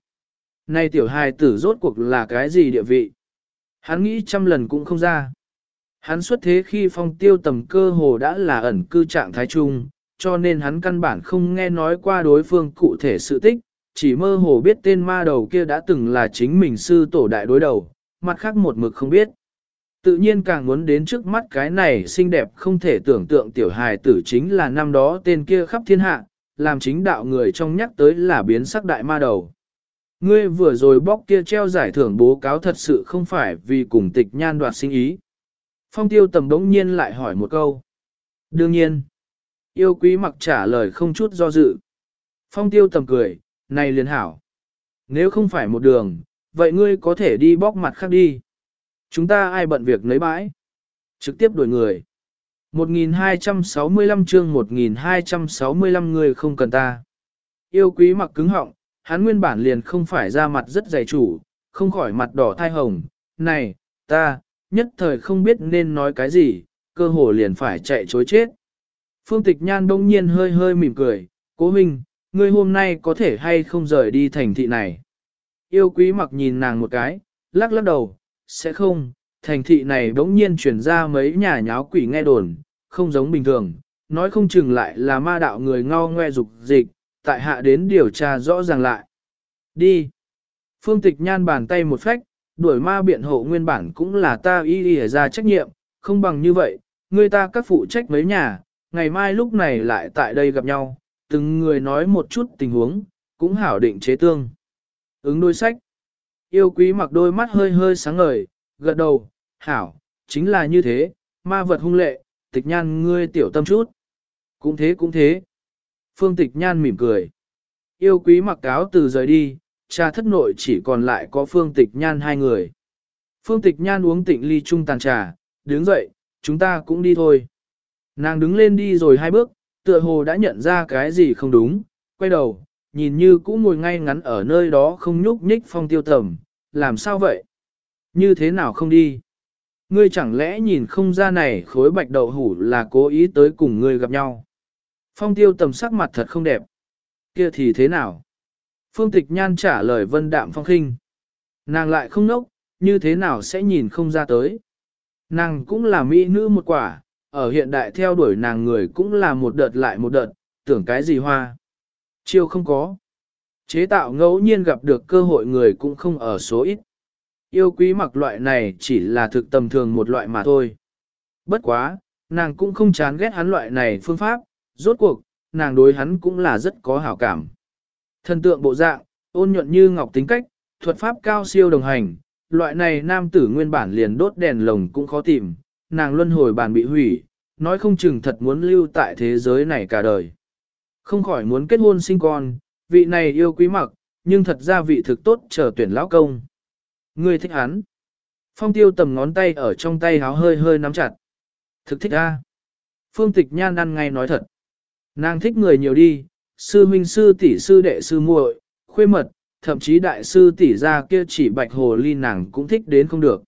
Speaker 1: Này tiểu hài tử rốt cuộc là cái gì địa vị? Hắn nghĩ trăm lần cũng không ra. Hắn xuất thế khi phong tiêu tầm cơ hồ đã là ẩn cư trạng thái trung, cho nên hắn căn bản không nghe nói qua đối phương cụ thể sự tích, chỉ mơ hồ biết tên ma đầu kia đã từng là chính mình sư tổ đại đối đầu, mặt khác một mực không biết. Tự nhiên càng muốn đến trước mắt cái này xinh đẹp không thể tưởng tượng tiểu hài tử chính là năm đó tên kia khắp thiên hạ, làm chính đạo người trong nhắc tới là biến sắc đại ma đầu. Ngươi vừa rồi bóc kia treo giải thưởng bố cáo thật sự không phải vì cùng tịch nhan đoạt sinh ý. Phong tiêu tầm đống nhiên lại hỏi một câu. Đương nhiên. Yêu quý mặc trả lời không chút do dự. Phong tiêu tầm cười, này liền hảo. Nếu không phải một đường, vậy ngươi có thể đi bóc mặt khác đi. Chúng ta ai bận việc lấy bãi. Trực tiếp đổi người. 1265 chương 1265 người không cần ta. Yêu quý mặc cứng họng, hắn nguyên bản liền không phải ra mặt rất dày chủ, không khỏi mặt đỏ thai hồng. Này, ta, nhất thời không biết nên nói cái gì, cơ hồ liền phải chạy chối chết. Phương tịch nhan đông nhiên hơi hơi mỉm cười, cố minh, ngươi hôm nay có thể hay không rời đi thành thị này. Yêu quý mặc nhìn nàng một cái, lắc lắc đầu, sẽ không, thành thị này bỗng nhiên chuyển ra mấy nhà nháo quỷ nghe đồn, không giống bình thường, nói không chừng lại là ma đạo người ngao ngoe dục dịch, tại hạ đến điều tra rõ ràng lại. Đi. Phương tịch nhan bàn tay một phách, đuổi ma biện hộ nguyên bản cũng là ta y y ra trách nhiệm, không bằng như vậy, người ta các phụ trách mấy nhà, ngày mai lúc này lại tại đây gặp nhau, từng người nói một chút tình huống, cũng hảo định chế tương. Ứng đôi sách. Yêu quý mặc đôi mắt hơi hơi sáng ngời, gật đầu, hảo, chính là như thế, ma vật hung lệ, tịch nhan ngươi tiểu tâm chút. Cũng thế cũng thế. Phương tịch nhan mỉm cười. Yêu quý mặc cáo từ rời đi, cha thất nội chỉ còn lại có phương tịch nhan hai người. Phương tịch nhan uống tịnh ly chung tàn trà, đứng dậy, chúng ta cũng đi thôi. Nàng đứng lên đi rồi hai bước, tựa hồ đã nhận ra cái gì không đúng, quay đầu, nhìn như cũng ngồi ngay ngắn ở nơi đó không nhúc nhích phong tiêu tầm, làm sao vậy? Như thế nào không đi? Ngươi chẳng lẽ nhìn không ra này khối bạch đậu hủ là cố ý tới cùng ngươi gặp nhau? Phong tiêu tầm sắc mặt thật không đẹp. Kia thì thế nào? Phương tịch nhan trả lời vân đạm phong khinh. Nàng lại không nốc, như thế nào sẽ nhìn không ra tới? Nàng cũng là mỹ nữ một quả, ở hiện đại theo đuổi nàng người cũng là một đợt lại một đợt, tưởng cái gì hoa. Chiêu không có. Chế tạo ngẫu nhiên gặp được cơ hội người cũng không ở số ít. Yêu quý mặc loại này chỉ là thực tầm thường một loại mà thôi. Bất quá, nàng cũng không chán ghét hắn loại này phương pháp, rốt cuộc, nàng đối hắn cũng là rất có hảo cảm. Thần tượng bộ dạng, ôn nhuận như ngọc tính cách, thuật pháp cao siêu đồng hành, loại này nam tử nguyên bản liền đốt đèn lồng cũng khó tìm, nàng luân hồi bàn bị hủy, nói không chừng thật muốn lưu tại thế giới này cả đời. Không khỏi muốn kết hôn sinh con, vị này yêu quý mặc, nhưng thật ra vị thực tốt chờ tuyển lão công. Ngươi thích hắn. Phong tiêu tầm ngón tay ở trong tay háo hơi hơi nắm chặt. Thực thích a. Phương tịch nhan ăn ngay nói thật. Nàng thích người nhiều đi, sư huynh sư tỷ sư đệ sư muội, khuê mật, thậm chí đại sư tỷ ra kia chỉ bạch hồ ly nàng cũng thích đến không được.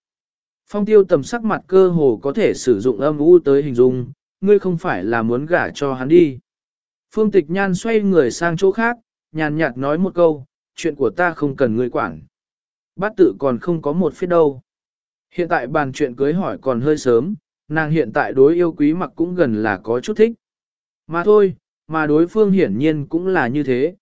Speaker 1: Phong tiêu tầm sắc mặt cơ hồ có thể sử dụng âm u tới hình dung, ngươi không phải là muốn gả cho hắn đi. Phương tịch nhan xoay người sang chỗ khác, nhàn nhạt nói một câu, chuyện của ta không cần ngươi quản. Bát tự còn không có một phía đâu. Hiện tại bàn chuyện cưới hỏi còn hơi sớm, nàng hiện tại đối yêu quý mặc cũng gần là có chút thích. Mà thôi, mà đối phương hiển nhiên cũng là như thế.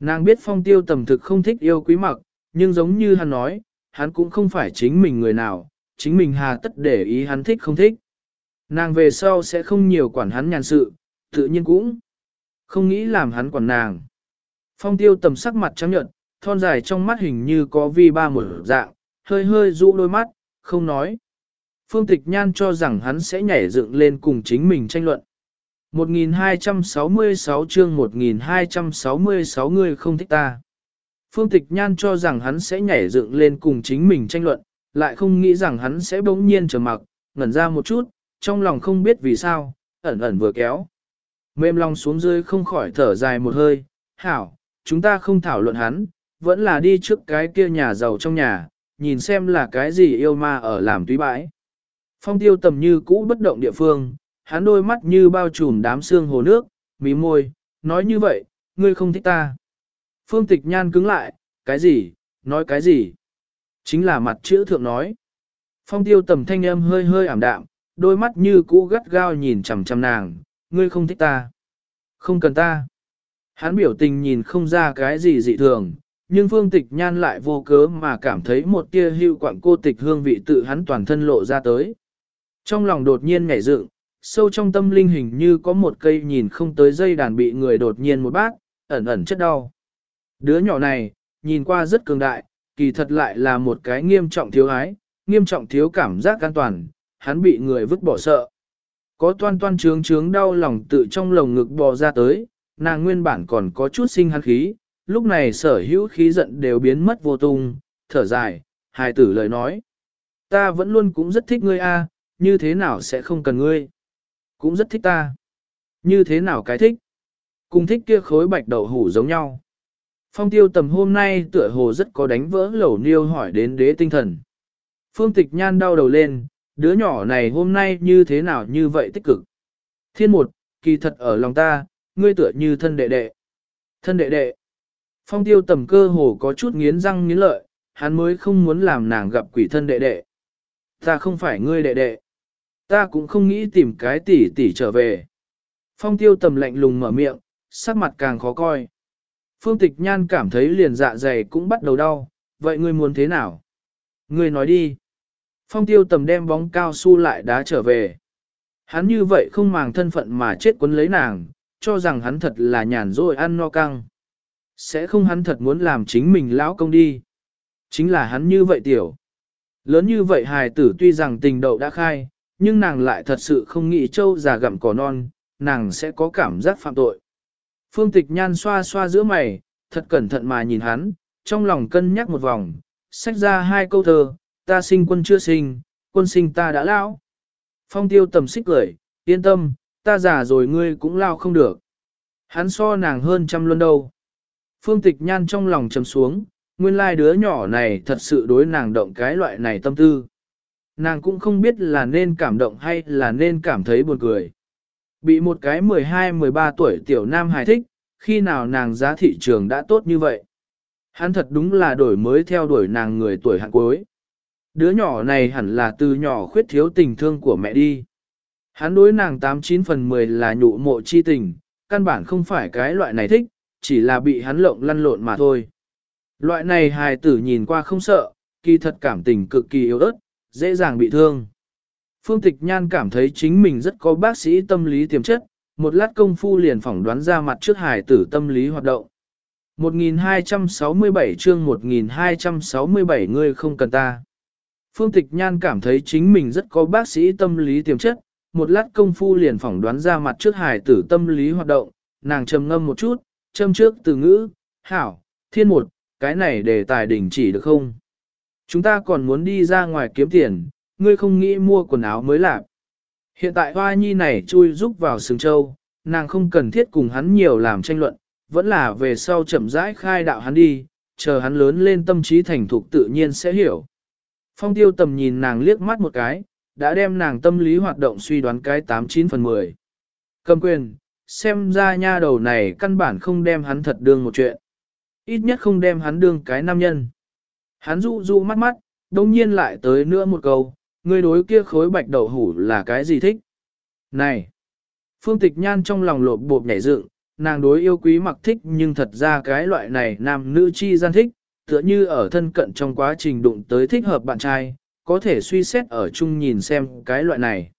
Speaker 1: Nàng biết phong tiêu tầm thực không thích yêu quý mặc, nhưng giống như hắn nói, hắn cũng không phải chính mình người nào, chính mình hà tất để ý hắn thích không thích. Nàng về sau sẽ không nhiều quản hắn nhàn sự, tự nhiên cũng không nghĩ làm hắn quản nàng. Phong tiêu tầm sắc mặt trắng nhợt, thon dài trong mắt hình như có vi ba một dạng, hơi hơi rũ đôi mắt, không nói. Phương Tịch Nhan cho rằng hắn sẽ nhảy dựng lên cùng chính mình tranh luận. 1266 chương 1266 người không thích ta. Phương Tịch Nhan cho rằng hắn sẽ nhảy dựng lên cùng chính mình tranh luận, lại không nghĩ rằng hắn sẽ bỗng nhiên trở mặc, ngẩn ra một chút, trong lòng không biết vì sao, ẩn ẩn vừa kéo. Mềm lòng xuống dưới không khỏi thở dài một hơi, hảo, chúng ta không thảo luận hắn, vẫn là đi trước cái kia nhà giàu trong nhà, nhìn xem là cái gì yêu ma ở làm túy bãi. Phong tiêu tầm như cũ bất động địa phương, hắn đôi mắt như bao trùm đám xương hồ nước, mí môi, nói như vậy, ngươi không thích ta. Phương tịch nhan cứng lại, cái gì, nói cái gì? Chính là mặt chữ thượng nói. Phong tiêu tầm thanh âm hơi hơi ảm đạm, đôi mắt như cũ gắt gao nhìn chằm chằm nàng, ngươi không thích ta. Không cần ta. Hắn biểu tình nhìn không ra cái gì dị thường, nhưng phương tịch nhan lại vô cớ mà cảm thấy một tia hưu quặng cô tịch hương vị tự hắn toàn thân lộ ra tới. Trong lòng đột nhiên nhảy dựng, sâu trong tâm linh hình như có một cây nhìn không tới dây đàn bị người đột nhiên một bát, ẩn ẩn chất đau. Đứa nhỏ này, nhìn qua rất cường đại, kỳ thật lại là một cái nghiêm trọng thiếu ái, nghiêm trọng thiếu cảm giác an toàn, hắn bị người vứt bỏ sợ. Có toan toan trướng trướng đau lòng tự trong lồng ngực bò ra tới, nàng nguyên bản còn có chút sinh hắn khí, lúc này sở hữu khí giận đều biến mất vô tung, thở dài, hài tử lời nói. Ta vẫn luôn cũng rất thích ngươi a, như thế nào sẽ không cần ngươi? Cũng rất thích ta. Như thế nào cái thích? Cùng thích kia khối bạch đậu hủ giống nhau. Phong tiêu tầm hôm nay tựa hồ rất có đánh vỡ lẩu niêu hỏi đến đế tinh thần. Phương tịch nhan đau đầu lên, đứa nhỏ này hôm nay như thế nào như vậy tích cực. Thiên một, kỳ thật ở lòng ta, ngươi tựa như thân đệ đệ. Thân đệ đệ. Phong tiêu tầm cơ hồ có chút nghiến răng nghiến lợi, hắn mới không muốn làm nàng gặp quỷ thân đệ đệ. Ta không phải ngươi đệ đệ. Ta cũng không nghĩ tìm cái tỷ tỷ trở về. Phong tiêu tầm lạnh lùng mở miệng, sắc mặt càng khó coi. Phương tịch nhan cảm thấy liền dạ dày cũng bắt đầu đau, vậy ngươi muốn thế nào? Ngươi nói đi. Phong tiêu tầm đem bóng cao su lại đá trở về. Hắn như vậy không màng thân phận mà chết quấn lấy nàng, cho rằng hắn thật là nhàn rỗi ăn no căng. Sẽ không hắn thật muốn làm chính mình lão công đi. Chính là hắn như vậy tiểu. Lớn như vậy hài tử tuy rằng tình đậu đã khai, nhưng nàng lại thật sự không nghĩ châu già gặm cỏ non, nàng sẽ có cảm giác phạm tội. Phương tịch nhan xoa xoa giữa mày, thật cẩn thận mà nhìn hắn, trong lòng cân nhắc một vòng, sách ra hai câu thơ, ta sinh quân chưa sinh, quân sinh ta đã lão. Phong tiêu tầm xích cười, yên tâm, ta già rồi ngươi cũng lao không được. Hắn so nàng hơn trăm luôn đâu. Phương tịch nhan trong lòng trầm xuống, nguyên lai đứa nhỏ này thật sự đối nàng động cái loại này tâm tư. Nàng cũng không biết là nên cảm động hay là nên cảm thấy buồn cười. Bị một cái 12-13 tuổi tiểu nam hài thích, khi nào nàng giá thị trường đã tốt như vậy. Hắn thật đúng là đổi mới theo đuổi nàng người tuổi hạng cuối. Đứa nhỏ này hẳn là từ nhỏ khuyết thiếu tình thương của mẹ đi. Hắn đối nàng 89 phần 10 là nhụ mộ chi tình, căn bản không phải cái loại này thích, chỉ là bị hắn lộng lăn lộn mà thôi. Loại này hài tử nhìn qua không sợ, kỳ thật cảm tình cực kỳ yếu ớt, dễ dàng bị thương. Phương Tịch Nhan cảm thấy chính mình rất có bác sĩ tâm lý tiềm chất, một lát công phu liền phỏng đoán ra mặt trước hài tử tâm lý hoạt động. 1267 chương 1267 ngươi không cần ta. Phương Tịch Nhan cảm thấy chính mình rất có bác sĩ tâm lý tiềm chất, một lát công phu liền phỏng đoán ra mặt trước hài tử tâm lý hoạt động, nàng trầm ngâm một chút, châm trước từ ngữ, hảo, thiên một, cái này để tài đỉnh chỉ được không? Chúng ta còn muốn đi ra ngoài kiếm tiền, ngươi không nghĩ mua quần áo mới lạc. Hiện tại hoa nhi này chui rúc vào sừng châu, nàng không cần thiết cùng hắn nhiều làm tranh luận, vẫn là về sau chậm rãi khai đạo hắn đi, chờ hắn lớn lên tâm trí thành thục tự nhiên sẽ hiểu. Phong tiêu tầm nhìn nàng liếc mắt một cái, đã đem nàng tâm lý hoạt động suy đoán cái 89 phần 10. Cầm quyền, xem ra nha đầu này căn bản không đem hắn thật đương một chuyện. Ít nhất không đem hắn đương cái nam nhân. Hắn dụ dụ mắt mắt, đồng nhiên lại tới nữa một câu, người đối kia khối bạch đậu hủ là cái gì thích? Này! Phương tịch nhan trong lòng lộp bộp nhảy dựng, nàng đối yêu quý mặc thích nhưng thật ra cái loại này nam nữ chi gian thích, tựa như ở thân cận trong quá trình đụng tới thích hợp bạn trai, có thể suy xét ở chung nhìn xem cái loại này.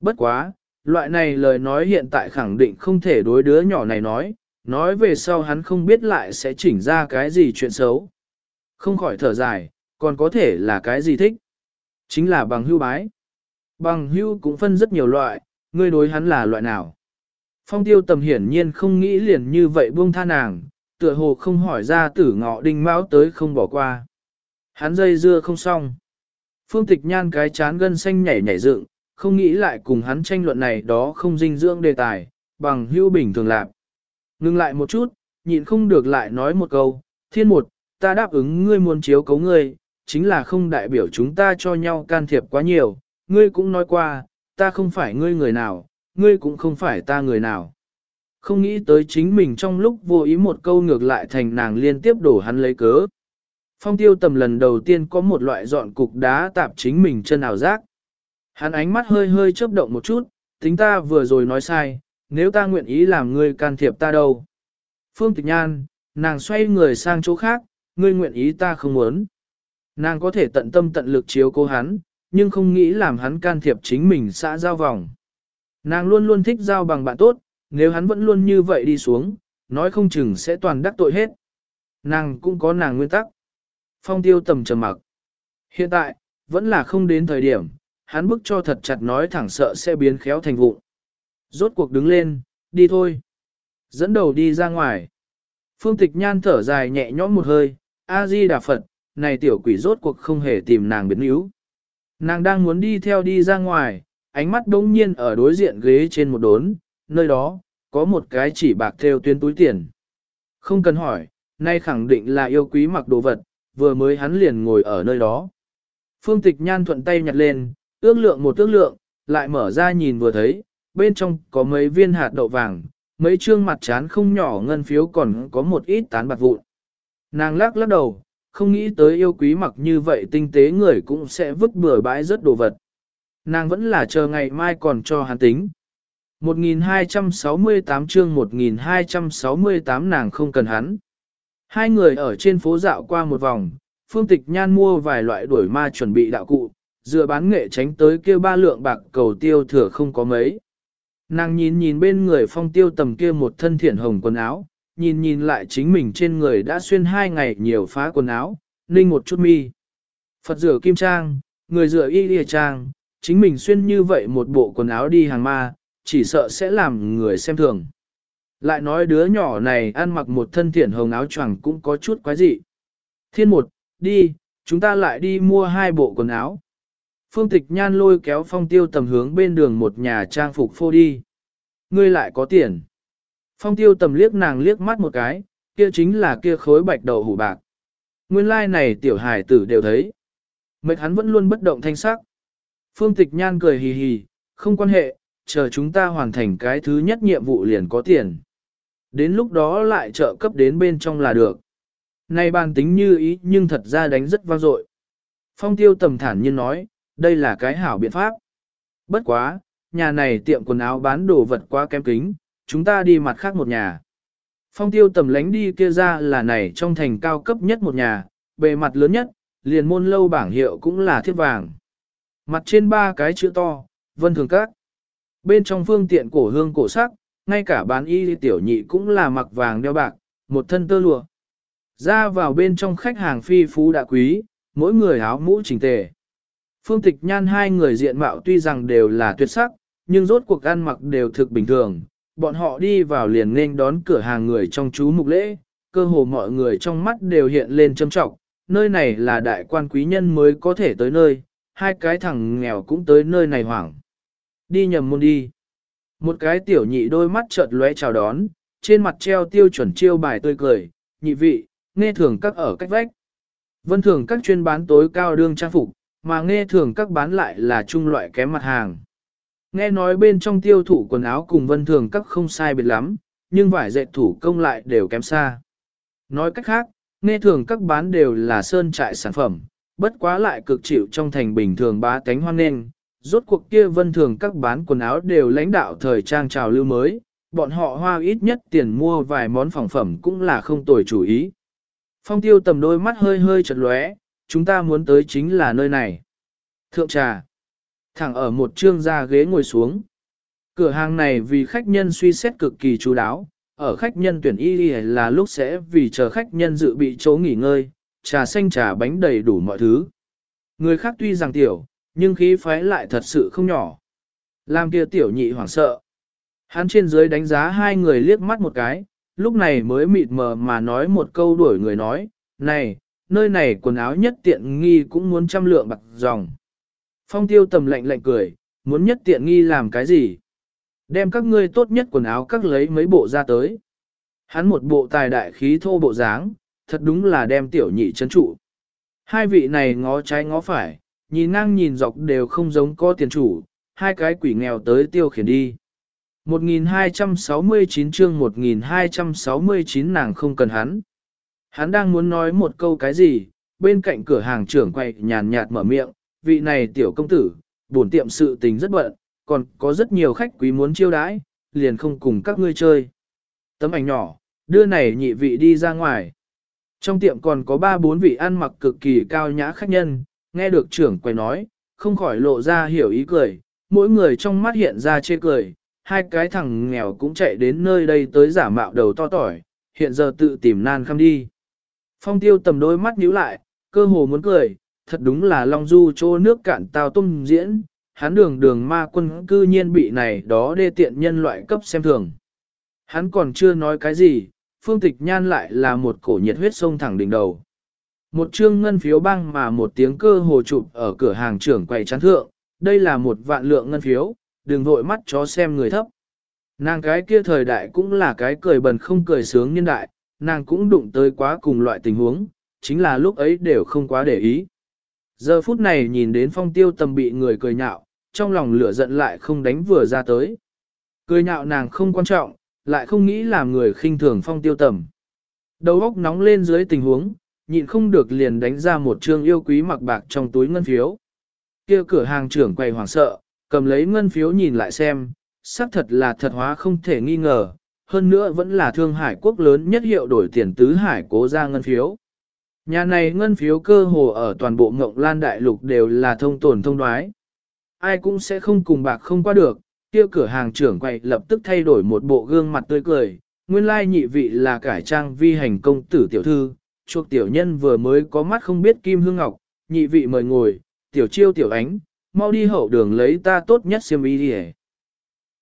Speaker 1: Bất quá, loại này lời nói hiện tại khẳng định không thể đối đứa nhỏ này nói, nói về sau hắn không biết lại sẽ chỉnh ra cái gì chuyện xấu. Không khỏi thở dài, còn có thể là cái gì thích. Chính là bằng hưu bái. Bằng hưu cũng phân rất nhiều loại, ngươi đối hắn là loại nào. Phong tiêu tầm hiển nhiên không nghĩ liền như vậy buông tha nàng, tựa hồ không hỏi ra tử ngọ đinh mão tới không bỏ qua. Hắn dây dưa không xong. Phương tịch nhan cái chán gân xanh nhảy nhảy dựng, không nghĩ lại cùng hắn tranh luận này đó không dinh dưỡng đề tài, bằng hưu bình thường lạc. Ngưng lại một chút, nhịn không được lại nói một câu, thiên một, ta đáp ứng ngươi muốn chiếu cấu ngươi, chính là không đại biểu chúng ta cho nhau can thiệp quá nhiều, ngươi cũng nói qua, ta không phải ngươi người nào, ngươi cũng không phải ta người nào. Không nghĩ tới chính mình trong lúc vô ý một câu ngược lại thành nàng liên tiếp đổ hắn lấy cớ. Phong tiêu tầm lần đầu tiên có một loại dọn cục đá tạp chính mình chân ảo giác. Hắn ánh mắt hơi hơi chớp động một chút, tính ta vừa rồi nói sai, nếu ta nguyện ý làm ngươi can thiệp ta đâu. Phương tịch nhan, nàng xoay người sang chỗ khác, ngươi nguyện ý ta không muốn. Nàng có thể tận tâm tận lực chiếu cố hắn, nhưng không nghĩ làm hắn can thiệp chính mình xã giao vòng. Nàng luôn luôn thích giao bằng bạn tốt, nếu hắn vẫn luôn như vậy đi xuống, nói không chừng sẽ toàn đắc tội hết. Nàng cũng có nàng nguyên tắc. Phong tiêu tầm trầm mặc. Hiện tại, vẫn là không đến thời điểm, hắn bức cho thật chặt nói thẳng sợ sẽ biến khéo thành vụ. Rốt cuộc đứng lên, đi thôi. Dẫn đầu đi ra ngoài. Phương tịch nhan thở dài nhẹ nhõm một hơi, A-di đà Phật, này tiểu quỷ rốt cuộc không hề tìm nàng biến yếu. Nàng đang muốn đi theo đi ra ngoài, ánh mắt đống nhiên ở đối diện ghế trên một đốn, nơi đó, có một cái chỉ bạc theo tuyến túi tiền. Không cần hỏi, nay khẳng định là yêu quý mặc đồ vật, vừa mới hắn liền ngồi ở nơi đó. Phương tịch nhan thuận tay nhặt lên, ước lượng một ước lượng, lại mở ra nhìn vừa thấy, bên trong có mấy viên hạt đậu vàng, mấy trương mặt chán không nhỏ ngân phiếu còn có một ít tán bạc vụn. Nàng lắc lắc đầu, không nghĩ tới yêu quý mặc như vậy tinh tế người cũng sẽ vứt bừa bãi rất đồ vật. Nàng vẫn là chờ ngày mai còn cho hắn tính. 1268 chương 1268 nàng không cần hắn. Hai người ở trên phố dạo qua một vòng, phương tịch nhan mua vài loại đuổi ma chuẩn bị đạo cụ, dựa bán nghệ tránh tới kia ba lượng bạc cầu tiêu thừa không có mấy. Nàng nhìn nhìn bên người phong tiêu tầm kia một thân thiện hồng quần áo, nhìn nhìn lại chính mình trên người đã xuyên hai ngày nhiều phá quần áo, ninh một chút mi. Phật rửa kim trang, người rửa y lìa trang, chính mình xuyên như vậy một bộ quần áo đi hàng ma, chỉ sợ sẽ làm người xem thường. Lại nói đứa nhỏ này ăn mặc một thân thiện hồng áo choàng cũng có chút quái dị. Thiên một, đi, chúng ta lại đi mua hai bộ quần áo. Phương tịch nhan lôi kéo phong tiêu tầm hướng bên đường một nhà trang phục phô đi. Ngươi lại có tiền. Phong tiêu tầm liếc nàng liếc mắt một cái, kia chính là kia khối bạch đầu hủ bạc. Nguyên lai like này tiểu hải tử đều thấy. Mệt hắn vẫn luôn bất động thanh sắc. Phương tịch nhan cười hì hì, không quan hệ, chờ chúng ta hoàn thành cái thứ nhất nhiệm vụ liền có tiền. Đến lúc đó lại trợ cấp đến bên trong là được. Này bàn tính như ý nhưng thật ra đánh rất vang dội. Phong tiêu tầm thản nhiên nói, đây là cái hảo biện pháp. Bất quá, nhà này tiệm quần áo bán đồ vật quá kém kính, chúng ta đi mặt khác một nhà. Phong tiêu tầm lánh đi kia ra là này trong thành cao cấp nhất một nhà, bề mặt lớn nhất, liền môn lâu bảng hiệu cũng là thiết vàng. Mặt trên ba cái chữ to, vân thường các. Bên trong phương tiện cổ hương cổ sắc, ngay cả bán y tiểu nhị cũng là mặc vàng đeo bạc, một thân tơ lụa. Ra vào bên trong khách hàng phi phú đã quý, mỗi người áo mũ chỉnh tề. Phương tịch nhan hai người diện mạo tuy rằng đều là tuyệt sắc, nhưng rốt cuộc ăn mặc đều thực bình thường. Bọn họ đi vào liền nên đón cửa hàng người trong chú mục lễ, cơ hồ mọi người trong mắt đều hiện lên châm trọng. Nơi này là đại quan quý nhân mới có thể tới nơi, hai cái thằng nghèo cũng tới nơi này hoảng. Đi nhầm môn đi. Một cái tiểu nhị đôi mắt chợt lóe chào đón, trên mặt treo tiêu chuẩn chiêu bài tươi cười, nhị vị, nghe thường các ở cách vách. Vân thường các chuyên bán tối cao đương trang phục, mà nghe thường các bán lại là trung loại kém mặt hàng. Nghe nói bên trong tiêu thụ quần áo cùng vân thường các không sai biệt lắm, nhưng vải dệt thủ công lại đều kém xa. Nói cách khác, nghe thường các bán đều là sơn trại sản phẩm, bất quá lại cực chịu trong thành bình thường bá tánh hoan nghênh. Rốt cuộc kia vân thường các bán quần áo đều lãnh đạo thời trang trào lưu mới, bọn họ hoa ít nhất tiền mua vài món phòng phẩm cũng là không tồi chủ ý. Phong tiêu tầm đôi mắt hơi hơi chật lóe, chúng ta muốn tới chính là nơi này. Thượng trà, thẳng ở một trương ra ghế ngồi xuống. Cửa hàng này vì khách nhân suy xét cực kỳ chú đáo, ở khách nhân tuyển y là lúc sẽ vì chờ khách nhân dự bị chỗ nghỉ ngơi, trà xanh trà bánh đầy đủ mọi thứ. Người khác tuy rằng tiểu, nhưng khí phái lại thật sự không nhỏ. Làm kia tiểu nhị hoảng sợ. Hắn trên dưới đánh giá hai người liếc mắt một cái, lúc này mới mịt mờ mà nói một câu đuổi người nói, này, nơi này quần áo nhất tiện nghi cũng muốn trăm lượng bạc dòng. Phong tiêu tầm lạnh lạnh cười, muốn nhất tiện nghi làm cái gì? Đem các ngươi tốt nhất quần áo các lấy mấy bộ ra tới. Hắn một bộ tài đại khí thô bộ dáng, thật đúng là đem tiểu nhị chấn trụ. Hai vị này ngó trái ngó phải, nhìn ngang nhìn dọc đều không giống có tiền chủ, hai cái quỷ nghèo tới tiêu khiển đi. 1269 chương 1269 nàng không cần hắn. Hắn đang muốn nói một câu cái gì, bên cạnh cửa hàng trưởng quay nhàn nhạt mở miệng, vị này tiểu công tử, bổn tiệm sự tình rất bận, còn có rất nhiều khách quý muốn chiêu đãi, liền không cùng các ngươi chơi. Tấm ảnh nhỏ, đưa này nhị vị đi ra ngoài. Trong tiệm còn có ba bốn vị ăn mặc cực kỳ cao nhã khách nhân, nghe được trưởng quầy nói, không khỏi lộ ra hiểu ý cười, mỗi người trong mắt hiện ra chê cười, hai cái thằng nghèo cũng chạy đến nơi đây tới giả mạo đầu to tỏi, hiện giờ tự tìm nan khăm đi. Phong tiêu tầm đôi mắt nhíu lại, cơ hồ muốn cười, thật đúng là Long Du chỗ nước cạn tao tung diễn, hắn đường đường ma quân cư nhiên bị này đó đê tiện nhân loại cấp xem thường. Hắn còn chưa nói cái gì, phương tịch nhan lại là một cổ nhiệt huyết sông thẳng đỉnh đầu. Một trương ngân phiếu băng mà một tiếng cơ hồ chụp ở cửa hàng trưởng quầy chán thượng, đây là một vạn lượng ngân phiếu, đừng vội mắt chó xem người thấp. Nàng cái kia thời đại cũng là cái cười bần không cười sướng nhân đại, nàng cũng đụng tới quá cùng loại tình huống, chính là lúc ấy đều không quá để ý. Giờ phút này nhìn đến phong tiêu tầm bị người cười nhạo, trong lòng lửa giận lại không đánh vừa ra tới. Cười nhạo nàng không quan trọng, lại không nghĩ làm người khinh thường phong tiêu tầm. Đầu óc nóng lên dưới tình huống, nhịn không được liền đánh ra một trương yêu quý mặc bạc trong túi ngân phiếu. kia cửa hàng trưởng quầy hoảng sợ, cầm lấy ngân phiếu nhìn lại xem, xác thật là thật hóa không thể nghi ngờ, hơn nữa vẫn là thương hải quốc lớn nhất hiệu đổi tiền tứ hải cố ra ngân phiếu. Nhà này ngân phiếu cơ hồ ở toàn bộ ngộng lan đại lục đều là thông tồn thông đoái. Ai cũng sẽ không cùng bạc không qua được, kia cửa hàng trưởng quầy lập tức thay đổi một bộ gương mặt tươi cười. Nguyên lai nhị vị là cải trang vi hành công tử tiểu thư, chuộc tiểu nhân vừa mới có mắt không biết kim hương ngọc, nhị vị mời ngồi, tiểu chiêu tiểu ánh, mau đi hậu đường lấy ta tốt nhất xiêm y đi